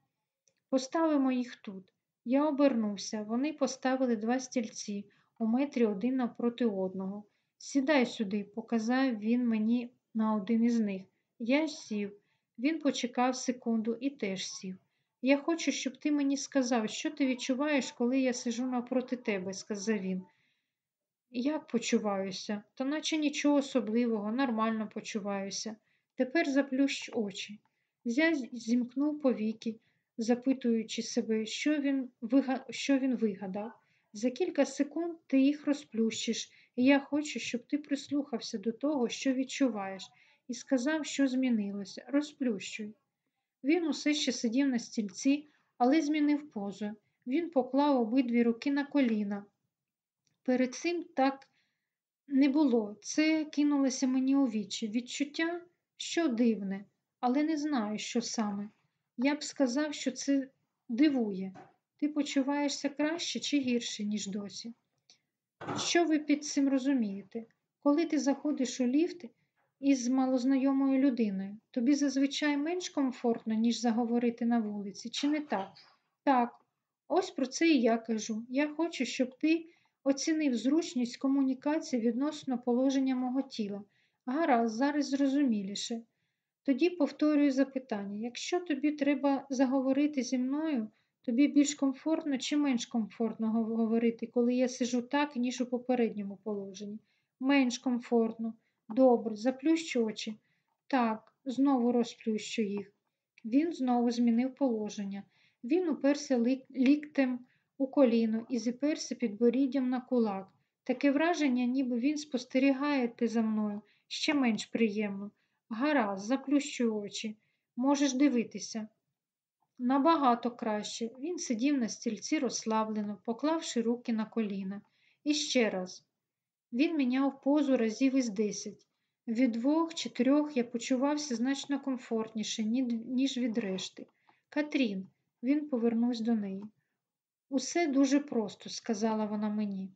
Поставимо їх тут. Я обернувся, вони поставили два стільці у метрі один навпроти одного. Сідай сюди, показав він мені на один із них. Я сів. Він почекав секунду і теж сів. Я хочу, щоб ти мені сказав, що ти відчуваєш, коли я сижу навпроти тебе, сказав він. Як почуваюся? Та наче нічого особливого, нормально почуваюся. Тепер заплющ очі. Я зімкнув повіки, запитуючи себе, що він, вига... що він вигадав. За кілька секунд ти їх розплющиш, і я хочу, щоб ти прислухався до того, що відчуваєш, і сказав, що змінилося. Розплющуй. Він усе ще сидів на стільці, але змінив позу. Він поклав обидві руки на коліна. Перед цим так не було. Це кинулося мені у вічі. Відчуття, що дивне, але не знаю, що саме. Я б сказав, що це дивує. Ти почуваєшся краще чи гірше, ніж досі? Що ви під цим розумієте? Коли ти заходиш у ліфт із малознайомою людиною, тобі зазвичай менш комфортно, ніж заговорити на вулиці, чи не так? Так, ось про це і я кажу. Я хочу, щоб ти оцінив зручність комунікації відносно положення мого тіла. Гаразд, зараз зрозуміліше. Тоді повторюю запитання: якщо тобі треба заговорити зі мною, тобі більш комфортно чи менш комфортно говорити, коли я сижу так, ніж у попередньому положенні? Менш комфортно. Добре, заплющу очі. Так, знову розплющу їх. Він знову змінив положення. Він уперся ліктем у коліно і зіперся підборіддям на кулак. Таке враження, ніби він спостерігає ти за мною ще менш приємно. Гаразд, заплющу очі. Можеш дивитися. Набагато краще. Він сидів на стільці розслаблено, поклавши руки на коліна. І ще раз. Він міняв позу разів із десять. Від двох чи трьох я почувався значно комфортніше, ніж від решти. Катрін, він повернувся до неї. Усе дуже просто, сказала вона мені.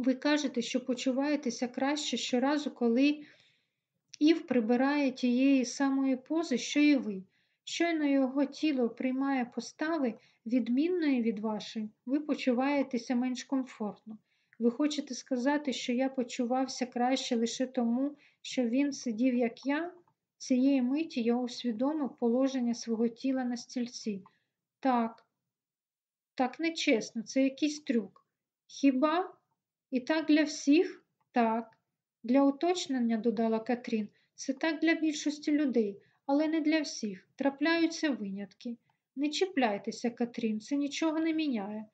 Ви кажете, що почуваєтеся краще щоразу, коли Ів прибирає тієї самої пози, що і ви. Щойно його тіло приймає постави, відмінної від вашої, ви почуваєтеся менш комфортно. Ви хочете сказати, що я почувався краще лише тому, що він сидів, як я? Цієї миті я усвідомив положення свого тіла на стільці. Так, так нечесно, це якийсь трюк. Хіба? І так для всіх? Так. Для уточнення, додала Катрін, це так для більшості людей, але не для всіх. Трапляються винятки. Не чіпляйтеся, Катрін, це нічого не міняє.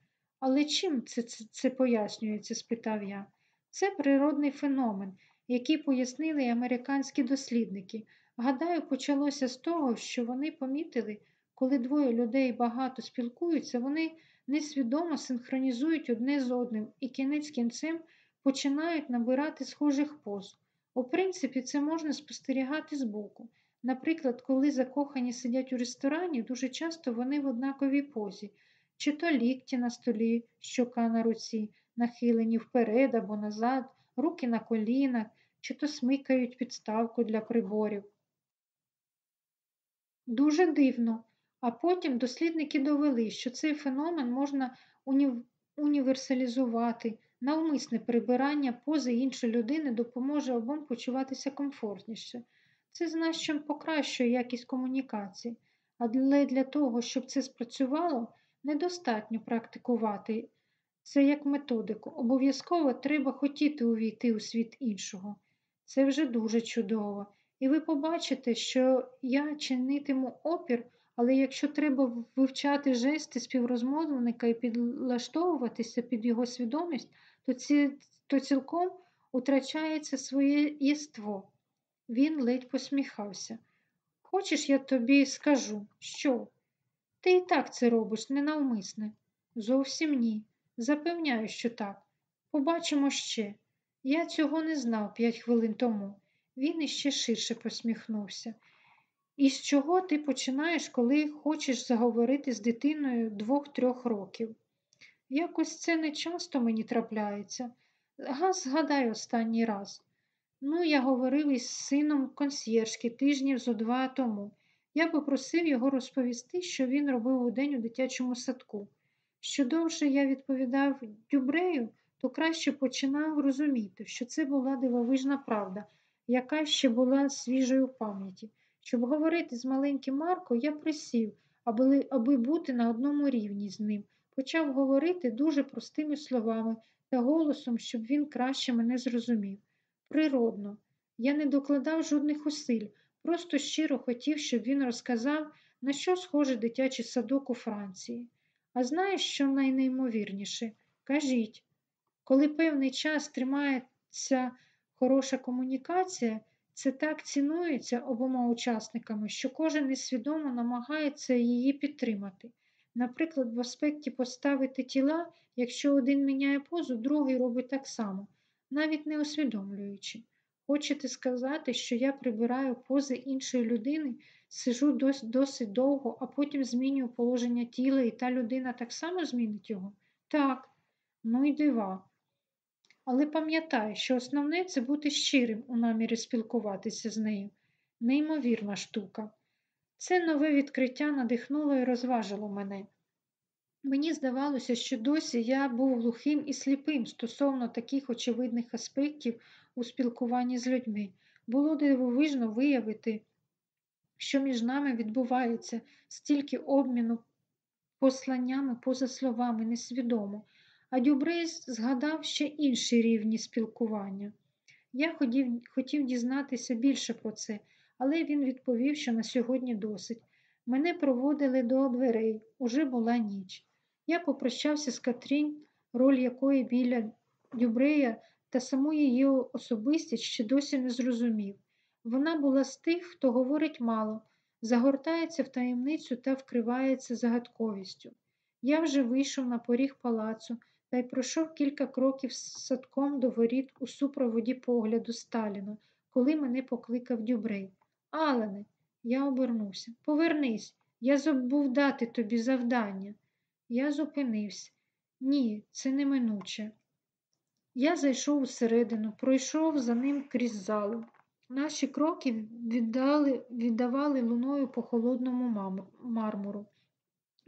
Але чим це, це, це пояснюється? спитав я. Це природний феномен, який пояснили американські дослідники. Гадаю, почалося з того, що вони помітили, коли двоє людей багато спілкуються, вони несвідомо синхронізують одне з одним і кінець кінцем починають набирати схожих поз. У принципі, це можна спостерігати збоку. Наприклад, коли закохані сидять у ресторані, дуже часто вони в однаковій позі, чи то лікті на столі, щока на руці, нахилені вперед або назад, руки на колінах, чи то смикають підставку для приборів. Дуже дивно. А потім дослідники довели, що цей феномен можна уні... універсалізувати. Навмисне прибирання пози іншої людини допоможе обом почуватися комфортніше. Це значно покращує якість комунікації, але для того, щоб це спрацювало, недостатньо практикувати це як методику. Обов'язково треба хотіти увійти у світ іншого. Це вже дуже чудово. І ви побачите, що я чинитиму опір, але якщо треба вивчати жести співрозмовника і підлаштовуватися під його свідомість, то, ці, то цілком утрачається своє єство. Він ледь посміхався. Хочеш, я тобі скажу, що? Ти і так це робиш ненавмисне. Зовсім ні. Запевняю, що так. Побачимо ще. Я цього не знав п'ять хвилин тому. Він іще ширше посміхнувся. І з чого ти починаєш, коли хочеш заговорити з дитиною двох-трьох років? Якось це не часто мені трапляється. Га, згадай останній раз. Ну, я говорив із сином консьєржки тижнів зо два тому. Я попросив його розповісти, що він робив у день у дитячому садку. Що довше я відповідав Дюбрею, то краще починав розуміти, що це була дивовижна правда, яка ще була свіжою в пам'яті. Щоб говорити з маленьким Марко, я присів, аби, аби бути на одному рівні з ним. Почав говорити дуже простими словами та голосом, щоб він краще мене зрозумів. Природно, я не докладав жодних усиль, просто щиро хотів, щоб він розказав, на що схоже дитячий садок у Франції. А знаєш, що найнеймовірніше? Кажіть, коли певний час тримається хороша комунікація, це так цінується обома учасниками, що кожен несвідомо намагається її підтримати. Наприклад, в аспекті поставити тіла, якщо один міняє позу, другий робить так само, навіть не усвідомлюючи. Хочете сказати, що я прибираю пози іншої людини, сижу дос досить довго, а потім змінюю положення тіла, і та людина так само змінить його? Так, ну й дива. Але пам'ятай, що основне це бути щирим у намірі спілкуватися з нею. Неймовірна штука. Це нове відкриття надихнуло і розважило мене. Мені здавалося, що досі я був глухим і сліпим стосовно таких очевидних аспектів у спілкуванні з людьми. Було дивовижно виявити, що між нами відбувається стільки обміну посланнями поза словами несвідомо, а Дюбрейс згадав ще інші рівні спілкування. Я хотів, хотів дізнатися більше про це, але він відповів, що на сьогодні досить. Мене проводили до дверей, уже була ніч. Я попрощався з Катрін, роль якої біля Дюбрея та саму її особистість ще досі не зрозумів. Вона була з тих, хто говорить мало, загортається в таємницю та вкривається загадковістю. Я вже вийшов на поріг палацу та й пройшов кілька кроків садком до воріт у супроводі погляду Сталіна, коли мене покликав Дюбрей. Алене, я обернувся. Повернись, я забув дати тобі завдання. Я зупинився. Ні, це неминуче. Я зайшов усередину, пройшов за ним крізь залу. Наші кроки віддали, віддавали луною по холодному мармуру.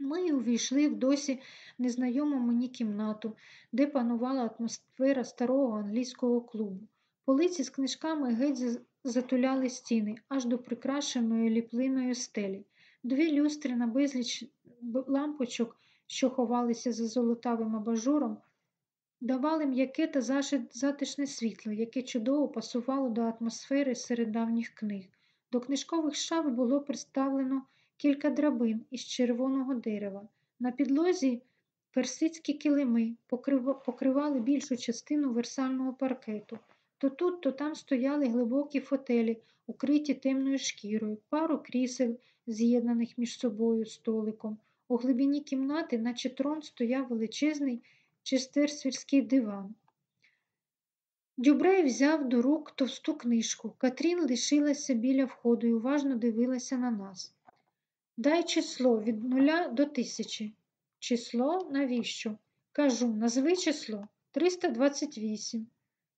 Ми увійшли в досі незнайому мені кімнату, де панувала атмосфера старого англійського клубу. Полиці з книжками геть затуляли стіни аж до прикрашеної ліплиною стелі. Дві люстри на безліч лампочок, що ховалися за золотавим абажуром, давали м'яке та затишне світло, яке чудово пасувало до атмосфери серед давніх книг. До книжкових шаф було представлено кілька драбин із червоного дерева. На підлозі персидські килими покривали більшу частину версального паркету. То тут, то там стояли глибокі фотелі, укриті темною шкірою, пару крісел, з'єднаних між собою столиком. У глибині кімнати, наче трон, стояв величезний честерсвірський диван. Дюбрей взяв до рук товсту книжку. Катрін лишилася біля входу і уважно дивилася на нас. Дай число від нуля до тисячі. Число навіщо? Кажу, назви число 328.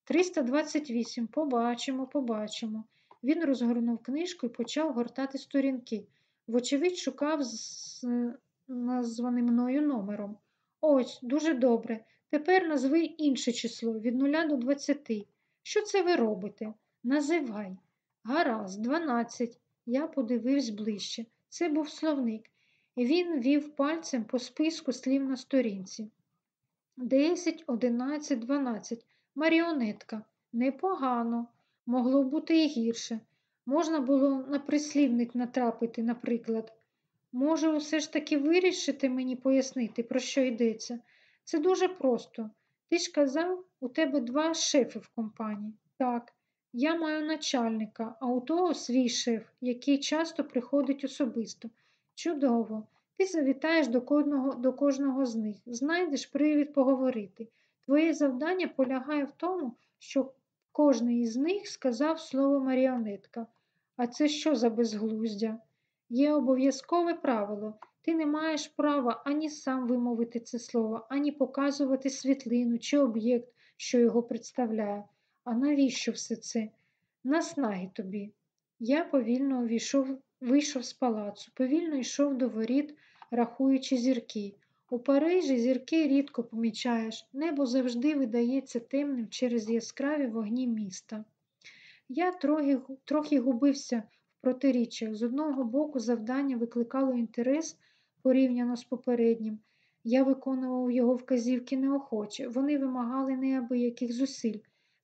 328. Побачимо, побачимо. Він розгорнув книжку і почав гортати сторінки. Вочевидь, шукав з названим мною номером. Ось, дуже добре. Тепер назви інше число від нуля до двадцяти. Що це ви робите? Називай. Гаразд, дванадцять. Я подивився ближче. Це був словник. Він вів пальцем по списку слів на сторінці. Десять, одинадцять, дванадцять. Маріонетка. Непогано. Могло бути і гірше. Можна було на прислівник натрапити, наприклад. Може, усе ж таки вирішити мені пояснити, про що йдеться? Це дуже просто. Ти ж казав, у тебе два шефи в компанії. Так, я маю начальника, а у того свій шеф, який часто приходить особисто. Чудово. Ти завітаєш до кожного, до кожного з них, знайдеш привід поговорити. Твоє завдання полягає в тому, що кожний із них сказав слово маріонетка. А це що за безглуздя? Є обов'язкове правило. Ти не маєш права ані сам вимовити це слово, ані показувати світлину чи об'єкт, що його представляє. А навіщо все це? Наснаги тобі. Я повільно увійшов, вийшов з палацу, повільно йшов до воріт, рахуючи зірки. У Парижі зірки рідко помічаєш, небо завжди видається темним через яскраві вогні міста. Я трохи, трохи губився в протиріччях. З одного боку, завдання викликало інтерес порівняно з попереднім. Я виконував його вказівки неохоче. Вони вимагали неабияких зусиль,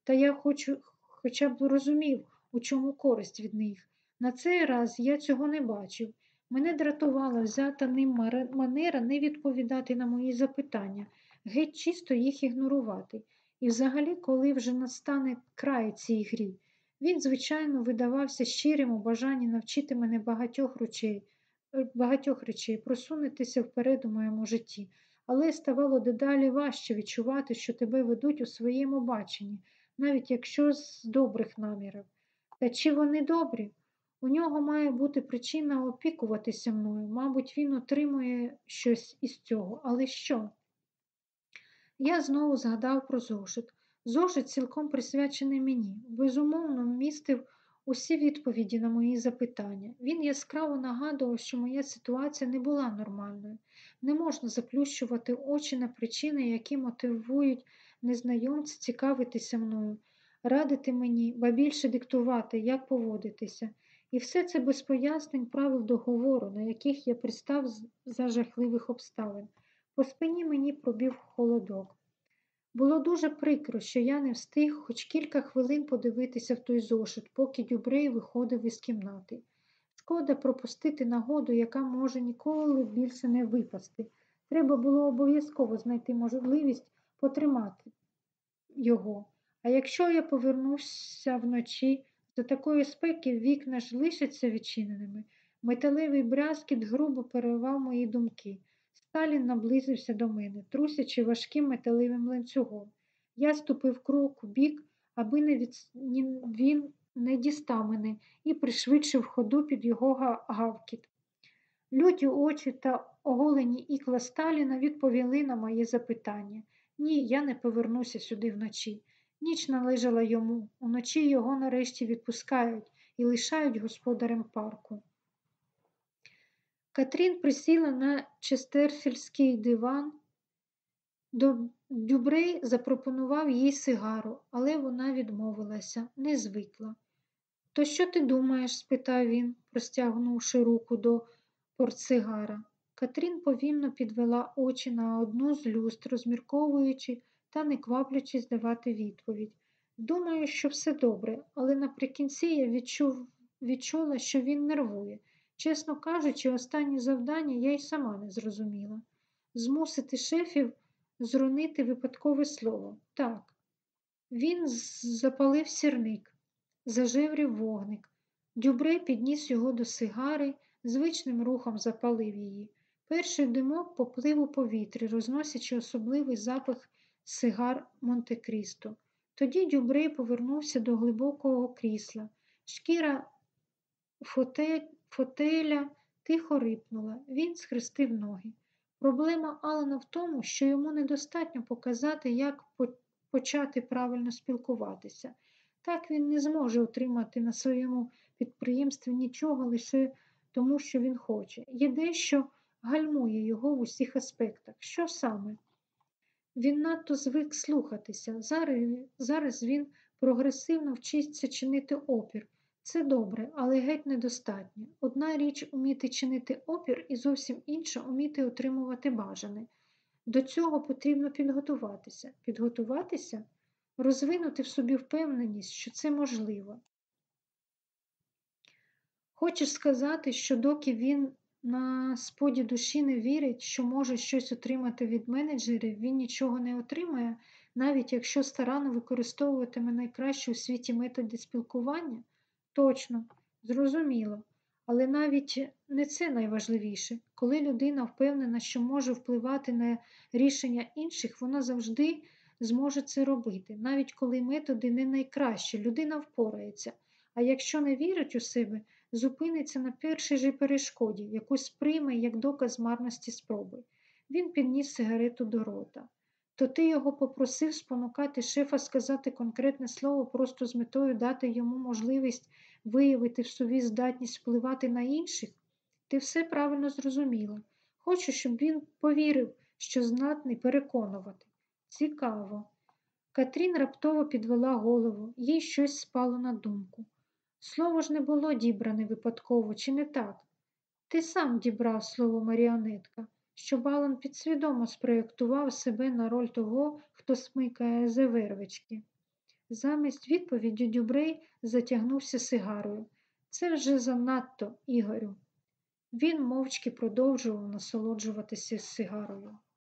та я хочу, хоча б розумів, у чому користь від них. На цей раз я цього не бачив. Мене дратувала взята ним манера не відповідати на мої запитання, геть чисто їх ігнорувати. І взагалі, коли вже настане край цій грі, він, звичайно, видавався щирим у бажанні навчити мене багатьох речей, багатьох речей, просунутися вперед у моєму житті, але ставало дедалі важче відчувати, що тебе ведуть у своєму баченні, навіть якщо з добрих намірів. Та чи вони добрі? У нього має бути причина опікуватися мною. Мабуть, він отримує щось із цього. Але що? Я знову згадав про зошит. Зошит цілком присвячений мені. Безумовно, містив усі відповіді на мої запитання. Він яскраво нагадував, що моя ситуація не була нормальною. Не можна заплющувати очі на причини, які мотивують незнайомця цікавитися мною, радити мені, ба більше диктувати, як поводитися. І все це без пояснень правил договору, на яких я пристав за жахливих обставин. По спині мені пробів холодок. Було дуже прикро, що я не встиг хоч кілька хвилин подивитися в той зошит, поки Дюбрей виходив із кімнати. Шкода пропустити нагоду, яка може ніколи більше не випасти. Треба було обов'язково знайти можливість потримати його. А якщо я повернуся вночі, за такої спеки вікна ж лишаться відчиненими. Металевий брязкіт грубо перервав мої думки. Сталін наблизився до мене, трусячи важким металевим ланцюгом. Я ступив крок у бік, аби не від... він не дістав мене і пришвидшив ходу під його гавкіт. Люті очі та оголені ікла Сталіна відповіли на моє запитання. Ні, я не повернуся сюди вночі. Ніч належала йому. Уночі його нарешті відпускають і лишають господарем парку. Катрін присіла на честерфільський диван. Дюбрей запропонував їй сигару, але вона відмовилася, не звикла. То що ти думаєш? спитав він, простягнувши руку до портсигара. Катрін повільно підвела очі на одну з люстр, розмірковуючи та не кваплячись давати відповідь. Думаю, що все добре, але наприкінці я відчув, відчула, що він нервує. Чесно кажучи, останнє завдання я й сама не зрозуміла. Змусити шефів зрунити випадкове слово. Так. Він запалив сірник, зажеврів вогник. Дюбрей підніс його до сигари, звичним рухом запалив її. Перший димок поплив у повітрі, розносячи особливий запах сигар Монте-Крісто. Тоді Дюбрей повернувся до глибокого крісла. Шкіра фотеля тихо рипнула. Він схрестив ноги. Проблема Алана в тому, що йому недостатньо показати, як почати правильно спілкуватися. Так він не зможе отримати на своєму підприємстві нічого лише тому, що він хоче. Є дещо гальмує його в усіх аспектах. Що саме? Він надто звик слухатися. Зараз, зараз він прогресивно вчиться чинити опір. Це добре, але геть недостатньо. Одна річ уміти чинити опір і зовсім інша уміти отримувати бажане. До цього потрібно підготуватися. Підготуватися, розвинути в собі впевненість, що це можливо. Хочеш сказати, що доки він на споді душі не вірить, що може щось отримати від менеджерів, він нічого не отримає, навіть якщо старанно використовуватиме найкращі у світі методи спілкування? Точно, зрозуміло. Але навіть не це найважливіше. Коли людина впевнена, що може впливати на рішення інших, вона завжди зможе це робити. Навіть коли методи не найкращі, людина впорається. А якщо не вірить у себе, зупиниться на першій же перешкоді, яку сприйме як доказ марності спроби. Він підніс сигарету до рота. То ти його попросив спонукати шефа сказати конкретне слово просто з метою дати йому можливість виявити в собі здатність впливати на інших? Ти все правильно зрозуміла. Хочу, щоб він повірив, що знатний переконувати. Цікаво. Катрін раптово підвела голову, їй щось спало на думку. Слово ж не було дібране випадково, чи не так? Ти сам дібрав слово маріонетка, що Балан підсвідомо спроєктував себе на роль того, хто смикає за вервички. Замість відповіді Дюбрей затягнувся сигарою. Це вже занадто, Ігорю. Він мовчки продовжував насолоджуватися сигарою.